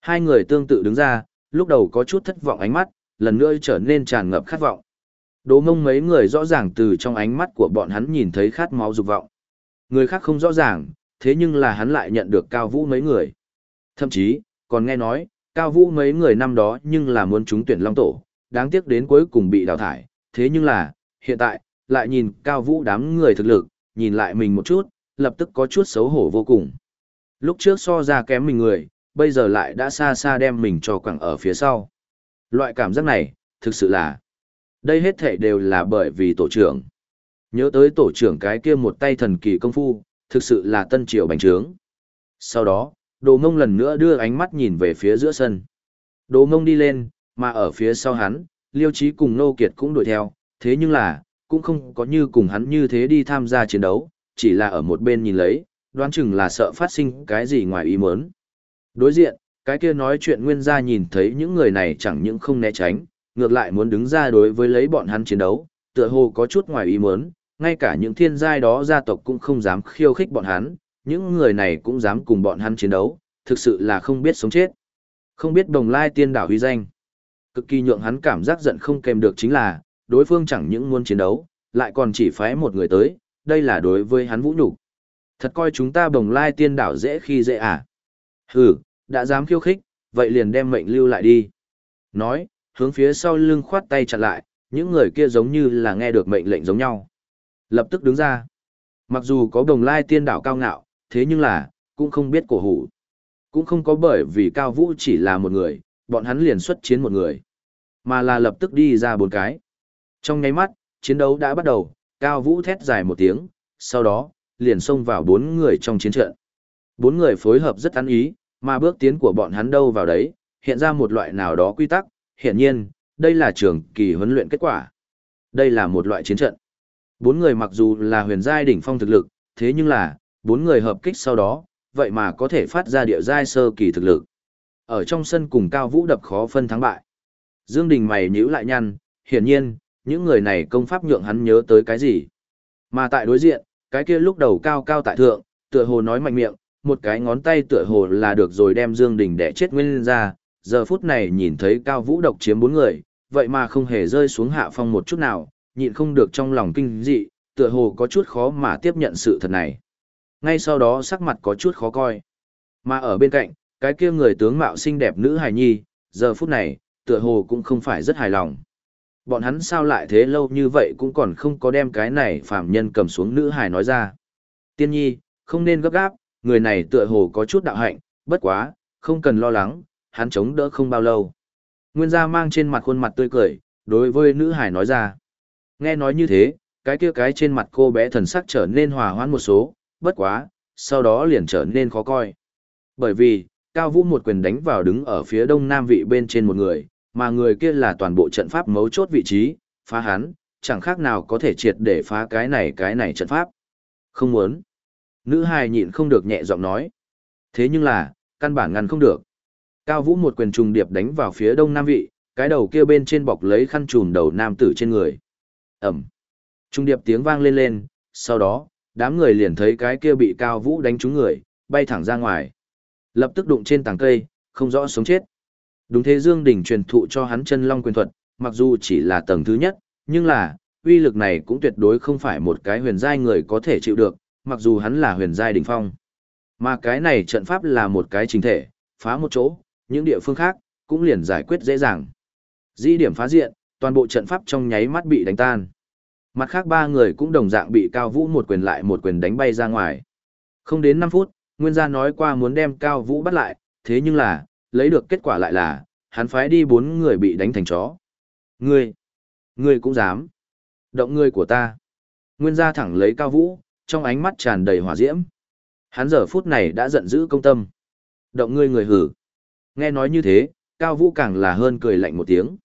hai người tương tự đứng ra, lúc đầu có chút thất vọng ánh mắt, lần nữa trở nên tràn ngập khát vọng. Đố mông mấy người rõ ràng từ trong ánh mắt của bọn hắn nhìn thấy khát máu dục vọng. Người khác không rõ ràng, thế nhưng là hắn lại nhận được Cao Vũ mấy người. Thậm chí, còn nghe nói, Cao Vũ mấy người năm đó nhưng là muốn trúng tuyển Long Tổ, đáng tiếc đến cuối cùng bị đào thải. Thế nhưng là, hiện tại, lại nhìn Cao Vũ đám người thực lực, nhìn lại mình một chút, lập tức có chút xấu hổ vô cùng. Lúc trước so ra kém mình người, bây giờ lại đã xa xa đem mình cho quẳng ở phía sau. Loại cảm giác này, thực sự là, đây hết thể đều là bởi vì tổ trưởng. Nhớ tới tổ trưởng cái kia một tay thần kỳ công phu, thực sự là tân triều bành trướng. Sau đó, đồ mông lần nữa đưa ánh mắt nhìn về phía giữa sân. Đồ mông đi lên, mà ở phía sau hắn, Liêu trí cùng Nô Kiệt cũng đuổi theo, thế nhưng là, cũng không có như cùng hắn như thế đi tham gia chiến đấu, chỉ là ở một bên nhìn lấy, đoán chừng là sợ phát sinh cái gì ngoài ý muốn. Đối diện, cái kia nói chuyện nguyên gia nhìn thấy những người này chẳng những không né tránh, ngược lại muốn đứng ra đối với lấy bọn hắn chiến đấu, tựa hồ có chút ngoài ý muốn, ngay cả những thiên giai đó gia tộc cũng không dám khiêu khích bọn hắn, những người này cũng dám cùng bọn hắn chiến đấu, thực sự là không biết sống chết. Không biết đồng lai tiên đảo huy danh. Cực kỳ nhượng hắn cảm giác giận không kèm được chính là, đối phương chẳng những muốn chiến đấu, lại còn chỉ phái một người tới, đây là đối với hắn vũ nhục. Thật coi chúng ta bồng lai tiên đảo dễ khi dễ à. Hừ, đã dám khiêu khích, vậy liền đem mệnh lưu lại đi. Nói, hướng phía sau lưng khoát tay chặn lại, những người kia giống như là nghe được mệnh lệnh giống nhau. Lập tức đứng ra. Mặc dù có đồng lai tiên đảo cao ngạo, thế nhưng là, cũng không biết cổ hủ. Cũng không có bởi vì Cao Vũ chỉ là một người, bọn hắn liền xuất chiến một người. Mà là lập tức đi ra bốn cái. Trong nháy mắt, chiến đấu đã bắt đầu, Cao Vũ thét dài một tiếng, sau đó, liền xông vào bốn người trong chiến trận. Bốn người phối hợp rất ăn ý, mà bước tiến của bọn hắn đâu vào đấy, hiện ra một loại nào đó quy tắc, hiển nhiên, đây là trường kỳ huấn luyện kết quả. Đây là một loại chiến trận. Bốn người mặc dù là huyền giai đỉnh phong thực lực, thế nhưng là, bốn người hợp kích sau đó, vậy mà có thể phát ra địa giai sơ kỳ thực lực. Ở trong sân cùng Cao Vũ đập khó phân thắng bại. Dương Đình mày nhíu lại nhăn, hiển nhiên, những người này công pháp nhượng hắn nhớ tới cái gì. Mà tại đối diện, cái kia lúc đầu cao cao tại thượng, tựa hồ nói mạnh miệng, một cái ngón tay tựa hồ là được rồi đem Dương Đình đẻ chết nguyên ra, giờ phút này nhìn thấy Cao Vũ độc chiếm bốn người, vậy mà không hề rơi xuống hạ phong một chút nào, nhịn không được trong lòng kinh dị, tựa hồ có chút khó mà tiếp nhận sự thật này. Ngay sau đó sắc mặt có chút khó coi. Mà ở bên cạnh, cái kia người tướng mạo xinh đẹp nữ hài nhi, giờ phút này, tựa hồ cũng không phải rất hài lòng. Bọn hắn sao lại thế lâu như vậy cũng còn không có đem cái này phạm nhân cầm xuống nữ hài nói ra. Tiên nhi, không nên gấp gáp, người này tựa hồ có chút đạo hạnh, bất quá, không cần lo lắng, hắn chống đỡ không bao lâu. Nguyên gia mang trên mặt khuôn mặt tươi cười, đối với nữ hải nói ra. Nghe nói như thế, cái kia cái trên mặt cô bé thần sắc trở nên hòa hoãn một số, bất quá, sau đó liền trở nên khó coi. Bởi vì, Cao Vũ một quyền đánh vào đứng ở phía đông nam vị bên trên một người, mà người kia là toàn bộ trận pháp mấu chốt vị trí, phá hắn, chẳng khác nào có thể triệt để phá cái này cái này trận pháp. Không muốn. Nữ hài nhịn không được nhẹ giọng nói. Thế nhưng là, căn bản ngăn không được. Cao Vũ một quyền trùng điệp đánh vào phía đông nam vị, cái đầu kia bên trên bọc lấy khăn trùm đầu nam tử trên người. Ẩm. Trung điệp tiếng vang lên lên, sau đó, đám người liền thấy cái kia bị Cao Vũ đánh trúng người, bay thẳng ra ngoài. Lập tức đụng trên tảng cây, không rõ sống chết. Đúng thế Dương Đình truyền thụ cho hắn chân long quyền thuật, mặc dù chỉ là tầng thứ nhất, nhưng là, uy lực này cũng tuyệt đối không phải một cái huyền giai người có thể chịu được, mặc dù hắn là huyền giai đỉnh phong. Mà cái này trận pháp là một cái chính thể, phá một chỗ, những địa phương khác, cũng liền giải quyết dễ dàng. Di điểm phá diện, toàn bộ trận pháp trong nháy mắt bị đánh tan. Mặt khác ba người cũng đồng dạng bị Cao Vũ một quyền lại một quyền đánh bay ra ngoài. Không đến 5 phút, Nguyên gia nói qua muốn đem Cao Vũ bắt lại, thế nhưng là, lấy được kết quả lại là, hắn phái đi bốn người bị đánh thành chó. Ngươi, ngươi cũng dám. Động ngươi của ta. Nguyên gia thẳng lấy Cao Vũ, trong ánh mắt tràn đầy hỏa diễm. Hắn giờ phút này đã giận dữ công tâm. Động ngươi người hử. Nghe nói như thế, Cao Vũ càng là hơn cười lạnh một tiếng.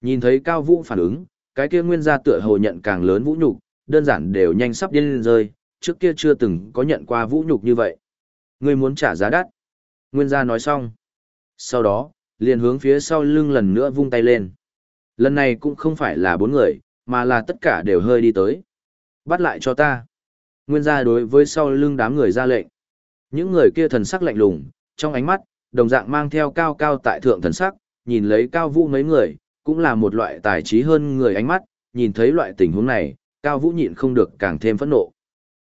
Nhìn thấy Cao Vũ phản ứng, cái kia nguyên gia tựa hồ nhận càng lớn vũ nhục, đơn giản đều nhanh sắp điên lên rơi, trước kia chưa từng có nhận qua vũ nhục như vậy. Ngươi muốn trả giá đắt. Nguyên gia nói xong. Sau đó, liền hướng phía sau lưng lần nữa vung tay lên. Lần này cũng không phải là bốn người, mà là tất cả đều hơi đi tới. Bắt lại cho ta. Nguyên gia đối với sau lưng đám người ra lệnh. Những người kia thần sắc lạnh lùng, trong ánh mắt, đồng dạng mang theo cao cao tại thượng thần sắc, nhìn lấy cao vũ mấy người, cũng là một loại tài trí hơn người ánh mắt, nhìn thấy loại tình huống này, cao vũ nhịn không được càng thêm phẫn nộ.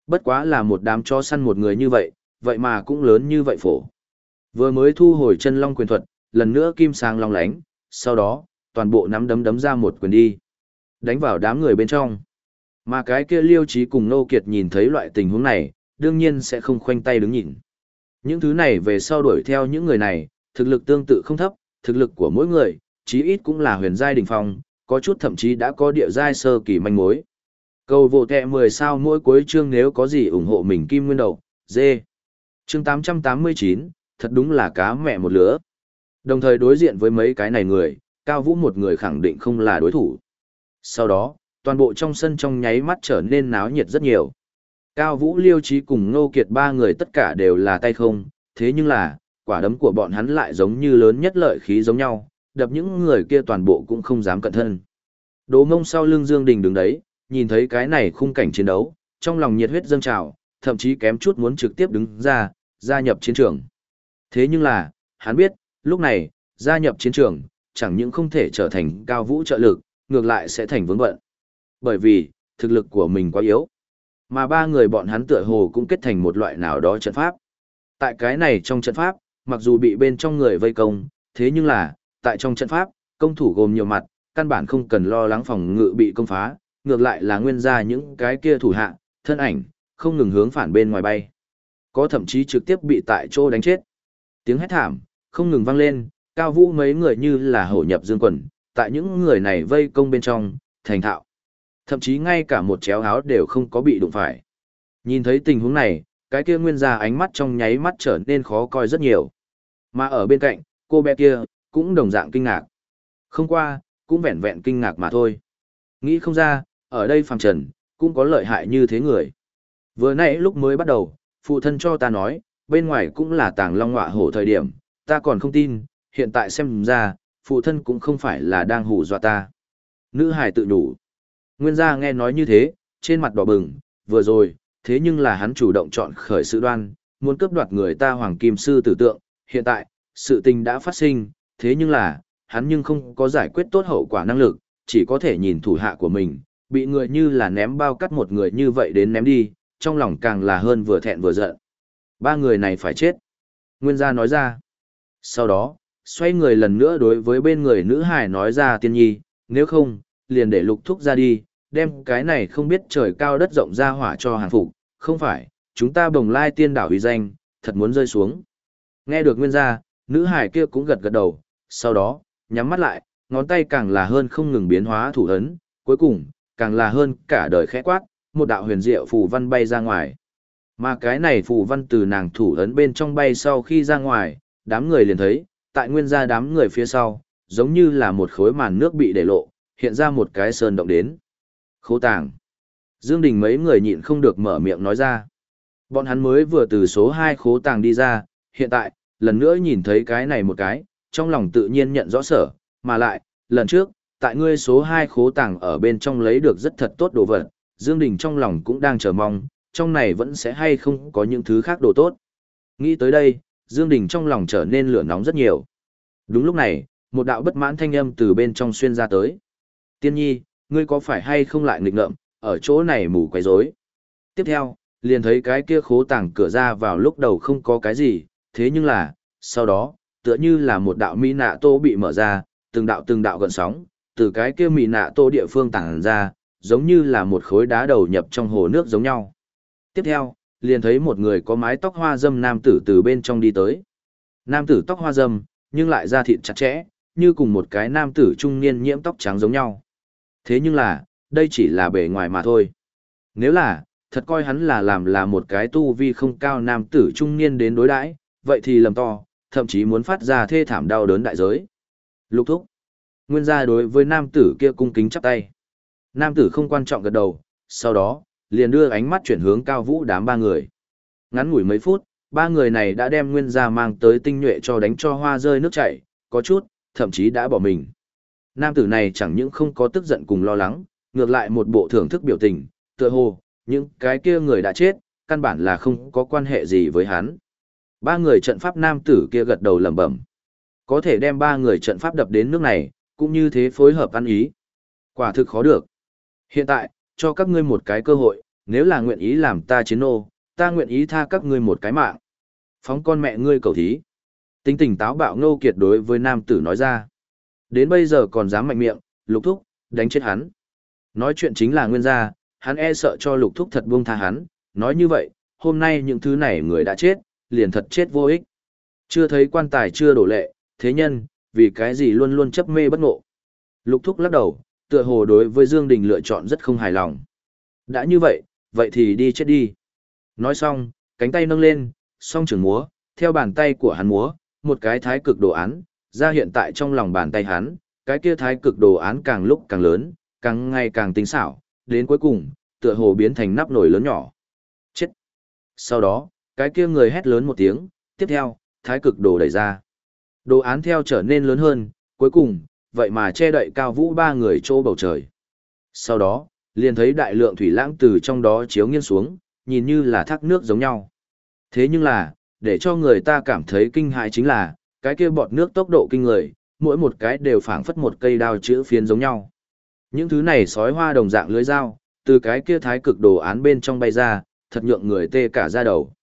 Bất quá là một đám cho săn một người như vậy, vậy mà cũng lớn như vậy phổ. Vừa mới thu hồi chân long quyền thuật, lần nữa kim sang long lánh, sau đó, toàn bộ nắm đấm đấm ra một quyền đi. Đánh vào đám người bên trong. Mà cái kia liêu trí cùng nô kiệt nhìn thấy loại tình huống này, đương nhiên sẽ không khoanh tay đứng nhìn. Những thứ này về sau đuổi theo những người này, thực lực tương tự không thấp, thực lực của mỗi người, chí ít cũng là huyền giai đỉnh phong, có chút thậm chí đã có địa giai sơ kỳ manh mối. Cầu vô tệ 10 sao mỗi cuối chương nếu có gì ủng hộ mình kim nguyên đầu, dê. Chương 889, thật đúng là cá mẹ một lứa. Đồng thời đối diện với mấy cái này người, Cao Vũ một người khẳng định không là đối thủ. Sau đó, toàn bộ trong sân trong nháy mắt trở nên náo nhiệt rất nhiều. Cao Vũ Liêu Trí cùng Ngô Kiệt ba người tất cả đều là tay không, thế nhưng là, quả đấm của bọn hắn lại giống như lớn nhất lợi khí giống nhau, đập những người kia toàn bộ cũng không dám cận thân. Đỗ mông sau lưng Dương Đình đứng đấy, nhìn thấy cái này khung cảnh chiến đấu, trong lòng nhiệt huyết dâng trào, thậm chí kém chút muốn trực tiếp đứng ra, gia nhập chiến trường. Thế nhưng là, hắn biết, lúc này, gia nhập chiến trường, chẳng những không thể trở thành cao vũ trợ lực, ngược lại sẽ thành vướng bận. Bởi vì, thực lực của mình quá yếu. Mà ba người bọn hắn tựa hồ cũng kết thành một loại nào đó trận pháp. Tại cái này trong trận pháp, mặc dù bị bên trong người vây công, thế nhưng là, tại trong trận pháp, công thủ gồm nhiều mặt, căn bản không cần lo lắng phòng ngự bị công phá, ngược lại là nguyên ra những cái kia thủ hạ, thân ảnh, không ngừng hướng phản bên ngoài bay. Có thậm chí trực tiếp bị tại chỗ đánh chết. Tiếng hét thảm, không ngừng vang lên, cao vũ mấy người như là hổ nhập dương quần, tại những người này vây công bên trong, thành thạo. Thậm chí ngay cả một chéo áo đều không có bị đụng phải. Nhìn thấy tình huống này, cái kia nguyên gia ánh mắt trong nháy mắt trở nên khó coi rất nhiều. Mà ở bên cạnh, cô bé kia, cũng đồng dạng kinh ngạc. Không qua, cũng vẹn vẹn kinh ngạc mà thôi. Nghĩ không ra, ở đây phàm trần, cũng có lợi hại như thế người. Vừa nãy lúc mới bắt đầu, phụ thân cho ta nói, bên ngoài cũng là tàng long ngọa hổ thời điểm, ta còn không tin, hiện tại xem ra, phụ thân cũng không phải là đang hù dọa ta. Nữ hải tự đủ. Nguyên gia nghe nói như thế, trên mặt đỏ bừng, vừa rồi, thế nhưng là hắn chủ động chọn khởi sự đoan, muốn cướp đoạt người ta hoàng kim sư tử tượng, hiện tại, sự tình đã phát sinh, thế nhưng là, hắn nhưng không có giải quyết tốt hậu quả năng lực, chỉ có thể nhìn thủ hạ của mình, bị người như là ném bao cắt một người như vậy đến ném đi, trong lòng càng là hơn vừa thẹn vừa giận. Ba người này phải chết. Nguyên gia nói ra. Sau đó, xoay người lần nữa đối với bên người nữ hải nói ra tiên nhi, nếu không, liền để lục thúc ra đi, đem cái này không biết trời cao đất rộng ra hỏa cho hàng phục, không phải, chúng ta bồng lai tiên đảo uy danh, thật muốn rơi xuống. Nghe được nguyên gia, nữ hải kia cũng gật gật đầu, sau đó, nhắm mắt lại, ngón tay càng là hơn không ngừng biến hóa thủ ấn, cuối cùng, càng là hơn cả đời khẽ quát, một đạo huyền diệu phù văn bay ra ngoài. Mà cái này phù văn từ nàng thủ ấn bên trong bay sau khi ra ngoài, đám người liền thấy, tại nguyên gia đám người phía sau, giống như là một khối màn nước bị để lộ, hiện ra một cái sơn động đến. Khố tàng. Dương Đình mấy người nhịn không được mở miệng nói ra. Bọn hắn mới vừa từ số 2 khố tàng đi ra, hiện tại, lần nữa nhìn thấy cái này một cái, trong lòng tự nhiên nhận rõ sở, mà lại, lần trước, tại ngươi số 2 khố tàng ở bên trong lấy được rất thật tốt đồ vật, Dương Đình trong lòng cũng đang chờ mong, trong này vẫn sẽ hay không có những thứ khác đồ tốt. Nghĩ tới đây, Dương Đình trong lòng trở nên lửa nóng rất nhiều. Đúng lúc này, một đạo bất mãn thanh âm từ bên trong xuyên ra tới. Tiên nhi, ngươi có phải hay không lại nghịch ngợm, ở chỗ này mù quấy rối. Tiếp theo, liền thấy cái kia khố tàng cửa ra vào lúc đầu không có cái gì, thế nhưng là, sau đó, tựa như là một đạo mỹ nạ tô bị mở ra, từng đạo từng đạo gần sóng, từ cái kia mỹ nạ tô địa phương tàng ra, giống như là một khối đá đầu nhập trong hồ nước giống nhau. Tiếp theo, liền thấy một người có mái tóc hoa dâm nam tử từ bên trong đi tới. Nam tử tóc hoa dâm, nhưng lại da thịt chặt chẽ, như cùng một cái nam tử trung niên nhiễm tóc trắng giống nhau. Thế nhưng là, đây chỉ là bề ngoài mà thôi. Nếu là, thật coi hắn là làm là một cái tu vi không cao nam tử trung niên đến đối đãi, vậy thì lầm to, thậm chí muốn phát ra thê thảm đau đớn đại giới. Lục thúc. Nguyên gia đối với nam tử kia cung kính chắp tay. Nam tử không quan trọng gật đầu, sau đó, liền đưa ánh mắt chuyển hướng cao vũ đám ba người. Ngắn ngủi mấy phút, ba người này đã đem nguyên gia mang tới tinh nhuệ cho đánh cho hoa rơi nước chảy, có chút, thậm chí đã bỏ mình. Nam tử này chẳng những không có tức giận cùng lo lắng, ngược lại một bộ thưởng thức biểu tình, tựa hồ, những cái kia người đã chết, căn bản là không có quan hệ gì với hắn. Ba người trận pháp nam tử kia gật đầu lẩm bẩm. Có thể đem ba người trận pháp đập đến nước này, cũng như thế phối hợp ăn ý. Quả thực khó được. Hiện tại, cho các ngươi một cái cơ hội, nếu là nguyện ý làm ta chiến nô, ta nguyện ý tha các ngươi một cái mạng. Phóng con mẹ ngươi cầu thí. Tính tình táo bạo ngô kiệt đối với nam tử nói ra. Đến bây giờ còn dám mạnh miệng, lục thúc, đánh chết hắn. Nói chuyện chính là nguyên gia, hắn e sợ cho lục thúc thật buông tha hắn, nói như vậy, hôm nay những thứ này người đã chết, liền thật chết vô ích. Chưa thấy quan tài chưa đổ lệ, thế nhân, vì cái gì luôn luôn chấp mê bất ngộ. Lục thúc lắc đầu, tựa hồ đối với Dương Đình lựa chọn rất không hài lòng. Đã như vậy, vậy thì đi chết đi. Nói xong, cánh tay nâng lên, song trường múa, theo bàn tay của hắn múa, một cái thái cực đồ án, ra hiện tại trong lòng bàn tay hắn, cái kia thái cực đồ án càng lúc càng lớn, càng ngày càng tinh xảo, đến cuối cùng, tựa hồ biến thành nắp nồi lớn nhỏ. Chết! Sau đó, cái kia người hét lớn một tiếng, tiếp theo, thái cực đồ đẩy ra. Đồ án theo trở nên lớn hơn, cuối cùng, vậy mà che đậy cao vũ ba người chỗ bầu trời. Sau đó, liền thấy đại lượng thủy lãng từ trong đó chiếu nghiêng xuống, nhìn như là thác nước giống nhau. Thế nhưng là, để cho người ta cảm thấy kinh hại chính là, cái kia bọt nước tốc độ kinh người, mỗi một cái đều phảng phất một cây đao chữ phiến giống nhau. Những thứ này sói hoa đồng dạng lưới dao, từ cái kia thái cực đồ án bên trong bay ra, thật nhượng người tê cả da đầu.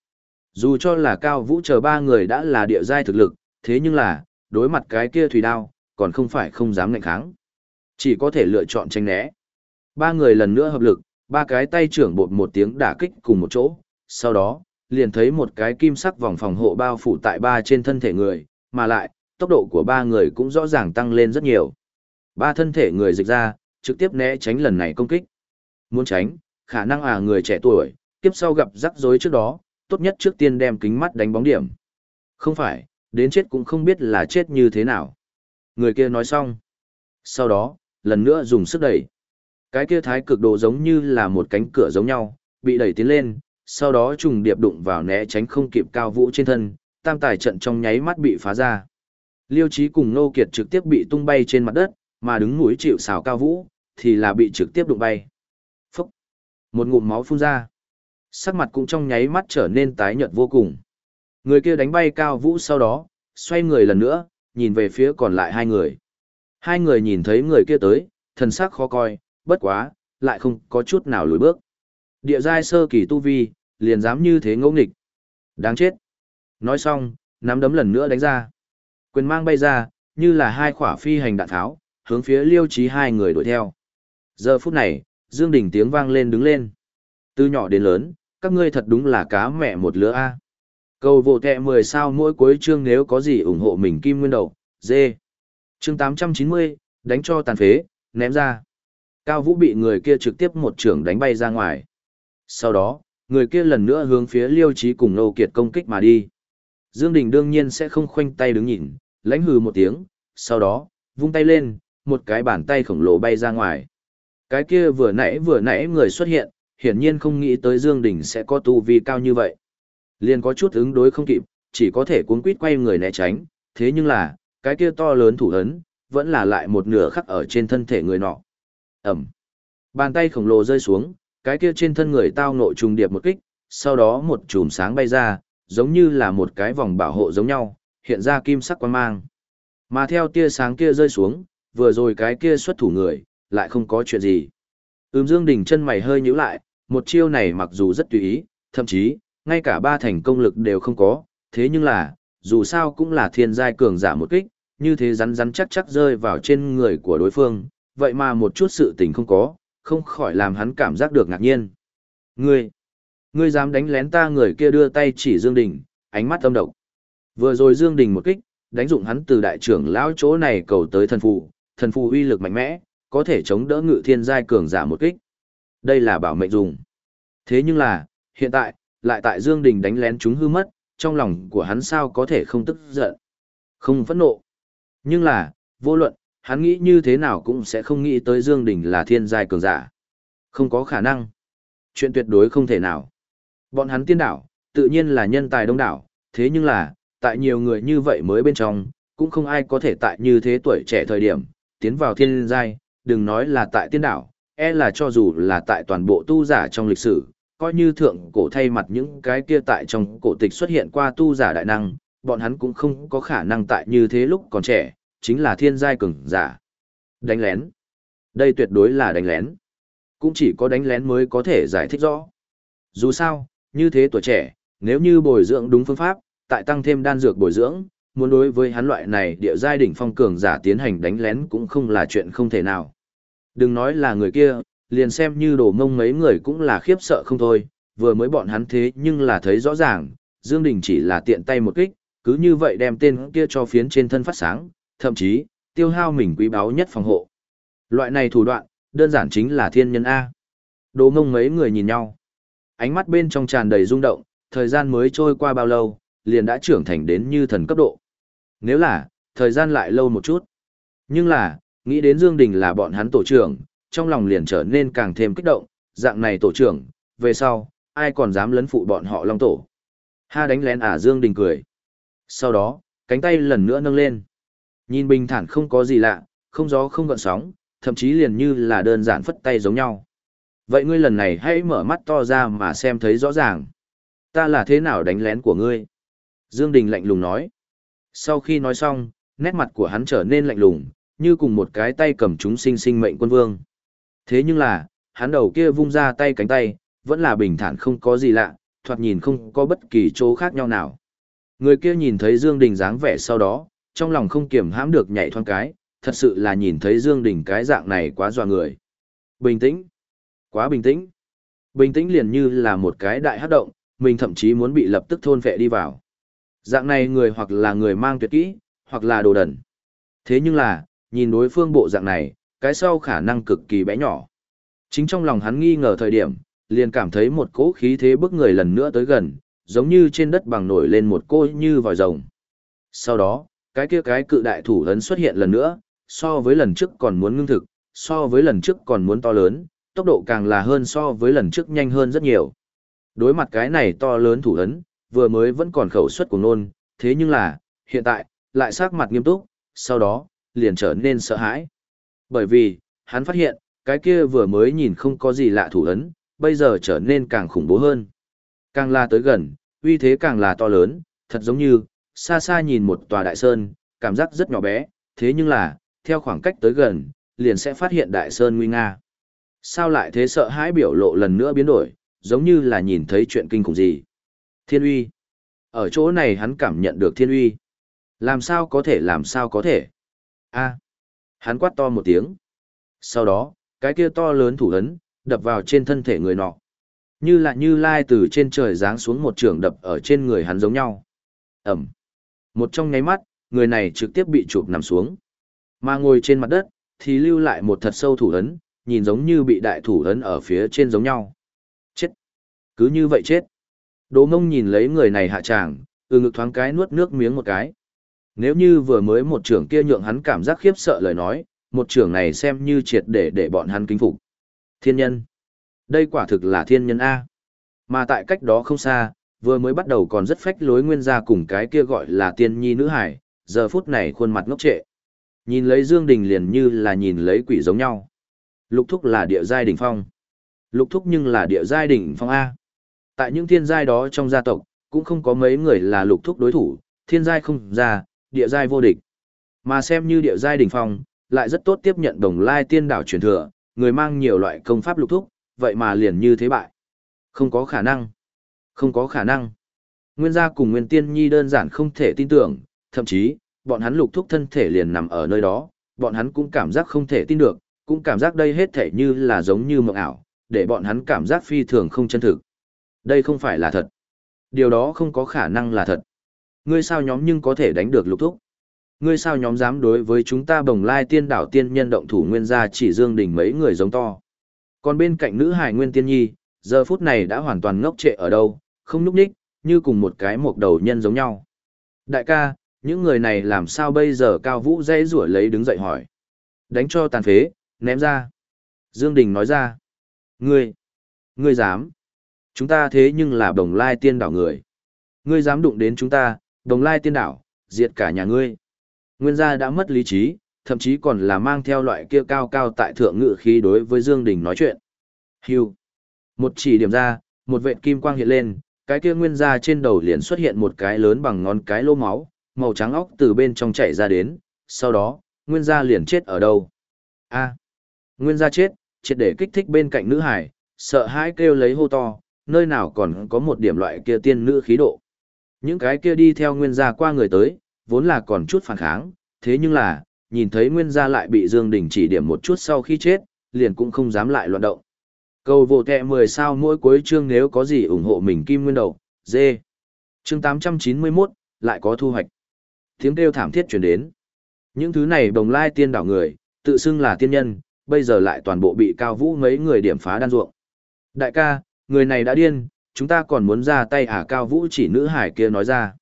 Dù cho là cao vũ chờ ba người đã là địa giai thực lực, thế nhưng là, đối mặt cái kia thủy đao, còn không phải không dám ngạnh kháng. Chỉ có thể lựa chọn tranh né. Ba người lần nữa hợp lực, ba cái tay trưởng bột một tiếng đả kích cùng một chỗ, sau đó, liền thấy một cái kim sắc vòng phòng hộ bao phủ tại ba trên thân thể người, mà lại, tốc độ của ba người cũng rõ ràng tăng lên rất nhiều. Ba thân thể người dịch ra, trực tiếp né tránh lần này công kích. Muốn tránh, khả năng à người trẻ tuổi, tiếp sau gặp rắc rối trước đó, tốt nhất trước tiên đem kính mắt đánh bóng điểm. Không phải, đến chết cũng không biết là chết như thế nào. Người kia nói xong. Sau đó, lần nữa dùng sức đẩy. Cái kia thái cực độ giống như là một cánh cửa giống nhau, bị đẩy tiến lên, sau đó trùng điệp đụng vào né tránh không kịp cao vũ trên thân, tam tài trận trong nháy mắt bị phá ra. Liêu Chí cùng Nô Kiệt trực tiếp bị tung bay trên mặt đất, mà đứng núi chịu xào cao vũ, thì là bị trực tiếp đụng bay. Phúc! Một ngụm máu phun ra. Sắc mặt cũng trong nháy mắt trở nên tái nhợt vô cùng. Người kia đánh bay cao vũ sau đó, xoay người lần nữa, nhìn về phía còn lại hai người. Hai người nhìn thấy người kia tới, thần sắc khó coi, bất quá, lại không có chút nào lùi bước. Địa giai sơ kỳ tu vi, liền dám như thế ngỗ nghịch. Đáng chết. Nói xong, nắm đấm lần nữa đánh ra. Quyền mang bay ra, như là hai quả phi hành đạn tháo, hướng phía liêu Chí hai người đuổi theo. Giờ phút này, Dương Đình tiếng vang lên đứng lên. Từ nhỏ đến lớn, các ngươi thật đúng là cá mẹ một lứa A. Cầu vô tệ 10 sao mỗi cuối chương nếu có gì ủng hộ mình kim nguyên đầu, dê. Chương 890, đánh cho tàn phế, ném ra. Cao Vũ bị người kia trực tiếp một trường đánh bay ra ngoài. Sau đó, người kia lần nữa hướng phía Liêu Chí cùng Nô Kiệt công kích mà đi. Dương Đình đương nhiên sẽ không khoanh tay đứng nhìn, lãnh hừ một tiếng, sau đó, vung tay lên, một cái bàn tay khổng lồ bay ra ngoài. Cái kia vừa nãy vừa nãy người xuất hiện, hiển nhiên không nghĩ tới Dương Đình sẽ có tu vi cao như vậy. Liền có chút ứng đối không kịp, chỉ có thể cuốn quýt quay người né tránh, thế nhưng là, cái kia to lớn thủ ấn, vẫn là lại một nửa khắc ở trên thân thể người nọ. Ẩm. Bàn tay khổng lồ rơi xuống, cái kia trên thân người tao nội trùng điệp một kích, sau đó một chùm sáng bay ra, giống như là một cái vòng bảo hộ giống nhau, hiện ra kim sắc quang mang. Mà theo tia sáng kia rơi xuống, vừa rồi cái kia xuất thủ người, lại không có chuyện gì. Ưm Dương Đình chân mày hơi nhíu lại, một chiêu này mặc dù rất tùy ý, thậm chí, ngay cả ba thành công lực đều không có, thế nhưng là, dù sao cũng là thiên giai cường giả một kích, như thế rắn rắn chắc chắc rơi vào trên người của đối phương, vậy mà một chút sự tình không có, không khỏi làm hắn cảm giác được ngạc nhiên. Ngươi, ngươi dám đánh lén ta người kia đưa tay chỉ Dương Đình, ánh mắt âm độc. Vừa rồi Dương Đình một kích, đánh dụng hắn từ đại trưởng lão chỗ này cầu tới thần phù, thần phù uy lực mạnh mẽ, có thể chống đỡ ngự thiên giai cường giả một kích. Đây là bảo mệnh dùng. Thế nhưng là, hiện tại, lại tại Dương Đình đánh lén chúng hư mất, trong lòng của hắn sao có thể không tức giận, không phẫn nộ. Nhưng là, vô luận, hắn nghĩ như thế nào cũng sẽ không nghĩ tới Dương Đình là thiên giai cường giả. Không có khả năng. Chuyện tuyệt đối không thể nào. Bọn hắn tiên đảo, tự nhiên là nhân tài đông đảo, thế nhưng là, tại nhiều người như vậy mới bên trong, cũng không ai có thể tại như thế tuổi trẻ thời điểm, tiến vào thiên giai, đừng nói là tại tiên đảo, e là cho dù là tại toàn bộ tu giả trong lịch sử, coi như thượng cổ thay mặt những cái kia tại trong cổ tịch xuất hiện qua tu giả đại năng, bọn hắn cũng không có khả năng tại như thế lúc còn trẻ, chính là thiên giai cường giả. Đánh lén. Đây tuyệt đối là đánh lén. Cũng chỉ có đánh lén mới có thể giải thích rõ. Dù sao, như thế tuổi trẻ, nếu như bồi dưỡng đúng phương pháp, tại tăng thêm đan dược bồi dưỡng, muốn đối với hắn loại này địa giai đỉnh phong cường giả tiến hành đánh lén cũng không là chuyện không thể nào. Đừng nói là người kia, liền xem như đổ mông mấy người cũng là khiếp sợ không thôi, vừa mới bọn hắn thế nhưng là thấy rõ ràng, Dương Đình chỉ là tiện tay một kích, cứ như vậy đem tên kia cho phiến trên thân phát sáng, thậm chí, tiêu hao mình quý báu nhất phòng hộ. Loại này thủ đoạn, đơn giản chính là thiên nhân A. Đồ mông mấy người nhìn nhau. Ánh mắt bên trong tràn đầy rung động, thời gian mới trôi qua bao lâu, liền đã trưởng thành đến như thần cấp độ. Nếu là, thời gian lại lâu một chút. Nhưng là, Nghĩ đến Dương Đình là bọn hắn tổ trưởng, trong lòng liền trở nên càng thêm kích động, dạng này tổ trưởng, về sau, ai còn dám lấn phụ bọn họ long tổ. Ha đánh lén à Dương Đình cười. Sau đó, cánh tay lần nữa nâng lên. Nhìn bình thản không có gì lạ, không gió không gợn sóng, thậm chí liền như là đơn giản phất tay giống nhau. Vậy ngươi lần này hãy mở mắt to ra mà xem thấy rõ ràng. Ta là thế nào đánh lén của ngươi? Dương Đình lạnh lùng nói. Sau khi nói xong, nét mặt của hắn trở nên lạnh lùng, như cùng một cái tay cầm chúng sinh sinh mệnh quân vương. Thế nhưng là, hắn đầu kia vung ra tay cánh tay, vẫn là bình thản không có gì lạ, thoạt nhìn không có bất kỳ chỗ khác nhau nào. Người kia nhìn thấy Dương Đình dáng vẻ sau đó, trong lòng không kiềm hãm được nhảy thoáng cái, thật sự là nhìn thấy Dương Đình cái dạng này quá dọa người. Bình tĩnh. Quá bình tĩnh. Bình tĩnh liền như là một cái đại hấp động, mình thậm chí muốn bị lập tức thôn phệ đi vào. Dạng này người hoặc là người mang tuyệt kỹ, hoặc là đồ đần. Thế nhưng là, nhìn đối phương bộ dạng này, cái sau khả năng cực kỳ bé nhỏ. Chính trong lòng hắn nghi ngờ thời điểm, liền cảm thấy một cỗ khí thế bức người lần nữa tới gần, giống như trên đất bằng nổi lên một cô như vòi rồng. Sau đó, cái kia cái cự đại thủ ấn xuất hiện lần nữa, so với lần trước còn muốn ngưng thực, so với lần trước còn muốn to lớn, tốc độ càng là hơn so với lần trước nhanh hơn rất nhiều. Đối mặt cái này to lớn thủ ấn, vừa mới vẫn còn khẩu suất của nôn, thế nhưng là, hiện tại, lại sắc mặt nghiêm túc, sau đó, liền trở nên sợ hãi. Bởi vì, hắn phát hiện, cái kia vừa mới nhìn không có gì lạ thủ ấn, bây giờ trở nên càng khủng bố hơn. Càng là tới gần, uy thế càng là to lớn, thật giống như, xa xa nhìn một tòa đại sơn, cảm giác rất nhỏ bé, thế nhưng là, theo khoảng cách tới gần, liền sẽ phát hiện đại sơn nguy nga. Sao lại thế sợ hãi biểu lộ lần nữa biến đổi, giống như là nhìn thấy chuyện kinh khủng gì. Thiên uy. Ở chỗ này hắn cảm nhận được thiên uy. Làm sao có thể làm sao có thể. a Hắn quát to một tiếng. Sau đó, cái kia to lớn thủ ấn, đập vào trên thân thể người nọ. Như là như lai từ trên trời giáng xuống một trường đập ở trên người hắn giống nhau. Ẩm. Một trong nháy mắt, người này trực tiếp bị chụp nằm xuống. Mà ngồi trên mặt đất, thì lưu lại một thật sâu thủ ấn, nhìn giống như bị đại thủ ấn ở phía trên giống nhau. Chết. Cứ như vậy chết. Đỗ mông nhìn lấy người này hạ tràng, từ ngực thoáng cái nuốt nước miếng một cái. Nếu như vừa mới một trưởng kia nhượng hắn cảm giác khiếp sợ lời nói, một trưởng này xem như triệt để để bọn hắn kính phục. Thiên nhân. Đây quả thực là thiên nhân A. Mà tại cách đó không xa, vừa mới bắt đầu còn rất phách lối nguyên gia cùng cái kia gọi là tiên nhi nữ hải, giờ phút này khuôn mặt ngốc trệ. Nhìn lấy Dương Đình liền như là nhìn lấy quỷ giống nhau. Lục thúc là địa giai đỉnh phong. Lục thúc nhưng là địa giai đỉnh phong A. Tại những thiên giai đó trong gia tộc, cũng không có mấy người là lục thúc đối thủ, thiên giai không ra, địa giai vô địch. Mà xem như địa giai đỉnh phong, lại rất tốt tiếp nhận đồng lai tiên đảo truyền thừa, người mang nhiều loại công pháp lục thúc, vậy mà liền như thế bại. Không có khả năng. Không có khả năng. Nguyên gia cùng Nguyên Tiên Nhi đơn giản không thể tin tưởng, thậm chí, bọn hắn lục thúc thân thể liền nằm ở nơi đó, bọn hắn cũng cảm giác không thể tin được, cũng cảm giác đây hết thể như là giống như mộng ảo, để bọn hắn cảm giác phi thường không chân thực. Đây không phải là thật. Điều đó không có khả năng là thật. Ngươi sao nhóm nhưng có thể đánh được lục thúc. Ngươi sao nhóm dám đối với chúng ta bồng lai tiên đảo tiên nhân động thủ nguyên gia chỉ dương đỉnh mấy người giống to. Còn bên cạnh nữ hải nguyên tiên nhi, giờ phút này đã hoàn toàn ngốc trệ ở đâu, không núp ních, như cùng một cái mộc đầu nhân giống nhau. Đại ca, những người này làm sao bây giờ cao vũ dây rủa lấy đứng dậy hỏi. Đánh cho tàn phế, ném ra. Dương Đình nói ra. Ngươi, ngươi dám. Chúng ta thế nhưng là đồng lai tiên đảo người. Ngươi dám đụng đến chúng ta, đồng lai tiên đảo, diệt cả nhà ngươi. Nguyên gia đã mất lý trí, thậm chí còn là mang theo loại kia cao cao tại thượng ngự khí đối với Dương Đình nói chuyện. Hưu. Một chỉ điểm ra, một vệt kim quang hiện lên, cái kia nguyên gia trên đầu liền xuất hiện một cái lớn bằng ngón cái lô máu, màu trắng óc từ bên trong chảy ra đến, sau đó, nguyên gia liền chết ở đâu? A. Nguyên gia chết, triệt để kích thích bên cạnh nữ hải, sợ hãi kêu lấy hô to, nơi nào còn có một điểm loại kia tiên nữ khí độ. Những cái kia đi theo nguyên gia qua người tới, vốn là còn chút phản kháng, thế nhưng là, nhìn thấy nguyên gia lại bị Dương Đình chỉ điểm một chút sau khi chết, liền cũng không dám lại loạn động. Cầu vô kẹ 10 sao mỗi cuối chương nếu có gì ủng hộ mình kim nguyên đầu, dê. Chương 891, lại có thu hoạch. Tiếng kêu thảm thiết truyền đến. Những thứ này đồng lai tiên đảo người, tự xưng là tiên nhân, bây giờ lại toàn bộ bị cao vũ mấy người điểm phá đan ruộng. Đại ca, người này đã điên, chúng ta còn muốn ra tay à cao vũ chỉ nữ hải kia nói ra.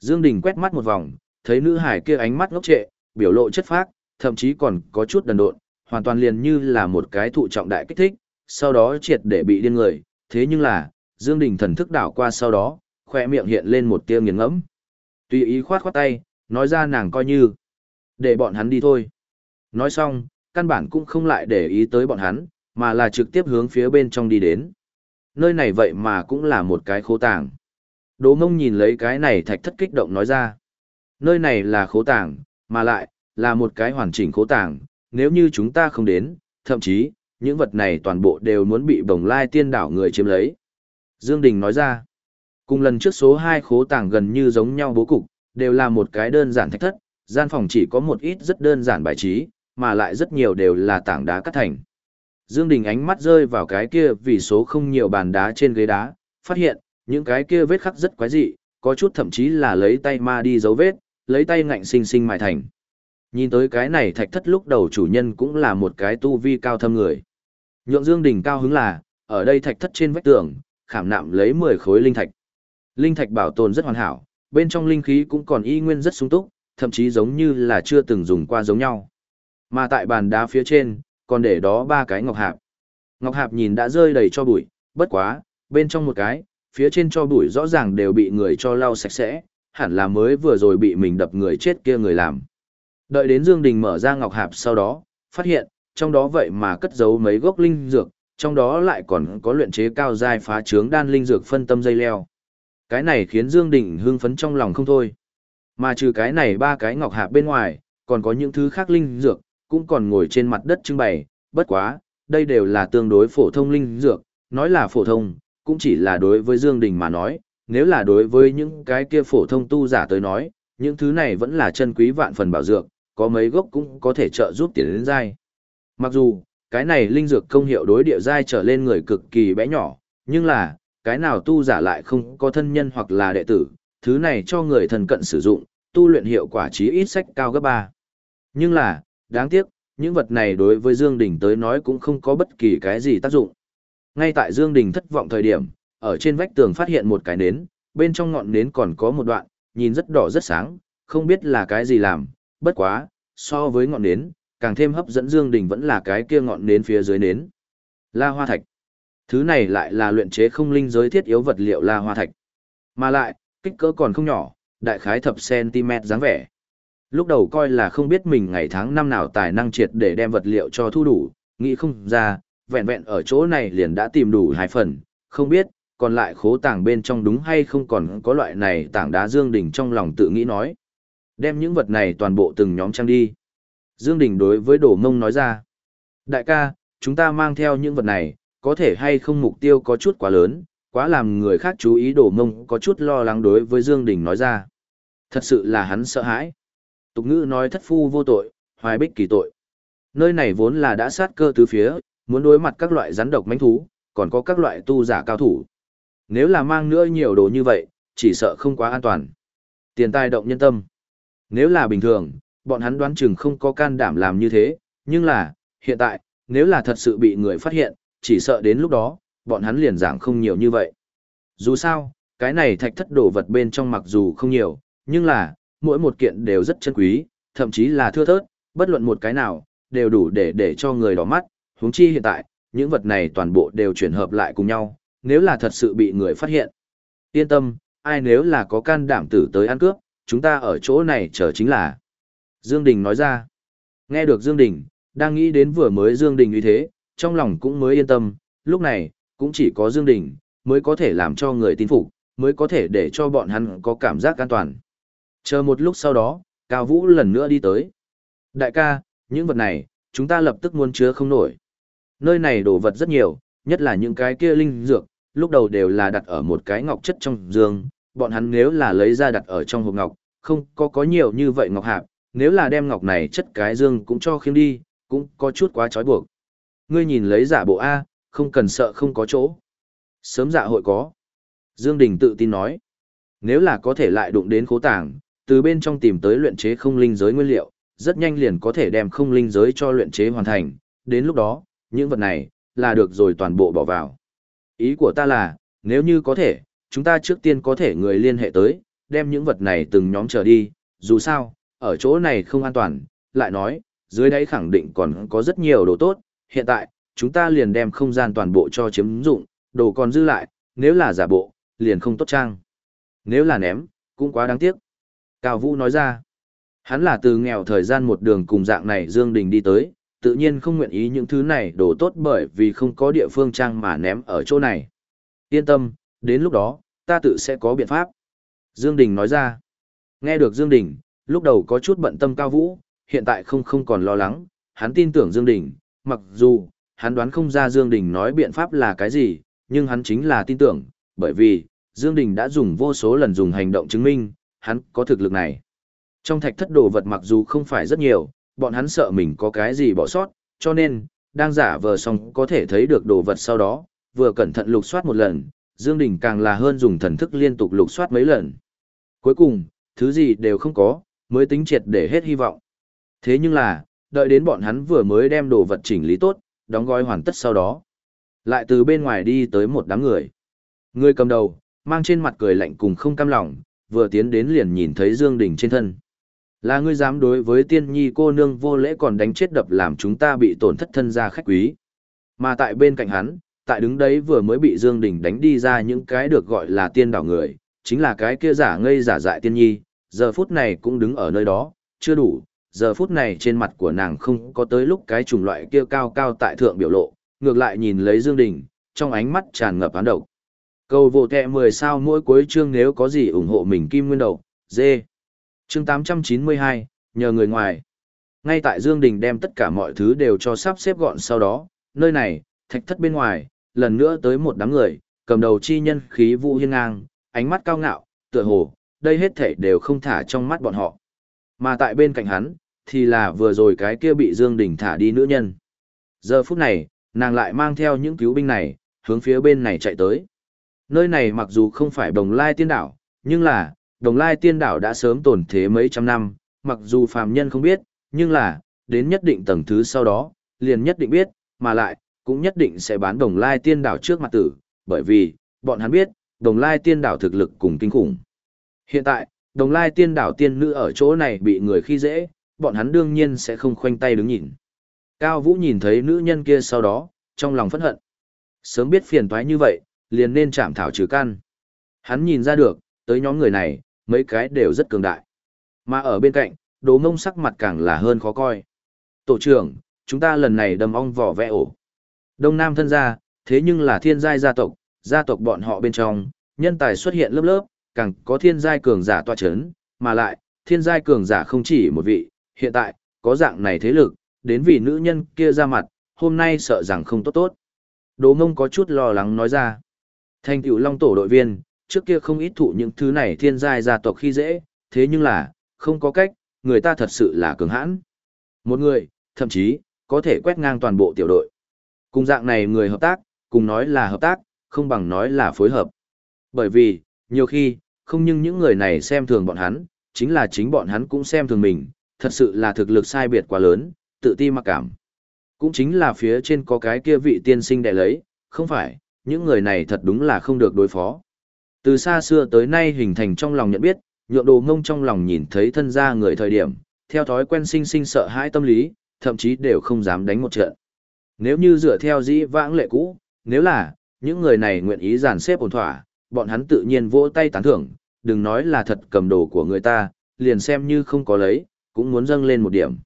Dương Đình quét mắt một vòng, thấy nữ hải kia ánh mắt ngốc trệ, biểu lộ chất phác, thậm chí còn có chút đần độn, hoàn toàn liền như là một cái thụ trọng đại kích thích, sau đó triệt để bị điên người, thế nhưng là, Dương Đình thần thức đảo qua sau đó, khỏe miệng hiện lên một tia nghiền ngẫm. Tùy ý khoát khoát tay, nói ra nàng coi như, để bọn hắn đi thôi. Nói xong, căn bản cũng không lại để ý tới bọn hắn, mà là trực tiếp hướng phía bên trong đi đến. Nơi này vậy mà cũng là một cái khố tàng. Đỗ mông nhìn lấy cái này thạch thất kích động nói ra. Nơi này là khố tàng, mà lại, là một cái hoàn chỉnh khố tàng, nếu như chúng ta không đến, thậm chí, những vật này toàn bộ đều muốn bị bồng lai tiên đảo người chiếm lấy. Dương Đình nói ra, cùng lần trước số 2 khố tàng gần như giống nhau bố cục, đều là một cái đơn giản thạch thất, gian phòng chỉ có một ít rất đơn giản bài trí, mà lại rất nhiều đều là tảng đá cắt thành. Dương Đình ánh mắt rơi vào cái kia vì số không nhiều bàn đá trên ghế đá, phát hiện, những cái kia vết khắc rất quái dị, có chút thậm chí là lấy tay ma đi dấu vết, lấy tay ngạnh sinh sinh mài thành. Nhìn tới cái này thạch thất lúc đầu chủ nhân cũng là một cái tu vi cao thâm người. Nhượng Dương Đình cao hứng là, ở đây thạch thất trên vách tường, khảm nạm lấy 10 khối linh thạch. Linh thạch bảo tồn rất hoàn hảo, bên trong linh khí cũng còn y nguyên rất sung túc, thậm chí giống như là chưa từng dùng qua giống nhau. Mà tại bàn đá phía trên, còn để đó ba cái ngọc hạp. Ngọc hạp nhìn đã rơi đầy cho bụi, bất quá, bên trong một cái, phía trên cho bụi rõ ràng đều bị người cho lau sạch sẽ, hẳn là mới vừa rồi bị mình đập người chết kia người làm. Đợi đến Dương Đình mở ra ngọc hạp sau đó, phát hiện, trong đó vậy mà cất giấu mấy gốc linh dược, trong đó lại còn có luyện chế cao giai phá trướng đan linh dược phân tâm dây leo. Cái này khiến Dương Đình hưng phấn trong lòng không thôi. Mà trừ cái này ba cái ngọc hạp bên ngoài, còn có những thứ khác linh dược, cũng còn ngồi trên mặt đất trưng bày, bất quá, đây đều là tương đối phổ thông linh dược, nói là phổ thông, cũng chỉ là đối với Dương Đình mà nói, nếu là đối với những cái kia phổ thông tu giả tới nói, những thứ này vẫn là chân quý vạn phần bảo dược, có mấy gốc cũng có thể trợ giúp tiến đến giai. Mặc dù, cái này linh dược công hiệu đối địa giai trở lên người cực kỳ bé nhỏ, nhưng là, cái nào tu giả lại không có thân nhân hoặc là đệ tử, thứ này cho người thân cận sử dụng, tu luyện hiệu quả chí ít sách cao gấp 3. Nhưng là, đáng tiếc, những vật này đối với Dương Đình tới nói cũng không có bất kỳ cái gì tác dụng. Ngay tại Dương Đình thất vọng thời điểm, ở trên vách tường phát hiện một cái nến, bên trong ngọn nến còn có một đoạn, nhìn rất đỏ rất sáng, không biết là cái gì làm, bất quá, so với ngọn nến, càng thêm hấp dẫn Dương Đình vẫn là cái kia ngọn nến phía dưới nến. La Hoa Thạch. Thứ này lại là luyện chế không linh giới thiết yếu vật liệu La Hoa Thạch. Mà lại, kích cỡ còn không nhỏ, đại khái thập cm dáng vẻ. Lúc đầu coi là không biết mình ngày tháng năm nào tài năng triệt để đem vật liệu cho thu đủ, nghĩ không ra, vẹn vẹn ở chỗ này liền đã tìm đủ hai phần, không biết, còn lại khố tàng bên trong đúng hay không còn có loại này tảng đá Dương Đình trong lòng tự nghĩ nói. Đem những vật này toàn bộ từng nhóm trang đi. Dương Đình đối với Đổ Mông nói ra. Đại ca, chúng ta mang theo những vật này, có thể hay không mục tiêu có chút quá lớn, quá làm người khác chú ý Đổ Mông có chút lo lắng đối với Dương Đình nói ra. Thật sự là hắn sợ hãi. Tục ngữ nói thất phu vô tội, hoài bích kỳ tội. Nơi này vốn là đã sát cơ tứ phía, muốn đối mặt các loại rắn độc mãnh thú, còn có các loại tu giả cao thủ. Nếu là mang nữa nhiều đồ như vậy, chỉ sợ không quá an toàn. Tiền tài động nhân tâm. Nếu là bình thường, bọn hắn đoán chừng không có can đảm làm như thế, nhưng là, hiện tại, nếu là thật sự bị người phát hiện, chỉ sợ đến lúc đó, bọn hắn liền giảng không nhiều như vậy. Dù sao, cái này thạch thất đồ vật bên trong mặc dù không nhiều, nhưng là, mỗi một kiện đều rất chân quý, thậm chí là thưa thớt, bất luận một cái nào, đều đủ để để cho người đỏ mắt, huống chi hiện tại, những vật này toàn bộ đều chuyển hợp lại cùng nhau, nếu là thật sự bị người phát hiện. Yên tâm, ai nếu là có can đảm tử tới ăn cướp, chúng ta ở chỗ này chờ chính là. Dương Đình nói ra. Nghe được Dương Đình, đang nghĩ đến vừa mới Dương Đình như thế, trong lòng cũng mới yên tâm, lúc này, cũng chỉ có Dương Đình, mới có thể làm cho người tin phục, mới có thể để cho bọn hắn có cảm giác an toàn. Chờ một lúc sau đó, Cao Vũ lần nữa đi tới. Đại ca, những vật này, chúng ta lập tức muốn chứa không nổi. Nơi này đồ vật rất nhiều, nhất là những cái kia linh dược, lúc đầu đều là đặt ở một cái ngọc chất trong giường, bọn hắn nếu là lấy ra đặt ở trong hộp ngọc, không có có nhiều như vậy ngọc hạp, nếu là đem ngọc này chất cái dương cũng cho khiêm đi, cũng có chút quá trói buộc. Ngươi nhìn lấy giả bộ A, không cần sợ không có chỗ. Sớm dạ hội có. Dương Đình tự tin nói. Nếu là có thể lại đụng đến khố tàng, từ bên trong tìm tới luyện chế không linh giới nguyên liệu, rất nhanh liền có thể đem không linh giới cho luyện chế hoàn thành. Đến lúc đó, những vật này, là được rồi toàn bộ bỏ vào. Ý của ta là, nếu như có thể, chúng ta trước tiên có thể người liên hệ tới, đem những vật này từng nhóm trở đi, dù sao, ở chỗ này không an toàn, lại nói, dưới đáy khẳng định còn có rất nhiều đồ tốt, hiện tại, chúng ta liền đem không gian toàn bộ cho chiếm dụng, đồ còn dư lại, nếu là giả bộ, liền không tốt trang. Nếu là ném, cũng quá đáng tiếc. Cao Vũ nói ra, hắn là từ nghèo thời gian một đường cùng dạng này Dương Đình đi tới, tự nhiên không nguyện ý những thứ này đổ tốt bởi vì không có địa phương trang mà ném ở chỗ này. Yên tâm, đến lúc đó, ta tự sẽ có biện pháp. Dương Đình nói ra, nghe được Dương Đình, lúc đầu có chút bận tâm Cao Vũ, hiện tại không không còn lo lắng, hắn tin tưởng Dương Đình, mặc dù, hắn đoán không ra Dương Đình nói biện pháp là cái gì, nhưng hắn chính là tin tưởng, bởi vì, Dương Đình đã dùng vô số lần dùng hành động chứng minh, hắn có thực lực này. Trong thạch thất đồ vật mặc dù không phải rất nhiều, bọn hắn sợ mình có cái gì bỏ sót, cho nên, đang giả vờ xong có thể thấy được đồ vật sau đó, vừa cẩn thận lục soát một lần, Dương Đình càng là hơn dùng thần thức liên tục lục soát mấy lần. Cuối cùng, thứ gì đều không có, mới tính triệt để hết hy vọng. Thế nhưng là, đợi đến bọn hắn vừa mới đem đồ vật chỉnh lý tốt, đóng gói hoàn tất sau đó. Lại từ bên ngoài đi tới một đám người. Người cầm đầu, mang trên mặt cười lạnh cùng không cam lòng, vừa tiến đến liền nhìn thấy Dương Đình trên thân. Là ngươi dám đối với tiên nhi cô nương vô lễ còn đánh chết đập làm chúng ta bị tổn thất thân gia khách quý. Mà tại bên cạnh hắn, tại đứng đấy vừa mới bị Dương Đình đánh đi ra những cái được gọi là tiên đảo người, chính là cái kia giả ngây giả dại tiên nhi, giờ phút này cũng đứng ở nơi đó, chưa đủ, giờ phút này trên mặt của nàng không có tới lúc cái chủng loại kia cao cao tại thượng biểu lộ, ngược lại nhìn lấy Dương Đình, trong ánh mắt tràn ngập án độc. Cầu vô tệ 10 sao mỗi cuối chương nếu có gì ủng hộ mình kim nguyên đầu, dê. Chương 892, nhờ người ngoài. Ngay tại Dương Đình đem tất cả mọi thứ đều cho sắp xếp gọn sau đó, nơi này, thạch thất bên ngoài, lần nữa tới một đám người, cầm đầu chi nhân khí vũ hiên ngang, ánh mắt cao ngạo, tựa hồ, đây hết thảy đều không thả trong mắt bọn họ. Mà tại bên cạnh hắn, thì là vừa rồi cái kia bị Dương Đình thả đi nữ nhân. Giờ phút này, nàng lại mang theo những cứu binh này, hướng phía bên này chạy tới. Nơi này mặc dù không phải đồng lai tiên đảo, nhưng là, đồng lai tiên đảo đã sớm tồn thế mấy trăm năm, mặc dù phàm nhân không biết, nhưng là, đến nhất định tầng thứ sau đó, liền nhất định biết, mà lại, cũng nhất định sẽ bán đồng lai tiên đảo trước mặt tử, bởi vì, bọn hắn biết, đồng lai tiên đảo thực lực cùng kinh khủng. Hiện tại, đồng lai tiên đảo tiên nữ ở chỗ này bị người khi dễ, bọn hắn đương nhiên sẽ không khoanh tay đứng nhìn. Cao Vũ nhìn thấy nữ nhân kia sau đó, trong lòng phẫn hận. Sớm biết phiền toái như vậy, liền nên chạm thảo trừ căn. Hắn nhìn ra được, tới nhóm người này, mấy cái đều rất cường đại. Mà ở bên cạnh, đồ mông sắc mặt càng là hơn khó coi. Tổ trưởng, chúng ta lần này đâm ong vỏ vẽ ổ. Đông Nam thân gia, thế nhưng là thiên giai gia tộc, gia tộc bọn họ bên trong, nhân tài xuất hiện lớp lớp, càng có thiên giai cường giả tọa chấn, mà lại, thiên giai cường giả không chỉ một vị, hiện tại, có dạng này thế lực, đến vì nữ nhân kia ra mặt, hôm nay sợ rằng không tốt tốt. Đỗ mông có chút lo lắng nói ra. Thành tựu long tổ đội viên, trước kia không ít thụ những thứ này thiên giai gia tộc khi dễ, thế nhưng là, không có cách, người ta thật sự là cường hãn. Một người, thậm chí, có thể quét ngang toàn bộ tiểu đội. Cùng dạng này người hợp tác, cùng nói là hợp tác, không bằng nói là phối hợp. Bởi vì, nhiều khi, không nhưng những người này xem thường bọn hắn, chính là chính bọn hắn cũng xem thường mình, thật sự là thực lực sai biệt quá lớn, tự ti mặc cảm. Cũng chính là phía trên có cái kia vị tiên sinh đệ lấy, không phải, những người này thật đúng là không được đối phó. Từ xa xưa tới nay hình thành trong lòng nhận biết, nhượng đồ ngông trong lòng nhìn thấy thân gia người thời điểm, theo thói quen sinh sinh sợ hãi tâm lý, thậm chí đều không dám đánh một trận. Nếu như dựa theo dĩ vãng lệ cũ, nếu là, những người này nguyện ý giàn xếp ổn thỏa, bọn hắn tự nhiên vỗ tay tán thưởng, đừng nói là thật cầm đồ của người ta, liền xem như không có lấy, cũng muốn dâng lên một điểm.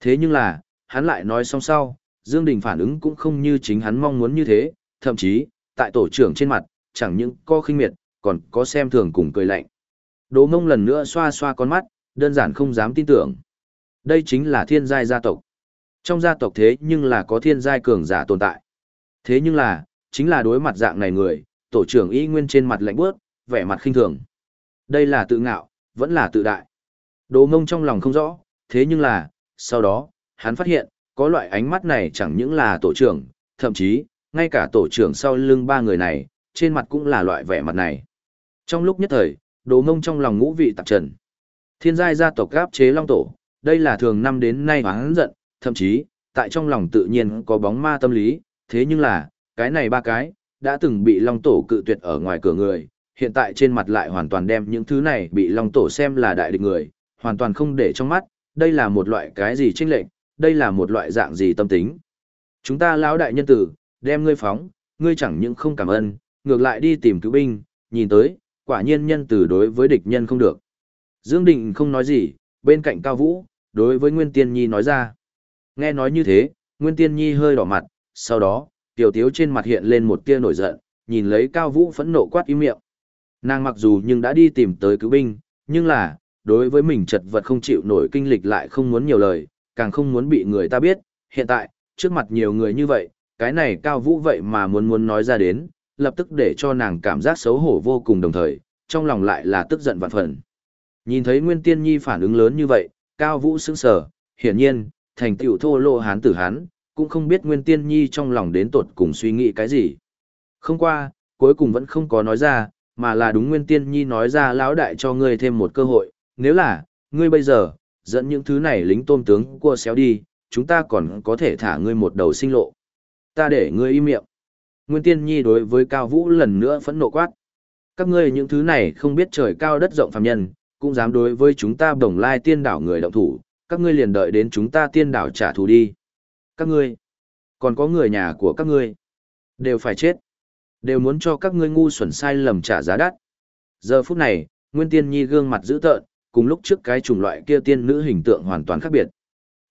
Thế nhưng là, hắn lại nói xong sau, Dương Đình phản ứng cũng không như chính hắn mong muốn như thế, thậm chí, tại tổ trưởng trên mặt, chẳng những có khinh miệt, còn có xem thường cùng cười lạnh. Đỗ mông lần nữa xoa xoa con mắt, đơn giản không dám tin tưởng. Đây chính là thiên giai gia tộc. Trong gia tộc thế nhưng là có thiên giai cường giả tồn tại. Thế nhưng là, chính là đối mặt dạng này người, tổ trưởng y nguyên trên mặt lạnh bước, vẻ mặt khinh thường. Đây là tự ngạo, vẫn là tự đại. Đỗ mông trong lòng không rõ, thế nhưng là, sau đó, hắn phát hiện, có loại ánh mắt này chẳng những là tổ trưởng, thậm chí, ngay cả tổ trưởng sau lưng ba người này, trên mặt cũng là loại vẻ mặt này. Trong lúc nhất thời, đồ mông trong lòng ngũ vị tạp trần. Thiên giai gia tộc gáp chế long tổ, đây là thường năm đến nay hắn giận, thậm chí, tại trong lòng tự nhiên có bóng ma tâm lý, thế nhưng là, cái này ba cái, đã từng bị long tổ cự tuyệt ở ngoài cửa người, hiện tại trên mặt lại hoàn toàn đem những thứ này bị long tổ xem là đại địch người, hoàn toàn không để trong mắt, đây là một loại cái gì chênh lệch, đây là một loại dạng gì tâm tính. Chúng ta lão đại nhân tử, đem ngươi phóng, ngươi chẳng những không cảm ơn, ngược lại đi tìm cứu binh, nhìn tới, quả nhiên nhân tử đối với địch nhân không được. Dương Định không nói gì, bên cạnh Cao Vũ, đối với Nguyên Tiên Nhi nói ra. Nghe nói như thế, Nguyên Tiên Nhi hơi đỏ mặt, sau đó, tiểu tiếu trên mặt hiện lên một tia nổi giận, nhìn lấy Cao Vũ phẫn nộ quát im miệng. Nàng mặc dù nhưng đã đi tìm tới cứu binh, nhưng là, đối với mình chật vật không chịu nổi kinh lịch lại không muốn nhiều lời, càng không muốn bị người ta biết, hiện tại, trước mặt nhiều người như vậy, cái này Cao Vũ vậy mà muốn muốn nói ra đến, lập tức để cho nàng cảm giác xấu hổ vô cùng đồng thời, trong lòng lại là tức giận vạn phần. Nhìn thấy Nguyên Tiên Nhi phản ứng lớn như vậy, Cao Vũ sững sờ, hiển nhiên, thành tựu thô lô hán tử hán, cũng không biết Nguyên Tiên Nhi trong lòng đến tột cùng suy nghĩ cái gì. Không qua, cuối cùng vẫn không có nói ra, mà là đúng Nguyên Tiên Nhi nói ra lão đại cho ngươi thêm một cơ hội, nếu là, ngươi bây giờ, dẫn những thứ này lính tôm tướng cua xéo đi, chúng ta còn có thể thả ngươi một đầu sinh lộ. Ta để ngươi im miệng. Nguyên Tiên Nhi đối với Cao Vũ lần nữa phẫn nộ quát. Các ngươi những thứ này không biết trời cao đất rộng phàm nhân, cũng dám đối với chúng ta đồng lai tiên đảo người động thủ, các ngươi liền đợi đến chúng ta tiên đảo trả thù đi. Các ngươi, còn có người nhà của các ngươi, đều phải chết. Đều muốn cho các ngươi ngu xuẩn sai lầm trả giá đắt. Giờ phút này, Nguyên Tiên Nhi gương mặt dữ tợn, cùng lúc trước cái chủng loại kia tiên nữ hình tượng hoàn toàn khác biệt.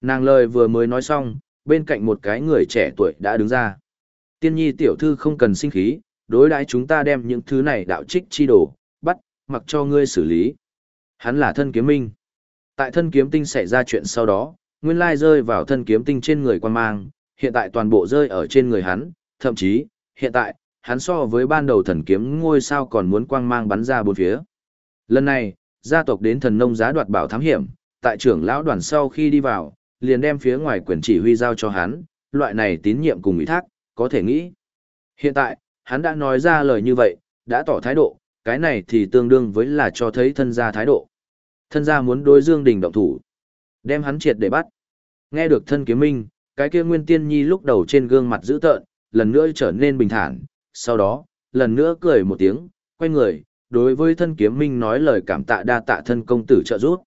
Nàng lời vừa mới nói xong, bên cạnh một cái người trẻ tuổi đã đứng ra. Tiên Nhi tiểu thư không cần sinh khí, đối đãi chúng ta đem những thứ này đạo trích chi đổ, bắt, mặc cho ngươi xử lý. Hắn là thân kiếm minh. Tại thân kiếm tinh xảy ra chuyện sau đó, nguyên lai rơi vào thân kiếm tinh trên người quan mang, hiện tại toàn bộ rơi ở trên người hắn, thậm chí, hiện tại, hắn so với ban đầu thần kiếm ngôi sao còn muốn quang mang bắn ra bốn phía. Lần này, gia tộc đến thần nông giá đoạt bảo thám hiểm, tại trưởng lão đoàn sau khi đi vào, liền đem phía ngoài quyền chỉ huy giao cho hắn, loại này tín nhiệm cùng ủy thác, có thể nghĩ. Hiện tại, hắn đã nói ra lời như vậy, đã tỏ thái độ, cái này thì tương đương với là cho thấy thân gia thái độ. Thân gia muốn đối Dương Đình động thủ, đem hắn triệt để bắt. Nghe được thân kiếm minh, cái kia Nguyên Tiên Nhi lúc đầu trên gương mặt dữ tợn, lần nữa trở nên bình thản, sau đó, lần nữa cười một tiếng, quay người, đối với thân kiếm minh nói lời cảm tạ đa tạ thân công tử trợ giúp.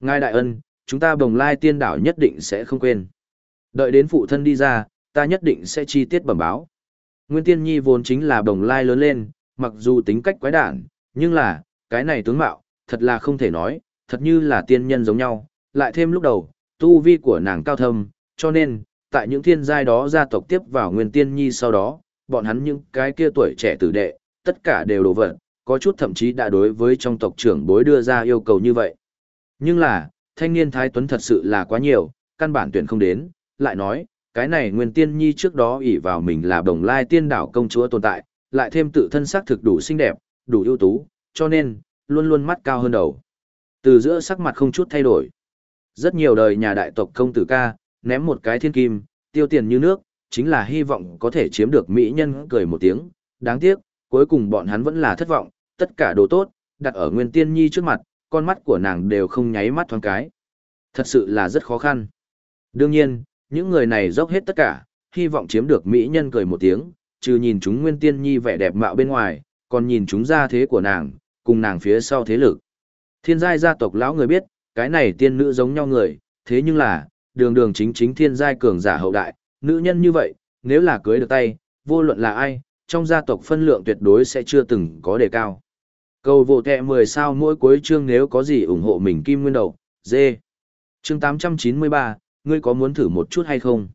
Ngài đại ân, chúng ta bồng lai tiên đảo nhất định sẽ không quên. Đợi đến phụ thân đi ra, ta nhất định sẽ chi tiết bẩm báo. Nguyên Tiên Nhi vốn chính là bồng lai lớn lên, mặc dù tính cách quái đản, nhưng là, cái này tướng mạo, thật là không thể nói, thật như là tiên nhân giống nhau, lại thêm lúc đầu, tu vi của nàng cao thâm, cho nên, tại những thiên giai đó gia tộc tiếp vào Nguyên Tiên Nhi sau đó, bọn hắn những cái kia tuổi trẻ tử đệ, tất cả đều đổ vật, có chút thậm chí đã đối với trong tộc trưởng bối đưa ra yêu cầu như vậy. Nhưng là, thanh niên thái tuấn thật sự là quá nhiều, căn bản tuyển không đến, lại nói, cái này Nguyên Tiên Nhi trước đó ỷ vào mình là đồng lai tiên đảo công chúa tồn tại, lại thêm tự thân sắc thực đủ xinh đẹp, đủ ưu tú, cho nên, luôn luôn mắt cao hơn đầu. Từ giữa sắc mặt không chút thay đổi. Rất nhiều đời nhà đại tộc công tử ca, ném một cái thiên kim, tiêu tiền như nước, chính là hy vọng có thể chiếm được mỹ nhân cười một tiếng. Đáng tiếc, cuối cùng bọn hắn vẫn là thất vọng, tất cả đồ tốt, đặt ở Nguyên Tiên Nhi trước mặt, con mắt của nàng đều không nháy mắt thoáng cái. Thật sự là rất khó khăn. Đương nhiên, những người này dốc hết tất cả, hy vọng chiếm được mỹ nhân cười một tiếng, trừ nhìn chúng Nguyên Tiên Nhi vẻ đẹp mạo bên ngoài, còn nhìn chúng ra thế của nàng, cùng nàng phía sau thế lực. Thiên giai gia tộc lão người biết, cái này tiên nữ giống nhau người, thế nhưng là, đường đường chính chính thiên giai cường giả hậu đại, nữ nhân như vậy, nếu là cưới được tay, vô luận là ai, trong gia tộc phân lượng tuyệt đối sẽ chưa từng có đề cao. Cầu vô tệ 10 sao mỗi cuối chương nếu có gì ủng hộ mình kim nguyên đầu, dê. Chương 893, ngươi có muốn thử một chút hay không?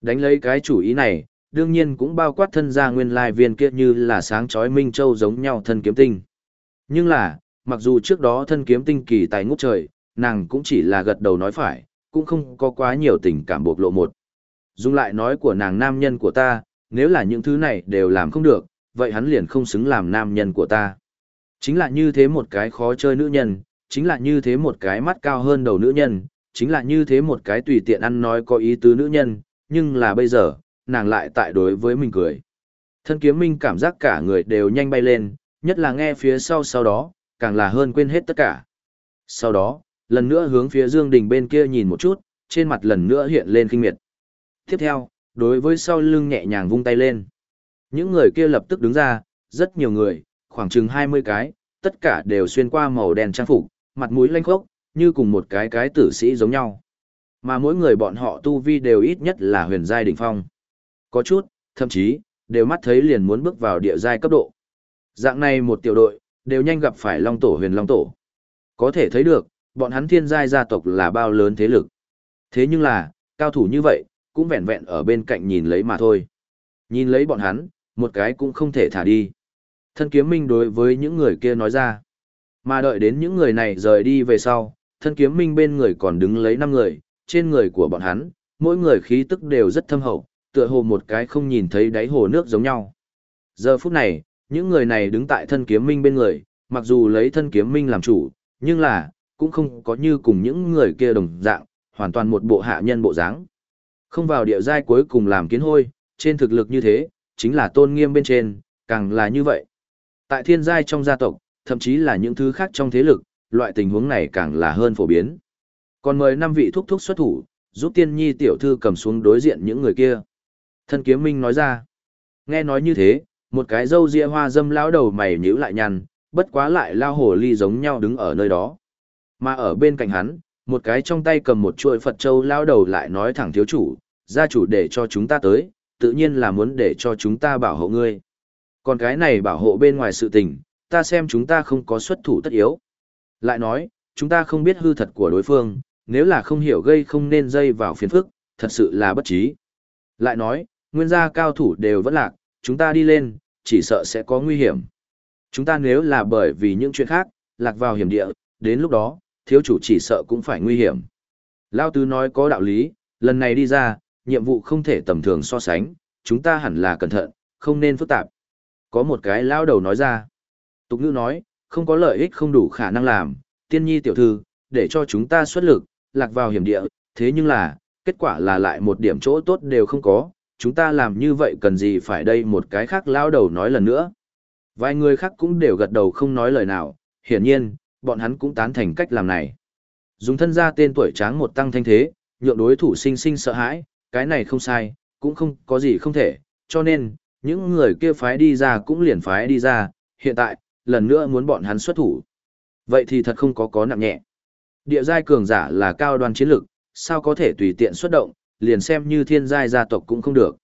Đánh lấy cái chủ ý này, đương nhiên cũng bao quát thân gia nguyên lai viên kia như là sáng chói minh châu giống nhau thân kiếm tinh. Nhưng là, mặc dù trước đó thân kiếm tinh kỳ tài ngút trời, nàng cũng chỉ là gật đầu nói phải, cũng không có quá nhiều tình cảm bộc lộ một. Dùng lại nói của nàng nam nhân của ta, nếu là những thứ này đều làm không được, vậy hắn liền không xứng làm nam nhân của ta. Chính là như thế một cái khó chơi nữ nhân, chính là như thế một cái mắt cao hơn đầu nữ nhân, chính là như thế một cái tùy tiện ăn nói có ý tứ nữ nhân, nhưng là bây giờ, nàng lại tại đối với mình cười. Thân kiếm minh cảm giác cả người đều nhanh bay lên, nhất là nghe phía sau sau đó, càng là hơn quên hết tất cả. Sau đó, lần nữa hướng phía Dương Đình bên kia nhìn một chút, trên mặt lần nữa hiện lên kinh miệt. Tiếp theo, đối với sau lưng nhẹ nhàng vung tay lên. Những người kia lập tức đứng ra, rất nhiều người, khoảng chừng 20 cái, tất cả đều xuyên qua màu đen trang phục, mặt mũi lanh khốc, như cùng một cái cái tử sĩ giống nhau. Mà mỗi người bọn họ tu vi đều ít nhất là huyền giai đỉnh phong. Có chút, thậm chí, đều mắt thấy liền muốn bước vào địa giai cấp độ. Dạng này một tiểu đội, đều nhanh gặp phải Long Tổ huyền Long Tổ. Có thể thấy được, bọn hắn thiên giai gia tộc là bao lớn thế lực. Thế nhưng là, cao thủ như vậy, cũng vẹn vẹn ở bên cạnh nhìn lấy mà thôi. Nhìn lấy bọn hắn, một cái cũng không thể thả đi. Thân kiếm minh đối với những người kia nói ra. Mà đợi đến những người này rời đi về sau, thân kiếm minh bên người còn đứng lấy năm người, trên người của bọn hắn, mỗi người khí tức đều rất thâm hậu, tựa hồ một cái không nhìn thấy đáy hồ nước giống nhau. Giờ phút này, những người này đứng tại thân kiếm minh bên người, mặc dù lấy thân kiếm minh làm chủ, nhưng là, cũng không có như cùng những người kia đồng dạng, hoàn toàn một bộ hạ nhân bộ dáng. Không vào địa giai cuối cùng làm kiến hôi, trên thực lực như thế, chính là tôn nghiêm bên trên, càng là như vậy. Tại thiên giai trong gia tộc, thậm chí là những thứ khác trong thế lực, loại tình huống này càng là hơn phổ biến. Còn mời năm vị thúc thúc xuất thủ, giúp tiên nhi tiểu thư cầm xuống đối diện những người kia. Thân kiếm minh nói ra. Nghe nói như thế, một cái dâu ria hoa dâm lão đầu mày nhíu lại nhăn, bất quá lại lao hồ ly giống nhau đứng ở nơi đó. Mà ở bên cạnh hắn, một cái trong tay cầm một chuỗi Phật Châu lao đầu lại nói thẳng thiếu chủ, gia chủ để cho chúng ta tới, tự nhiên là muốn để cho chúng ta bảo hộ ngươi. Còn cái này bảo hộ bên ngoài sự tình, ta xem chúng ta không có xuất thủ tất yếu. Lại nói, chúng ta không biết hư thật của đối phương, nếu là không hiểu gây không nên dây vào phiền phức, thật sự là bất trí. Lại nói, nguyên gia cao thủ đều vẫn lạc, chúng ta đi lên, chỉ sợ sẽ có nguy hiểm. Chúng ta nếu là bởi vì những chuyện khác, lạc vào hiểm địa, đến lúc đó, thiếu chủ chỉ sợ cũng phải nguy hiểm. Lao Tứ nói có đạo lý, lần này đi ra, nhiệm vụ không thể tầm thường so sánh, chúng ta hẳn là cẩn thận, không nên phức tạp. Có một cái lao đầu nói ra. Tục ngữ nói, không có lợi ích không đủ khả năng làm, tiên nhi tiểu thư, để cho chúng ta xuất lực, lạc vào hiểm địa, thế nhưng là, kết quả là lại một điểm chỗ tốt đều không có, chúng ta làm như vậy cần gì phải đây một cái khác lao đầu nói lần nữa. Vài người khác cũng đều gật đầu không nói lời nào, hiển nhiên, bọn hắn cũng tán thành cách làm này. Dùng thân ra tên tuổi tráng một tăng thanh thế, nhượng đối thủ sinh sinh sợ hãi, cái này không sai, cũng không có gì không thể, cho nên, những người kia phái đi ra cũng liền phái đi ra, hiện tại, lần nữa muốn bọn hắn xuất thủ. Vậy thì thật không có có nặng nhẹ. Địa giai cường giả là cao đoan chiến lực, sao có thể tùy tiện xuất động, liền xem như thiên giai gia tộc cũng không được.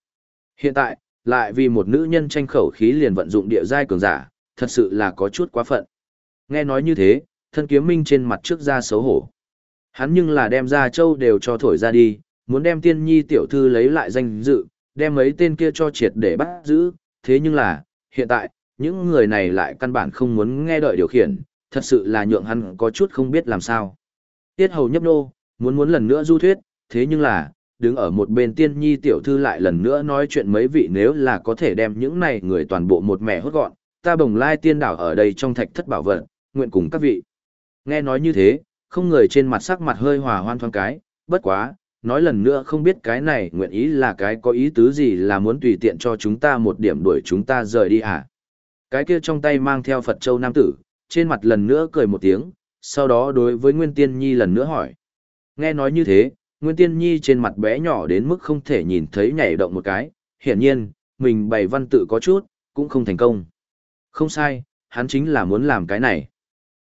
Hiện tại, lại vì một nữ nhân tranh khẩu khí liền vận dụng địa giai cường giả, thật sự là có chút quá phận. Nghe nói như thế, thân kiếm minh trên mặt trước ra xấu hổ. Hắn nhưng là đem ra châu đều cho thổi ra đi, muốn đem tiên nhi tiểu thư lấy lại danh dự, đem mấy tên kia cho triệt để bắt giữ, thế nhưng là, hiện tại, những người này lại căn bản không muốn nghe đợi điều khiển, thật sự là nhượng hắn có chút không biết làm sao. Tiết hầu nhấp nô, muốn muốn lần nữa du thuyết, thế nhưng là, đứng ở một bên tiên nhi tiểu thư lại lần nữa nói chuyện mấy vị nếu là có thể đem những này người toàn bộ một mẹ hốt gọn, ta bồng lai tiên đảo ở đây trong thạch thất bảo vật, nguyện cùng các vị. Nghe nói như thế, không người trên mặt sắc mặt hơi hòa hoan thoáng cái, bất quá, nói lần nữa không biết cái này nguyện ý là cái có ý tứ gì là muốn tùy tiện cho chúng ta một điểm đuổi chúng ta rời đi à. Cái kia trong tay mang theo Phật Châu Nam Tử, trên mặt lần nữa cười một tiếng, sau đó đối với Nguyên Tiên Nhi lần nữa hỏi. Nghe nói như thế, Nguyên Tiên Nhi trên mặt bé nhỏ đến mức không thể nhìn thấy nhảy động một cái, hiển nhiên, mình bày văn tự có chút, cũng không thành công. Không sai, hắn chính là muốn làm cái này.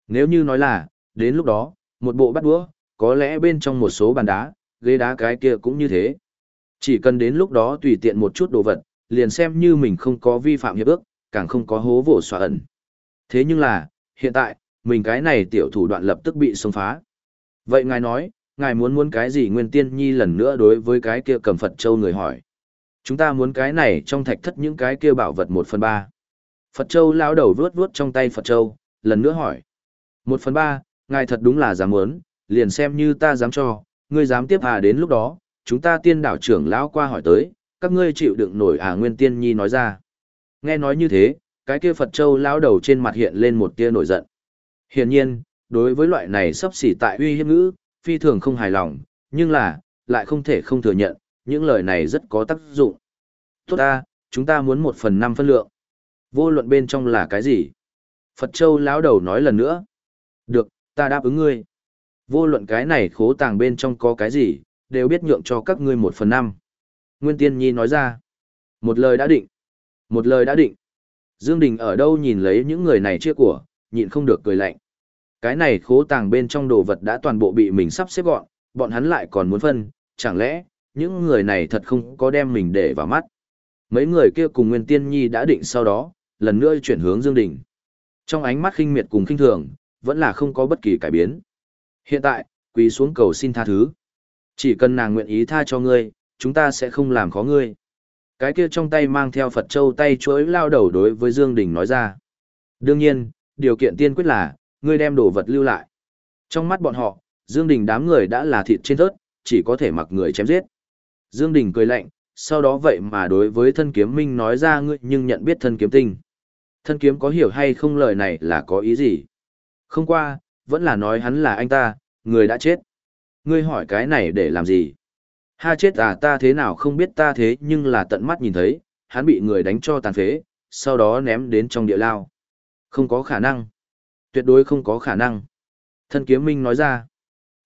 Nếu như nói là, đến lúc đó, một bộ bắt đũa, có lẽ bên trong một số bàn đá, ghế đá cái kia cũng như thế. Chỉ cần đến lúc đó tùy tiện một chút đồ vật, liền xem như mình không có vi phạm hiệp ước, càng không có hố vổ xóa ẩn. Thế nhưng là, hiện tại, mình cái này tiểu thủ đoạn lập tức bị xông phá. Vậy ngài nói, ngài muốn muốn cái gì Nguyên Tiên Nhi lần nữa đối với cái kia cầm Phật Châu người hỏi. Chúng ta muốn cái này trong thạch thất những cái kia bảo vật một phần ba. Phật Châu lao đầu vuốt vuốt trong tay Phật Châu, lần nữa hỏi. Một phần ba, ngài thật đúng là dám muốn, liền xem như ta dám cho, ngươi dám tiếp à đến lúc đó, chúng ta tiên đảo trưởng lão qua hỏi tới, các ngươi chịu đựng nổi à Nguyên Tiên Nhi nói ra. Nghe nói như thế, cái kia Phật Châu lão đầu trên mặt hiện lên một tia nổi giận. Hiển nhiên, đối với loại này sắp xỉ tại uy hiếp ngữ, phi thường không hài lòng, nhưng là, lại không thể không thừa nhận, những lời này rất có tác dụng. Tốt ta, chúng ta muốn một phần năm phân lượng. Vô luận bên trong là cái gì? Phật Châu lão đầu nói lần nữa. Được, ta đáp ứng ngươi. Vô luận cái này khố tàng bên trong có cái gì, đều biết nhượng cho các ngươi một phần năm. Nguyên Tiên Nhi nói ra. Một lời đã định. Một lời đã định. Dương Đình ở đâu nhìn lấy những người này chia của, nhịn không được cười lạnh. Cái này khố tàng bên trong đồ vật đã toàn bộ bị mình sắp xếp gọn, bọn hắn lại còn muốn phân, chẳng lẽ, những người này thật không có đem mình để vào mắt. Mấy người kia cùng Nguyên Tiên Nhi đã định sau đó, lần nữa chuyển hướng Dương Đình. Trong ánh mắt khinh miệt cùng khinh thường, vẫn là không có bất kỳ cải biến. Hiện tại, quỳ xuống cầu xin tha thứ. Chỉ cần nàng nguyện ý tha cho ngươi, chúng ta sẽ không làm khó ngươi. Cái kia trong tay mang theo Phật Châu tay chuỗi lao đầu đối với Dương Đình nói ra. Đương nhiên, điều kiện tiên quyết là, ngươi đem đồ vật lưu lại. Trong mắt bọn họ, Dương Đình đám người đã là thịt trên thớt, chỉ có thể mặc người chém giết. Dương Đình cười lạnh, sau đó vậy mà đối với thân kiếm minh nói ra ngươi nhưng nhận biết thân kiếm tinh. Thân kiếm có hiểu hay không lời này là có ý gì? Không qua, vẫn là nói hắn là anh ta, người đã chết. Ngươi hỏi cái này để làm gì? Ha chết à ta thế nào không biết ta thế nhưng là tận mắt nhìn thấy, hắn bị người đánh cho tàn phế, sau đó ném đến trong địa lao. Không có khả năng. Tuyệt đối không có khả năng. Thân kiếm minh nói ra.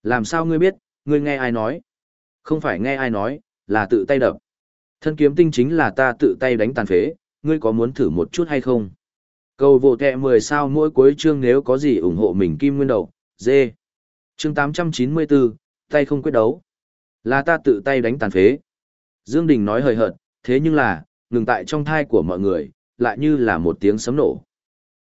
Làm sao ngươi biết, ngươi nghe ai nói? Không phải nghe ai nói, là tự tay đập. Thân kiếm tinh chính là ta tự tay đánh tàn phế, ngươi có muốn thử một chút hay không? Cầu vô tệ 10 sao mỗi cuối chương nếu có gì ủng hộ mình kim nguyên đầu, dê. Chương 894, tay không quyết đấu. Là ta tự tay đánh tàn phế. Dương Đình nói hời hợt, thế nhưng là, ngừng tại trong thai của mọi người, lại như là một tiếng sấm nổ.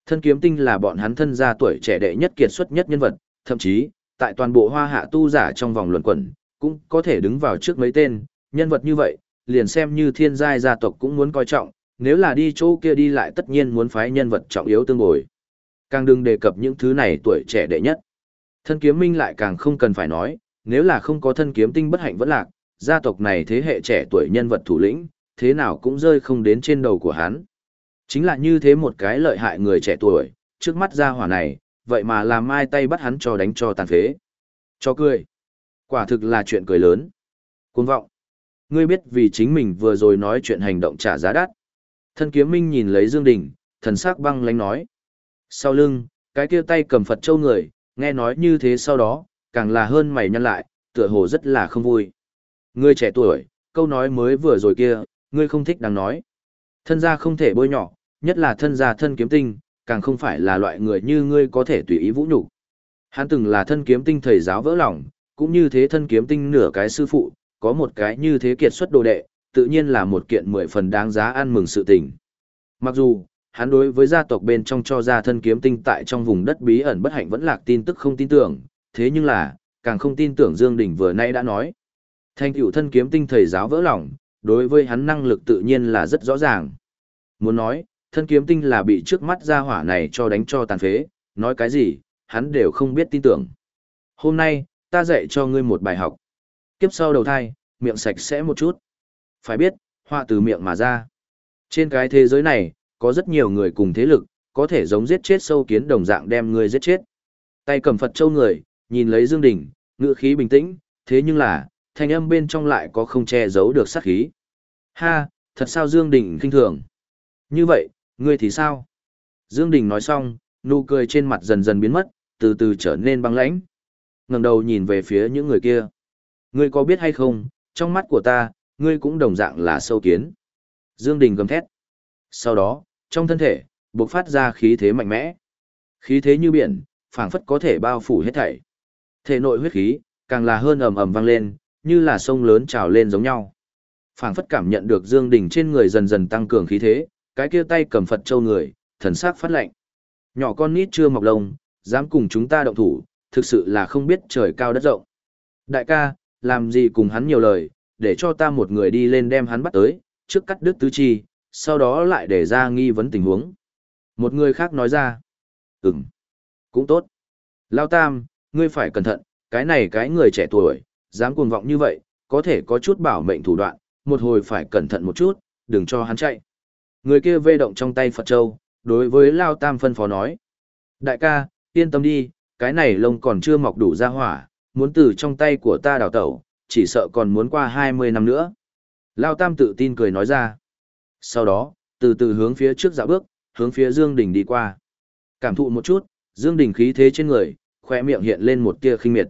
Thân kiếm tinh là bọn hắn thân gia tuổi trẻ đệ nhất kiệt xuất nhất nhân vật, thậm chí, tại toàn bộ hoa hạ tu giả trong vòng luận quẩn, cũng có thể đứng vào trước mấy tên, nhân vật như vậy, liền xem như thiên giai gia tộc cũng muốn coi trọng, nếu là đi chỗ kia đi lại tất nhiên muốn phái nhân vật trọng yếu tương bồi. Càng đừng đề cập những thứ này tuổi trẻ đệ nhất. Thân kiếm minh lại càng không cần phải nói, nếu là không có thân kiếm tinh bất hạnh vẫn lạc, gia tộc này thế hệ trẻ tuổi nhân vật thủ lĩnh, thế nào cũng rơi không đến trên đầu của hắn. Chính là như thế một cái lợi hại người trẻ tuổi, trước mắt gia hỏa này, vậy mà làm mai tay bắt hắn cho đánh cho tàn phế. Cho cười. Quả thực là chuyện cười lớn. Cuốn vọng. Ngươi biết vì chính mình vừa rồi nói chuyện hành động trả giá đắt. Thân kiếm minh nhìn lấy Dương Đình, thần sắc băng lãnh nói. Sau lưng, cái kia tay cầm Phật châu người, nghe nói như thế sau đó, càng là hơn mày nhăn lại, tựa hồ rất là không vui. Ngươi trẻ tuổi, câu nói mới vừa rồi kia, ngươi không thích đáng nói. Thân gia không thể bôi nhỏ, nhất là thân gia thân kiếm tinh, càng không phải là loại người như ngươi có thể tùy ý vũ nhục. Hắn từng là thân kiếm tinh thầy giáo vỡ lòng, cũng như thế thân kiếm tinh nửa cái sư phụ, có một cái như thế kiệt xuất đồ đệ, tự nhiên là một kiện mười phần đáng giá ăn mừng sự tình. Mặc dù, hắn đối với gia tộc bên trong cho ra thân kiếm tinh tại trong vùng đất bí ẩn bất hạnh vẫn lạc tin tức không tin tưởng, thế nhưng là, càng không tin tưởng Dương Đình vừa nay đã nói. Thanh tựu thân kiếm tinh thầy giáo vỡ lòng, đối với hắn năng lực tự nhiên là rất rõ ràng. Muốn nói, thân kiếm tinh là bị trước mắt gia hỏa này cho đánh cho tàn phế, nói cái gì, hắn đều không biết tin tưởng. Hôm nay, ta dạy cho ngươi một bài học. Kiếp sau đầu thai, miệng sạch sẽ một chút. Phải biết, họa từ miệng mà ra. Trên cái thế giới này, có rất nhiều người cùng thế lực, có thể giống giết chết sâu kiến đồng dạng đem ngươi giết chết. Tay cầm Phật châu người, nhìn lấy Dương Đình, ngựa khí bình tĩnh, thế nhưng là, thanh âm bên trong lại có không che giấu được sát khí. Ha, thật sao Dương Đình kinh thường. Như vậy, ngươi thì sao? Dương Đình nói xong, nụ cười trên mặt dần dần biến mất, từ từ trở nên băng lãnh. ngẩng đầu nhìn về phía những người kia. Ngươi có biết hay không, trong mắt của ta, ngươi cũng đồng dạng là sâu kiến. Dương Đình gầm thét. Sau đó, trong thân thể, bộc phát ra khí thế mạnh mẽ. Khí thế như biển, phảng phất có thể bao phủ hết thảy. Thể nội huyết khí, càng là hơn ầm ầm vang lên, như là sông lớn trào lên giống nhau. Phảng phất cảm nhận được Dương Đình trên người dần dần tăng cường khí thế, cái kia tay cầm Phật châu người, thần sắc phát lạnh. Nhỏ con nít chưa mọc lông, dám cùng chúng ta động thủ, thực sự là không biết trời cao đất rộng. Đại ca, làm gì cùng hắn nhiều lời, để cho ta một người đi lên đem hắn bắt tới, trước cắt đứt tứ chi, sau đó lại để ra nghi vấn tình huống. Một người khác nói ra, ừm, cũng tốt. Lao Tam, ngươi phải cẩn thận, cái này cái người trẻ tuổi, dám cuồng vọng như vậy, có thể có chút bảo mệnh thủ đoạn, một hồi phải cẩn thận một chút, đừng cho hắn chạy. Người kia vê động trong tay Phật Châu, đối với Lao Tam phân phó nói. Đại ca, yên tâm đi, cái này lông còn chưa mọc đủ ra hỏa, muốn từ trong tay của ta đào tẩu, chỉ sợ còn muốn qua 20 năm nữa. Lao Tam tự tin cười nói ra. Sau đó, từ từ hướng phía trước dạo bước, hướng phía Dương Đình đi qua. Cảm thụ một chút, Dương Đình khí thế trên người, khoe miệng hiện lên một tia khinh miệt.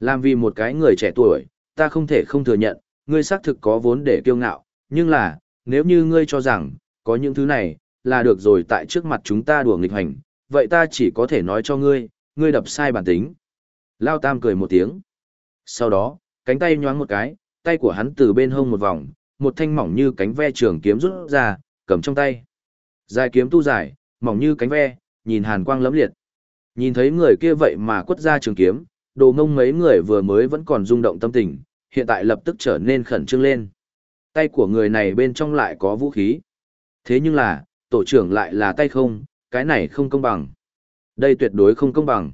Làm vì một cái người trẻ tuổi, ta không thể không thừa nhận, ngươi xác thực có vốn để kiêu ngạo, nhưng là, nếu như ngươi cho rằng, có những thứ này, là được rồi tại trước mặt chúng ta đùa nghịch hành, vậy ta chỉ có thể nói cho ngươi, ngươi đập sai bản tính. Lao Tam cười một tiếng. Sau đó, cánh tay nhoáng một cái, tay của hắn từ bên hông một vòng, một thanh mỏng như cánh ve trường kiếm rút ra, cầm trong tay. Dài kiếm tu dài, mỏng như cánh ve, nhìn hàn quang lẫm liệt. Nhìn thấy người kia vậy mà quất ra trường kiếm, đồ mông mấy người vừa mới vẫn còn rung động tâm tình, hiện tại lập tức trở nên khẩn trương lên. Tay của người này bên trong lại có vũ khí. Thế nhưng là, tổ trưởng lại là tay không, cái này không công bằng. Đây tuyệt đối không công bằng.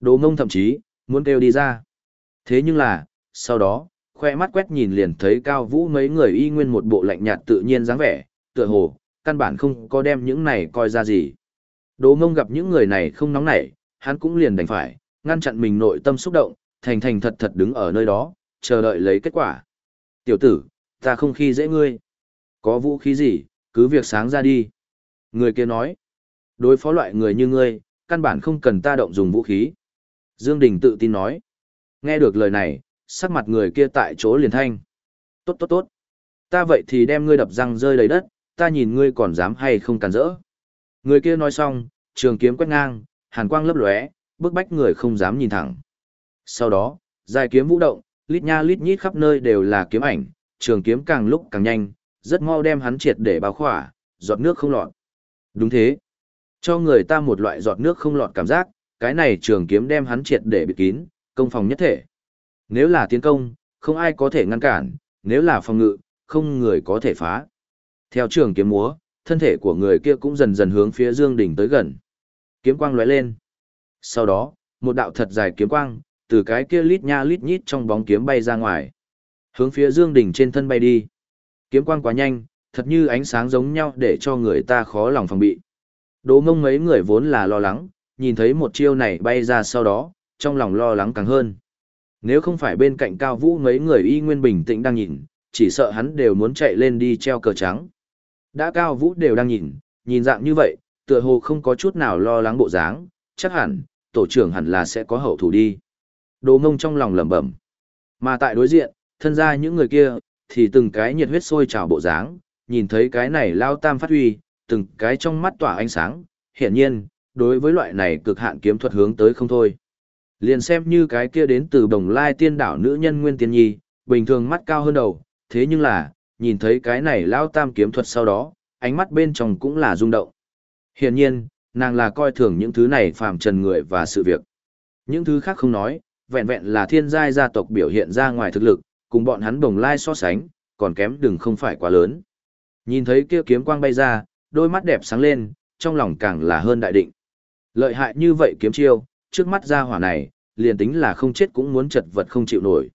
Đồ mông thậm chí, muốn kêu đi ra. Thế nhưng là, sau đó, khoe mắt quét nhìn liền thấy cao vũ mấy người y nguyên một bộ lạnh nhạt tự nhiên dáng vẻ, tựa hồ, căn bản không có đem những này coi ra gì. Đồ mông gặp những người này không nóng nảy, hắn cũng liền đành phải, ngăn chặn mình nội tâm xúc động, thành thành thật thật đứng ở nơi đó, chờ đợi lấy kết quả. Tiểu tử, ta không khi dễ ngươi. Có vũ khí gì, cứ việc sáng ra đi. Người kia nói, đối phó loại người như ngươi, căn bản không cần ta động dùng vũ khí. Dương Đình tự tin nói. Nghe được lời này, sắc mặt người kia tại chỗ liền thanh. Tốt tốt tốt. Ta vậy thì đem ngươi đập răng rơi đầy đất, ta nhìn ngươi còn dám hay không cản rỡ. Người kia nói xong, trường kiếm quét ngang, hàn quang lấp lóe, bức bách người không dám nhìn thẳng. Sau đó, dài kiếm vũ động, lít nha lít nhít khắp nơi đều là kiếm ảnh, trường kiếm càng lúc càng nhanh, rất mau đem hắn triệt để bao khỏa, giọt nước không lọt. Đúng thế. Cho người ta một loại giọt nước không lọt cảm giác, cái này trường kiếm đem hắn triệt để bịt kín, công phòng nhất thể. Nếu là tiến công, không ai có thể ngăn cản, nếu là phòng ngự, không người có thể phá. Theo trường kiếm múa, thân thể của người kia cũng dần dần hướng phía Dương Đình tới gần. Kiếm quang lóe lên. Sau đó, một đạo thật dài kiếm quang, từ cái kia lít nha lít nhít trong bóng kiếm bay ra ngoài. Hướng phía Dương Đình trên thân bay đi. Kiếm quang quá nhanh, thật như ánh sáng giống nhau để cho người ta khó lòng phòng bị. Đỗ mông mấy người vốn là lo lắng, nhìn thấy một chiêu này bay ra sau đó, trong lòng lo lắng càng hơn. Nếu không phải bên cạnh cao vũ mấy người y nguyên bình tĩnh đang nhìn, chỉ sợ hắn đều muốn chạy lên đi treo cờ trắng. Đã cao vũ đều đang nhìn, nhìn dạng như vậy, tựa hồ không có chút nào lo lắng bộ dáng, chắc hẳn, tổ trưởng hẳn là sẽ có hậu thủ đi. Đồ ngông trong lòng lẩm bẩm. Mà tại đối diện, thân ra những người kia, thì từng cái nhiệt huyết sôi trào bộ dáng, nhìn thấy cái này lao tam phát huy, từng cái trong mắt tỏa ánh sáng, hiển nhiên, đối với loại này cực hạn kiếm thuật hướng tới không thôi. Liền xem như cái kia đến từ đồng lai tiên đảo nữ nhân Nguyên Tiên Nhi, bình thường mắt cao hơn đầu, thế nhưng là, nhìn thấy cái này lao tam kiếm thuật sau đó, ánh mắt bên trong cũng là rung động. Hiển nhiên, nàng là coi thường những thứ này phàm trần người và sự việc. Những thứ khác không nói, vẹn vẹn là thiên giai gia tộc biểu hiện ra ngoài thực lực, cùng bọn hắn đồng lai so sánh, còn kém đừng không phải quá lớn. Nhìn thấy kia kiếm quang bay ra, đôi mắt đẹp sáng lên, trong lòng càng là hơn đại định. Lợi hại như vậy kiếm chiêu, trước mắt ra hỏa này, liền tính là không chết cũng muốn chật vật không chịu nổi.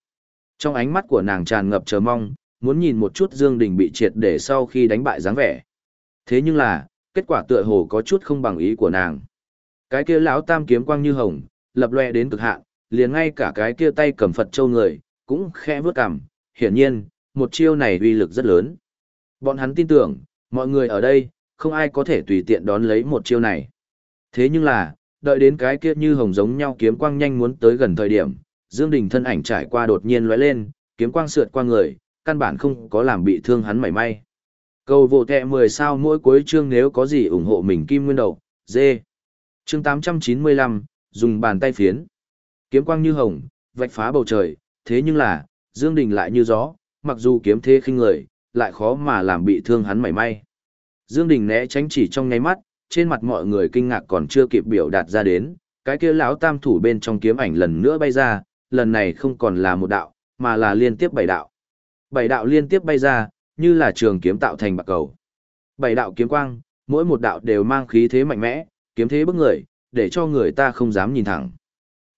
Trong ánh mắt của nàng tràn ngập chờ mong, muốn nhìn một chút Dương Đình bị triệt để sau khi đánh bại dáng vẻ. Thế nhưng là, kết quả tựa hồ có chút không bằng ý của nàng. Cái kia lão tam kiếm quang như hồng, lập loe đến cực hạn, liền ngay cả cái kia tay cầm Phật châu người, cũng khẽ vướt cằm, hiển nhiên, một chiêu này uy lực rất lớn. Bọn hắn tin tưởng, mọi người ở đây, không ai có thể tùy tiện đón lấy một chiêu này. Thế nhưng là, đợi đến cái kia như hồng giống nhau kiếm quang nhanh muốn tới gần thời điểm, Dương Đình thân ảnh trải qua đột nhiên lóe lên, kiếm quang sượt qua người, căn bản không có làm bị thương hắn mảy may. Cầu vô tệ 10 sao mỗi cuối chương nếu có gì ủng hộ mình kim nguyên đầu, dê. Chương 895, dùng bàn tay phiến. Kiếm quang như hồng, vạch phá bầu trời, thế nhưng là, Dương Đình lại như gió, mặc dù kiếm thế khinh người, lại khó mà làm bị thương hắn mảy may. Dương Đình né tránh chỉ trong nháy mắt, trên mặt mọi người kinh ngạc còn chưa kịp biểu đạt ra đến, cái kia lão tam thủ bên trong kiếm ảnh lần nữa bay ra, lần này không còn là một đạo, mà là liên tiếp bảy đạo. Bảy đạo liên tiếp bay ra, như là trường kiếm tạo thành bạc cầu. Bảy đạo kiếm quang, mỗi một đạo đều mang khí thế mạnh mẽ, kiếm thế bức người, để cho người ta không dám nhìn thẳng.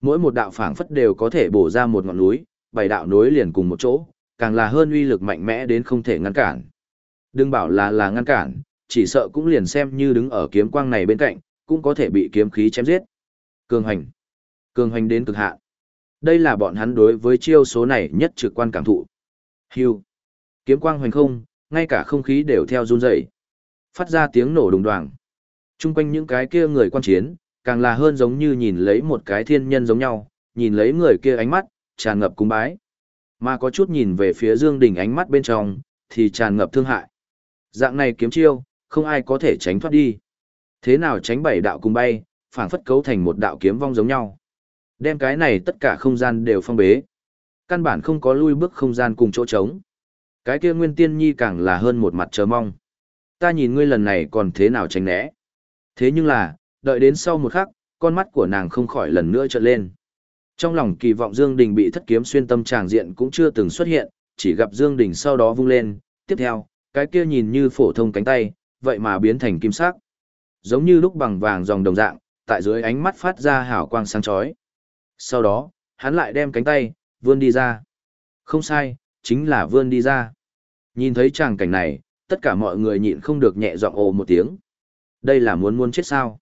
Mỗi một đạo phảng phất đều có thể bổ ra một ngọn núi, bảy đạo nối liền cùng một chỗ, càng là hơn uy lực mạnh mẽ đến không thể ngăn cản. Đừng bảo là là ngăn cản, chỉ sợ cũng liền xem như đứng ở kiếm quang này bên cạnh, cũng có thể bị kiếm khí chém giết. Cường hành. Cường hành đến cực hạn. Đây là bọn hắn đối với chiêu số này nhất trực quan cảm thụ. Hưu. Kiếm quang hoành không, ngay cả không khí đều theo run rẩy. Phát ra tiếng nổ đùng đoàng. Trung quanh những cái kia người quan chiến, càng là hơn giống như nhìn lấy một cái thiên nhân giống nhau, nhìn lấy người kia ánh mắt, tràn ngập cung bái. Mà có chút nhìn về phía Dương Đình ánh mắt bên trong, thì tràn ngập thương hại. Dạng này kiếm chiêu, không ai có thể tránh thoát đi. Thế nào tránh bảy đạo cùng bay, phảng phất cấu thành một đạo kiếm vong giống nhau. Đem cái này tất cả không gian đều phong bế. Căn bản không có lui bước không gian cùng chỗ trống. Cái kia Nguyên Tiên Nhi càng là hơn một mặt chờ mong. Ta nhìn ngươi lần này còn thế nào tránh né. Thế nhưng là, đợi đến sau một khắc, con mắt của nàng không khỏi lần nữa trợn lên. Trong lòng kỳ vọng Dương Đình bị thất kiếm xuyên tâm tràng diện cũng chưa từng xuất hiện, chỉ gặp Dương Đình sau đó vung lên, tiếp theo, cái kia nhìn như phổ thông cánh tay, vậy mà biến thành kim sắc. Giống như lúc bằng vàng dòng đồng dạng, tại dưới ánh mắt phát ra hào quang sáng chói. Sau đó, hắn lại đem cánh tay, vươn đi ra. Không sai, chính là vươn đi ra. Nhìn thấy tràng cảnh này, tất cả mọi người nhịn không được nhẹ giọng ồ một tiếng. Đây là muốn muốn chết sao?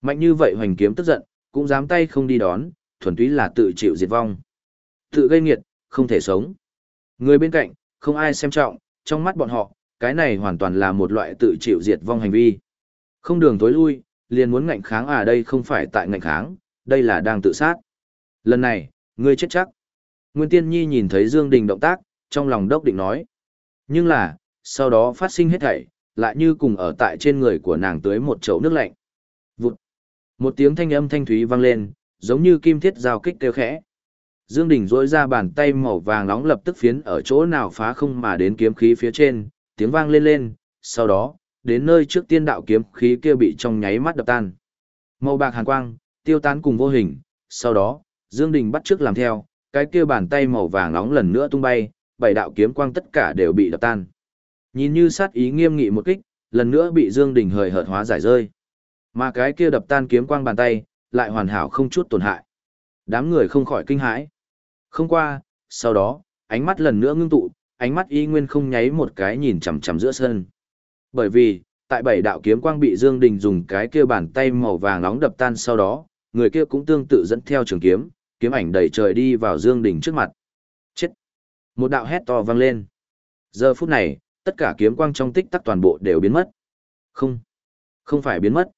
Mạnh như vậy hoành kiếm tức giận, cũng dám tay không đi đón, thuần túy là tự chịu diệt vong. Tự gây nghiệt, không thể sống. Người bên cạnh, không ai xem trọng, trong mắt bọn họ, cái này hoàn toàn là một loại tự chịu diệt vong hành vi. Không đường tối lui, liền muốn ngạnh kháng à đây không phải tại ngạnh kháng, đây là đang tự sát. Lần này, ngươi chết chắc. Nguyên Tiên Nhi nhìn thấy Dương Đình động tác, trong lòng đốc định nói. Nhưng là, sau đó phát sinh hết thảy, lại như cùng ở tại trên người của nàng tưới một chậu nước lạnh. Vụt. Một tiếng thanh âm thanh thúy vang lên, giống như kim thiết giao kích kêu khẽ. Dương Đình duỗi ra bàn tay màu vàng nóng lập tức phiến ở chỗ nào phá không mà đến kiếm khí phía trên, tiếng vang lên lên, sau đó, đến nơi trước tiên đạo kiếm khí kia bị trong nháy mắt đập tan. Màu bạc hàn quang, tiêu tán cùng vô hình, sau đó, Dương Đình bắt trước làm theo, cái kia bàn tay màu vàng nóng lần nữa tung bay, bảy đạo kiếm quang tất cả đều bị đập tan. Nhìn như sát ý nghiêm nghị một kích, lần nữa bị Dương Đình hời hợt hóa giải rơi. Mà cái kia đập tan kiếm quang bàn tay, lại hoàn hảo không chút tổn hại. Đám người không khỏi kinh hãi. Không qua, sau đó, ánh mắt lần nữa ngưng tụ, ánh mắt y nguyên không nháy một cái nhìn chằm chằm giữa sân. Bởi vì, tại bảy đạo kiếm quang bị Dương Đình dùng cái kia bàn tay màu vàng nóng đập tan sau đó, người kia cũng tương tự dẫn theo trường kiếm, kiếm ảnh đầy trời đi vào Dương Đình trước mặt. Chết! Một đạo hét to vang lên. Giờ phút này, tất cả kiếm quang trong tích tắc toàn bộ đều biến mất. Không, không phải biến mất.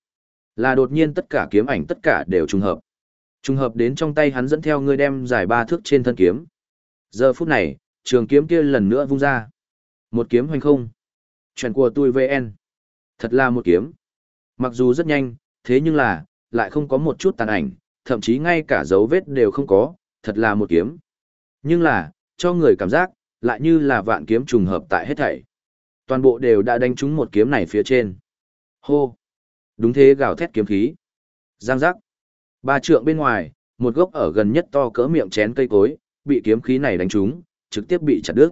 Là đột nhiên tất cả kiếm ảnh tất cả đều trùng hợp. Trùng hợp đến trong tay hắn dẫn theo người đem dài ba thước trên thân kiếm. Giờ phút này, trường kiếm kia lần nữa vung ra. Một kiếm hoành không. Chuyện của tôi VN. Thật là một kiếm. Mặc dù rất nhanh, thế nhưng là, lại không có một chút tàn ảnh, thậm chí ngay cả dấu vết đều không có, thật là một kiếm. Nhưng là, cho người cảm giác, lại như là vạn kiếm trùng hợp tại hết thảy. Toàn bộ đều đã đánh trúng một kiếm này phía trên. Hô! Đúng thế gào thét kiếm khí. Giang giác. Ba trượng bên ngoài, một gốc ở gần nhất to cỡ miệng chén cây cối, bị kiếm khí này đánh trúng, trực tiếp bị chặt đứt.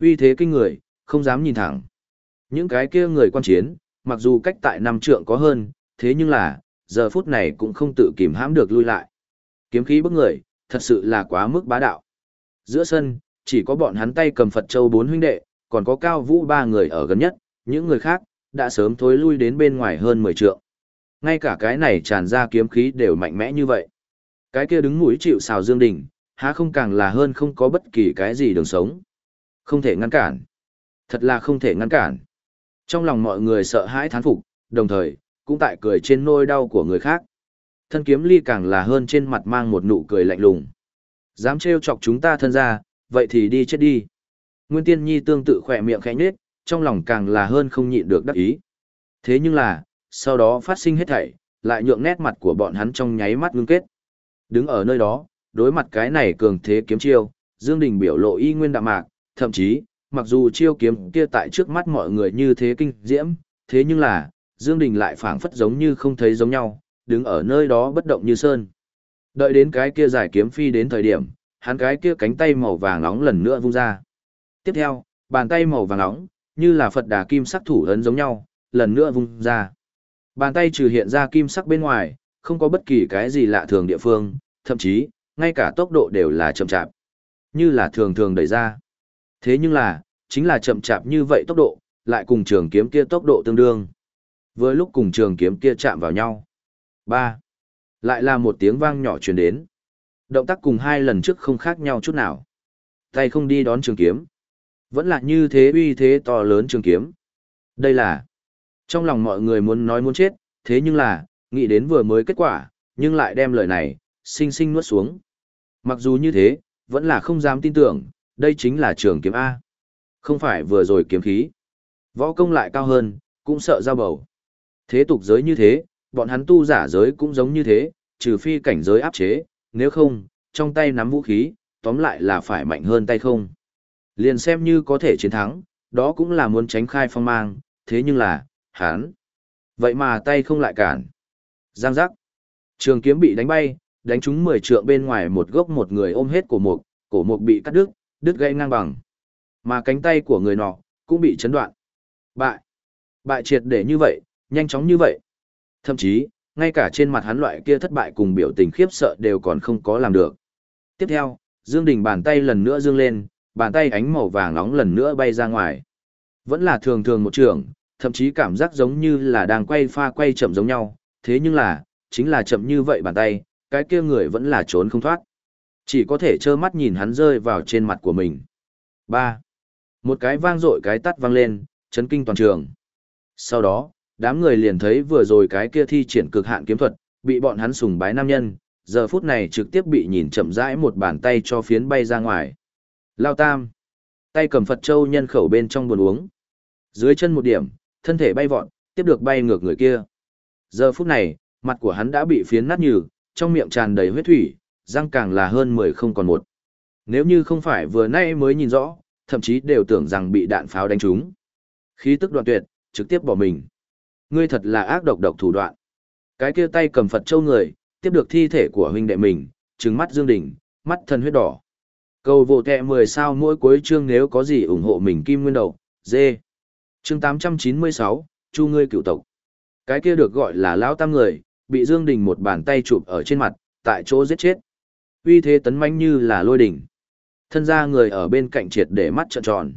Uy thế kinh người, không dám nhìn thẳng. Những cái kia người quan chiến, mặc dù cách tại năm trượng có hơn, thế nhưng là, giờ phút này cũng không tự kìm hãm được lui lại. Kiếm khí bức người, thật sự là quá mức bá đạo. Giữa sân, chỉ có bọn hắn tay cầm Phật Châu bốn huynh đệ, còn có Cao Vũ ba người ở gần nhất, những người khác, đã sớm thối lui đến bên ngoài hơn 10 trượng. Ngay cả cái này tràn ra kiếm khí đều mạnh mẽ như vậy. Cái kia đứng mũi chịu xào Dương Đình, há không càng là hơn không có bất kỳ cái gì đường sống. Không thể ngăn cản. Thật là không thể ngăn cản. Trong lòng mọi người sợ hãi thán phục, đồng thời, cũng tại cười trên nôi đau của người khác. Thân kiếm ly càng là hơn trên mặt mang một nụ cười lạnh lùng. Dám trêu chọc chúng ta thân ra, vậy thì đi chết đi. Nguyên Tiên Nhi tương tự khỏe miệng khẽ nhếch, trong lòng càng là hơn không nhịn được đắc ý. Thế nhưng là, sau đó phát sinh hết thảy, lại nhượng nét mặt của bọn hắn trong nháy mắt ngưng kết. Đứng ở nơi đó, đối mặt cái này cường thế kiếm chiêu, Dương Đình biểu lộ y nguyên đạm mạc, thậm chí, mặc dù chiêu kiếm kia tại trước mắt mọi người như thế kinh diễm, thế nhưng là, Dương Đình lại phảng phất giống như không thấy giống nhau, đứng ở nơi đó bất động như sơn. Đợi đến cái kia giải kiếm phi đến thời điểm, hắn cái kia cánh tay màu vàng nóng lần nữa vung ra. Tiếp theo, bàn tay màu vàng nóng, như là Phật đà kim sắc thủ ấn giống nhau, lần nữa vung ra. Bàn tay trừ hiện ra kim sắc bên ngoài, không có bất kỳ cái gì lạ thường địa phương, thậm chí, ngay cả tốc độ đều là chậm chạp. Như là thường thường đẩy ra. Thế nhưng là, chính là chậm chạp như vậy tốc độ, lại cùng trường kiếm kia tốc độ tương đương. Với lúc cùng trường kiếm kia chạm vào nhau. ba Lại là một tiếng vang nhỏ truyền đến. Động tác cùng hai lần trước không khác nhau chút nào. Tay không đi đón trường kiếm. Vẫn là như thế uy thế to lớn trường kiếm. Đây là... Trong lòng mọi người muốn nói muốn chết, thế nhưng là, nghĩ đến vừa mới kết quả, nhưng lại đem lời này, sinh sinh nuốt xuống. Mặc dù như thế, vẫn là không dám tin tưởng, đây chính là trường kiếm A. Không phải vừa rồi kiếm khí. Võ công lại cao hơn, cũng sợ giao bầu. Thế tục giới như thế, bọn hắn tu giả giới cũng giống như thế, trừ phi cảnh giới áp chế, nếu không, trong tay nắm vũ khí, tóm lại là phải mạnh hơn tay không. Liền xem như có thể chiến thắng, đó cũng là muốn tránh khai phong mang, thế nhưng là, hắn Vậy mà tay không lại cản. Giang giác. Trường kiếm bị đánh bay, đánh trúng 10 trượng bên ngoài một gốc một người ôm hết cổ mục, cổ mục bị cắt đứt, đứt gãy ngang bằng. Mà cánh tay của người nọ cũng bị chấn đoạn. Bại. Bại triệt để như vậy, nhanh chóng như vậy. Thậm chí, ngay cả trên mặt hắn loại kia thất bại cùng biểu tình khiếp sợ đều còn không có làm được. Tiếp theo, Dương Đình bàn tay lần nữa dương lên, bàn tay ánh màu vàng nóng lần nữa bay ra ngoài. Vẫn là thường thường một trường, thậm chí cảm giác giống như là đang quay pha quay chậm giống nhau, thế nhưng là, chính là chậm như vậy bàn tay, cái kia người vẫn là trốn không thoát. Chỉ có thể trơ mắt nhìn hắn rơi vào trên mặt của mình. 3. Một cái vang dội cái tắt vang lên, chấn kinh toàn trường. Sau đó, đám người liền thấy vừa rồi cái kia thi triển cực hạn kiếm thuật, bị bọn hắn sùng bái nam nhân, giờ phút này trực tiếp bị nhìn chậm rãi một bàn tay cho phiến bay ra ngoài. Lao tam. Tay cầm Phật Châu nhân khẩu bên trong buồn uống. Dưới chân một điểm, thân thể bay vọt, tiếp được bay ngược người kia. Giờ phút này, mặt của hắn đã bị phiến nát nhừ, trong miệng tràn đầy huyết thủy, răng càng là hơn 10 không còn một. Nếu như không phải vừa nay mới nhìn rõ, thậm chí đều tưởng rằng bị đạn pháo đánh trúng. Khí tức đoạn tuyệt, trực tiếp bỏ mình. Ngươi thật là ác độc độc thủ đoạn. Cái kia tay cầm Phật châu người, tiếp được thi thể của huynh đệ mình, trừng mắt Dương Đình, mắt thần huyết đỏ. Cầu vô tệ 10 sao mỗi cuối chương nếu có gì ủng hộ mình kim nguyên đầu, dê. Chương 896, Chu ngươi cựu tộc. Cái kia được gọi là lão tam người, bị Dương Đình một bàn tay chụp ở trên mặt, tại chỗ giết chết. Uy thế tấn mãnh như là lôi đỉnh. Thân ra người ở bên cạnh triệt để mắt trợn tròn.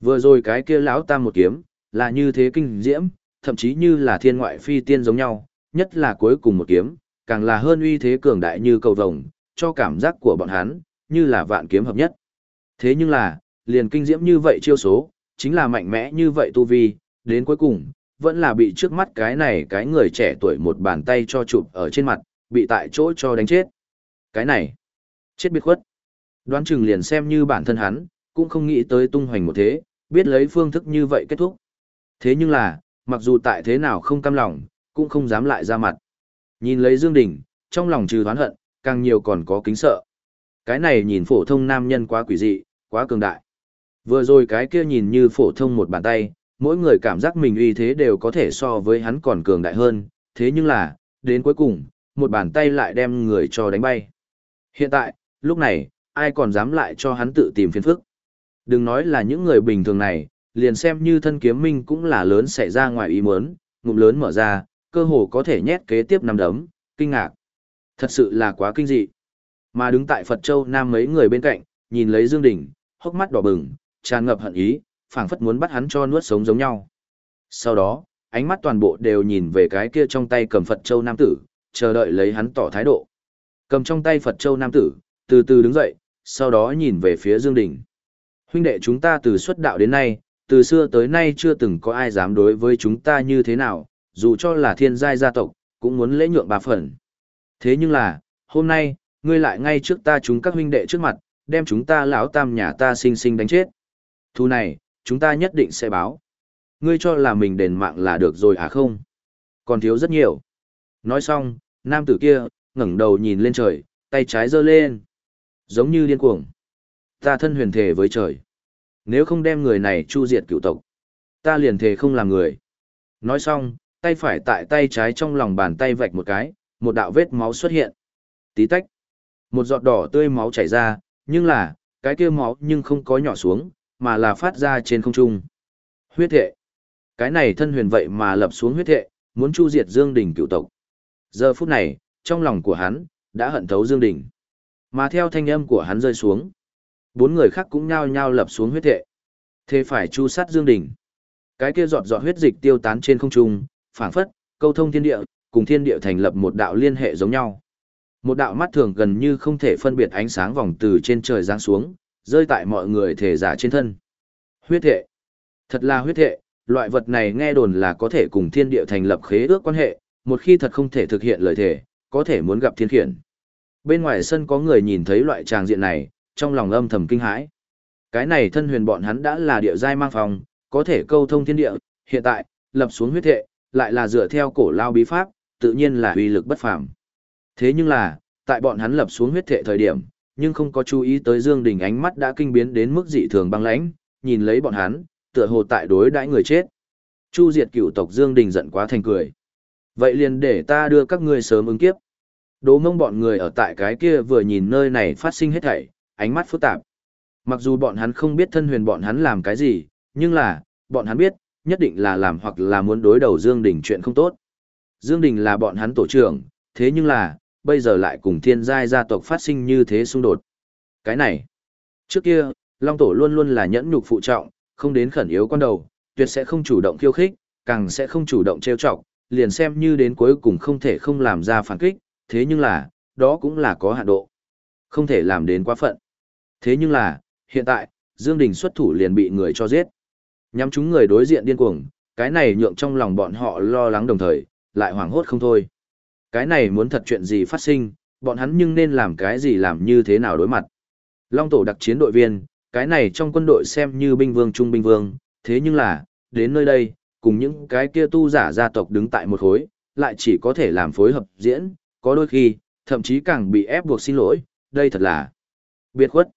Vừa rồi cái kia lão tam một kiếm, là như thế kinh diễm, thậm chí như là thiên ngoại phi tiên giống nhau, nhất là cuối cùng một kiếm, càng là hơn uy thế cường đại như cầu vồng, cho cảm giác của bọn hắn, như là vạn kiếm hợp nhất. Thế nhưng là, liền kinh diễm như vậy chiêu số, chính là mạnh mẽ như vậy tu vi, đến cuối cùng, vẫn là bị trước mắt cái này cái người trẻ tuổi một bàn tay cho chụp ở trên mặt, bị tại chỗ cho đánh chết. Cái này, chết biệt khuất. Đoán chừng liền xem như bản thân hắn, cũng không nghĩ tới tung hoành một thế, biết lấy phương thức như vậy kết thúc. Thế nhưng là, mặc dù tại thế nào không cam lòng, cũng không dám lại ra mặt. Nhìn lấy Dương Đình, trong lòng trừ đoán hận, càng nhiều còn có kính sợ. Cái này nhìn phổ thông nam nhân quá quỷ dị, quá cường đại. Vừa rồi cái kia nhìn như phổ thông một bàn tay, mỗi người cảm giác mình uy thế đều có thể so với hắn còn cường đại hơn, thế nhưng là, đến cuối cùng, một bàn tay lại đem người cho đánh bay. Hiện tại, lúc này, ai còn dám lại cho hắn tự tìm phiền phức. Đừng nói là những người bình thường này, liền xem như thân kiếm minh cũng là lớn xảy ra ngoài ý muốn, ngụm lớn mở ra, cơ hồ có thể nhét kế tiếp năm đấm, kinh ngạc. Thật sự là quá kinh dị. Mà đứng tại Phật Châu Nam mấy người bên cạnh, nhìn lấy Dương Đình, hốc mắt đỏ bừng, tràn ngập hận ý, phảng phất muốn bắt hắn cho nuốt sống giống nhau. Sau đó, ánh mắt toàn bộ đều nhìn về cái kia trong tay cầm Phật Châu Nam tử, chờ đợi lấy hắn tỏ thái độ. Cầm trong tay Phật Châu Nam tử, từ từ đứng dậy, sau đó nhìn về phía Dương Đình. Huynh đệ chúng ta từ xuất đạo đến nay, từ xưa tới nay chưa từng có ai dám đối với chúng ta như thế nào, dù cho là thiên giai gia tộc, cũng muốn lễ nhượng bà phần. Thế nhưng là, hôm nay, ngươi lại ngay trước ta chúng các huynh đệ trước mặt, đem chúng ta lão tam nhà ta sinh sinh đánh chết. Thu này, chúng ta nhất định sẽ báo. Ngươi cho là mình đền mạng là được rồi à không? Còn thiếu rất nhiều. Nói xong, nam tử kia, ngẩng đầu nhìn lên trời, tay trái giơ lên. Giống như điên cuồng. Ta thân huyền thể với trời. Nếu không đem người này chu diệt cựu tộc, ta liền thể không làm người. Nói xong, tay phải tại tay trái trong lòng bàn tay vạch một cái, một đạo vết máu xuất hiện. Tí tách. Một giọt đỏ tươi máu chảy ra, nhưng là, cái kia máu nhưng không có nhỏ xuống, mà là phát ra trên không trung. Huyết thệ. Cái này thân huyền vậy mà lập xuống huyết thệ, muốn chu diệt Dương Đình cựu tộc. Giờ phút này, trong lòng của hắn, đã hận thấu Dương Đình. Mà theo thanh âm của hắn rơi xuống, bốn người khác cũng nhao nhao lập xuống huyết thệ. Thế phải chu sát Dương Đình. Cái kia giọt giọt huyết dịch tiêu tán trên không trung, phảng phất, câu thông thiên địa, cùng thiên địa thành lập một đạo liên hệ giống nhau. Một đạo mắt thường gần như không thể phân biệt ánh sáng vòng từ trên trời giáng xuống, rơi tại mọi người thể giả trên thân. Huyết thệ. Thật là huyết thệ, loại vật này nghe đồn là có thể cùng thiên địa thành lập khế ước quan hệ, một khi thật không thể thực hiện lời thể, có thể muốn gặp thiên khiển. Bên ngoài sân có người nhìn thấy loại tràng diện này, trong lòng âm thầm kinh hãi. Cái này thân huyền bọn hắn đã là địa giai mang phòng, có thể câu thông thiên địa, hiện tại, lập xuống huyết thệ, lại là dựa theo cổ lao bí pháp, tự nhiên là uy lực bất phàm. Thế nhưng là, tại bọn hắn lập xuống huyết thệ thời điểm, nhưng không có chú ý tới Dương Đình ánh mắt đã kinh biến đến mức dị thường băng lãnh, nhìn lấy bọn hắn, tựa hồ tại đối đãi người chết. Chu diệt cựu tộc Dương Đình giận quá thành cười. Vậy liền để ta đưa các ngươi sớm ứng kiếp. Đố mông bọn người ở tại cái kia vừa nhìn nơi này phát sinh hết thảy, ánh mắt phức tạp. Mặc dù bọn hắn không biết thân huyền bọn hắn làm cái gì, nhưng là, bọn hắn biết, nhất định là làm hoặc là muốn đối đầu Dương Đình chuyện không tốt. Dương Đình là bọn hắn tổ trưởng, thế nhưng là, bây giờ lại cùng thiên giai gia tộc phát sinh như thế xung đột. Cái này, trước kia, Long Tổ luôn luôn là nhẫn nhục phụ trọng, không đến khẩn yếu quan đầu, tuyệt sẽ không chủ động khiêu khích, càng sẽ không chủ động trêu chọc, liền xem như đến cuối cùng không thể không làm ra phản kích, thế nhưng là, đó cũng là có hạn độ. Không thể làm đến quá phận. Thế nhưng là, hiện tại, Dương Đình xuất thủ liền bị người cho giết. Nhắm chúng người đối diện điên cuồng, cái này nhượng trong lòng bọn họ lo lắng đồng thời, lại hoảng hốt không thôi. Cái này muốn thật chuyện gì phát sinh, bọn hắn nhưng nên làm cái gì làm như thế nào đối mặt. Long tổ đặc chiến đội viên, cái này trong quân đội xem như binh vương trung binh vương, thế nhưng là, đến nơi đây, cùng những cái kia tu giả gia tộc đứng tại một khối, lại chỉ có thể làm phối hợp diễn, có đôi khi, thậm chí càng bị ép buộc xin lỗi, đây thật là biệt khuất.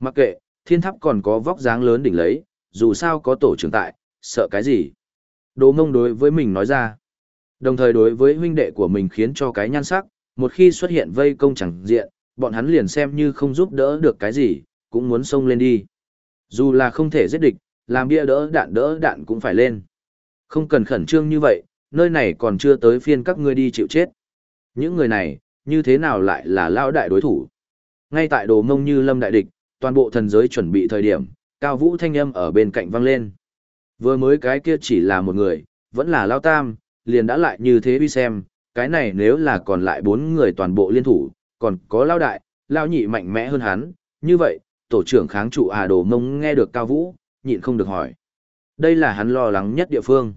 Mặc kệ, thiên tháp còn có vóc dáng lớn đỉnh lấy, dù sao có tổ trưởng tại, sợ cái gì. Đồ mông đối với mình nói ra. Đồng thời đối với huynh đệ của mình khiến cho cái nhan sắc, một khi xuất hiện vây công chẳng diện, bọn hắn liền xem như không giúp đỡ được cái gì, cũng muốn xông lên đi. Dù là không thể giết địch, làm bia đỡ đạn đỡ đạn cũng phải lên. Không cần khẩn trương như vậy, nơi này còn chưa tới phiên các ngươi đi chịu chết. Những người này, như thế nào lại là lao đại đối thủ? Ngay tại đồ mông như lâm đại địch, toàn bộ thần giới chuẩn bị thời điểm, cao vũ thanh âm ở bên cạnh vang lên. Vừa mới cái kia chỉ là một người, vẫn là lao tam, liền đã lại như thế đi xem, cái này nếu là còn lại bốn người toàn bộ liên thủ, còn có lao đại, lao nhị mạnh mẽ hơn hắn, như vậy, tổ trưởng kháng trụ à đồ mông nghe được cao vũ, nhịn không được hỏi. Đây là hắn lo lắng nhất địa phương.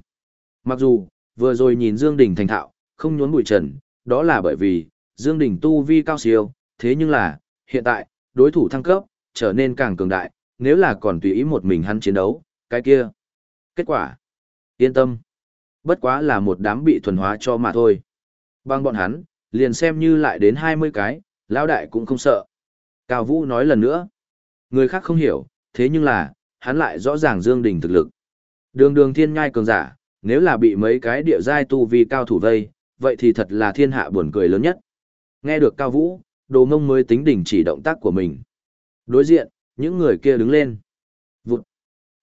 Mặc dù, vừa rồi nhìn Dương Đình thành thạo, không nhốn bụi trần, đó là bởi vì, Dương Đình tu vi cao siêu, thế nhưng là, hiện tại, đối thủ thăng cấp, trở nên càng cường đại, nếu là còn tùy ý một mình hắn chiến đấu, cái kia. Kết quả, yên tâm. Bất quá là một đám bị thuần hóa cho mà thôi. Bằng bọn hắn, liền xem như lại đến 20 cái, lão đại cũng không sợ. Cao Vũ nói lần nữa. Người khác không hiểu, thế nhưng là, hắn lại rõ ràng Dương Đình thực lực. Đường đường thiên nhai cường giả, nếu là bị mấy cái địa giai tu vi cao thủ vây, vậy thì thật là thiên hạ buồn cười lớn nhất. Nghe được Cao Vũ, đồ ngông mới tính đỉnh chỉ động tác của mình. Đối diện, những người kia đứng lên. Vụt.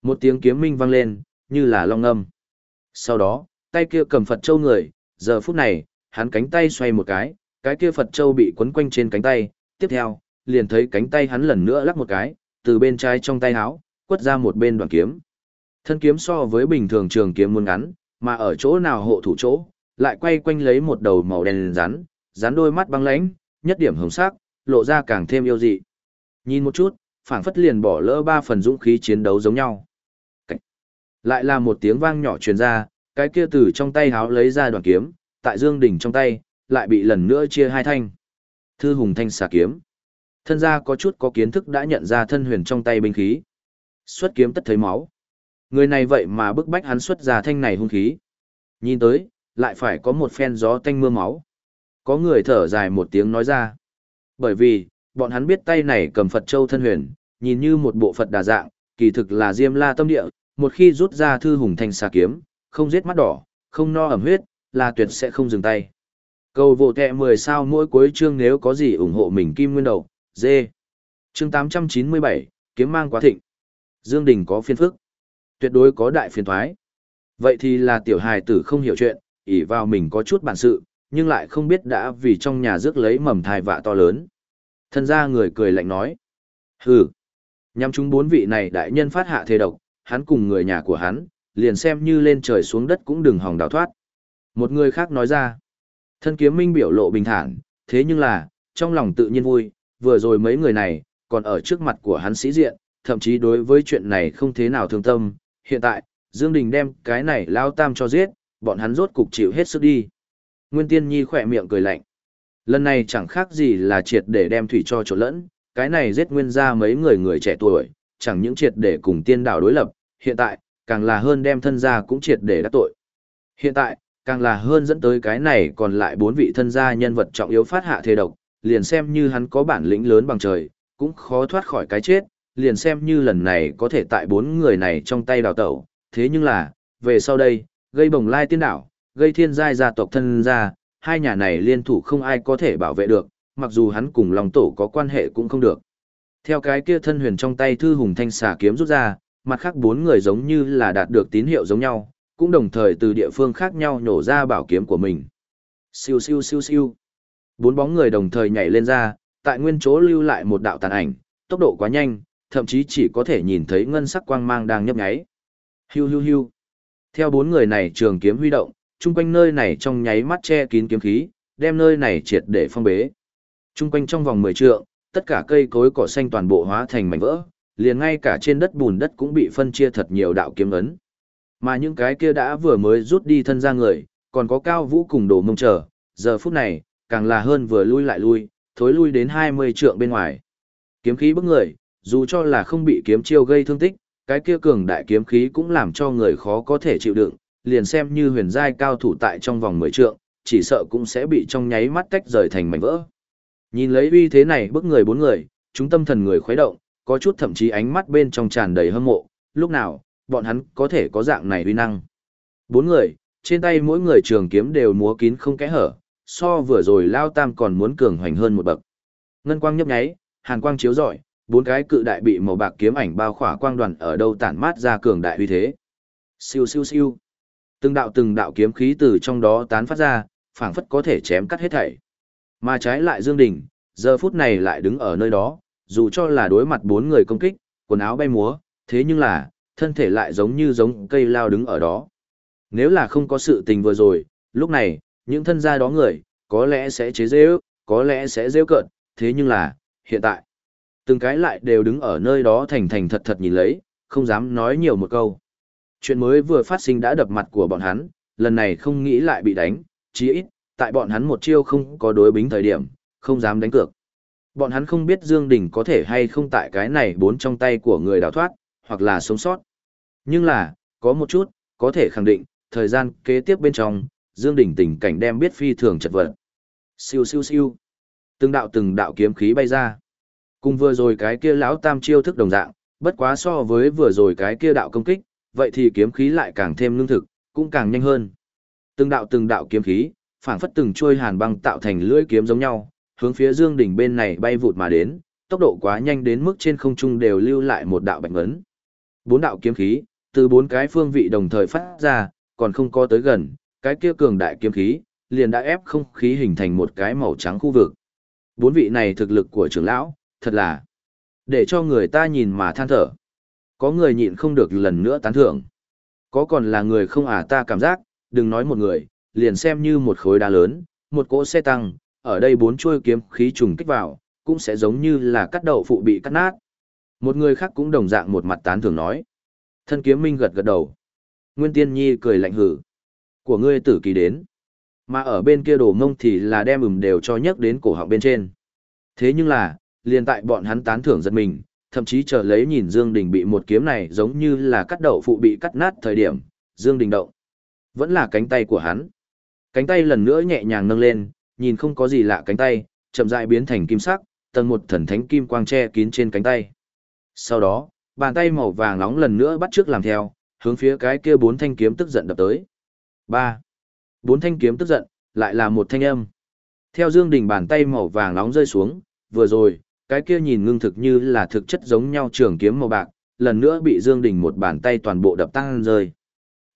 Một tiếng kiếm minh vang lên, như là long âm. Sau đó, tay kia cầm Phật Châu người, giờ phút này, hắn cánh tay xoay một cái, cái kia Phật Châu bị quấn quanh trên cánh tay, tiếp theo, liền thấy cánh tay hắn lần nữa lắc một cái, từ bên trái trong tay áo, quất ra một bên đoạn kiếm. Thân kiếm so với bình thường trường kiếm muốn ngắn, mà ở chỗ nào hộ thủ chỗ, lại quay quanh lấy một đầu màu đen rắn, rắn đôi mắt băng lãnh, nhất điểm hồng sắc, lộ ra càng thêm yêu dị. Nhìn một chút, phảng phất liền bỏ lỡ ba phần dũng khí chiến đấu giống nhau. Lại là một tiếng vang nhỏ truyền ra, cái kia từ trong tay háo lấy ra đoạn kiếm, tại Dương Đỉnh trong tay, lại bị lần nữa chia hai thanh. Thư hùng thanh xà kiếm. Thân gia có chút có kiến thức đã nhận ra thân huyền trong tay binh khí. Xuất kiếm tất thấy máu. Người này vậy mà bức bách hắn xuất ra thanh này hung khí. Nhìn tới, lại phải có một phen gió tanh mưa máu. Có người thở dài một tiếng nói ra. Bởi vì, bọn hắn biết tay này cầm Phật Châu thân huyền, nhìn như một bộ Phật đà dạng, kỳ thực là Diêm La tâm địa, một khi rút ra thư hùng thanh xà kiếm, không giết mắt đỏ, không no ẩm huyết, là tuyệt sẽ không dừng tay. Cầu vô tệ 10 sao mỗi cuối chương nếu có gì ủng hộ mình kim nguyên đầu, dê. Chương 897, kiếm mang quá thịnh. Dương Đình có phiền phức. Tuyệt đối có đại phiền thoái. Vậy thì là tiểu hài tử không hiểu chuyện, ỷ vào mình có chút bản sự, nhưng lại không biết đã vì trong nhà rước lấy mầm thai vạ to lớn. Thân gia người cười lạnh nói. Hừ. Nhằm chúng bốn vị này đại nhân phát hạ thề độc, hắn cùng người nhà của hắn, liền xem như lên trời xuống đất cũng đừng hòng đào thoát. Một người khác nói ra. Thân kiếm minh biểu lộ bình thản, thế nhưng là, trong lòng tự nhiên vui, vừa rồi mấy người này, còn ở trước mặt của hắn sĩ diện, thậm chí đối với chuyện này không thế nào thương tâm. Hiện tại, Dương Đình đem cái này lao tam cho giết, bọn hắn rốt cục chịu hết sức đi. Nguyên Tiên Nhi khỏe miệng cười lạnh. Lần này chẳng khác gì là triệt để đem thủy cho trộn lẫn, cái này giết nguyên ra mấy người người trẻ tuổi, chẳng những triệt để cùng tiên đảo đối lập, hiện tại, càng là hơn đem thân gia cũng triệt để đắc tội. Hiện tại, càng là hơn dẫn tới cái này còn lại bốn vị thân gia nhân vật trọng yếu phát hạ thế độc, liền xem như hắn có bản lĩnh lớn bằng trời, cũng khó thoát khỏi cái chết, liền xem như lần này có thể tại bốn người này trong tay đào tẩu, thế nhưng là, về sau đây, gây bồng lai tiên đảo, gây thiên giai gia tộc thân gia hai nhà này liên thủ không ai có thể bảo vệ được, mặc dù hắn cùng lòng tổ có quan hệ cũng không được. Theo cái kia thân huyền trong tay thư hùng thanh xà kiếm rút ra, mặt khác bốn người giống như là đạt được tín hiệu giống nhau, cũng đồng thời từ địa phương khác nhau nhổ ra bảo kiếm của mình. Siêu siêu siêu siêu. Bốn bóng người đồng thời nhảy lên ra, tại nguyên chỗ lưu lại một đạo tàn ảnh, tốc độ quá nhanh, thậm chí chỉ có thể nhìn thấy ngân sắc quang mang đang nhấp nháy. Hiu hiu hiu. Theo bốn người này trường kiếm huy động, chung quanh nơi này trong nháy mắt che kín kiếm khí, đem nơi này triệt để phong bế. Chung quanh trong vòng 10 trượng, tất cả cây cối cỏ xanh toàn bộ hóa thành mảnh vỡ, liền ngay cả trên đất bùn đất cũng bị phân chia thật nhiều đạo kiếm ấn. Mà những cái kia đã vừa mới rút đi thân ra người, còn có cao vũ cùng đồ mông trở, giờ phút này, càng là hơn vừa lui lại lui, thối lui đến 20 trượng bên ngoài. Kiếm khí bức người, dù cho là không bị kiếm chiêu gây thương tích, cái kia cường đại kiếm khí cũng làm cho người khó có thể chịu đựng, liền xem như huyền giai cao thủ tại trong vòng 10 trượng, chỉ sợ cũng sẽ bị trong nháy mắt tách rời thành mảnh vỡ. Nhìn lấy uy thế này bức người bốn người, chúng tâm thần người khuấy động, có chút thậm chí ánh mắt bên trong tràn đầy hâm mộ, lúc nào, bọn hắn có thể có dạng này uy năng. Bốn người, trên tay mỗi người trường kiếm đều múa kín không kẽ hở, so vừa rồi Lao Tam còn muốn cường hoành hơn một bậc. Ngân quang nhấp nháy, hàn quang chiếu rọi, bốn cái cự đại bị màu bạc kiếm ảnh bao khỏa quang đoàn ở đâu tản mát ra cường đại uy thế. Siêu siêu siêu. Từng đạo từng đạo kiếm khí từ trong đó tán phát ra, phảng phất có thể chém cắt hết thảy. Mà trái lại Dương Đình, giờ phút này lại đứng ở nơi đó, dù cho là đối mặt bốn người công kích, quần áo bay múa, thế nhưng là, thân thể lại giống như giống cây lao đứng ở đó. Nếu là không có sự tình vừa rồi, lúc này, những thân gia đó người, có lẽ sẽ chế dễ ước, có lẽ sẽ dễ cợt, thế nhưng là, hiện tại, từng cái lại đều đứng ở nơi đó thành thành thật thật nhìn lấy, không dám nói nhiều một câu. Chuyện mới vừa phát sinh đã đập mặt của bọn hắn, lần này không nghĩ lại bị đánh, chí ít, tại bọn hắn một chiêu không có đối bính thời điểm, không dám đánh cược. Bọn hắn không biết Dương Đình có thể hay không tại cái này bốn trong tay của người đào thoát, hoặc là sống sót. Nhưng là, có một chút, có thể khẳng định, thời gian kế tiếp bên trong, Dương Đình tình cảnh đem biết phi thường chật vật. Siêu siêu siêu. Từng đạo từng đạo kiếm khí bay ra. Cùng vừa rồi cái kia lão tam chiêu thức đồng dạng, bất quá so với vừa rồi cái kia đạo công kích, vậy thì kiếm khí lại càng thêm lương thực, cũng càng nhanh hơn. Từng đạo từng đạo kiếm khí, phảng phất từng trôi hàn băng tạo thành lưỡi kiếm giống nhau, hướng phía Dương đỉnh bên này bay vụt mà đến, tốc độ quá nhanh đến mức trên không trung đều lưu lại một đạo bạch ấn. Bốn đạo kiếm khí, từ bốn cái phương vị đồng thời phát ra, còn không có tới gần, cái kia cường đại kiếm khí, liền đã ép không khí hình thành một cái màu trắng khu vực. Bốn vị này thực lực của trưởng lão, thật là để cho người ta nhìn mà than thở. Có người nhịn không được lần nữa tán thưởng. Có còn là người không à ta cảm giác, đừng nói một người, liền xem như một khối đá lớn, một cỗ xe tăng, ở đây bốn chuôi kiếm khí trùng kích vào, cũng sẽ giống như là cắt đậu phụ bị cắt nát. Một người khác cũng đồng dạng một mặt tán thưởng nói. Thân kiếm minh gật gật đầu. Nguyên tiên nhi cười lạnh hử. Của ngươi tử kỳ đến. Mà ở bên kia đồ mông thì là đem ửm đều cho nhấc đến cổ họng bên trên. Thế nhưng là, liền tại bọn hắn tán thưởng giật mình, thậm chí chờ lấy nhìn Dương Đình bị một kiếm này giống như là cắt đậu phụ bị cắt nát thời điểm, Dương Đình động. Vẫn là cánh tay của hắn. Cánh tay lần nữa nhẹ nhàng nâng lên, nhìn không có gì lạ cánh tay, chậm rãi biến thành kim sắc, tầng một thần thánh kim quang che kín trên cánh tay. Sau đó, bàn tay màu vàng nóng lần nữa bắt trước làm theo, hướng phía cái kia bốn thanh kiếm tức giận đập tới. Ba, Bốn thanh kiếm tức giận, lại là một thanh âm. Theo Dương Đình bàn tay màu vàng nóng rơi xuống, vừa rồi, cái kia nhìn ngưng thực như là thực chất giống nhau trường kiếm màu bạc, lần nữa bị Dương Đình một bàn tay toàn bộ đập tăng rơi.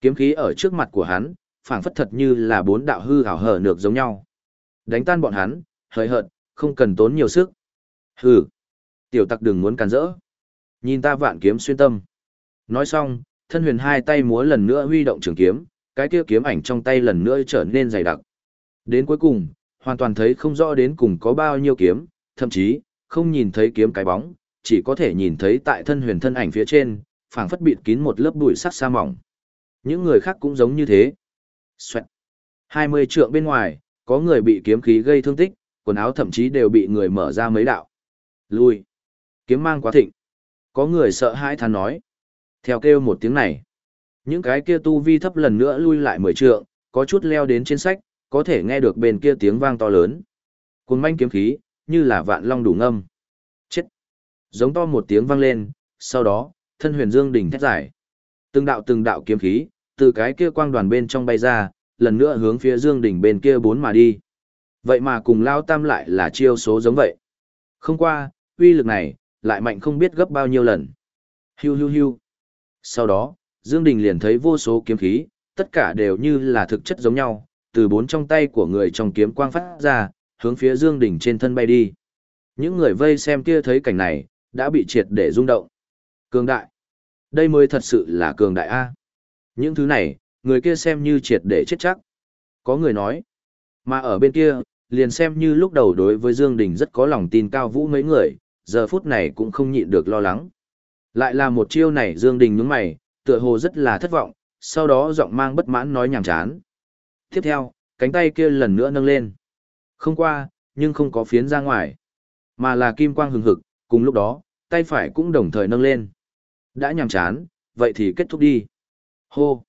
Kiếm khí ở trước mặt của hắn, phảng phất thật như là bốn đạo hư ảo hở nược giống nhau. Đánh tan bọn hắn, hời hợt, không cần tốn nhiều sức. Hừ, tiểu tặc đừng muốn cản rỡ. Nhìn ta vạn kiếm xuyên tâm. Nói xong, thân huyền hai tay múa lần nữa huy động trường kiếm, cái kia kiếm ảnh trong tay lần nữa trở nên dày đặc. Đến cuối cùng, hoàn toàn thấy không rõ đến cùng có bao nhiêu kiếm, thậm chí, không nhìn thấy kiếm cái bóng, chỉ có thể nhìn thấy tại thân huyền thân ảnh phía trên, phảng phất bịt kín một lớp bụi sắc sa mỏng. Những người khác cũng giống như thế. Xoẹt. 20 trượng bên ngoài, có người bị kiếm khí gây thương tích, quần áo thậm chí đều bị người mở ra mấy đạo. Lui. Kiếm mang quá thịnh. Có người sợ hãi than nói. Theo kêu một tiếng này. Những cái kia tu vi thấp lần nữa lui lại mười trượng, có chút leo đến trên sách, có thể nghe được bên kia tiếng vang to lớn. Cuồng manh kiếm khí, như là vạn long đủ ngâm. Chết! Giống to một tiếng vang lên, sau đó, thân huyền dương đỉnh thét giải. Từng đạo từng đạo kiếm khí, từ cái kia quang đoàn bên trong bay ra, lần nữa hướng phía dương đỉnh bên kia bốn mà đi. Vậy mà cùng lao tam lại là chiêu số giống vậy. Không qua, uy lực này, lại mạnh không biết gấp bao nhiêu lần. Hiu hiu hiu. Sau đó, Dương Đình liền thấy vô số kiếm khí, tất cả đều như là thực chất giống nhau, từ bốn trong tay của người trong kiếm quang phát ra, hướng phía Dương Đình trên thân bay đi. Những người vây xem kia thấy cảnh này, đã bị triệt để rung động. Cường đại. Đây mới thật sự là cường đại A. Những thứ này, người kia xem như triệt để chết chắc. Có người nói. Mà ở bên kia, liền xem như lúc đầu đối với Dương Đình rất có lòng tin cao vũ mấy người, giờ phút này cũng không nhịn được lo lắng. Lại là một chiêu này Dương Đình nhướng mày, tựa hồ rất là thất vọng, sau đó giọng mang bất mãn nói nhảm chán. Tiếp theo, cánh tay kia lần nữa nâng lên. Không qua, nhưng không có phiến ra ngoài, mà là kim quang hừng hực, cùng lúc đó, tay phải cũng đồng thời nâng lên. Đã nhảm chán, vậy thì kết thúc đi. Hô!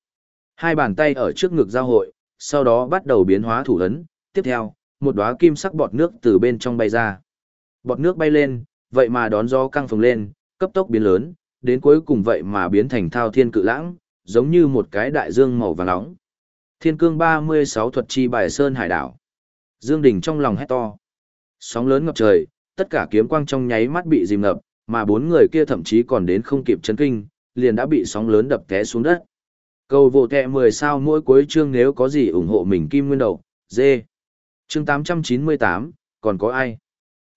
Hai bàn tay ở trước ngực giao hội, sau đó bắt đầu biến hóa thủ ấn, tiếp theo, một đóa kim sắc bọt nước từ bên trong bay ra. Bọt nước bay lên, vậy mà đón gió căng phồng lên, cấp tốc biến lớn, đến cuối cùng vậy mà biến thành thao thiên cự lãng, giống như một cái đại dương màu vàng nóng. Thiên cương 36 thuật chi bài sơn hải đảo. Dương Đình trong lòng hét to. Sóng lớn ngập trời, tất cả kiếm quang trong nháy mắt bị dìm ngập, mà bốn người kia thậm chí còn đến không kịp chấn kinh, liền đã bị sóng lớn đập té xuống đất. Cầu vô tệ 10 sao mỗi cuối chương nếu có gì ủng hộ mình kim nguyên đầu, dê. Chương 898, còn có ai?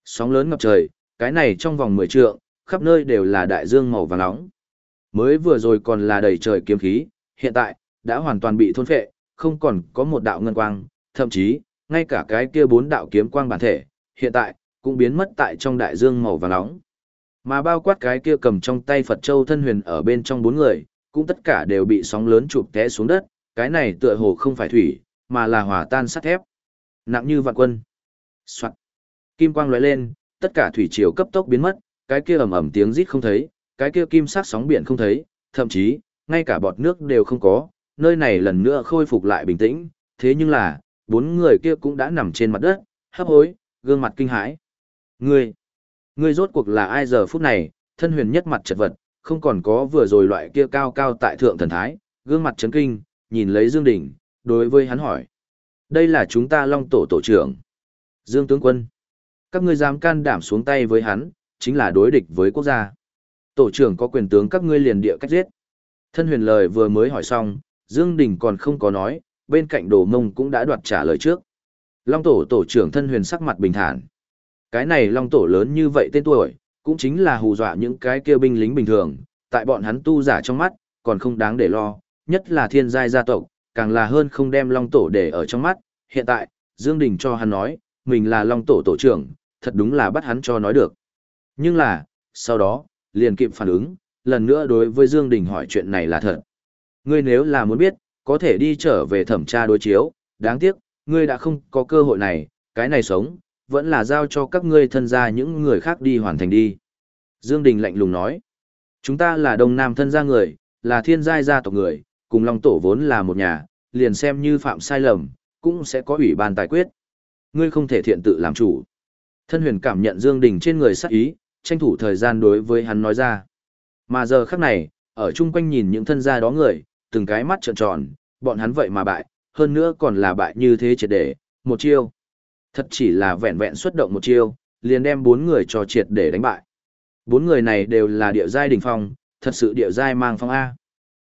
Sóng lớn ngập trời, cái này trong vòng 10 trượng, khắp nơi đều là đại dương màu vàng nóng. Mới vừa rồi còn là đầy trời kiếm khí, hiện tại, đã hoàn toàn bị thôn phệ, không còn có một đạo ngân quang, thậm chí, ngay cả cái kia bốn đạo kiếm quang bản thể, hiện tại, cũng biến mất tại trong đại dương màu vàng nóng. Mà bao quát cái kia cầm trong tay Phật Châu thân huyền ở bên trong bốn người, cũng tất cả đều bị sóng lớn chụp té xuống đất, cái này tựa hồ không phải thủy, mà là hòa tan sắt thép. Nặng như vạn quân. Soạn. Kim quang lóe lên, tất cả thủy triều cấp tốc biến mất, cái kia ầm ầm tiếng rít không thấy, cái kia kim sắc sóng biển không thấy, thậm chí, ngay cả bọt nước đều không có, nơi này lần nữa khôi phục lại bình tĩnh, thế nhưng là, bốn người kia cũng đã nằm trên mặt đất, hấp hối, gương mặt kinh hãi. Ngươi, ngươi rốt cuộc là ai giờ phút này, thân huyền nhất mặt chật vật, không còn có vừa rồi loại kia cao cao tại thượng thần thái, gương mặt chấn kinh, nhìn lấy Dương Đình, đối với hắn hỏi. Đây là chúng ta long tổ tổ trưởng. Dương tướng quân. Các ngươi dám can đảm xuống tay với hắn, chính là đối địch với quốc gia. Tổ trưởng có quyền tướng các ngươi liền địa cách giết. Thân huyền lời vừa mới hỏi xong, Dương Đình còn không có nói, bên cạnh đồ mông cũng đã đoạt trả lời trước. Long tổ tổ trưởng thân huyền sắc mặt bình thản. Cái này long tổ lớn như vậy tên tuổi, cũng chính là hù dọa những cái kia binh lính bình thường, tại bọn hắn tu giả trong mắt, còn không đáng để lo, nhất là thiên giai gia tộc, càng là hơn không đem long tổ để ở trong mắt. Hiện tại, Dương Đình cho hắn nói, mình là long tổ tổ trưởng, thật đúng là bắt hắn cho nói được. Nhưng là, sau đó, liền kịp phản ứng, lần nữa đối với Dương Đình hỏi chuyện này là thật. Ngươi nếu là muốn biết, có thể đi trở về thẩm tra đối chiếu, đáng tiếc, ngươi đã không có cơ hội này, cái này sống, vẫn là giao cho các ngươi thân gia những người khác đi hoàn thành đi. Dương Đình lạnh lùng nói, chúng ta là đông nam thân gia người, là thiên giai gia tộc người, cùng Long Tổ vốn là một nhà, liền xem như phạm sai lầm, cũng sẽ có ủy ban tài quyết. Ngươi không thể thiện tự làm chủ. Thân huyền cảm nhận Dương Đình trên người sắc ý, tranh thủ thời gian đối với hắn nói ra. Mà giờ khắc này, ở chung quanh nhìn những thân gia đó người, từng cái mắt trợn tròn, bọn hắn vậy mà bại, hơn nữa còn là bại như thế triệt để, một chiêu. Thật chỉ là vẹn vẹn xuất động một chiêu, liền đem bốn người cho triệt để đánh bại. Bốn người này đều là địa giai đỉnh phong, thật sự địa giai mang phong A.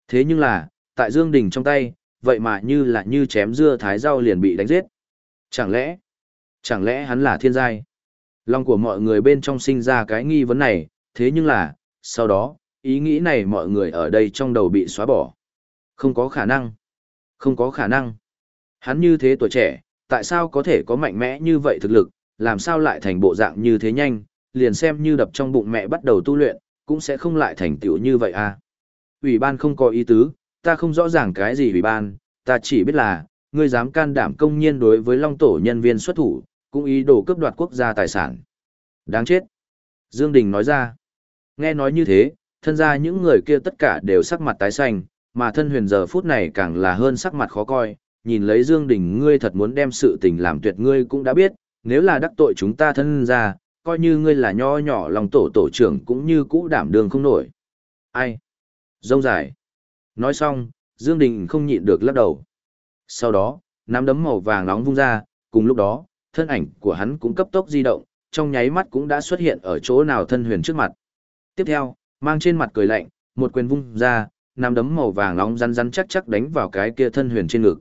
Thế nhưng là, tại Dương Đình trong tay, vậy mà như là như chém dưa thái rau liền bị đánh giết. Chẳng lẽ, chẳng lẽ hắn là thiên giai? Lòng của mọi người bên trong sinh ra cái nghi vấn này, thế nhưng là, sau đó, ý nghĩ này mọi người ở đây trong đầu bị xóa bỏ. Không có khả năng. Không có khả năng. Hắn như thế tuổi trẻ, tại sao có thể có mạnh mẽ như vậy thực lực, làm sao lại thành bộ dạng như thế nhanh, liền xem như đập trong bụng mẹ bắt đầu tu luyện, cũng sẽ không lại thành tựu như vậy à. Ủy ban không có ý tứ, ta không rõ ràng cái gì ủy ban, ta chỉ biết là, ngươi dám can đảm công nhiên đối với long tổ nhân viên xuất thủ, cũng ý đồ cướp đoạt quốc gia tài sản. Đáng chết. Dương Đình nói ra. Nghe nói như thế, thân ra những người kia tất cả đều sắc mặt tái xanh, mà thân huyền giờ phút này càng là hơn sắc mặt khó coi, nhìn lấy Dương Đình ngươi thật muốn đem sự tình làm tuyệt ngươi cũng đã biết, nếu là đắc tội chúng ta thân ra, coi như ngươi là nho nhỏ lòng tổ tổ trưởng cũng như cũ đảm đường không nổi. Ai? Rông dài. Nói xong, Dương Đình không nhịn được lắc đầu. Sau đó, nắm đấm màu vàng nóng vung ra, cùng lúc đó, thân ảnh của hắn cũng cấp tốc di động, trong nháy mắt cũng đã xuất hiện ở chỗ nào thân huyền trước mặt. Tiếp theo, mang trên mặt cười lạnh, một quyền vung ra, nắm đấm màu vàng nóng rắn rắn chắc chắc đánh vào cái kia thân huyền trên ngực.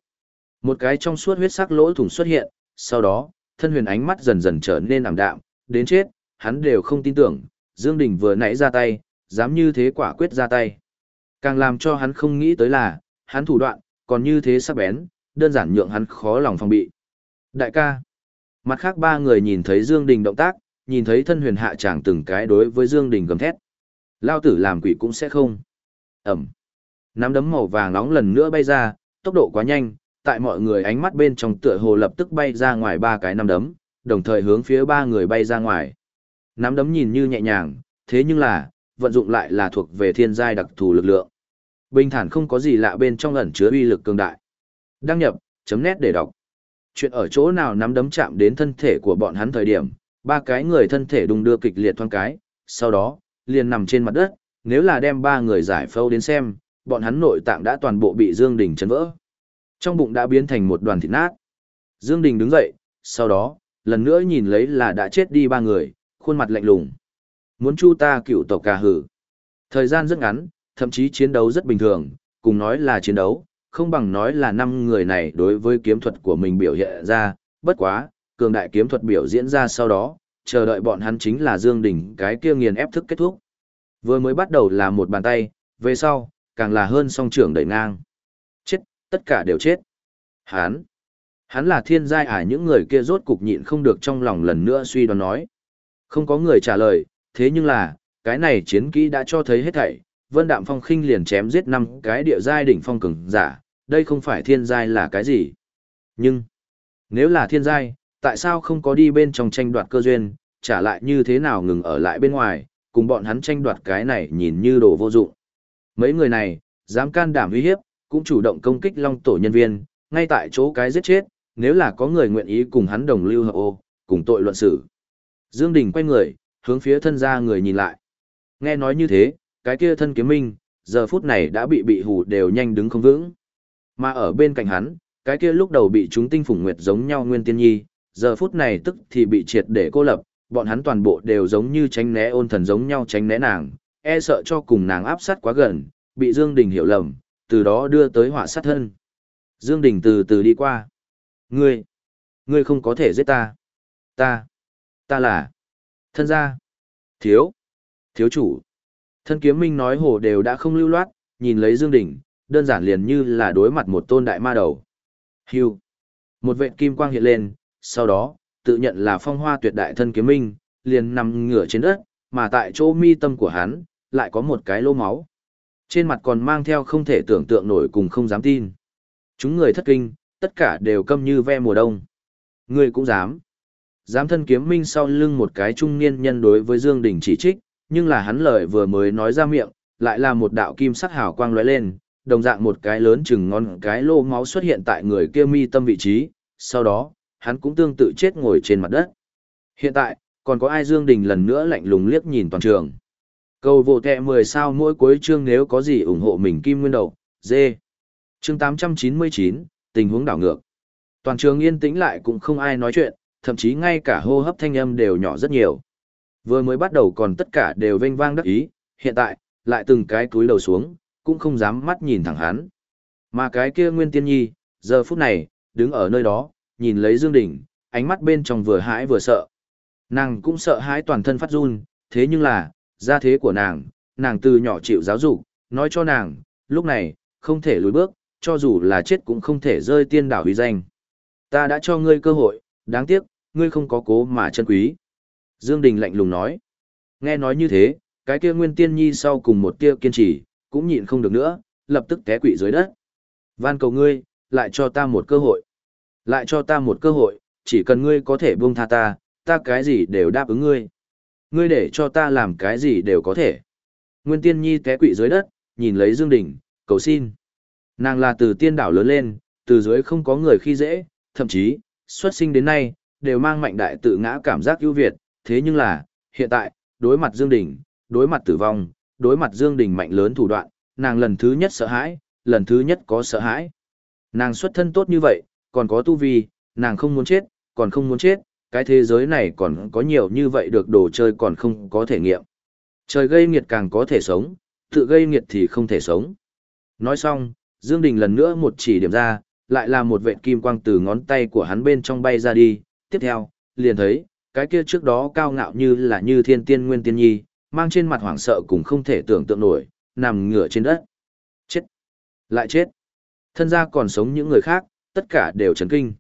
Một cái trong suốt huyết sắc lỗ thủng xuất hiện, sau đó, thân huyền ánh mắt dần dần trở nên ảm đạm, đến chết, hắn đều không tin tưởng, Dương Đình vừa nãy ra tay, dám như thế quả quyết ra tay. Càng làm cho hắn không nghĩ tới là, hắn thủ đoạn, còn như thế sắc bén, đơn giản nhượng hắn khó lòng phòng bị. Đại ca, mặt khác ba người nhìn thấy Dương Đình động tác, nhìn thấy thân huyền hạ chàng từng cái đối với Dương Đình gầm thét. Lao tử làm quỷ cũng sẽ không. Ẩm. Nắm đấm màu vàng nóng lần nữa bay ra, tốc độ quá nhanh, tại mọi người ánh mắt bên trong tựa hồ lập tức bay ra ngoài ba cái nắm đấm, đồng thời hướng phía ba người bay ra ngoài. Nắm đấm nhìn như nhẹ nhàng, thế nhưng là, vận dụng lại là thuộc về thiên giai đặc thù lực lượng. Bình thản không có gì lạ bên trong ẩn chứa uy lực cường đại. Đăng nhập, chấm nét để đọc. Chuyện ở chỗ nào nắm đấm chạm đến thân thể của bọn hắn thời điểm, ba cái người thân thể đung đưa kịch liệt thoáng cái, sau đó, liền nằm trên mặt đất, nếu là đem ba người giải phâu đến xem, bọn hắn nội tạng đã toàn bộ bị Dương Đình chấn vỡ. Trong bụng đã biến thành một đoàn thịt nát. Dương Đình đứng dậy, sau đó, lần nữa nhìn lấy là đã chết đi ba người, khuôn mặt lạnh lùng. Muốn chu ta cựu tộc cà hử. Thời gian rất ngắn, thậm chí chiến đấu rất bình thường, cùng nói là chiến đấu, không bằng nói là năm người này đối với kiếm thuật của mình biểu hiện ra, bất quá, cường đại kiếm thuật biểu diễn ra sau đó, chờ đợi bọn hắn chính là Dương Đình cái kia nghiền ép thức kết thúc. Vừa mới bắt đầu là một bàn tay, về sau, càng là hơn song trưởng đẩy ngang. Tất cả đều chết. Hắn, hắn là thiên giai à những người kia rốt cục nhịn không được trong lòng lần nữa suy đoán nói. Không có người trả lời, thế nhưng là, cái này chiến kỹ đã cho thấy hết thảy, Vân Đạm Phong khinh liền chém giết năm cái địa giai đỉnh phong cường giả, đây không phải thiên giai là cái gì. Nhưng, nếu là thiên giai, tại sao không có đi bên trong tranh đoạt cơ duyên, trả lại như thế nào ngừng ở lại bên ngoài, cùng bọn hắn tranh đoạt cái này nhìn như đồ vô dụng. Mấy người này, dám can đảm uy hiếp, cũng chủ động công kích long tổ nhân viên, ngay tại chỗ cái giết chết, nếu là có người nguyện ý cùng hắn đồng lưu hợp ô, cùng tội luận xử. Dương Đình quay người, hướng phía thân gia người nhìn lại. Nghe nói như thế, cái kia thân kiếm minh, giờ phút này đã bị bị hù đều nhanh đứng không vững. Mà ở bên cạnh hắn, cái kia lúc đầu bị chúng tinh phủng nguyệt giống nhau nguyên tiên nhi, giờ phút này tức thì bị triệt để cô lập, bọn hắn toàn bộ đều giống như tránh né ôn thần giống nhau tránh né nàng, e sợ cho cùng nàng áp sát quá gần, bị Dương Đình hiểu lầm, từ đó đưa tới họa sát thân. Dương Đình từ từ đi qua. Ngươi, ngươi không có thể giết ta. Ta, ta là thân gia. Thiếu, thiếu chủ. Thân kiếm minh nói hồ đều đã không lưu loát, nhìn lấy Dương Đình, đơn giản liền như là đối mặt một tôn đại ma đầu. Hưu. Một vệt kim quang hiện lên, sau đó, tự nhận là phong hoa tuyệt đại thân kiếm minh, liền nằm ngửa trên đất, mà tại chỗ mi tâm của hắn, lại có một cái lỗ máu. Trên mặt còn mang theo không thể tưởng tượng nổi cùng không dám tin. Chúng người thất kinh, tất cả đều câm như ve mùa đông. Người cũng dám. Dám thân kiếm minh sau lưng một cái trung niên nhân đối với Dương Đình chỉ trích, nhưng là hắn lời vừa mới nói ra miệng, lại là một đạo kim sắc hào quang lóe lên, đồng dạng một cái lớn chừng ngon cái lô máu xuất hiện tại người kia mi tâm vị trí, sau đó, hắn cũng tương tự chết ngồi trên mặt đất. Hiện tại, còn có ai Dương Đình lần nữa lạnh lùng liếc nhìn toàn trường. Cầu vô tệ 10 sao mỗi cuối chương nếu có gì ủng hộ mình kim nguyên đầu, dê. Chương 899, tình huống đảo ngược. Toàn trường yên tĩnh lại cũng không ai nói chuyện, thậm chí ngay cả hô hấp thanh âm đều nhỏ rất nhiều. Vừa mới bắt đầu còn tất cả đều vênh vang đắc ý, hiện tại, lại từng cái túi đầu xuống, cũng không dám mắt nhìn thẳng hắn. Mà cái kia Nguyên Tiên Nhi, giờ phút này, đứng ở nơi đó, nhìn lấy Dương Đình, ánh mắt bên trong vừa hãi vừa sợ. Nàng cũng sợ hãi toàn thân phát run, thế nhưng là, gia thế của nàng, nàng từ nhỏ chịu giáo dục, nói cho nàng, lúc này, không thể lùi bước, cho dù là chết cũng không thể rơi tiên đảo uy danh. Ta đã cho ngươi cơ hội, đáng tiếc, ngươi không có cố mà chân quý. Dương Đình lạnh lùng nói. Nghe nói như thế, cái kia nguyên tiên nhi sau cùng một tia kiên trì, cũng nhịn không được nữa, lập tức té quỵ dưới đất. Van cầu ngươi, lại cho ta một cơ hội. Lại cho ta một cơ hội, chỉ cần ngươi có thể buông tha ta, ta cái gì đều đáp ứng ngươi. Ngươi để cho ta làm cái gì đều có thể. Nguyên tiên nhi té quỵ dưới đất, nhìn lấy Dương Đình, cầu xin. Nàng là từ tiên đảo lớn lên, từ dưới không có người khi dễ, thậm chí, xuất sinh đến nay, đều mang mạnh đại tự ngã cảm giác ưu việt, thế nhưng là, hiện tại, đối mặt Dương Đình, đối mặt tử vong, đối mặt Dương Đình mạnh lớn thủ đoạn, nàng lần thứ nhất sợ hãi, lần thứ nhất có sợ hãi. Nàng xuất thân tốt như vậy, còn có tu vi, nàng không muốn chết, còn không muốn chết, cái thế giới này còn có nhiều như vậy được đồ chơi còn không có thể nghiệm. Trời gây nghiệt càng có thể sống, tự gây nghiệt thì không thể sống. Nói xong, Dương Đình lần nữa một chỉ điểm ra, lại là một vệt kim quang từ ngón tay của hắn bên trong bay ra đi, tiếp theo, liền thấy, cái kia trước đó cao ngạo như là như thiên tiên nguyên tiên nhi, mang trên mặt hoảng sợ cũng không thể tưởng tượng nổi, nằm ngửa trên đất. Chết! Lại chết! Thân gia còn sống những người khác, tất cả đều chấn kinh.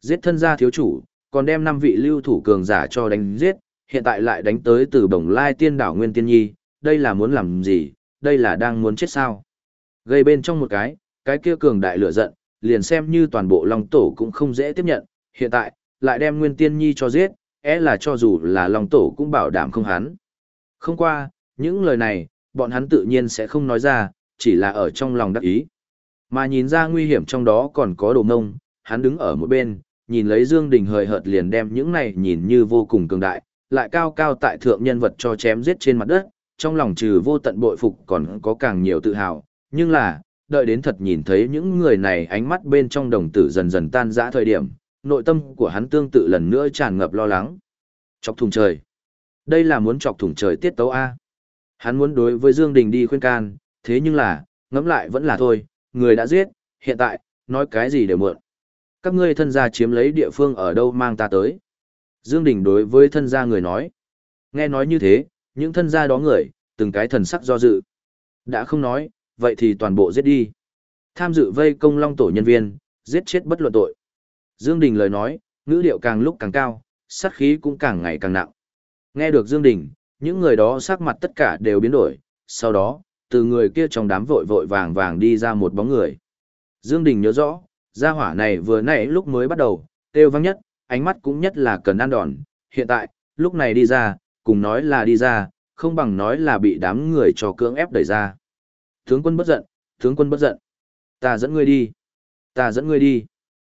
Giết thân gia thiếu chủ, còn đem năm vị lưu thủ cường giả cho đánh giết, hiện tại lại đánh tới từ bồng lai tiên đảo Nguyên Tiên Nhi, đây là muốn làm gì, đây là đang muốn chết sao. Gây bên trong một cái, cái kia cường đại lửa giận, liền xem như toàn bộ Long Tổ cũng không dễ tiếp nhận, hiện tại, lại đem Nguyên Tiên Nhi cho giết, é là cho dù là Long Tổ cũng bảo đảm không hắn. Không qua, những lời này, bọn hắn tự nhiên sẽ không nói ra, chỉ là ở trong lòng đắc ý. Mà nhìn ra nguy hiểm trong đó còn có đồ mông, hắn đứng ở một bên, nhìn lấy Dương Đình hời hợt liền đem những này nhìn như vô cùng cường đại, lại cao cao tại thượng nhân vật cho chém giết trên mặt đất, trong lòng trừ vô tận bội phục còn có càng nhiều tự hào, nhưng là, đợi đến thật nhìn thấy những người này ánh mắt bên trong đồng tử dần dần tan rã thời điểm, nội tâm của hắn tương tự lần nữa tràn ngập lo lắng. Chọc thùng trời. Đây là muốn chọc thùng trời tiết tấu A. Hắn muốn đối với Dương Đình đi khuyên can, thế nhưng là, ngẫm lại vẫn là thôi, người đã giết, hiện tại, nói cái gì đều muộn. Các ngươi thân gia chiếm lấy địa phương ở đâu mang ta tới. Dương Đình đối với thân gia người nói. Nghe nói như thế, những thân gia đó người, từng cái thần sắc do dự. Đã không nói, vậy thì toàn bộ giết đi. Tham dự vây công long tổ nhân viên, giết chết bất luận tội. Dương Đình lời nói, ngữ điệu càng lúc càng cao, sát khí cũng càng ngày càng nặng. Nghe được Dương Đình, những người đó sắc mặt tất cả đều biến đổi, sau đó, từ người kia trong đám vội vội vàng vàng đi ra một bóng người. Dương Đình nhớ rõ, gia hỏa này vừa nãy lúc mới bắt đầu, têu vang nhất, ánh mắt cũng nhất là cần ăn đòn, hiện tại, lúc này đi ra, cùng nói là đi ra, không bằng nói là bị đám người cho cưỡng ép đẩy ra. Tướng quân bất giận, tướng quân bất giận. Ta dẫn ngươi đi. Ta dẫn ngươi đi.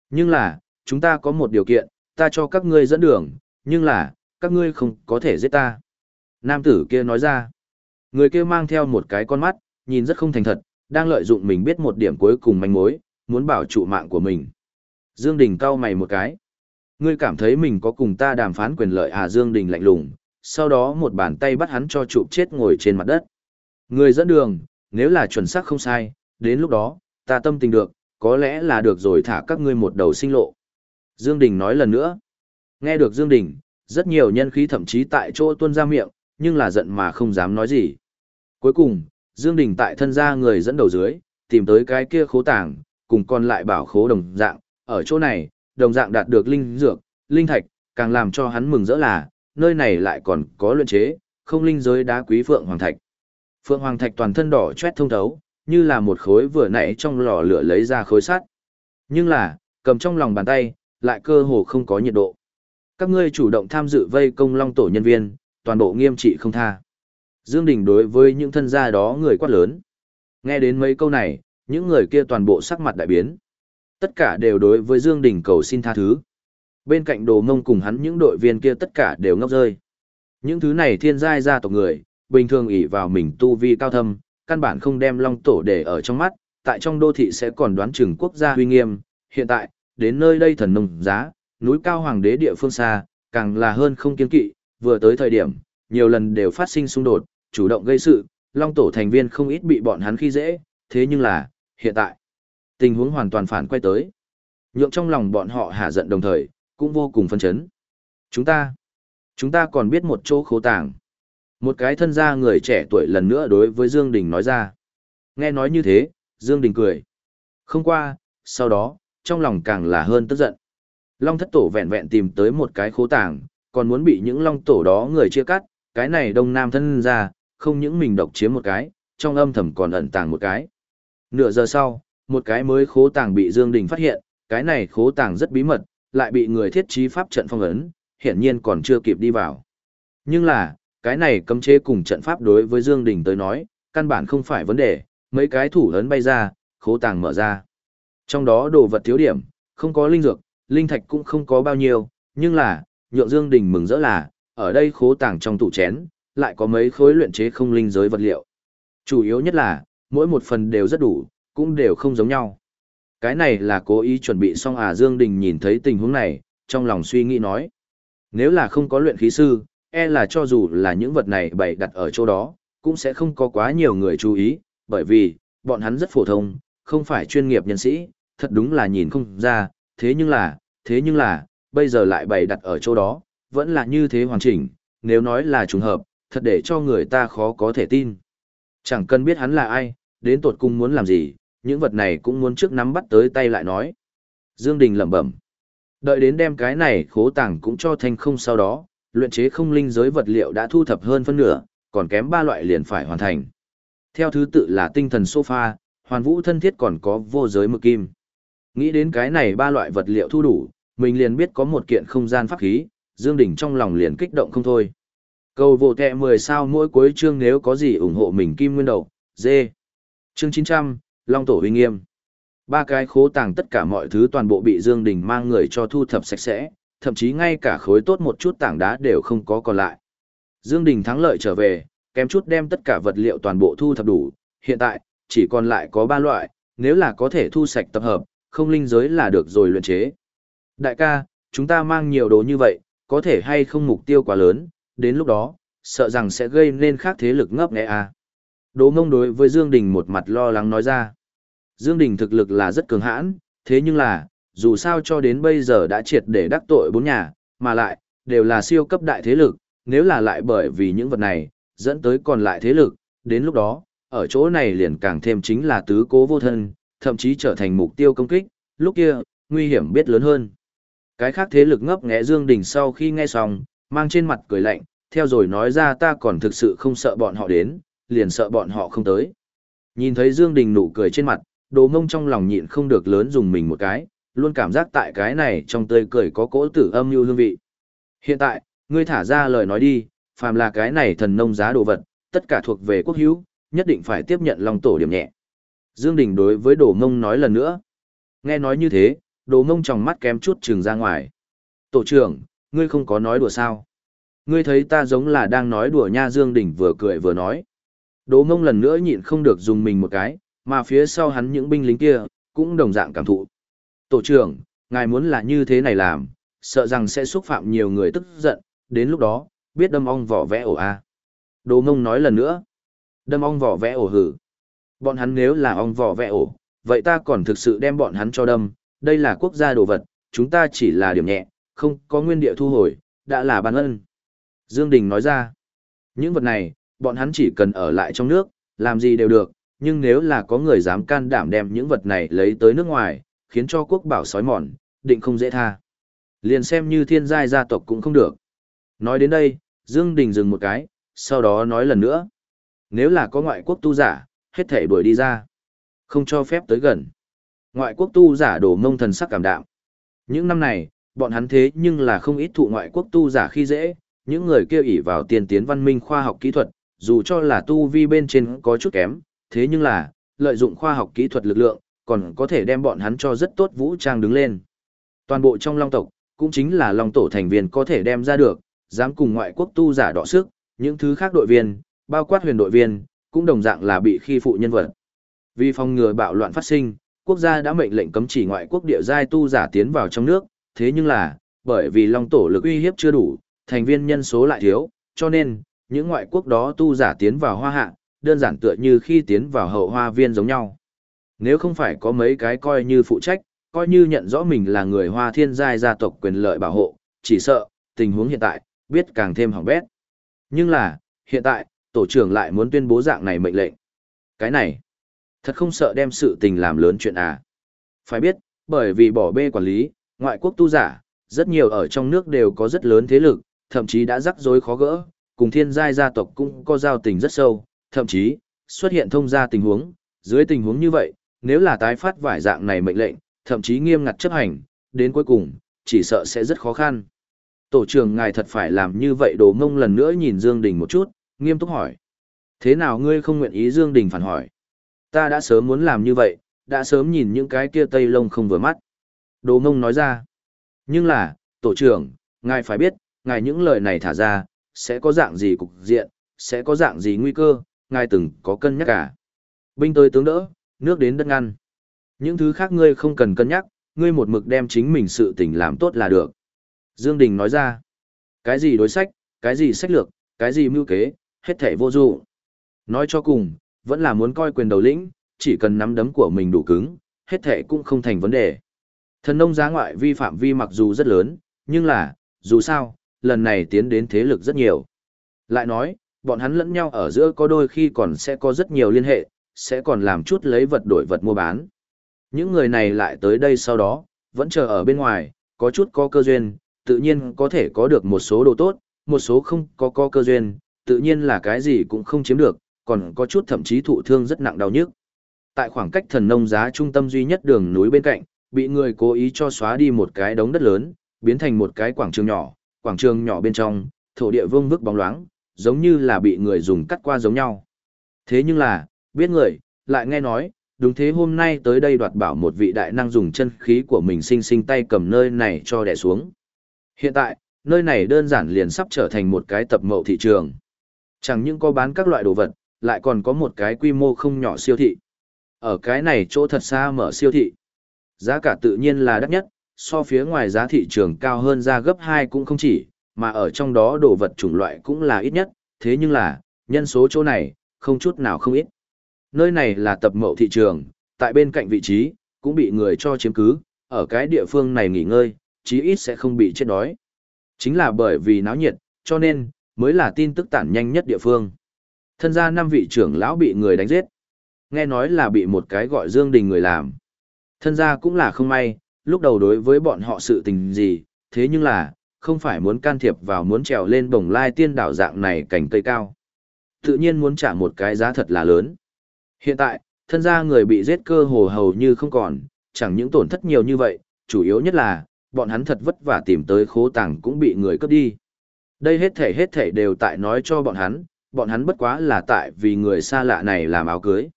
Nhưng là, chúng ta có một điều kiện, ta cho các ngươi dẫn đường, nhưng là, các ngươi không có thể giết ta. Nam tử kia nói ra. Người kia mang theo một cái con mắt, nhìn rất không thành thật, đang lợi dụng mình biết một điểm cuối cùng manh mối, muốn bảo trụ mạng của mình. Dương Đình cau mày một cái. Ngươi cảm thấy mình có cùng ta đàm phán quyền lợi à Dương Đình lạnh lùng, sau đó một bàn tay bắt hắn cho trụ chết ngồi trên mặt đất. ngươi dẫn đường, nếu là chuẩn xác không sai, đến lúc đó, ta tâm tình được, có lẽ là được rồi thả các ngươi một đầu sinh lộ. Dương Đình nói lần nữa. Nghe được Dương Đình, rất nhiều nhân khí thậm chí tại chỗ tuôn ra miệng, nhưng là giận mà không dám nói gì. Cuối cùng, Dương Đình tại thân gia người dẫn đầu dưới, tìm tới cái kia khố tàng, cùng còn lại bảo khố đồng dạng, ở chỗ này, đồng dạng đạt được linh dược, linh thạch, càng làm cho hắn mừng rỡ là, nơi này lại còn có luyện chế, không linh giới đá quý phượng hoàng thạch. Phượng hoàng thạch toàn thân đỏ chét thông thấu, như là một khối vừa nãy trong lò lửa lấy ra khối sắt. Nhưng là, cầm trong lòng bàn tay, lại cơ hồ không có nhiệt độ. Các ngươi chủ động tham dự vây công long tổ nhân viên, toàn bộ nghiêm trị không tha. Dương Đình đối với những thân gia đó người quát lớn. Nghe đến mấy câu này, những người kia toàn bộ sắc mặt đại biến. Tất cả đều đối với Dương Đình cầu xin tha thứ. Bên cạnh đồ mông cùng hắn những đội viên kia tất cả đều ngốc rơi. Những thứ này thiên giai gia tộc người, bình thường ỷ vào mình tu vi cao thâm, căn bản không đem long tổ để ở trong mắt, tại trong đô thị sẽ còn đoán chừng quốc gia huy nghiêm. Hiện tại, đến nơi đây thần nông giá, núi cao hoàng đế địa phương xa, càng là hơn không kiên kỵ, vừa tới thời điểm, nhiều lần đều phát sinh xung đột, chủ động gây sự, long tổ thành viên không ít bị bọn hắn khi dễ, thế nhưng là, hiện tại, tình huống hoàn toàn phản quay tới. Nhượng trong lòng bọn họ hạ giận đồng thời, cũng vô cùng phân chấn. Chúng ta, chúng ta còn biết một chỗ khố tàng. Một cái thân gia người trẻ tuổi lần nữa đối với Dương Đình nói ra. Nghe nói như thế, Dương Đình cười. Không qua, sau đó, trong lòng càng là hơn tức giận. Long thất tổ vẹn vẹn tìm tới một cái khố tàng, còn muốn bị những long tổ đó người chia cắt, cái này đông nam thân ra, không những mình độc chiếm một cái, trong âm thầm còn ẩn tàng một cái. Nửa giờ sau, một cái mới khố tàng bị Dương Đình phát hiện, cái này khố tàng rất bí mật, lại bị người thiết trí pháp trận phong ấn, hiển nhiên còn chưa kịp đi vào. Nhưng là, cái này cấm chế cùng trận pháp đối với Dương Đình tới nói, căn bản không phải vấn đề, mấy cái thủ ấn bay ra, khố tàng mở ra. Trong đó đồ vật thiếu điểm, không có linh dược, linh thạch cũng không có bao nhiêu, Nhưng là, nhượng Dương Đình mừng rỡ là, ở đây khố tàng trong tủ chén, lại có mấy khối luyện chế không linh giới vật liệu. Chủ yếu nhất là, mỗi một phần đều rất đủ, cũng đều không giống nhau. Cái này là cố ý chuẩn bị xong à Dương Đình nhìn thấy tình huống này, trong lòng suy nghĩ nói. Nếu là không có luyện khí sư, e là cho dù là những vật này bày đặt ở chỗ đó, cũng sẽ không có quá nhiều người chú ý, bởi vì, bọn hắn rất phổ thông, không phải chuyên nghiệp nhân sĩ, thật đúng là nhìn không ra, thế nhưng là, thế nhưng là, bây giờ lại bày đặt ở chỗ đó, vẫn là như thế hoàn chỉnh, nếu nói là trùng hợp, thật để cho người ta khó có thể tin. Chẳng cần biết hắn là ai, đến tột cùng muốn làm gì, những vật này cũng muốn trước nắm bắt tới tay lại nói. Dương Đình lẩm bẩm. Đợi đến đem cái này khố tàng cũng cho thanh không sau đó, luyện chế không linh giới vật liệu đã thu thập hơn phân nửa, còn kém ba loại liền phải hoàn thành. Theo thứ tự là tinh thần sofa, hoàn vũ thân thiết còn có vô giới mực kim. Nghĩ đến cái này ba loại vật liệu thu đủ, mình liền biết có một kiện không gian pháp khí, Dương Đình trong lòng liền kích động không thôi. Cầu vô tệ 10 sao mỗi cuối chương nếu có gì ủng hộ mình kim nguyên đầu, dê. Chương 900, Long Tổ Huy nghiêm. Ba cái khố tàng tất cả mọi thứ toàn bộ bị Dương Đình mang người cho thu thập sạch sẽ, thậm chí ngay cả khối tốt một chút tảng đá đều không có còn lại. Dương Đình thắng lợi trở về, kém chút đem tất cả vật liệu toàn bộ thu thập đủ, hiện tại, chỉ còn lại có ba loại, nếu là có thể thu sạch tập hợp, không linh giới là được rồi luyện chế. Đại ca, chúng ta mang nhiều đồ như vậy, có thể hay không mục tiêu quá lớn, đến lúc đó, sợ rằng sẽ gây nên khác thế lực ngấp nghẽ à. Đỗ mông đối với Dương Đình một mặt lo lắng nói ra. Dương Đình thực lực là rất cường hãn, thế nhưng là, dù sao cho đến bây giờ đã triệt để đắc tội bốn nhà, mà lại, đều là siêu cấp đại thế lực, nếu là lại bởi vì những vật này, dẫn tới còn lại thế lực, đến lúc đó, ở chỗ này liền càng thêm chính là tứ cố vô thân, thậm chí trở thành mục tiêu công kích, lúc kia, nguy hiểm biết lớn hơn. Cái khác thế lực ngấp nghẽ Dương Đình sau khi nghe xong, mang trên mặt cười lạnh, theo rồi nói ra ta còn thực sự không sợ bọn họ đến, liền sợ bọn họ không tới. Nhìn thấy Dương Đình nụ cười trên mặt, đồ mông trong lòng nhịn không được lớn dùng mình một cái, luôn cảm giác tại cái này trong tươi cười có cỗ tử âm như hương vị. Hiện tại, ngươi thả ra lời nói đi, phàm là cái này thần nông giá đồ vật, tất cả thuộc về quốc hữu, nhất định phải tiếp nhận lòng tổ điểm nhẹ. Dương Đình đối với đồ mông nói lần nữa. Nghe nói như thế, đồ mông trong mắt kém chút trừng ra ngoài. Tổ trưởng, ngươi không có nói đùa sao? Ngươi thấy ta giống là đang nói đùa nha Dương Đình vừa cười vừa nói. Đỗ mông lần nữa nhịn không được dùng mình một cái, mà phía sau hắn những binh lính kia, cũng đồng dạng cảm thụ. Tổ trưởng, ngài muốn là như thế này làm, sợ rằng sẽ xúc phạm nhiều người tức giận, đến lúc đó, biết đâm ong vỏ vẽ ổ a. À. Đỗ mông nói lần nữa. Đâm ong vỏ vẽ ổ hử. Bọn hắn nếu là ong vỏ vẽ ổ, vậy ta còn thực sự đem bọn hắn cho đâm, đây là quốc gia đồ vật, chúng ta chỉ là điểm nhẹ, không có nguyên địa thu hồi, đã là ban ân. Dương Đình nói ra, những vật này, bọn hắn chỉ cần ở lại trong nước, làm gì đều được, nhưng nếu là có người dám can đảm đem những vật này lấy tới nước ngoài, khiến cho quốc bảo sói mòn, định không dễ tha. Liền xem như thiên giai gia tộc cũng không được. Nói đến đây, Dương Đình dừng một cái, sau đó nói lần nữa. Nếu là có ngoại quốc tu giả, hết thể đuổi đi ra. Không cho phép tới gần. Ngoại quốc tu giả đổ mông thần sắc cảm đạm. Những năm này, bọn hắn thế nhưng là không ít thụ ngoại quốc tu giả khi dễ, những người kia ỷ vào tiền tiến văn minh khoa học kỹ thuật, dù cho là tu vi bên trên có chút kém, thế nhưng là, lợi dụng khoa học kỹ thuật lực lượng, còn có thể đem bọn hắn cho rất tốt vũ trang đứng lên. Toàn bộ trong long tộc, cũng chính là long tổ thành viên có thể đem ra được, dám cùng ngoại quốc tu giả đọ sức, những thứ khác đội viên, bao quát huyền đội viên, cũng đồng dạng là bị khi phụ nhân vật. Vì phòng ngừa bạo loạn phát sinh, quốc gia đã mệnh lệnh cấm chỉ ngoại quốc địa giai tu giả tiến vào trong nước, thế nhưng là, bởi vì long tổ lực uy hiếp chưa đủ, thành viên nhân số lại thiếu, cho nên, những ngoại quốc đó tu giả tiến vào hoa hạ, đơn giản tựa như khi tiến vào hậu hoa viên giống nhau. Nếu không phải có mấy cái coi như phụ trách, coi như nhận rõ mình là người hoa thiên giai gia tộc quyền lợi bảo hộ, chỉ sợ, tình huống hiện tại, biết càng thêm hỏng bét. Nhưng là, hiện tại, tổ trưởng lại muốn tuyên bố dạng này mệnh lệnh. Cái này, thật không sợ đem sự tình làm lớn chuyện à. Phải biết, bởi vì bỏ bê quản lý, ngoại quốc tu giả, rất nhiều ở trong nước đều có rất lớn thế lực, thậm chí đã rắc rối khó gỡ, cùng thiên giai gia tộc cũng có giao tình rất sâu, thậm chí, xuất hiện thông gia tình huống, dưới tình huống như vậy, nếu là tái phát vải dạng này mệnh lệnh, thậm chí nghiêm ngặt chấp hành, đến cuối cùng, chỉ sợ sẽ rất khó khăn. Tổ trưởng ngài thật phải làm như vậy đồ mông lần nữa nhìn Dương Đình một chút, nghiêm túc hỏi. Thế nào ngươi không nguyện ý Dương Đình phản hỏi? Ta đã sớm muốn làm như vậy, đã sớm nhìn những cái kia tây lông không vừa mắt. Đồ mông nói ra. Nhưng là, tổ trưởng, Ngài phải biết, ngài những lời này thả ra, sẽ có dạng gì cục diện, sẽ có dạng gì nguy cơ, ngài từng có cân nhắc cả. Binh tới tướng đỡ, nước đến đất ngăn. Những thứ khác ngươi không cần cân nhắc, ngươi một mực đem chính mình sự tình làm tốt là được. Dương Đình nói ra, cái gì đối sách, cái gì sách lược, cái gì mưu kế, hết thảy vô dụng. Nói cho cùng, vẫn là muốn coi quyền đầu lĩnh, chỉ cần nắm đấm của mình đủ cứng, hết thảy cũng không thành vấn đề. Thần nông giá ngoại vi phạm vi mặc dù rất lớn, nhưng là, dù sao, lần này tiến đến thế lực rất nhiều. Lại nói, bọn hắn lẫn nhau ở giữa có đôi khi còn sẽ có rất nhiều liên hệ, sẽ còn làm chút lấy vật đổi vật mua bán. Những người này lại tới đây sau đó, vẫn chờ ở bên ngoài, có chút có cơ duyên, tự nhiên có thể có được một số đồ tốt, một số không có có cơ duyên, tự nhiên là cái gì cũng không chiếm được, còn có chút thậm chí thụ thương rất nặng đau nhức. Tại khoảng cách thần nông giá trung tâm duy nhất đường núi bên cạnh, bị người cố ý cho xóa đi một cái đống đất lớn, biến thành một cái quảng trường nhỏ, quảng trường nhỏ bên trong, thổ địa vương vức bóng loáng, giống như là bị người dùng cắt qua giống nhau. Thế nhưng là, biết người, lại nghe nói, đúng thế hôm nay tới đây đoạt bảo một vị đại năng dùng chân khí của mình sinh sinh tay cầm nơi này cho đè xuống. Hiện tại, nơi này đơn giản liền sắp trở thành một cái tập mậu thị trường. Chẳng những có bán các loại đồ vật, lại còn có một cái quy mô không nhỏ siêu thị. Ở cái này chỗ thật xa mở siêu thị. Giá cả tự nhiên là đắt nhất, so phía ngoài giá thị trường cao hơn ra gấp 2 cũng không chỉ, mà ở trong đó đồ vật chủng loại cũng là ít nhất, thế nhưng là, nhân số chỗ này, không chút nào không ít. Nơi này là tập mậu thị trường, tại bên cạnh vị trí, cũng bị người cho chiếm cứ, ở cái địa phương này nghỉ ngơi, chí ít sẽ không bị chết đói. Chính là bởi vì náo nhiệt, cho nên, mới là tin tức tản nhanh nhất địa phương. Thân gia năm vị trưởng lão bị người đánh giết. Nghe nói là bị một cái gọi Dương Đình người làm. Thân gia cũng là không may, lúc đầu đối với bọn họ sự tình gì, thế nhưng là, không phải muốn can thiệp vào muốn trèo lên bồng lai tiên đảo dạng này cảnh cây cao. Tự nhiên muốn trả một cái giá thật là lớn. Hiện tại, thân gia người bị giết cơ hồ hầu như không còn, chẳng những tổn thất nhiều như vậy, chủ yếu nhất là, bọn hắn thật vất vả tìm tới khố tàng cũng bị người cướp đi. Đây hết thể hết thể đều tại nói cho bọn hắn, bọn hắn bất quá là tại vì người xa lạ này làm áo cưới.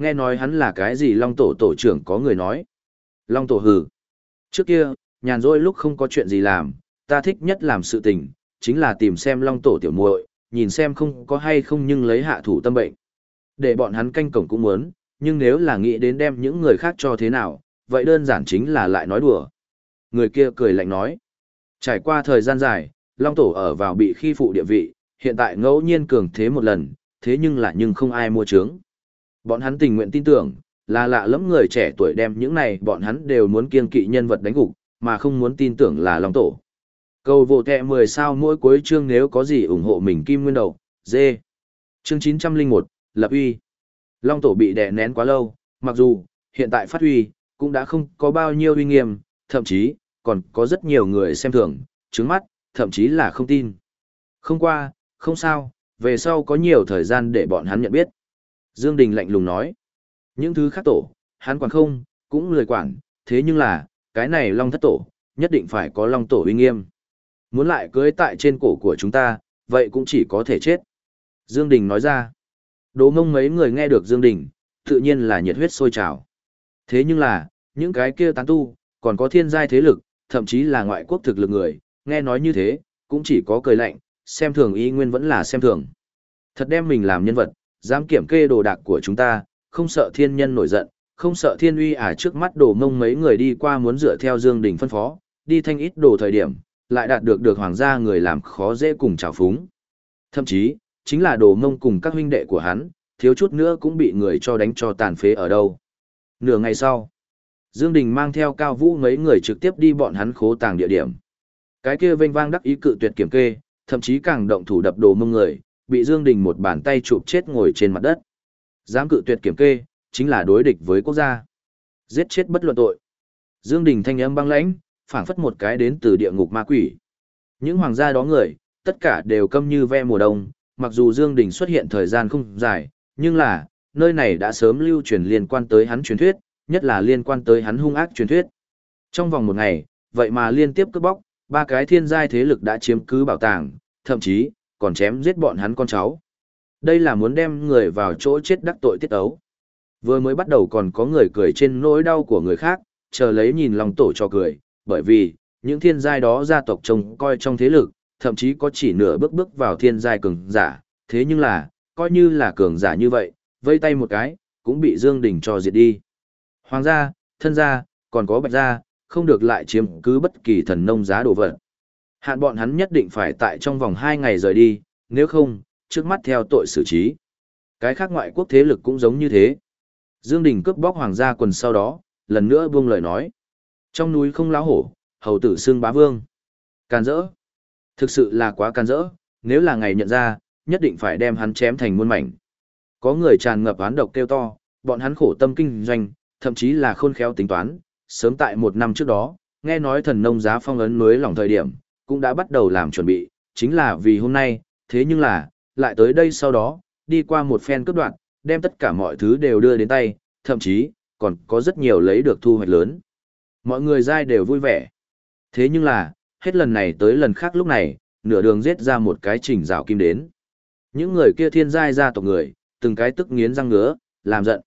Nghe nói hắn là cái gì Long Tổ tổ trưởng có người nói. Long Tổ hừ. Trước kia, nhàn rỗi lúc không có chuyện gì làm, ta thích nhất làm sự tình, chính là tìm xem Long Tổ tiểu muội, nhìn xem không có hay không nhưng lấy hạ thủ tâm bệnh. Để bọn hắn canh cổng cũng muốn, nhưng nếu là nghĩ đến đem những người khác cho thế nào, vậy đơn giản chính là lại nói đùa. Người kia cười lạnh nói. Trải qua thời gian dài, Long Tổ ở vào bị khi phụ địa vị, hiện tại ngẫu nhiên cường thế một lần, thế nhưng là nhưng không ai mua trướng. Bọn hắn tình nguyện tin tưởng, là lạ lẫm người trẻ tuổi đem những này bọn hắn đều muốn kiên kỵ nhân vật đánh gục, mà không muốn tin tưởng là Long Tổ. Cầu vô kẹ 10 sao mỗi cuối chương nếu có gì ủng hộ mình Kim Nguyên Đầu, dê. Chương 901, Lập uy. Long Tổ bị đè nén quá lâu, mặc dù, hiện tại phát huy, cũng đã không có bao nhiêu uy nghiêm, thậm chí, còn có rất nhiều người xem thường, trứng mắt, thậm chí là không tin. Không qua, không sao, về sau có nhiều thời gian để bọn hắn nhận biết. Dương Đình lạnh lùng nói, những thứ khác tổ, hắn quản không, cũng lười quản, thế nhưng là, cái này long thất tổ, nhất định phải có long tổ uy nghiêm. Muốn lại cưới tại trên cổ của chúng ta, vậy cũng chỉ có thể chết. Dương Đình nói ra, đố mông mấy người nghe được Dương Đình, tự nhiên là nhiệt huyết sôi trào. Thế nhưng là, những cái kia tán tu, còn có thiên giai thế lực, thậm chí là ngoại quốc thực lực người, nghe nói như thế, cũng chỉ có cười lạnh, xem thường y nguyên vẫn là xem thường. Thật đem mình làm nhân vật, dám kiểm kê đồ đạc của chúng ta, không sợ thiên nhân nổi giận, không sợ thiên uy ả trước mắt đồ mông mấy người đi qua muốn dựa theo Dương Đình phân phó, đi thanh ít đồ thời điểm, lại đạt được được hoàng gia người làm khó dễ cùng trào phúng. Thậm chí, chính là đồ mông cùng các huynh đệ của hắn, thiếu chút nữa cũng bị người cho đánh cho tàn phế ở đâu. Nửa ngày sau, Dương Đình mang theo cao vũ mấy người trực tiếp đi bọn hắn khố tàng địa điểm. Cái kia vênh vang đắc ý cự tuyệt kiểm kê, thậm chí càng động thủ đập đồ mông người, bị Dương Đình một bàn tay chụp chết ngồi trên mặt đất. Dám cự tuyệt kiểm kê, chính là đối địch với quốc gia. Giết chết bất luận tội. Dương Đình thanh âm băng lãnh, phảng phất một cái đến từ địa ngục ma quỷ. Những hoàng gia đó người, tất cả đều câm như ve mùa đông, mặc dù Dương Đình xuất hiện thời gian không dài, nhưng là, nơi này đã sớm lưu truyền liên quan tới hắn truyền thuyết, nhất là liên quan tới hắn hung ác truyền thuyết. Trong vòng một ngày, vậy mà liên tiếp cướp bóc, ba cái thiên giai thế lực đã chiếm cứ bảo tàng, thậm chí, còn chém giết bọn hắn con cháu. Đây là muốn đem người vào chỗ chết đắc tội tiết ấu. Vừa mới bắt đầu còn có người cười trên nỗi đau của người khác, chờ lấy nhìn lòng tổ cho cười, bởi vì, những thiên giai đó gia tộc trông coi trong thế lực, thậm chí có chỉ nửa bước bước vào thiên giai cường giả, thế nhưng là, coi như là cường giả như vậy, vây tay một cái, cũng bị Dương Đình cho diệt đi. Hoàng gia, thân gia, còn có bạch gia, không được lại chiếm cứ bất kỳ thần nông giá đồ vật. Hạn bọn hắn nhất định phải tại trong vòng 2 ngày rời đi, nếu không, trước mắt theo tội xử trí. Cái khác ngoại quốc thế lực cũng giống như thế. Dương Đình cướp bóc hoàng gia quần sau đó, lần nữa buông lời nói. Trong núi không láo hổ, hầu tử xương bá vương. Can dỡ. Thực sự là quá can dỡ, nếu là ngày nhận ra, nhất định phải đem hắn chém thành muôn mảnh. Có người tràn ngập án độc kêu to, bọn hắn khổ tâm kinh doanh, thậm chí là khôn khéo tính toán. Sớm tại một năm trước đó, nghe nói thần nông giá phong ấn núi lỏng thời điểm, cũng đã bắt đầu làm chuẩn bị, chính là vì hôm nay, thế nhưng là, lại tới đây sau đó, đi qua một phen cướp đoạn, đem tất cả mọi thứ đều đưa đến tay, thậm chí, còn có rất nhiều lấy được thu hoạch lớn. Mọi người dai đều vui vẻ. Thế nhưng là, hết lần này tới lần khác lúc này, nửa đường giết ra một cái trình rào kim đến. Những người kia thiên giai ra tộc người, từng cái tức nghiến răng ngứa, làm giận.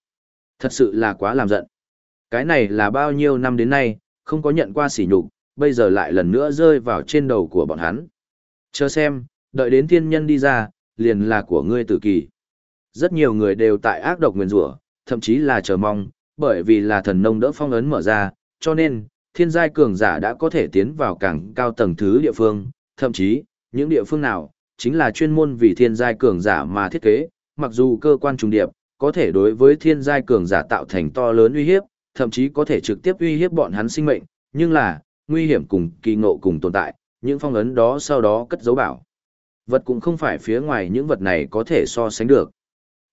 Thật sự là quá làm giận. Cái này là bao nhiêu năm đến nay, không có nhận qua sỉ nhục, bây giờ lại lần nữa rơi vào trên đầu của bọn hắn. Chờ xem, đợi đến thiên nhân đi ra, liền là của ngươi tử kỳ. Rất nhiều người đều tại ác độc nguyền rủa, thậm chí là chờ mong, bởi vì là thần nông đỡ phong ấn mở ra, cho nên, thiên giai cường giả đã có thể tiến vào càng cao tầng thứ địa phương, thậm chí, những địa phương nào, chính là chuyên môn vì thiên giai cường giả mà thiết kế, mặc dù cơ quan trùng điệp, có thể đối với thiên giai cường giả tạo thành to lớn uy hiếp, thậm chí có thể trực tiếp uy hiếp bọn hắn sinh mệnh, nhưng là, nguy hiểm cùng kỳ ngộ cùng tồn tại, những phong ấn đó sau đó cất dấu bảo. Vật cũng không phải phía ngoài những vật này có thể so sánh được.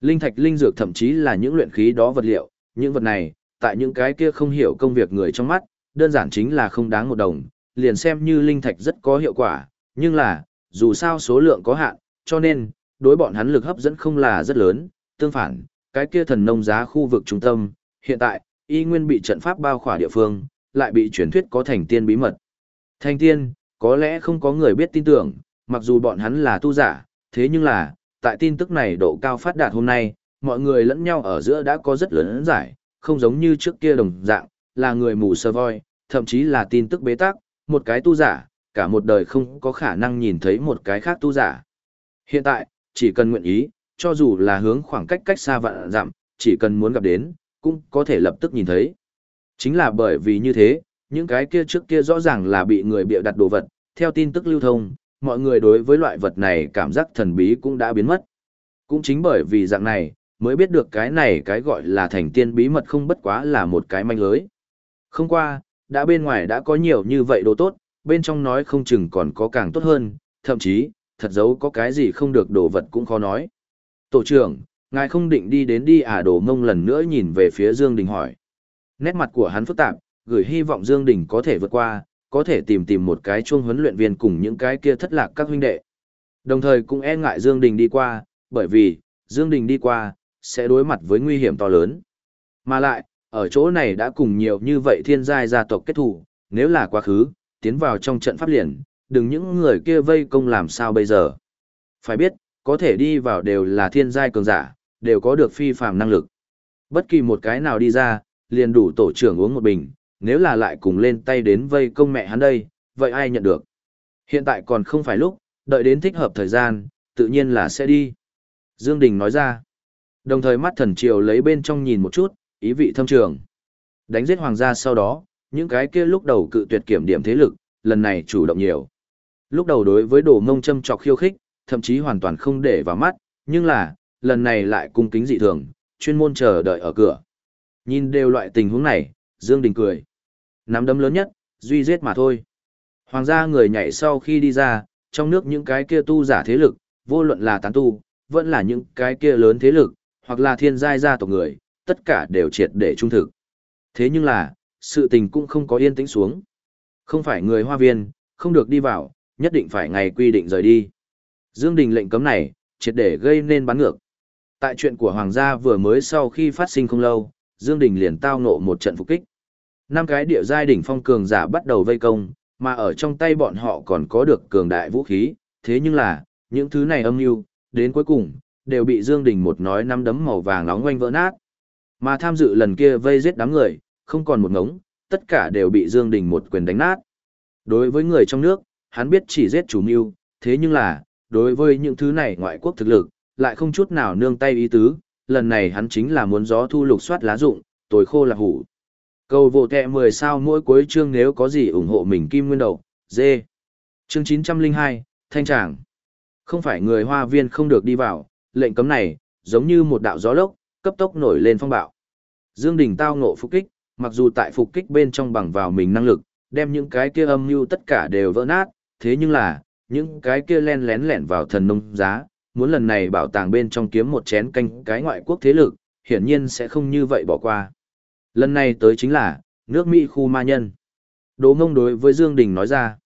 Linh thạch linh dược thậm chí là những luyện khí đó vật liệu, những vật này, tại những cái kia không hiểu công việc người trong mắt, đơn giản chính là không đáng một đồng, liền xem như linh thạch rất có hiệu quả, nhưng là, dù sao số lượng có hạn, cho nên, đối bọn hắn lực hấp dẫn không là rất lớn, tương phản, cái kia thần nông giá khu vực trung tâm, hiện tại, y nguyên bị trận pháp bao khỏa địa phương, lại bị truyền thuyết có thành tiên bí mật. Thành tiên, có lẽ không có người biết tin tưởng, mặc dù bọn hắn là tu giả, thế nhưng là, tại tin tức này độ cao phát đạt hôm nay, mọi người lẫn nhau ở giữa đã có rất lớn giải, không giống như trước kia đồng dạng, là người mù sơ voi, thậm chí là tin tức bế tắc, một cái tu giả, cả một đời không có khả năng nhìn thấy một cái khác tu giả. Hiện tại, chỉ cần nguyện ý, cho dù là hướng khoảng cách cách xa vạn dặm, chỉ cần muốn gặp đến, cũng có thể lập tức nhìn thấy. Chính là bởi vì như thế, những cái kia trước kia rõ ràng là bị người bịa đặt đồ vật, theo tin tức lưu thông, mọi người đối với loại vật này cảm giác thần bí cũng đã biến mất. Cũng chính bởi vì dạng này, mới biết được cái này cái gọi là thành tiên bí mật không bất quá là một cái manh lưới. Không qua, đã bên ngoài đã có nhiều như vậy đồ tốt, bên trong nói không chừng còn có càng tốt hơn, thậm chí, thật giấu có cái gì không được đồ vật cũng khó nói. Tổ trưởng, ngài không định đi đến đi à đồ mông lần nữa nhìn về phía Dương Đình hỏi. Nét mặt của hắn phức tạp, gửi hy vọng Dương Đình có thể vượt qua, có thể tìm tìm một cái chuông huấn luyện viên cùng những cái kia thất lạc các huynh đệ. Đồng thời cũng e ngại Dương Đình đi qua, bởi vì, Dương Đình đi qua, sẽ đối mặt với nguy hiểm to lớn. Mà lại, ở chỗ này đã cùng nhiều như vậy thiên giai gia tộc kết thủ, nếu là quá khứ, tiến vào trong trận pháp liền, đừng những người kia vây công làm sao bây giờ. Phải biết, có thể đi vào đều là thiên giai cường giả, đều có được phi phàm năng lực. Bất kỳ một cái nào đi ra, liền đủ tổ trưởng uống một bình, nếu là lại cùng lên tay đến vây công mẹ hắn đây, vậy ai nhận được? Hiện tại còn không phải lúc, đợi đến thích hợp thời gian, tự nhiên là sẽ đi. Dương Đình nói ra. Đồng thời mắt thần triều lấy bên trong nhìn một chút, ý vị thâm trường. Đánh giết hoàng gia sau đó, những cái kia lúc đầu cự tuyệt kiểm điểm thế lực, lần này chủ động nhiều. Lúc đầu đối với đồ mông châm trọc khiêu khích, thậm chí hoàn toàn không để vào mắt, nhưng là, lần này lại cung kính dị thường, chuyên môn chờ đợi ở cửa. Nhìn đều loại tình huống này, Dương Đình cười. Nắm đấm lớn nhất, duy giết mà thôi. Hoàng gia người nhảy sau khi đi ra, trong nước những cái kia tu giả thế lực, vô luận là tán tu, vẫn là những cái kia lớn thế lực, hoặc là thiên giai gia tộc người, tất cả đều triệt để trung thực. Thế nhưng là, sự tình cũng không có yên tĩnh xuống. Không phải người hoa viên, không được đi vào, nhất định phải ngày quy định rời đi. Dương Đình lệnh cấm này, triệt để gây nên bắn ngược. Tại chuyện của Hoàng gia vừa mới sau khi phát sinh không lâu, Dương Đình liền tao ngộ một trận phục kích. Năm cái địa giai đỉnh phong cường giả bắt đầu vây công, mà ở trong tay bọn họ còn có được cường đại vũ khí, thế nhưng là, những thứ này âm mưu, đến cuối cùng, đều bị Dương Đình một nói năm đấm màu vàng nóng quanh vỡ nát. Mà tham dự lần kia vây giết đám người, không còn một ngống, tất cả đều bị Dương Đình một quyền đánh nát. Đối với người trong nước, hắn biết chỉ giết chủ mưu, thế nhưng là, đối với những thứ này ngoại quốc thực lực, lại không chút nào nương tay ý tứ, lần này hắn chính là muốn gió thu lục soát lá dụng, tồi khô là hủ. Cầu vô kẹ 10 sao mỗi cuối chương nếu có gì ủng hộ mình kim nguyên đầu, dê. Chương 902, Thanh Tràng. Không phải người hoa viên không được đi vào, lệnh cấm này, giống như một đạo gió lốc, cấp tốc nổi lên phong bạo. Dương Đình tao ngộ phục kích, mặc dù tại phục kích bên trong bằng vào mình năng lực, đem những cái kia âm mưu tất cả đều vỡ nát, thế nhưng là, những cái kia len lén lẻn vào thần nông giá, muốn lần này bảo tàng bên trong kiếm một chén canh cái ngoại quốc thế lực, hiển nhiên sẽ không như vậy bỏ qua. Lần này tới chính là, nước Mỹ khu ma nhân. Đỗ ngông đối với Dương Đình nói ra,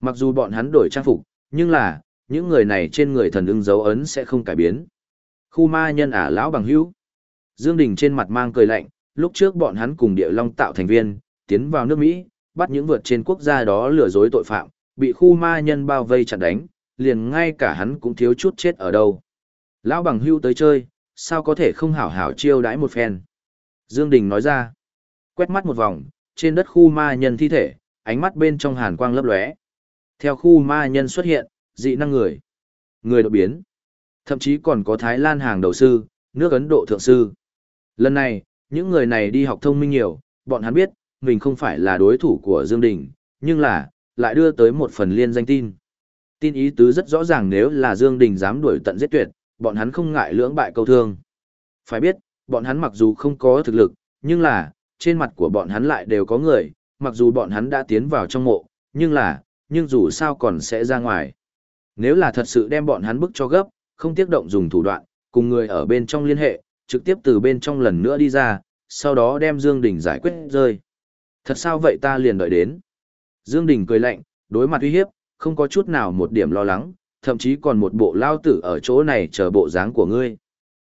mặc dù bọn hắn đổi trang phục, nhưng là, những người này trên người thần ưng dấu ấn sẽ không cải biến. Khu ma nhân ả lão bằng hữu. Dương Đình trên mặt mang cười lạnh, lúc trước bọn hắn cùng địa long tạo thành viên, tiến vào nước Mỹ, bắt những vượt trên quốc gia đó lừa dối tội phạm, bị khu ma nhân bao vây chặn đánh, liền ngay cả hắn cũng thiếu chút chết ở đâu. Lão bằng hưu tới chơi, sao có thể không hảo hảo chiêu đãi một phen. Dương Đình nói ra, quét mắt một vòng, trên đất khu ma nhân thi thể, ánh mắt bên trong hàn quang lấp lóe. Theo khu ma nhân xuất hiện, dị năng người, người đột biến, thậm chí còn có Thái Lan hàng đầu sư, nước Ấn Độ thượng sư. Lần này, những người này đi học thông minh nhiều, bọn hắn biết, mình không phải là đối thủ của Dương Đình, nhưng là, lại đưa tới một phần liên danh tin. Tin ý tứ rất rõ ràng nếu là Dương Đình dám đuổi tận giết tuyệt, bọn hắn không ngại lưỡng bại câu thương. Phải biết, bọn hắn mặc dù không có thực lực, nhưng là, trên mặt của bọn hắn lại đều có người, mặc dù bọn hắn đã tiến vào trong mộ, nhưng là, nhưng dù sao còn sẽ ra ngoài. Nếu là thật sự đem bọn hắn bức cho gấp, không tiếc động dùng thủ đoạn, cùng người ở bên trong liên hệ, trực tiếp từ bên trong lần nữa đi ra, sau đó đem Dương Đình giải quyết rơi. Thật sao vậy ta liền đợi đến. Dương Đình cười lạnh, đối mặt uy hiếp, không có chút nào một điểm lo lắng, thậm chí còn một bộ lao tử ở chỗ này chờ bộ dáng của ngươi.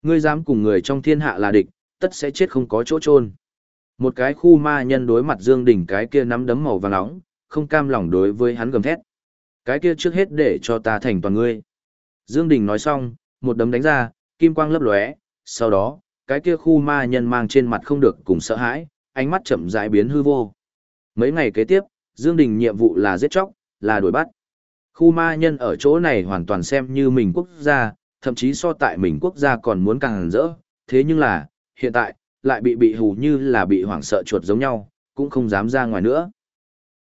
Ngươi dám cùng người trong thiên hạ là địch, tất sẽ chết không có chỗ chôn. Một cái khu ma nhân đối mặt Dương Đình cái kia nắm đấm màu vàng nóng, không cam lòng đối với hắn gầm thét. Cái kia trước hết để cho ta thành toàn ngươi. Dương Đình nói xong, một đấm đánh ra, kim quang lấp lóe, sau đó, cái kia khu ma nhân mang trên mặt không được cùng sợ hãi, ánh mắt chậm rãi biến hư vô. Mấy ngày kế tiếp, Dương Đình nhiệm vụ là giết chóc, là đuổi bắt. Khu ma nhân ở chỗ này hoàn toàn xem như mình quốc gia, thậm chí so tại mình quốc gia còn muốn càng rỡ, thế nhưng là, hiện tại, lại bị bị hù như là bị hoảng sợ chuột giống nhau, cũng không dám ra ngoài nữa.